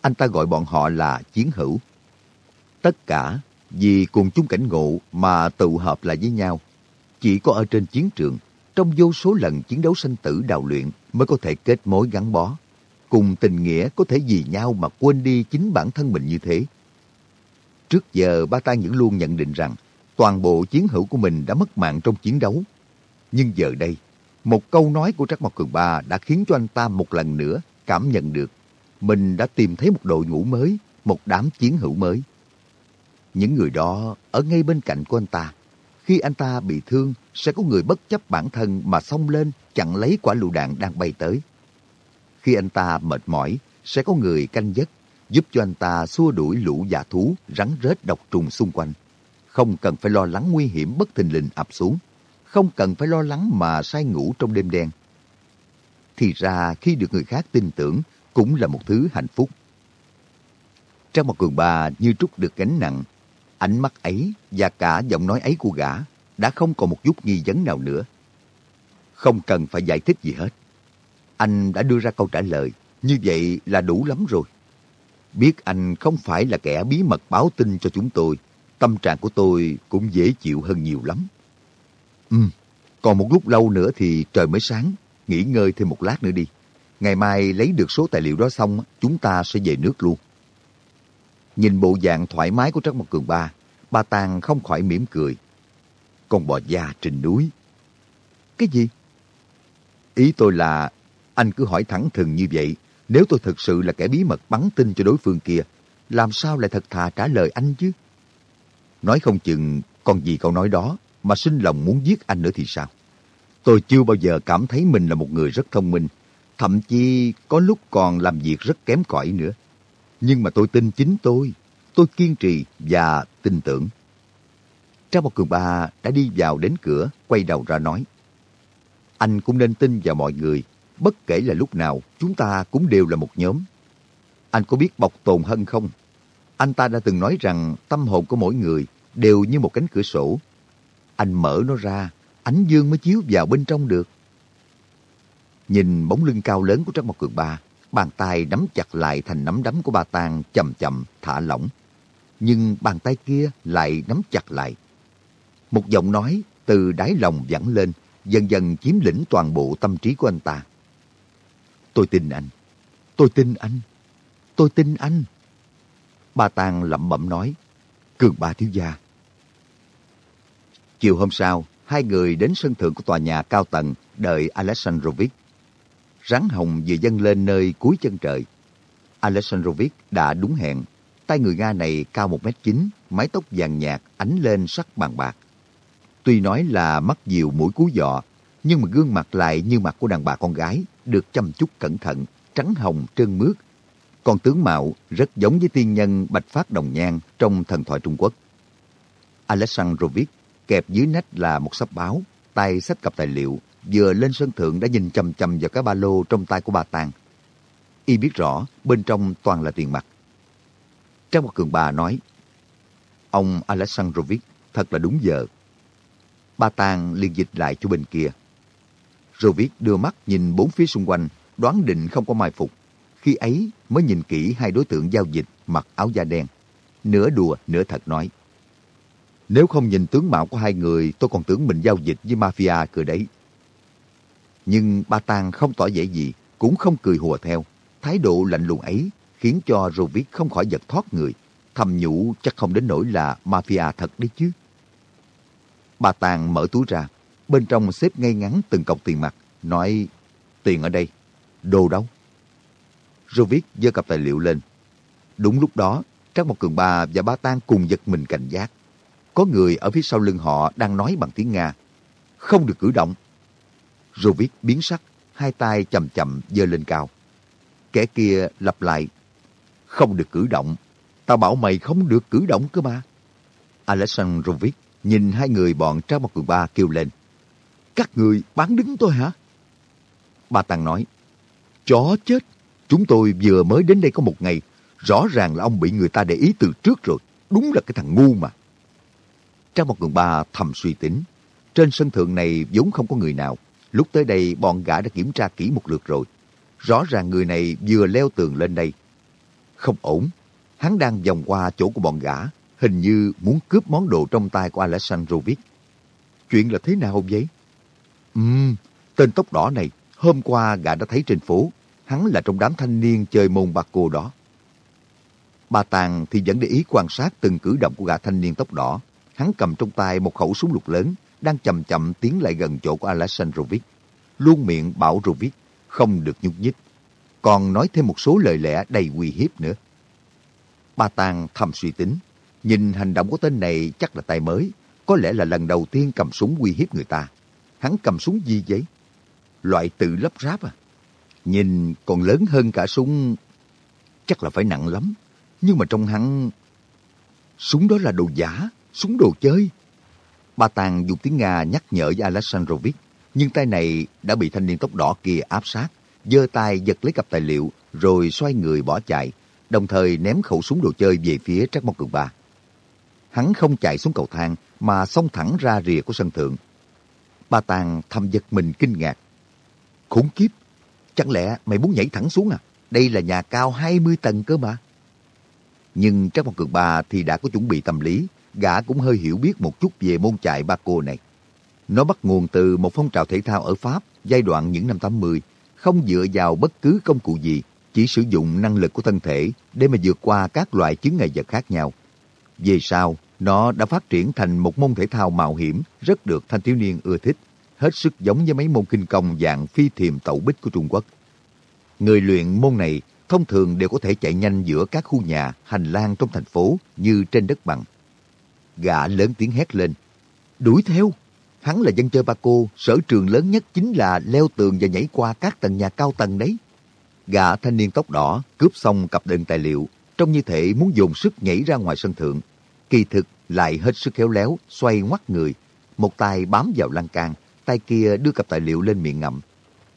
Anh ta gọi bọn họ là chiến hữu. Tất cả vì cùng chung cảnh ngộ mà tụ hợp lại với nhau. Chỉ có ở trên chiến trường, trong vô số lần chiến đấu sanh tử đào luyện mới có thể kết mối gắn bó. Cùng tình nghĩa có thể vì nhau mà quên đi chính bản thân mình như thế. Trước giờ ba ta những luôn nhận định rằng toàn bộ chiến hữu của mình đã mất mạng trong chiến đấu. Nhưng giờ đây, một câu nói của Trắc Mộc Cường Ba đã khiến cho anh ta một lần nữa cảm nhận được mình đã tìm thấy một đội ngũ mới, một đám chiến hữu mới. Những người đó ở ngay bên cạnh của anh ta. Khi anh ta bị thương, sẽ có người bất chấp bản thân mà xông lên chặn lấy quả lựu đạn đang bay tới. Khi anh ta mệt mỏi, sẽ có người canh giấc, giúp cho anh ta xua đuổi lũ giả thú, rắn rết độc trùng xung quanh. Không cần phải lo lắng nguy hiểm bất thình lình ập xuống. Không cần phải lo lắng mà say ngủ trong đêm đen. Thì ra khi được người khác tin tưởng cũng là một thứ hạnh phúc. Trong một cường bà như trút được gánh nặng, Ánh mắt ấy và cả giọng nói ấy của gã đã không còn một chút nghi vấn nào nữa. Không cần phải giải thích gì hết. Anh đã đưa ra câu trả lời, như vậy là đủ lắm rồi. Biết anh không phải là kẻ bí mật báo tin cho chúng tôi, tâm trạng của tôi cũng dễ chịu hơn nhiều lắm. Ừ, còn một lúc lâu nữa thì trời mới sáng, nghỉ ngơi thêm một lát nữa đi. Ngày mai lấy được số tài liệu đó xong, chúng ta sẽ về nước luôn. Nhìn bộ dạng thoải mái của Trắc Mộc Cường Ba, bà Tàng không khỏi mỉm cười. Con bò già trên núi. Cái gì? Ý tôi là, anh cứ hỏi thẳng thừng như vậy, nếu tôi thực sự là kẻ bí mật bắn tin cho đối phương kia, làm sao lại thật thà trả lời anh chứ? Nói không chừng còn gì câu nói đó mà sinh lòng muốn giết anh nữa thì sao? Tôi chưa bao giờ cảm thấy mình là một người rất thông minh, thậm chí có lúc còn làm việc rất kém cỏi nữa. Nhưng mà tôi tin chính tôi. Tôi kiên trì và tin tưởng. Trang một cường ba đã đi vào đến cửa, quay đầu ra nói. Anh cũng nên tin vào mọi người. Bất kể là lúc nào, chúng ta cũng đều là một nhóm. Anh có biết bọc tồn hân không? Anh ta đã từng nói rằng tâm hồn của mỗi người đều như một cánh cửa sổ. Anh mở nó ra, ánh dương mới chiếu vào bên trong được. Nhìn bóng lưng cao lớn của Trang Mộc Cường Ba, Bàn tay nắm chặt lại thành nắm đấm của bà Tàng chậm chậm thả lỏng. Nhưng bàn tay kia lại nắm chặt lại. Một giọng nói từ đáy lòng vẳng lên, dần dần chiếm lĩnh toàn bộ tâm trí của anh ta. Tôi tin anh. Tôi tin anh. Tôi tin anh. bà Tàng lẩm bẩm nói. Cường ba thiếu gia. Chiều hôm sau, hai người đến sân thượng của tòa nhà cao tầng đợi Alexandrovich. Rắn hồng vừa dâng lên nơi cuối chân trời. Alexandrovich đã đúng hẹn. Tay người Nga này cao 1m9, mái tóc vàng nhạt, ánh lên sắc bàn bạc. Tuy nói là mắt diều mũi cú dọ, nhưng mà gương mặt lại như mặt của đàn bà con gái, được chăm chút cẩn thận, trắng hồng trơn mướt. Còn tướng mạo rất giống với tiên nhân bạch phát đồng nhan trong thần thoại Trung Quốc. Alexandrovich kẹp dưới nách là một sắp báo, tay sách cặp tài liệu, vừa lên sân thượng đã nhìn chầm chầm vào cái ba lô trong tay của bà Tàng. Y biết rõ bên trong toàn là tiền mặt. Trang một cường bà nói, ông Alexandrovich thật là đúng giờ. Bà Tàng liền dịch lại cho bên kia. Rovic đưa mắt nhìn bốn phía xung quanh, đoán định không có mai phục. Khi ấy mới nhìn kỹ hai đối tượng giao dịch mặc áo da đen. Nửa đùa, nửa thật nói. Nếu không nhìn tướng mạo của hai người, tôi còn tưởng mình giao dịch với mafia cơ đấy. Nhưng ba Tàng không tỏ vẻ gì, cũng không cười hùa theo. Thái độ lạnh lùng ấy khiến cho Rovic không khỏi giật thoát người. Thầm nhủ chắc không đến nỗi là mafia thật đấy chứ. Bà Tàng mở túi ra, bên trong xếp ngay ngắn từng cọc tiền mặt, nói tiền ở đây, đồ đâu? Rovic giơ cặp tài liệu lên. Đúng lúc đó, Trác Mộc Cường Ba và Ba Tang cùng giật mình cảnh giác. Có người ở phía sau lưng họ đang nói bằng tiếng Nga. Không được cử động. Rovic biến sắc, hai tay chậm chậm giơ lên cao. Kẻ kia lặp lại. Không được cử động. Tao bảo mày không được cử động cơ mà. Alexandrovic nhìn hai người bọn trao một Cường Ba kêu lên. Các người bán đứng tôi hả? Ba Tăng nói. Chó chết. Chúng tôi vừa mới đến đây có một ngày. Rõ ràng là ông bị người ta để ý từ trước rồi. Đúng là cái thằng ngu mà. Trang một cường ba thầm suy tính. Trên sân thượng này vốn không có người nào. Lúc tới đây bọn gã đã kiểm tra kỹ một lượt rồi. Rõ ràng người này vừa leo tường lên đây. Không ổn. Hắn đang vòng qua chỗ của bọn gã. Hình như muốn cướp món đồ trong tay của Alexandrovich. Chuyện là thế nào vậy? Ừm, tên tóc đỏ này, hôm qua gã đã thấy trên phố. Hắn là trong đám thanh niên chơi môn bạc cô đó. Bà Tàng thì vẫn để ý quan sát từng cử động của gã thanh niên tóc đỏ. Hắn cầm trong tay một khẩu súng lục lớn, đang chậm chậm tiến lại gần chỗ của Alexandrovich. Luôn miệng bảo Rovich không được nhúc nhích. Còn nói thêm một số lời lẽ đầy uy hiếp nữa. Ba Tàng thầm suy tính. Nhìn hành động của tên này chắc là tay mới. Có lẽ là lần đầu tiên cầm súng uy hiếp người ta. Hắn cầm súng gì vậy? Loại tự lắp ráp à? Nhìn còn lớn hơn cả súng... Chắc là phải nặng lắm. Nhưng mà trong hắn... Súng đó là đồ giả, súng đồ chơi. Ba Tàng dùng tiếng Nga nhắc nhở với Alexandrovich, nhưng tay này đã bị thanh niên tóc đỏ kia áp sát, giơ tay giật lấy cặp tài liệu, rồi xoay người bỏ chạy, đồng thời ném khẩu súng đồ chơi về phía Trác Mộc Cường Ba. Hắn không chạy xuống cầu thang, mà xông thẳng ra rìa của sân thượng. Ba Tàng thầm giật mình kinh ngạc. Khủng khiếp, chẳng lẽ mày muốn nhảy thẳng xuống à? Đây là nhà cao 20 tầng cơ mà. Nhưng Trác Mộc Cường Ba thì đã có chuẩn bị tâm lý, gã cũng hơi hiểu biết một chút về môn chạy ba cô này. Nó bắt nguồn từ một phong trào thể thao ở Pháp giai đoạn những năm 80, không dựa vào bất cứ công cụ gì, chỉ sử dụng năng lực của thân thể để mà vượt qua các loại chứng ngại vật khác nhau. Về sau, nó đã phát triển thành một môn thể thao mạo hiểm rất được thanh thiếu niên ưa thích, hết sức giống với mấy môn kinh công dạng phi thiềm tẩu bích của Trung Quốc. Người luyện môn này thông thường đều có thể chạy nhanh giữa các khu nhà, hành lang trong thành phố như trên đất bằng. Gã lớn tiếng hét lên. Đuổi theo! Hắn là dân chơi ba cô, sở trường lớn nhất chính là leo tường và nhảy qua các tầng nhà cao tầng đấy. Gã thanh niên tóc đỏ cướp xong cặp đựng tài liệu, trông như thể muốn dồn sức nhảy ra ngoài sân thượng. Kỳ thực lại hết sức khéo léo, xoay ngoắt người. Một tay bám vào lan can, tay kia đưa cặp tài liệu lên miệng ngậm.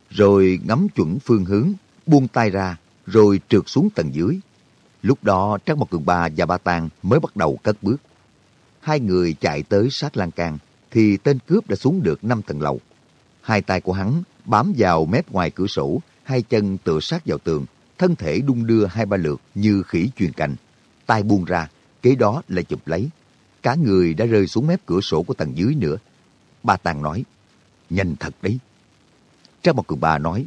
Rồi ngắm chuẩn phương hướng, buông tay ra, rồi trượt xuống tầng dưới. Lúc đó Trác Mộc Cường Ba và Ba Tàng mới bắt đầu cất bước. Hai người chạy tới sát lan can, thì tên cướp đã xuống được năm tầng lầu. Hai tay của hắn bám vào mép ngoài cửa sổ, hai chân tựa sát vào tường, thân thể đung đưa hai ba lượt như khỉ truyền cành. tay buông ra, kế đó là chụp lấy. Cả người đã rơi xuống mép cửa sổ của tầng dưới nữa. Ba Tàng nói, nhanh thật đấy. Trang một cường bà nói,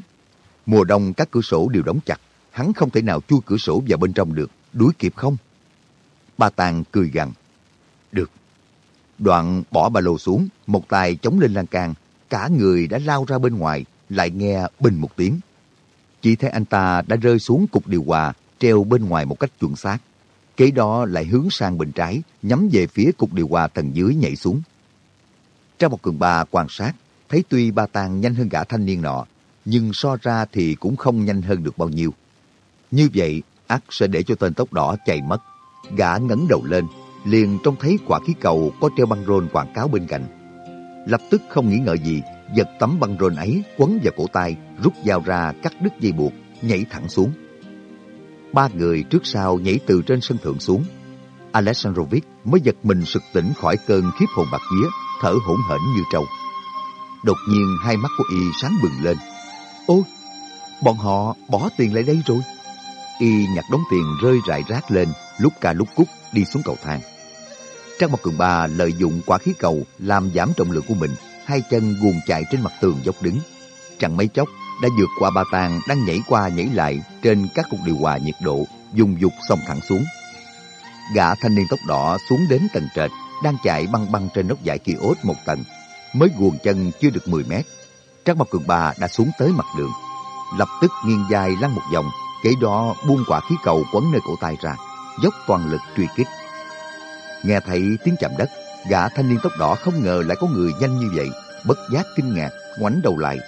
Mùa đông các cửa sổ đều đóng chặt, hắn không thể nào chui cửa sổ vào bên trong được, đuổi kịp không? Ba Tàng cười gằn. Được. Đoạn bỏ ba lô xuống, một tay chống lên lan can, cả người đã lao ra bên ngoài, lại nghe bình một tiếng. Chỉ thấy anh ta đã rơi xuống cục điều hòa, treo bên ngoài một cách chuẩn xác. Kế đó lại hướng sang bên trái, nhắm về phía cục điều hòa tầng dưới nhảy xuống. Trong một cường ba quan sát, thấy tuy ba tàng nhanh hơn gã thanh niên nọ, nhưng so ra thì cũng không nhanh hơn được bao nhiêu. Như vậy, ác sẽ để cho tên tóc đỏ chạy mất. Gã ngẩng đầu lên, liền trông thấy quả khí cầu có treo băng rôn quảng cáo bên cạnh. Lập tức không nghĩ ngợi gì, giật tấm băng rôn ấy quấn vào cổ tay, rút dao ra cắt đứt dây buộc, nhảy thẳng xuống. Ba người trước sau nhảy từ trên sân thượng xuống. Alexandrovich mới giật mình sực tỉnh khỏi cơn khiếp hồn bạc vía, thở hổn hển như trâu. Đột nhiên hai mắt của y sáng bừng lên. Ôi, bọn họ bỏ tiền lại đây rồi. Y nhặt đống tiền rơi rải rác lên, lúc ca lúc cúc đi xuống cầu thang. Trang Mộc cường ba lợi dụng quả khí cầu làm giảm trọng lượng của mình, hai chân guồn chạy trên mặt tường dốc đứng. Chẳng mấy chốc đã vượt qua ba tàng đang nhảy qua nhảy lại trên các cục điều hòa nhiệt độ, dùng dục xông thẳng xuống. Gã thanh niên tóc đỏ xuống đến tầng trệt, đang chạy băng băng trên nóc dải ốt một tầng. Mới guồn chân chưa được 10 mét, Trang Mộc Cường Ba đã xuống tới mặt đường. Lập tức nghiêng dài lăn một vòng, kế đó buông quả khí cầu quấn nơi cổ tay ra, dốc toàn lực truy kích. Nghe thấy tiếng chạm đất, gã thanh niên tóc đỏ không ngờ lại có người nhanh như vậy, bất giác kinh ngạc, ngoảnh đầu lại.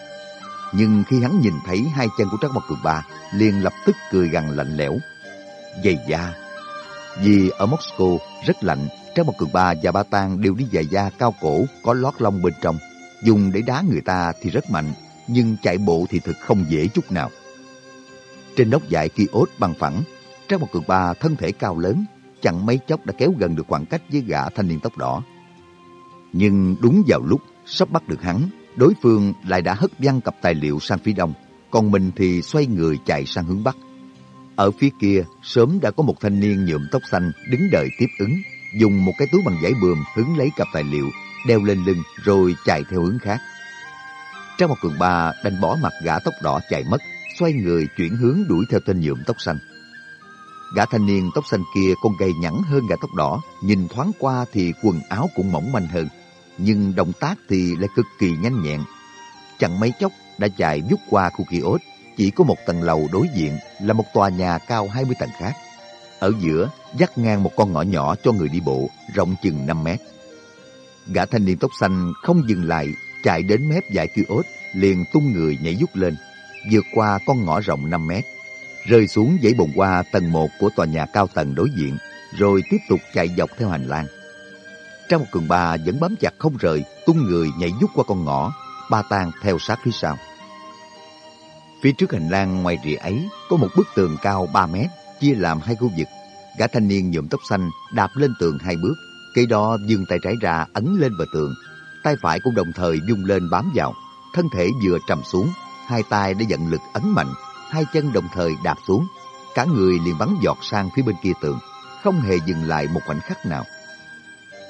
Nhưng khi hắn nhìn thấy hai chân của Trác Mộc Cường Ba, liền lập tức cười gằn lạnh lẽo. Dày da! Vì ở Moscow rất lạnh, Trác Mộc Cường Ba và Ba Tang đều đi giày da cao cổ có lót lông bên trong. Dùng để đá người ta thì rất mạnh, nhưng chạy bộ thì thực không dễ chút nào. Trên nóc dại kiosk bằng phẳng, trong một Cường Ba thân thể cao lớn, chẳng mấy chốc đã kéo gần được khoảng cách với gã thanh niên tóc đỏ. Nhưng đúng vào lúc sắp bắt được hắn, đối phương lại đã hất văng cặp tài liệu sang phía đông, còn mình thì xoay người chạy sang hướng bắc. Ở phía kia, sớm đã có một thanh niên nhuộm tóc xanh đứng đợi tiếp ứng, dùng một cái túi bằng giấy bườm hứng lấy cặp tài liệu, đeo lên lưng rồi chạy theo hướng khác. Trong một cường ba đành bỏ mặt gã tóc đỏ chạy mất, xoay người chuyển hướng đuổi theo tên nhuộm tóc xanh. Gã thanh niên tóc xanh kia còn gầy nhẵn hơn gã tóc đỏ, nhìn thoáng qua thì quần áo cũng mỏng manh hơn, nhưng động tác thì lại cực kỳ nhanh nhẹn. Chẳng mấy chốc đã chạy vút qua khu kiosk, chỉ có một tầng lầu đối diện là một tòa nhà cao 20 tầng khác. Ở giữa, dắt ngang một con ngõ nhỏ cho người đi bộ, rộng chừng 5 mét. Gã thanh niên tóc xanh không dừng lại, chạy đến mép dải kiosk, liền tung người nhảy vút lên, vượt qua con ngõ rộng 5 mét, rơi xuống dãy bồn hoa tầng 1 của tòa nhà cao tầng đối diện, rồi tiếp tục chạy dọc theo hành lang. Trong một cường bà vẫn bám chặt không rời, tung người nhảy dút qua con ngõ, ba tang theo sát phía sau. Phía trước hành lang ngoài rìa ấy có một bức tường cao 3 mét, chia làm hai khu vực. Gã thanh niên nhuộm tóc xanh đạp lên tường hai bước, cây đó dừng tay trái ra ấn lên bờ tường. Tay phải cũng đồng thời dung lên bám vào, thân thể vừa trầm xuống, hai tay đã dẫn lực ấn mạnh, hai chân đồng thời đạp xuống. Cả người liền bắn giọt sang phía bên kia tường, không hề dừng lại một khoảnh khắc nào.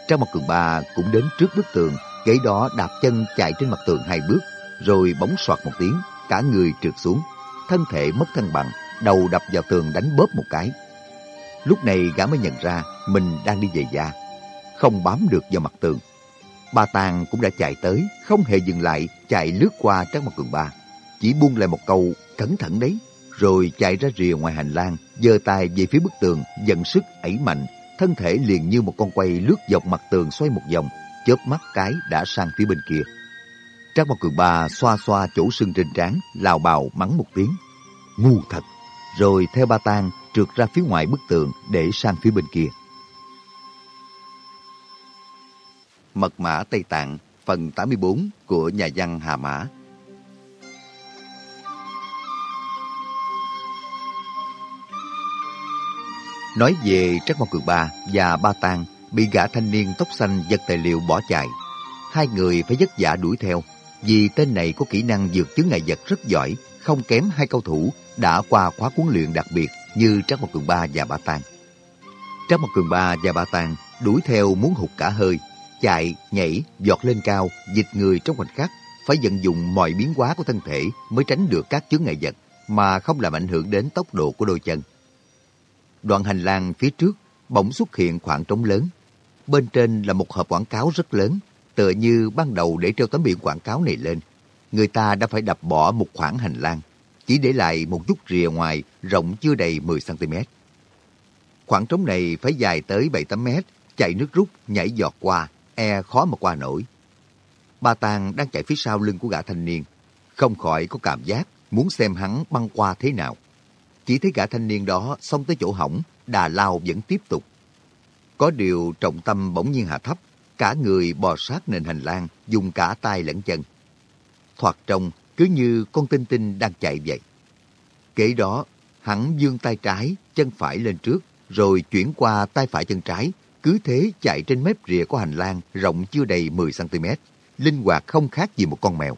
Trong một cường ba cũng đến trước bức tường, ghế đó đạp chân chạy trên mặt tường hai bước, rồi bóng soạt một tiếng, cả người trượt xuống, thân thể mất thăng bằng, đầu đập vào tường đánh bóp một cái. Lúc này gã mới nhận ra mình đang đi về gia, không bám được vào mặt tường. Ba Tàng cũng đã chạy tới, không hề dừng lại, chạy lướt qua Trang Mặt Cường Ba. Chỉ buông lại một câu, cẩn thận đấy, rồi chạy ra rìa ngoài hành lang, giơ tay về phía bức tường, dần sức ẩy mạnh, thân thể liền như một con quay lướt dọc mặt tường xoay một vòng, chớp mắt cái đã sang phía bên kia. Trác Mộc Cường Ba xoa xoa chỗ sưng trên trán, lào bào mắng một tiếng. Ngu thật! Rồi theo ba tang trượt ra phía ngoài bức tường để sang phía bên kia. Mật mã Tây Tạng phần 84 của nhà văn Hà Mã Nói về Trác Mộc Cường Ba và Ba Tang bị gã thanh niên tóc xanh giật tài liệu bỏ chạy. Hai người phải vất vả đuổi theo vì tên này có kỹ năng vượt chướng ngại vật rất giỏi, không kém hai cầu thủ đã qua khóa huấn luyện đặc biệt như Trác Mộc Cường Ba và Ba Tang. Trác Mộc Cường Ba và Ba Tang đuổi theo muốn hụt cả hơi, chạy, nhảy, giọt lên cao, dịch người trong khoảnh khắc, phải vận dụng mọi biến hóa của thân thể mới tránh được các chướng ngại vật. mà không làm ảnh hưởng đến tốc độ của đôi chân. Đoạn hành lang phía trước bỗng xuất hiện khoảng trống lớn. Bên trên là một hộp quảng cáo rất lớn, tựa như ban đầu để treo tấm biển quảng cáo này lên. Người ta đã phải đập bỏ một khoảng hành lang, chỉ để lại một chút rìa ngoài rộng chưa đầy 10cm. Khoảng trống này phải dài tới 7-8 mét, chạy nước rút, nhảy giọt qua, e khó mà qua nổi. Ba Tàng đang chạy phía sau lưng của gã thanh niên, không khỏi có cảm giác muốn xem hắn băng qua thế nào. Chỉ thấy gã thanh niên đó xông tới chỗ hỏng, đà lao vẫn tiếp tục. Có điều trọng tâm bỗng nhiên hạ thấp, cả người bò sát nền hành lang, dùng cả tay lẫn chân. Thoạt trông cứ như con tinh tinh đang chạy vậy. kể đó, hắn dương tay trái, chân phải lên trước, rồi chuyển qua tay phải chân trái, cứ thế chạy trên mép rìa của hành lang rộng chưa đầy 10cm, linh hoạt không khác gì một con mèo.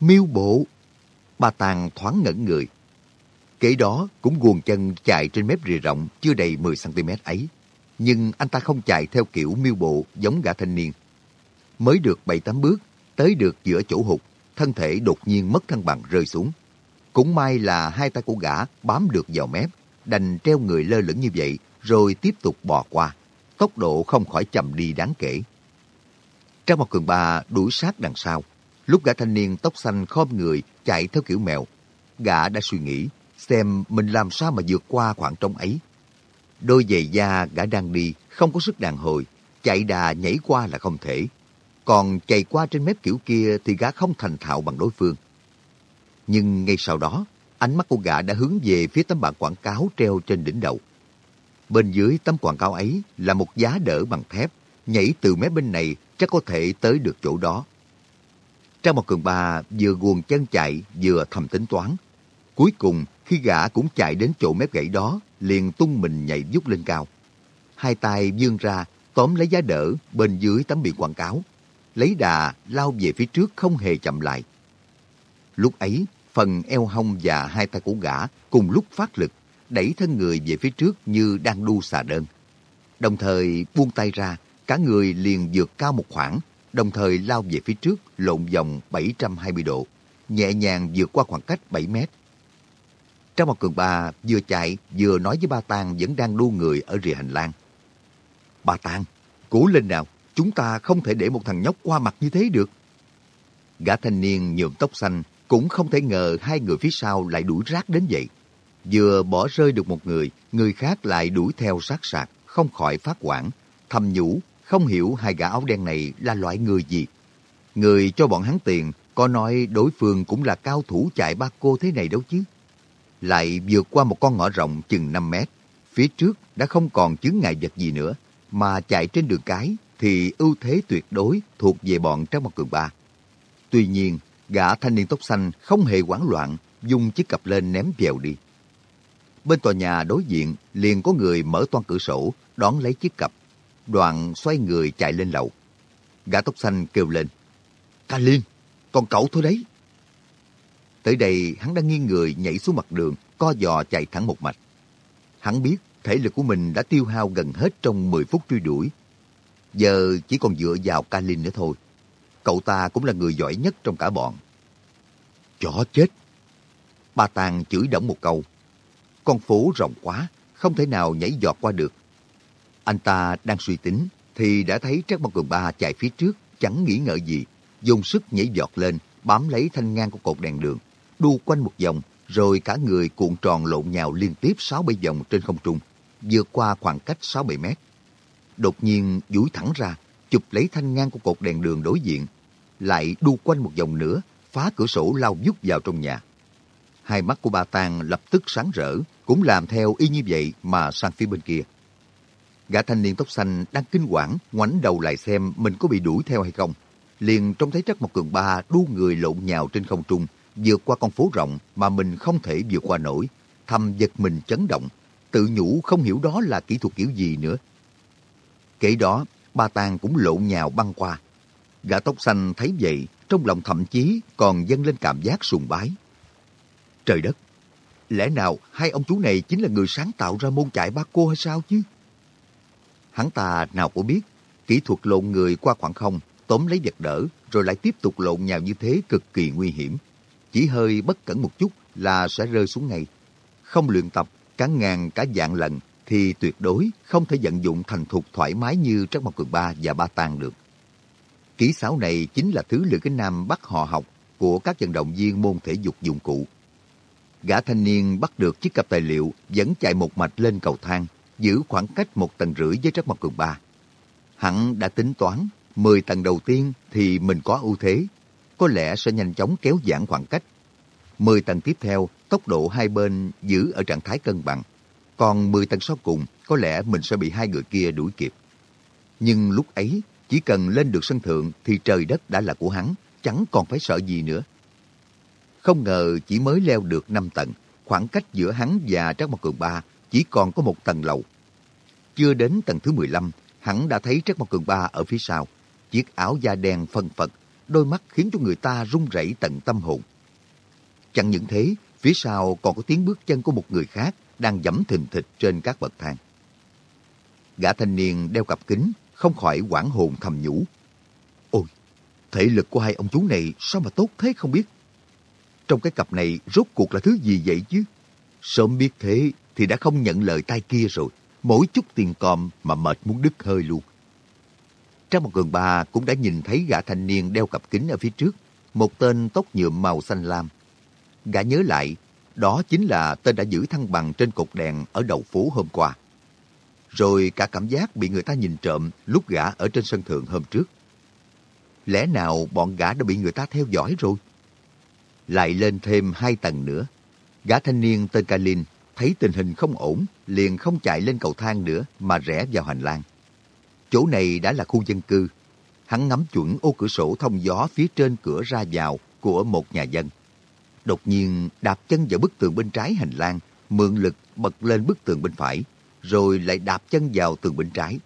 Miêu bộ! bà Tàng thoáng ngẩn người. Kế đó cũng guồn chân chạy trên mép rìa rộng chưa đầy 10cm ấy. Nhưng anh ta không chạy theo kiểu miêu bộ giống gã thanh niên. Mới được 7-8 bước, tới được giữa chỗ hụt, thân thể đột nhiên mất thăng bằng rơi xuống. Cũng may là hai tay của gã bám được vào mép, đành treo người lơ lửng như vậy rồi tiếp tục bò qua. Tốc độ không khỏi chậm đi đáng kể. Trang một cường ba đuổi sát đằng sau. Lúc gã thanh niên tóc xanh khom người chạy theo kiểu mèo, gã đã suy nghĩ xem mình làm sao mà vượt qua khoảng trống ấy. Đôi giày da gã đang đi, không có sức đàn hồi, chạy đà nhảy qua là không thể. Còn chạy qua trên mép kiểu kia thì gã không thành thạo bằng đối phương. Nhưng ngay sau đó, ánh mắt của gã đã hướng về phía tấm bảng quảng cáo treo trên đỉnh đầu. Bên dưới tấm quảng cáo ấy là một giá đỡ bằng thép, nhảy từ mé bên này chắc có thể tới được chỗ đó. Trang một cường ba vừa guồng chân chạy vừa thầm tính toán. Cuối cùng, khi gã cũng chạy đến chỗ mép gãy đó, liền tung mình nhảy vút lên cao. Hai tay vươn ra, tóm lấy giá đỡ bên dưới tấm biển quảng cáo. Lấy đà, lao về phía trước không hề chậm lại. Lúc ấy, phần eo hông và hai tay của gã cùng lúc phát lực, đẩy thân người về phía trước như đang đu xà đơn. Đồng thời buông tay ra, cả người liền vượt cao một khoảng, đồng thời lao về phía trước lộn vòng 720 độ, nhẹ nhàng vượt qua khoảng cách 7 mét. Trong một cường bà vừa chạy vừa nói với ba Tàng vẫn đang đu người ở rìa hành lang. Ba Tàng, cố lên nào, chúng ta không thể để một thằng nhóc qua mặt như thế được. Gã thanh niên nhuộm tóc xanh cũng không thể ngờ hai người phía sau lại đuổi rác đến vậy. Vừa bỏ rơi được một người, người khác lại đuổi theo sát sạc, không khỏi phát quản, thầm nhủ, không hiểu hai gã áo đen này là loại người gì. Người cho bọn hắn tiền, có nói đối phương cũng là cao thủ chạy ba cô thế này đâu chứ. Lại vượt qua một con ngõ rộng chừng 5 mét, phía trước đã không còn chướng ngại vật gì nữa, mà chạy trên đường cái thì ưu thế tuyệt đối thuộc về bọn Trang Mặt Cường Ba. Tuy nhiên, gã thanh niên tóc xanh không hề hoảng loạn, dùng chiếc cặp lên ném vèo đi. Bên tòa nhà đối diện liền có người mở toan cửa sổ, đón lấy chiếc cặp. Đoàn xoay người chạy lên lầu. Gã tóc xanh kêu lên. Ca Liên, còn cậu thôi đấy. Tới đây hắn đã nghiêng người nhảy xuống mặt đường, co giò chạy thẳng một mạch. Hắn biết thể lực của mình đã tiêu hao gần hết trong 10 phút truy đuổi. Giờ chỉ còn dựa vào Kalin nữa thôi. Cậu ta cũng là người giỏi nhất trong cả bọn. Chó chết! Ba Tàng chửi động một câu. Con phố rộng quá, không thể nào nhảy giọt qua được. Anh ta đang suy tính, thì đã thấy Trác Mộc Cường Ba chạy phía trước, chẳng nghĩ ngợi gì, dùng sức nhảy giọt lên, bám lấy thanh ngang của cột đèn đường, đu quanh một vòng, rồi cả người cuộn tròn lộn nhào liên tiếp 6-7 vòng trên không trung, vượt qua khoảng cách 6-7 mét. Đột nhiên duỗi thẳng ra, chụp lấy thanh ngang của cột đèn đường đối diện, lại đu quanh một vòng nữa, phá cửa sổ lao vút vào trong nhà. Hai mắt của bà Tàng lập tức sáng rỡ, cũng làm theo y như vậy mà sang phía bên kia. Gã thanh niên tóc xanh đang kinh quản, ngoảnh đầu lại xem mình có bị đuổi theo hay không. Liền trông thấy Trắc một Cường Ba đu người lộn nhào trên không trung, vượt qua con phố rộng mà mình không thể vượt qua nổi. Thầm giật mình chấn động, tự nhủ không hiểu đó là kỹ thuật kiểu gì nữa. Kể đó, ba tàng cũng lộn nhào băng qua. Gã tóc xanh thấy vậy, trong lòng thậm chí còn dâng lên cảm giác sùng bái. Trời đất! Lẽ nào hai ông chú này chính là người sáng tạo ra môn chạy ba cô hay sao chứ? Hắn ta nào có biết, kỹ thuật lộn người qua khoảng không, tóm lấy vật đỡ, rồi lại tiếp tục lộn nhào như thế cực kỳ nguy hiểm. Chỉ hơi bất cẩn một chút là sẽ rơi xuống ngay. Không luyện tập cả ngàn cả dạng lần thì tuyệt đối không thể vận dụng thành thục thoải mái như Trắc Mộc Cường Ba và Ba Tàng được. Kỹ xảo này chính là thứ Lữ Kính Nam bắt họ học của các vận động viên môn thể dục dụng cụ. Gã thanh niên bắt được chiếc cặp tài liệu vẫn chạy một mạch lên cầu thang, giữ khoảng cách một tầng rưỡi với Trắc Mộc Cường Ba. Hắn đã tính toán 10 tầng đầu tiên thì mình có ưu thế, có lẽ sẽ nhanh chóng kéo giãn khoảng cách. 10 tầng tiếp theo, tốc độ hai bên giữ ở trạng thái cân bằng. Còn 10 tầng sau cùng, có lẽ mình sẽ bị hai người kia đuổi kịp. Nhưng lúc ấy, chỉ cần lên được sân thượng thì trời đất đã là của hắn, chẳng còn phải sợ gì nữa. Không ngờ chỉ mới leo được 5 tầng, khoảng cách giữa hắn và Trác Mộc Cường Ba chỉ còn có một tầng lầu. Chưa đến tầng thứ 15, hắn đã thấy Trác Mộc Cường Ba ở phía sau. Chiếc áo da đen phân phật, đôi mắt khiến cho người ta run rẩy tận tâm hồn. Chẳng những thế, phía sau còn có tiếng bước chân của một người khác đang dẫm thình thịch trên các bậc thang. Gã thanh niên đeo cặp kính, không khỏi quảng hồn thầm nhủ. Ôi, thể lực của hai ông chú này sao mà tốt thế không biết. Trong cái cặp này rốt cuộc là thứ gì vậy chứ? Sớm biết thế thì đã không nhận lời tay kia rồi. Mỗi chút tiền còm mà mệt muốn đứt hơi luôn. Trong một gần ba cũng đã nhìn thấy gã thanh niên đeo cặp kính ở phía trước. Một tên tóc nhuộm màu xanh lam. Gã nhớ lại, đó chính là tên đã giữ thăng bằng trên cột đèn ở đầu phố hôm qua. Rồi cả cảm giác bị người ta nhìn trộm lúc gã ở trên sân thượng hôm trước. Lẽ nào bọn gã đã bị người ta theo dõi rồi? Lại lên thêm hai tầng nữa. Gã thanh niên tên Kalin thấy tình hình không ổn, liền không chạy lên cầu thang nữa mà rẽ vào hành lang. Chỗ này đã là khu dân cư. Hắn ngắm chuẩn ô cửa sổ thông gió phía trên cửa ra vào của một nhà dân. Đột nhiên đạp chân vào bức tường bên trái hành lang, mượn lực bật lên bức tường bên phải, rồi lại đạp chân vào tường bên trái.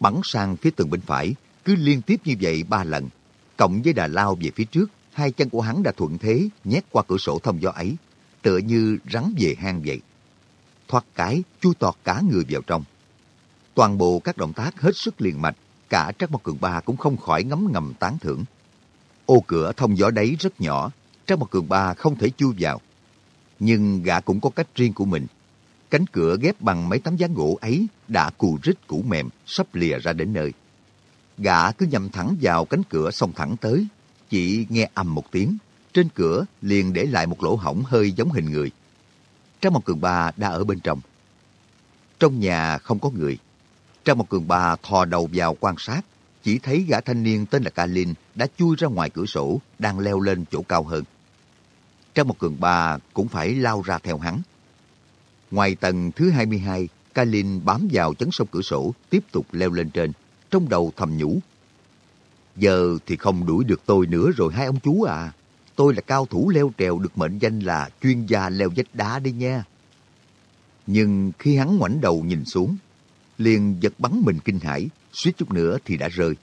Bắn sang phía tường bên phải, cứ liên tiếp như vậy ba lần. Cộng với đà lao về phía trước, hai chân của hắn đã thuận thế nhét qua cửa sổ thông gió ấy, tựa như rắn về hang vậy. Thoát cái, chui tọt cả người vào trong. Toàn bộ các động tác hết sức liền mạch, cả Trác Mộc Cường Ba cũng không khỏi ngấm ngầm tán thưởng. Ô cửa thông gió đấy rất nhỏ, Trác Mộc Cường Ba không thể chui vào. Nhưng gã cũng có cách riêng của mình. Cánh cửa ghép bằng mấy tấm ván gỗ ấy đã cù rít củ mềm, sắp lìa ra đến nơi. Gã cứ nhằm thẳng vào cánh cửa xông thẳng tới, chỉ nghe ầm một tiếng, trên cửa liền để lại một lỗ hổng hơi giống hình người. Trác một cường ba đã ở bên trong. Trong nhà không có người. Trang một cường bà thò đầu vào quan sát, chỉ thấy gã thanh niên tên là Kalin đã chui ra ngoài cửa sổ, đang leo lên chỗ cao hơn. Trang một cường bà cũng phải lao ra theo hắn. Ngoài tầng thứ 22, Kalin bám vào chấn sông cửa sổ, tiếp tục leo lên trên, trong đầu thầm nhủ. Giờ thì không đuổi được tôi nữa rồi hai ông chú à. Tôi là cao thủ leo trèo được mệnh danh là chuyên gia leo vách đá đi nha. Nhưng khi hắn ngoảnh đầu nhìn xuống, liền giật bắn mình kinh hãi, suýt chút nữa thì đã rơi.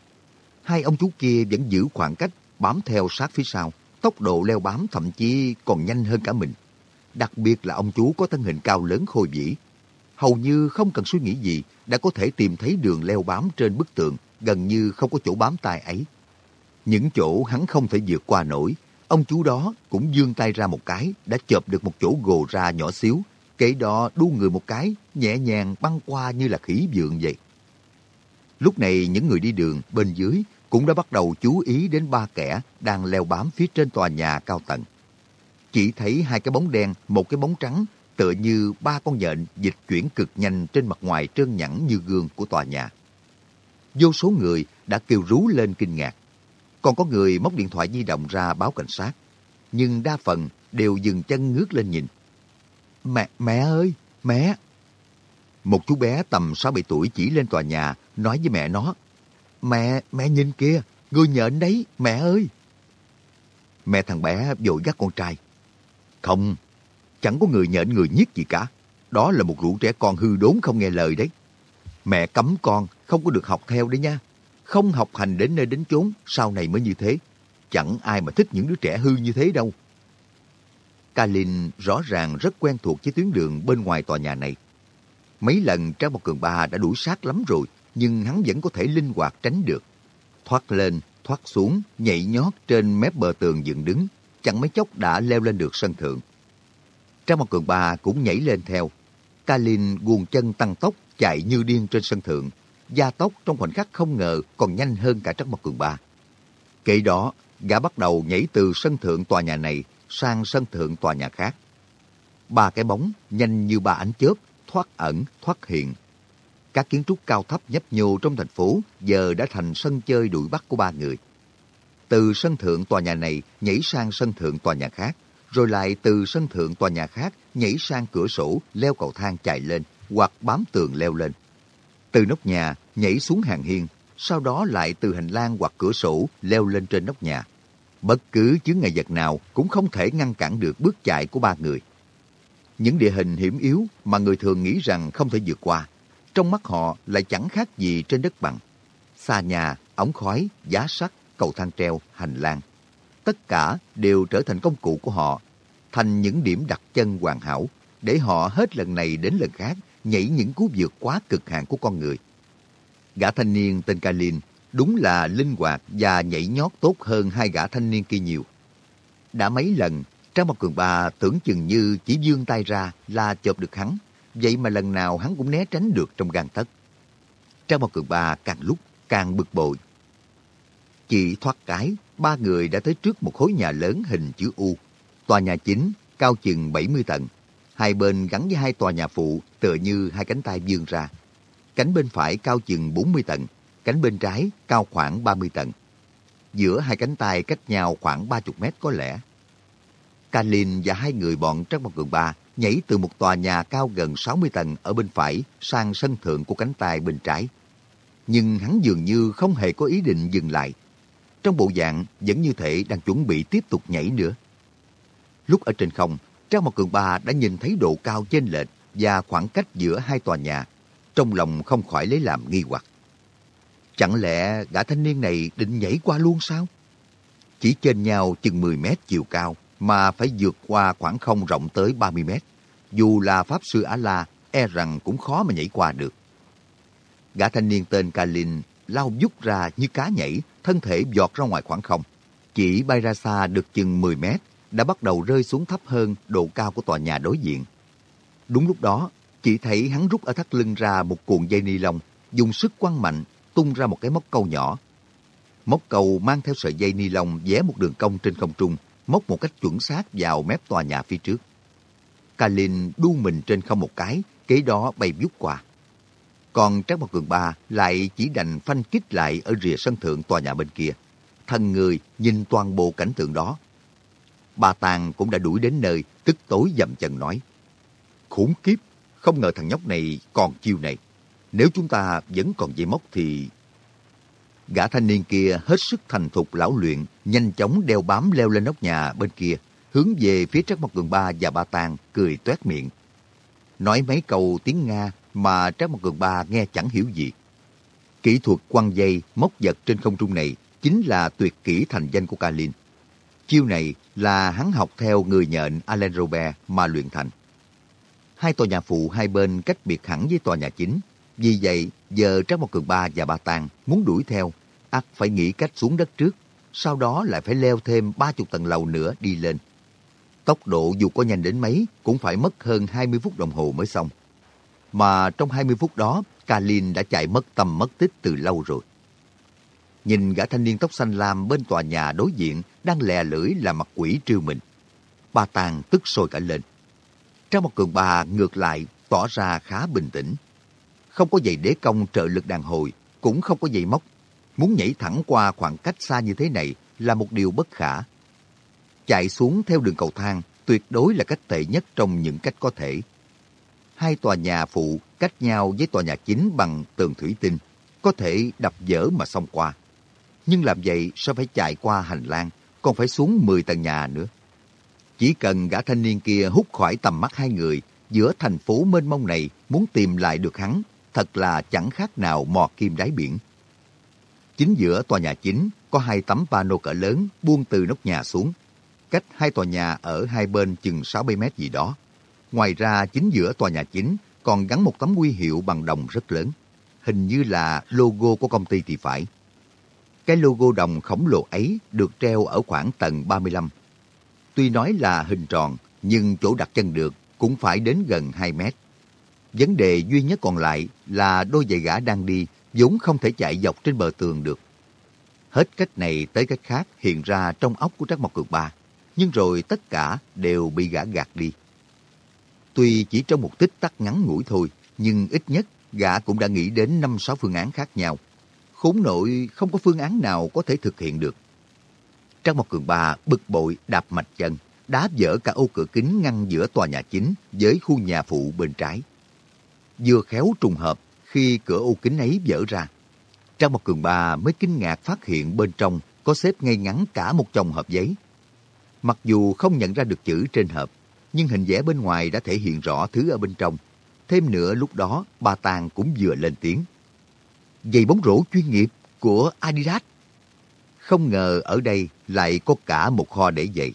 Hai ông chú kia vẫn giữ khoảng cách, bám theo sát phía sau. Tốc độ leo bám thậm chí còn nhanh hơn cả mình. Đặc biệt là ông chú có thân hình cao lớn khôi vĩ. Hầu như không cần suy nghĩ gì, đã có thể tìm thấy đường leo bám trên bức tượng, gần như không có chỗ bám tay ấy. Những chỗ hắn không thể vượt qua nổi, ông chú đó cũng dương tay ra một cái, đã chộp được một chỗ gồ ra nhỏ xíu, kể đó đu người một cái, nhẹ nhàng băng qua như là khỉ vượng vậy. Lúc này những người đi đường bên dưới cũng đã bắt đầu chú ý đến ba kẻ đang leo bám phía trên tòa nhà cao tầng. Chỉ thấy hai cái bóng đen, một cái bóng trắng, tựa như ba con nhện dịch chuyển cực nhanh trên mặt ngoài trơn nhẵn như gương của tòa nhà. Vô số người đã kêu rú lên kinh ngạc. Còn có người móc điện thoại di động ra báo cảnh sát. Nhưng đa phần đều dừng chân ngước lên nhìn. Mẹ, mẹ ơi, mẹ! Một chú bé tầm 6-7 tuổi chỉ lên tòa nhà, nói với mẹ nó. Mẹ, mẹ nhìn kia, người nhện đấy, mẹ ơi! Mẹ thằng bé vội gắt con trai. Không, chẳng có người nhện người nhiếc gì cả. Đó là một lũ trẻ con hư đốn không nghe lời đấy. Mẹ cấm con không có được học theo đấy nha. Không học hành đến nơi đến chốn, sau này mới như thế. Chẳng ai mà thích những đứa trẻ hư như thế đâu. Kalin rõ ràng rất quen thuộc với tuyến đường bên ngoài tòa nhà này. Mấy lần Trang một Cường Ba đã đuổi sát lắm rồi, nhưng hắn vẫn có thể linh hoạt tránh được. Thoát lên, thoát xuống, nhảy nhót trên mép bờ tường dựng đứng, chẳng mấy chốc đã leo lên được sân thượng. Trang Mặt Cường Ba cũng nhảy lên theo. Kalin guồng chân tăng tốc chạy như điên trên sân thượng. Gia tốc trong khoảnh khắc không ngờ còn nhanh hơn cả Trang Mặt Cường Ba. Kể đó, gã bắt đầu nhảy từ sân thượng tòa nhà này sang sân thượng tòa nhà khác. Ba cái bóng nhanh như ba ánh chớp, thoát ẩn, thoát hiện. Các kiến trúc cao thấp nhấp nhô trong thành phố giờ đã thành sân chơi đuổi bắt của ba người. Từ sân thượng tòa nhà này nhảy sang sân thượng tòa nhà khác, rồi lại từ sân thượng tòa nhà khác nhảy sang cửa sổ leo cầu thang chạy lên hoặc bám tường leo lên. Từ nóc nhà nhảy xuống hàng hiên, sau đó lại từ hành lang hoặc cửa sổ leo lên trên nóc nhà. Bất cứ chướng ngại vật nào cũng không thể ngăn cản được bước chạy của ba người. Những địa hình hiểm yếu mà người thường nghĩ rằng không thể vượt qua, trong mắt họ lại chẳng khác gì trên đất bằng. Xa nhà, ống khói, giá sắt, cầu thang treo, hành lang. Tất cả đều trở thành công cụ của họ, thành những điểm đặt chân hoàn hảo, để họ hết lần này đến lần khác nhảy những cú vượt quá cực hạn của con người. Gã thanh niên tên Kalin đúng là linh hoạt và nhảy nhót tốt hơn hai gã thanh niên kia nhiều. Đã mấy lần, Trang Mộc Cường Ba tưởng chừng như chỉ dương tay ra là chộp được hắn, vậy mà lần nào hắn cũng né tránh được trong gang tấc. Trang Mộc Cường Ba càng lúc càng bực bội. Chỉ thoát cái, ba người đã tới trước một khối nhà lớn hình chữ U. Tòa nhà chính, cao chừng 70 tầng. Hai bên gắn với hai tòa nhà phụ tựa như hai cánh tay vươn ra. Cánh bên phải cao chừng 40 tầng, cánh bên trái cao khoảng 30 tầng. Giữa hai cánh tay cách nhau khoảng 30 mét có lẽ. Kalin và hai người bọn Trắc Mộc Cường Ba nhảy từ một tòa nhà cao gần 60 tầng ở bên phải sang sân thượng của cánh tay bên trái. Nhưng hắn dường như không hề có ý định dừng lại. Trong bộ dạng vẫn như thể đang chuẩn bị tiếp tục nhảy nữa. Lúc ở trên không, Trang Mộc Cường Ba đã nhìn thấy độ cao chênh lệch và khoảng cách giữa hai tòa nhà. Trong lòng không khỏi lấy làm nghi hoặc. Chẳng lẽ gã thanh niên này định nhảy qua luôn sao? Chỉ trên nhau chừng 10 mét chiều cao mà phải vượt qua khoảng không rộng tới 30 mét. Dù là Pháp Sư Á-La, e rằng cũng khó mà nhảy qua được. Gã thanh niên tên Kalin lao dút ra như cá nhảy, thân thể giọt ra ngoài khoảng không. Chỉ bay ra xa được chừng 10 mét, đã bắt đầu rơi xuống thấp hơn độ cao của tòa nhà đối diện. Đúng lúc đó, chỉ thấy hắn rút ở thắt lưng ra một cuộn dây ni lông, dùng sức quăng mạnh, tung ra một cái móc câu nhỏ. Móc câu mang theo sợi dây ni lông vẽ một đường cong trên không trung, móc một cách chuẩn xác vào mép tòa nhà phía trước. Kalin đu mình trên không một cái, kế đó bay vút qua. Còn Trác Mộc Cường Ba lại chỉ đành phanh kích lại ở rìa sân thượng tòa nhà bên kia. Thân người nhìn toàn bộ cảnh tượng đó. Bà Tàng cũng đã đuổi đến nơi, tức tối dầm chân nói. Khủng kiếp, không ngờ thằng nhóc này còn chiêu này. Nếu chúng ta vẫn còn dây móc thì... Gã thanh niên kia hết sức thành thục lão luyện, nhanh chóng đeo bám leo lên nóc nhà bên kia, hướng về phía Trác Mộc Cường Ba và Ba Tàng, cười toét miệng. Nói mấy câu tiếng Nga mà Trác Mộc Cường Ba nghe chẳng hiểu gì. Kỹ thuật quăng dây, móc vật trên không trung này chính là tuyệt kỹ thành danh của Kalin. Chiêu này là hắn học theo người nhện Alain Robert mà luyện thành. Hai tòa nhà phụ hai bên cách biệt hẳn với tòa nhà chính. Vì vậy, giờ Trác Mộc Cường Ba và Ba Tàng muốn đuổi theo, ắt phải nghĩ cách xuống đất trước, sau đó lại phải leo thêm ba chục tầng lầu nữa đi lên. Tốc độ dù có nhanh đến mấy cũng phải mất hơn 20 phút đồng hồ mới xong. Mà trong 20 phút đó, Kalin đã chạy mất tầm mất tích từ lâu rồi. Nhìn gã thanh niên tóc xanh lam bên tòa nhà đối diện đang lè lưỡi là mặt quỷ trêu mình. Ba Tàng tức sôi cả lên. Trang một cường bà ngược lại tỏ ra khá bình tĩnh. Không có giày đế công trợ lực đàn hồi, cũng không có giày móc. Muốn nhảy thẳng qua khoảng cách xa như thế này là một điều bất khả. Chạy xuống theo đường cầu thang tuyệt đối là cách tệ nhất trong những cách có thể. Hai tòa nhà phụ cách nhau với tòa nhà chính bằng tường thủy tinh, có thể đập dở mà xông qua. Nhưng làm vậy sao phải chạy qua hành lang, còn phải xuống 10 tầng nhà nữa. Chỉ cần gã thanh niên kia hút khỏi tầm mắt hai người, giữa thành phố mênh mông này muốn tìm lại được hắn, thật là chẳng khác nào mò kim đáy biển. Chính giữa tòa nhà chính có hai tấm pano cỡ lớn buông từ nóc nhà xuống, cách hai tòa nhà ở hai bên chừng 60 mét gì đó. Ngoài ra chính giữa tòa nhà chính còn gắn một tấm huy hiệu bằng đồng rất lớn. Hình như là logo của công ty thì phải. Cái logo đồng khổng lồ ấy được treo ở khoảng tầng 35. Tuy nói là hình tròn, nhưng chỗ đặt chân được cũng phải đến gần 2 mét. Vấn đề duy nhất còn lại là đôi giày gã đang đi vốn không thể chạy dọc trên bờ tường được. Hết cách này tới cách khác hiện ra trong óc của Trác Mộc Cường Ba, nhưng rồi tất cả đều bị gã gạt đi. Tuy chỉ trong một tích tắc ngắn ngủi thôi, nhưng ít nhất gã cũng đã nghĩ đến năm sáu phương án khác nhau. Khốn nội không có phương án nào có thể thực hiện được. Trác Mộc Cường Ba bực bội đạp mạch chân, đá vỡ cả ô cửa kính ngăn giữa tòa nhà chính với khu nhà phụ bên trái. Vừa khéo trùng hợp khi cửa ô kính ấy vỡ ra. Trang Mộc Cường Ba mới kinh ngạc phát hiện bên trong có xếp ngay ngắn cả một chồng hộp giấy. Mặc dù không nhận ra được chữ trên hộp, nhưng hình vẽ bên ngoài đã thể hiện rõ thứ ở bên trong. Thêm nữa lúc đó, bà Tàng cũng vừa lên tiếng. Giày bóng rổ chuyên nghiệp của Adidas. Không ngờ ở đây lại có cả một kho để giày.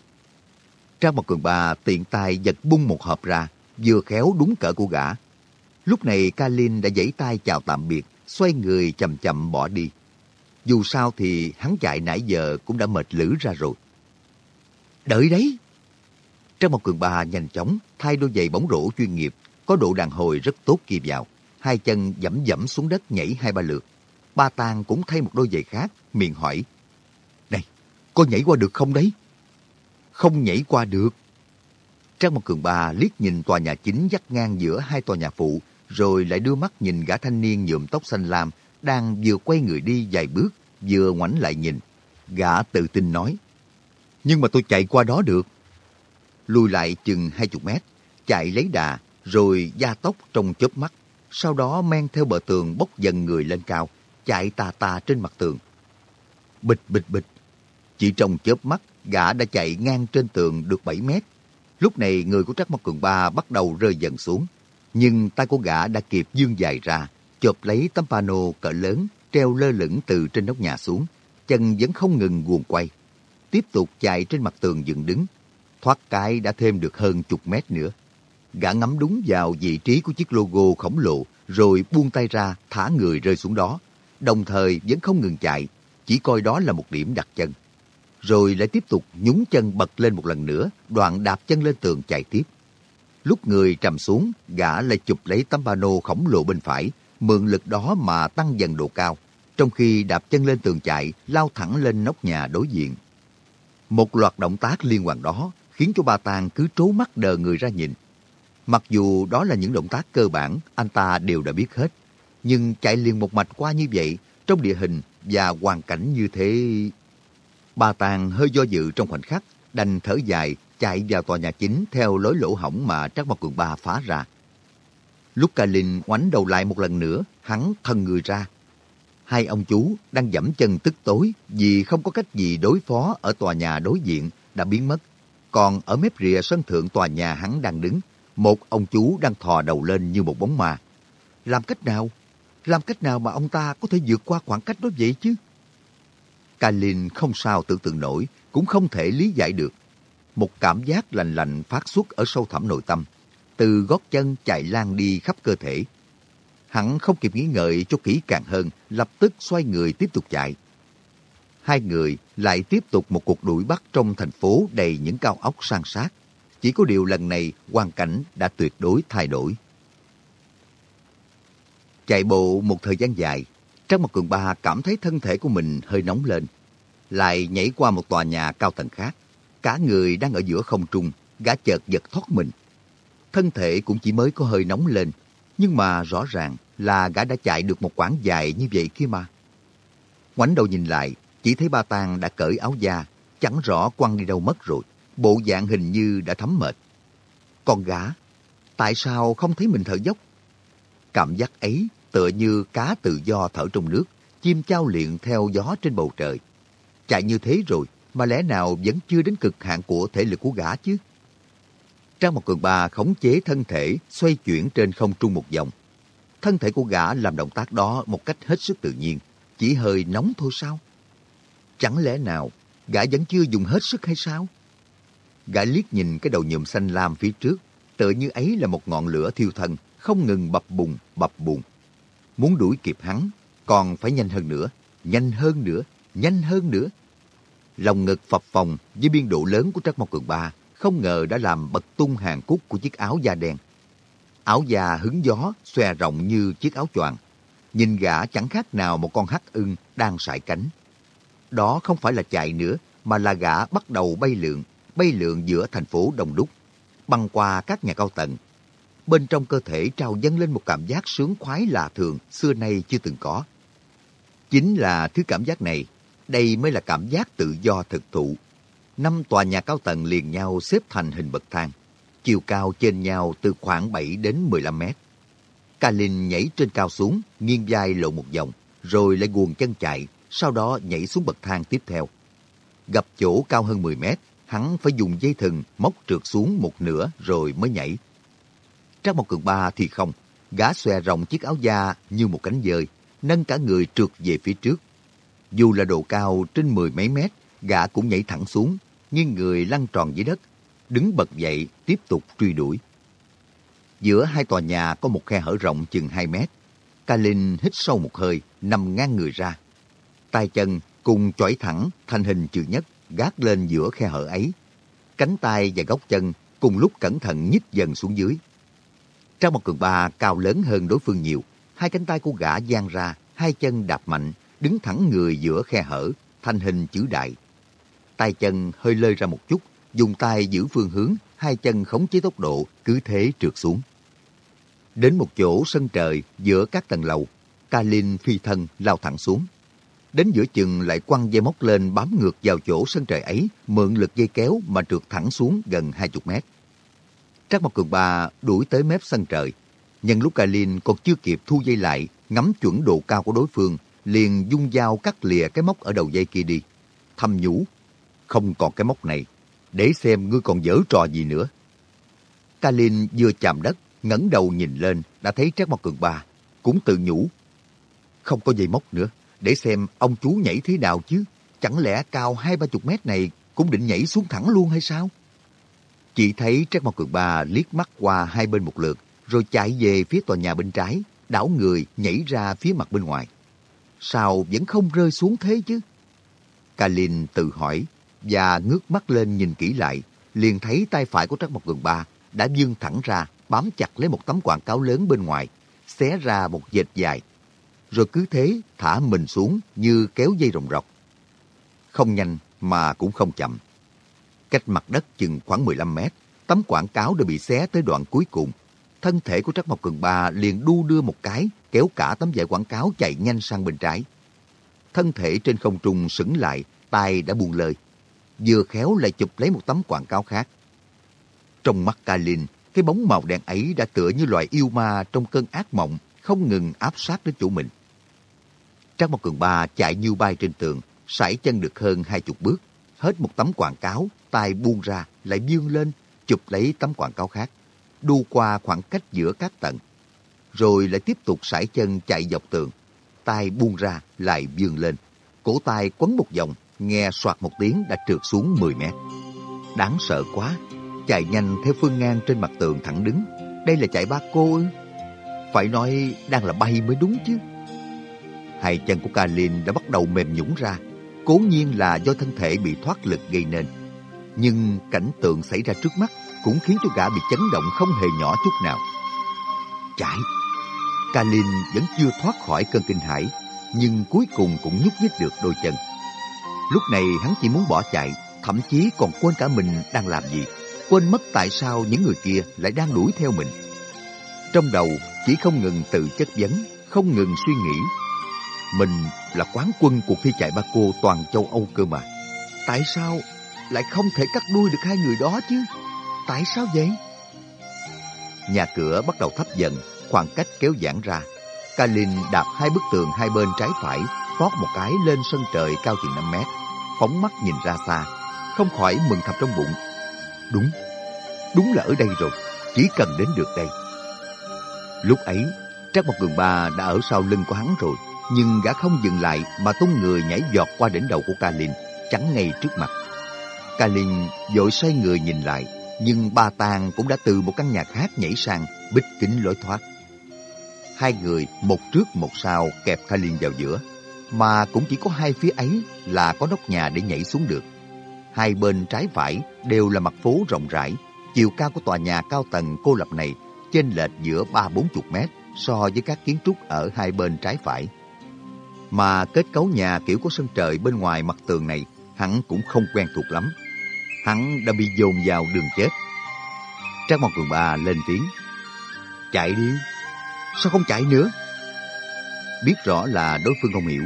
Trang một cường bà tiện tay giật bung một hộp ra, vừa khéo đúng cỡ của gã. Lúc này Kalin đã giãy tay chào tạm biệt, xoay người chậm chậm bỏ đi. Dù sao thì hắn chạy nãy giờ cũng đã mệt lử ra rồi. Đợi đấy! Trang một cường bà nhanh chóng thay đôi giày bóng rổ chuyên nghiệp, có độ đàn hồi rất tốt kia vào. Hai chân dẫm dẫm xuống đất nhảy hai ba lượt. Ba Tàng cũng thay một đôi giày khác, miệng hỏi. Này, có nhảy qua được không đấy? Không nhảy qua được. Trang một cường bà liếc nhìn tòa nhà chính dắt ngang giữa hai tòa nhà phụ, rồi lại đưa mắt nhìn gã thanh niên nhuộm tóc xanh lam, đang vừa quay người đi vài bước, vừa ngoảnh lại nhìn. Gã tự tin nói, nhưng mà tôi chạy qua đó được. Lùi lại chừng hai chục mét, chạy lấy đà, rồi gia tốc trong chớp mắt. Sau đó men theo bờ tường bốc dần người lên cao, chạy tà tà trên mặt tường. Bịch bịch bịch. Chỉ trong chớp mắt, gã đã chạy ngang trên tường được 7 mét. Lúc này người của Trắc Mộc Cường Ba bắt đầu rơi dần xuống. Nhưng tay của gã đã kịp dương dài ra, chộp lấy tấm pano cỡ lớn treo lơ lửng từ trên nóc nhà xuống. Chân vẫn không ngừng guồng quay tiếp tục chạy trên mặt tường dựng đứng. Thoát cái đã thêm được hơn chục mét nữa. Gã ngắm đúng vào vị trí của chiếc logo khổng lồ, rồi buông tay ra, thả người rơi xuống đó. Đồng thời vẫn không ngừng chạy, chỉ coi đó là một điểm đặt chân. Rồi lại tiếp tục nhúng chân bật lên một lần nữa, đoạn đạp chân lên tường chạy tiếp. Lúc người trầm xuống, gã lại chụp lấy tấm ba nô khổng lồ bên phải, mượn lực đó mà tăng dần độ cao, trong khi đạp chân lên tường chạy, lao thẳng lên nóc nhà đối diện. Một loạt động tác liên hoàn đó khiến cho bà Tàng cứ trố mắt đờ người ra nhìn. Mặc dù đó là những động tác cơ bản, anh ta đều đã biết hết. Nhưng chạy liền một mạch qua như vậy, trong địa hình và hoàn cảnh như thế... Bà Tàng hơi do dự trong khoảnh khắc, đành thở dài, chạy vào tòa nhà chính theo lối lỗ hỏng mà Trác Mộc Cường Ba phá ra. Lúc Ca Linh ngoảnh đầu lại một lần nữa, hắn thân người ra, hai ông chú đang dẫm chân tức tối vì không có cách gì đối phó ở tòa nhà đối diện đã biến mất. Còn ở mép rìa sân thượng tòa nhà hắn đang đứng, một ông chú đang thò đầu lên như một bóng ma. Làm cách nào? Làm cách nào mà ông ta có thể vượt qua khoảng cách đó vậy chứ? Kalin không sao tưởng tượng nổi, cũng không thể lý giải được. Một cảm giác lành lạnh phát xuất ở sâu thẳm nội tâm, từ gót chân chạy lan đi khắp cơ thể, Hắn không kịp nghĩ ngợi cho kỹ càng hơn, lập tức xoay người tiếp tục chạy. Hai người lại tiếp tục một cuộc đuổi bắt trong thành phố đầy những cao ốc san sát. Chỉ có điều lần này hoàn cảnh đã tuyệt đối thay đổi. Chạy bộ một thời gian dài, Trang một cường ba cảm thấy thân thể của mình hơi nóng lên. Lại nhảy qua một tòa nhà cao tầng khác. Cả người đang ở giữa không trung, gã chợt giật thoát mình. Thân thể cũng chỉ mới có hơi nóng lên, nhưng mà rõ ràng là gã đã chạy được một quãng dài như vậy kia mà. Ngoảnh đầu nhìn lại, chỉ thấy ba tang đã cởi áo da, chẳng rõ quăng đi đâu mất rồi. Bộ dạng hình như đã thấm mệt. Còn gã, tại sao không thấy mình thở dốc? Cảm giác ấy tựa như cá tự do thở trong nước, chim trao luyện theo gió trên bầu trời. Chạy như thế rồi, mà lẽ nào vẫn chưa đến cực hạn của thể lực của gã chứ? Trang một cường ba khống chế thân thể, xoay chuyển trên không trung một vòng, Thân thể của gã làm động tác đó một cách hết sức tự nhiên, chỉ hơi nóng thôi sao? Chẳng lẽ nào gã vẫn chưa dùng hết sức hay sao? Gã liếc nhìn cái đầu nhụm xanh lam phía trước, tựa như ấy là một ngọn lửa thiêu thân, không ngừng bập bùng, bập bùng. Muốn đuổi kịp hắn, còn phải nhanh hơn nữa, nhanh hơn nữa, nhanh hơn nữa. Lòng ngực phập phồng với biên độ lớn của Trắc Mộc Cường Ba, không ngờ đã làm bật tung hàng cúc của chiếc áo da đen. Áo da hứng gió, xòe rộng như chiếc áo choàng. Nhìn gã chẳng khác nào một con hắc ưng đang sải cánh. Đó không phải là chạy nữa, mà là gã bắt đầu bay lượn, bay lượn giữa thành phố đông đúc, băng qua các nhà cao tầng. Bên trong cơ thể trao dâng lên một cảm giác sướng khoái lạ thường xưa nay chưa từng có. Chính là thứ cảm giác này, đây mới là cảm giác tự do thực thụ. Năm tòa nhà cao tầng liền nhau xếp thành hình bậc thang, chiều cao trên nhau từ khoảng 7 đến 15 mét. Kalin nhảy trên cao xuống, nghiêng vai lộ một vòng, rồi lại guồng chân chạy, sau đó nhảy xuống bậc thang tiếp theo. Gặp chỗ cao hơn 10 mét, hắn phải dùng dây thừng móc trượt xuống một nửa rồi mới nhảy. Trác Mộc Cường Ba thì không, gã xòe rộng chiếc áo da như một cánh dơi, nâng cả người trượt về phía trước. Dù là độ cao trên mười mấy mét, gã cũng nhảy thẳng xuống, nhưng người lăn tròn dưới đất, đứng bật dậy tiếp tục truy đuổi. Giữa hai tòa nhà có một khe hở rộng chừng 2 mét. Kalin hít sâu một hơi, nằm ngang người ra. tay chân cùng chỏi thẳng thành hình chữ nhất gác lên giữa khe hở ấy. Cánh tay và góc chân cùng lúc cẩn thận nhích dần xuống dưới. trong một cường ba cao lớn hơn đối phương nhiều. Hai cánh tay của gã giang ra, hai chân đạp mạnh, đứng thẳng người giữa khe hở, thành hình chữ đại. Tay chân hơi lơi ra một chút, dùng tay giữ phương hướng, hai chân khống chế tốc độ, cứ thế trượt xuống. Đến một chỗ sân trời giữa các tầng lầu, Kalin phi thân lao thẳng xuống. Đến giữa chừng lại quăng dây móc lên bám ngược vào chỗ sân trời ấy, mượn lực dây kéo mà trượt thẳng xuống gần 20 mét. Trác Mộc Cường Ba đuổi tới mép sân trời. Nhân lúc Kalin còn chưa kịp thu dây lại, ngắm chuẩn độ cao của đối phương, liền dung dao cắt lìa cái móc ở đầu dây kia đi. Thầm nhủ, không còn cái móc này, để xem ngươi còn dở trò gì nữa. Kalin vừa chạm đất, ngẩng đầu nhìn lên, đã thấy Trác Mộc Cường Ba, cũng tự nhủ. Không có dây móc nữa, để xem ông chú nhảy thế nào chứ. Chẳng lẽ cao hai ba chục mét này cũng định nhảy xuống thẳng luôn hay sao? Chỉ thấy Trác Mộc Cường Ba liếc mắt qua hai bên một lượt, rồi chạy về phía tòa nhà bên trái, đảo người nhảy ra phía mặt bên ngoài. Sao vẫn không rơi xuống thế chứ? Kalin tự hỏi và ngước mắt lên nhìn kỹ lại, liền thấy tay phải của Trác Mộc Cường Ba đã vươn thẳng ra, bám chặt lấy một tấm quảng cáo lớn bên ngoài, xé ra một dệt dài rồi cứ thế thả mình xuống như kéo dây rồng rọc. Không nhanh mà cũng không chậm. Cách mặt đất chừng khoảng 15 mét, tấm quảng cáo đã bị xé tới đoạn cuối cùng. Thân thể của Trắc Mộc Cường Ba liền đu đưa một cái, kéo cả tấm vải quảng cáo chạy nhanh sang bên trái. Thân thể trên không trung sững lại, tay đã buông lời. Vừa khéo lại chụp lấy một tấm quảng cáo khác. Trong mắt Kalin, cái bóng màu đen ấy đã tựa như loại yêu ma trong cơn ác mộng, không ngừng áp sát đến chủ mình. Trang một cường ba chạy như bay trên tường, sải chân được hơn hai chục bước. Hết một tấm quảng cáo, tay buông ra, lại vươn lên, chụp lấy tấm quảng cáo khác. Đu qua khoảng cách giữa các tầng. Rồi lại tiếp tục sải chân chạy dọc tường. tay buông ra, lại vươn lên. Cổ tay quấn một vòng, nghe soạt một tiếng đã trượt xuống 10 mét. Đáng sợ quá, chạy nhanh theo phương ngang trên mặt tường thẳng đứng. Đây là chạy ba cô ư? Phải nói đang là bay mới đúng chứ. Hai chân của Kalin đã bắt đầu mềm nhũn ra, cố nhiên là do thân thể bị thoát lực gây nên. Nhưng cảnh tượng xảy ra trước mắt cũng khiến cho gã bị chấn động không hề nhỏ chút nào. Chạy! Kalin vẫn chưa thoát khỏi cơn kinh hãi, nhưng cuối cùng cũng nhúc nhích được đôi chân. Lúc này hắn chỉ muốn bỏ chạy, thậm chí còn quên cả mình đang làm gì. Quên mất tại sao những người kia lại đang đuổi theo mình. Trong đầu chỉ không ngừng tự chất vấn, không ngừng suy nghĩ mình là quán quân cuộc thi chạy ba cô toàn châu Âu cơ mà. Tại sao lại không thể cắt đuôi được hai người đó chứ? Tại sao vậy? Nhà cửa bắt đầu thấp dần, khoảng cách kéo giãn ra. Kalin đạp hai bức tường hai bên trái phải, phót một cái lên sân trời cao chừng 5 mét. Phóng mắt nhìn ra xa, không khỏi mừng thầm trong bụng. Đúng, đúng là ở đây rồi, chỉ cần đến được đây. Lúc ấy, Trác Mộc Cường Ba đã ở sau lưng của hắn rồi nhưng gã không dừng lại mà tung người nhảy giọt qua đỉnh đầu của Kalin, chắn ngay trước mặt. Kalin vội xoay người nhìn lại, nhưng ba tang cũng đã từ một căn nhà khác nhảy sang, bích kính lối thoát. Hai người, một trước một sau kẹp Kalin vào giữa, mà cũng chỉ có hai phía ấy là có nóc nhà để nhảy xuống được. hai bên trái phải đều là mặt phố rộng rãi. Chiều cao của tòa nhà cao tầng cô lập này chênh lệch giữa ba bốn chục mét so với các kiến trúc ở hai bên trái phải. Mà kết cấu nhà kiểu có sân trời bên ngoài mặt tường này hắn cũng không quen thuộc lắm. Hắn đã bị dồn vào đường chết. Trang Mộc Cường Ba lên tiếng. Chạy đi, sao không chạy nữa? Biết rõ là đối phương không hiểu,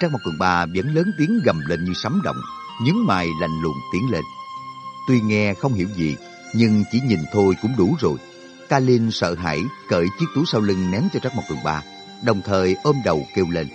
Trang Mộc Cường Ba vẫn lớn tiếng gầm lên như sấm động, nhướng mày lạnh lùng tiến lên. Tuy nghe không hiểu gì, nhưng chỉ nhìn thôi cũng đủ rồi. Kalin sợ hãi cởi chiếc túi sau lưng ném cho Trác Mộc Cường Ba, đồng thời ôm đầu kêu lên.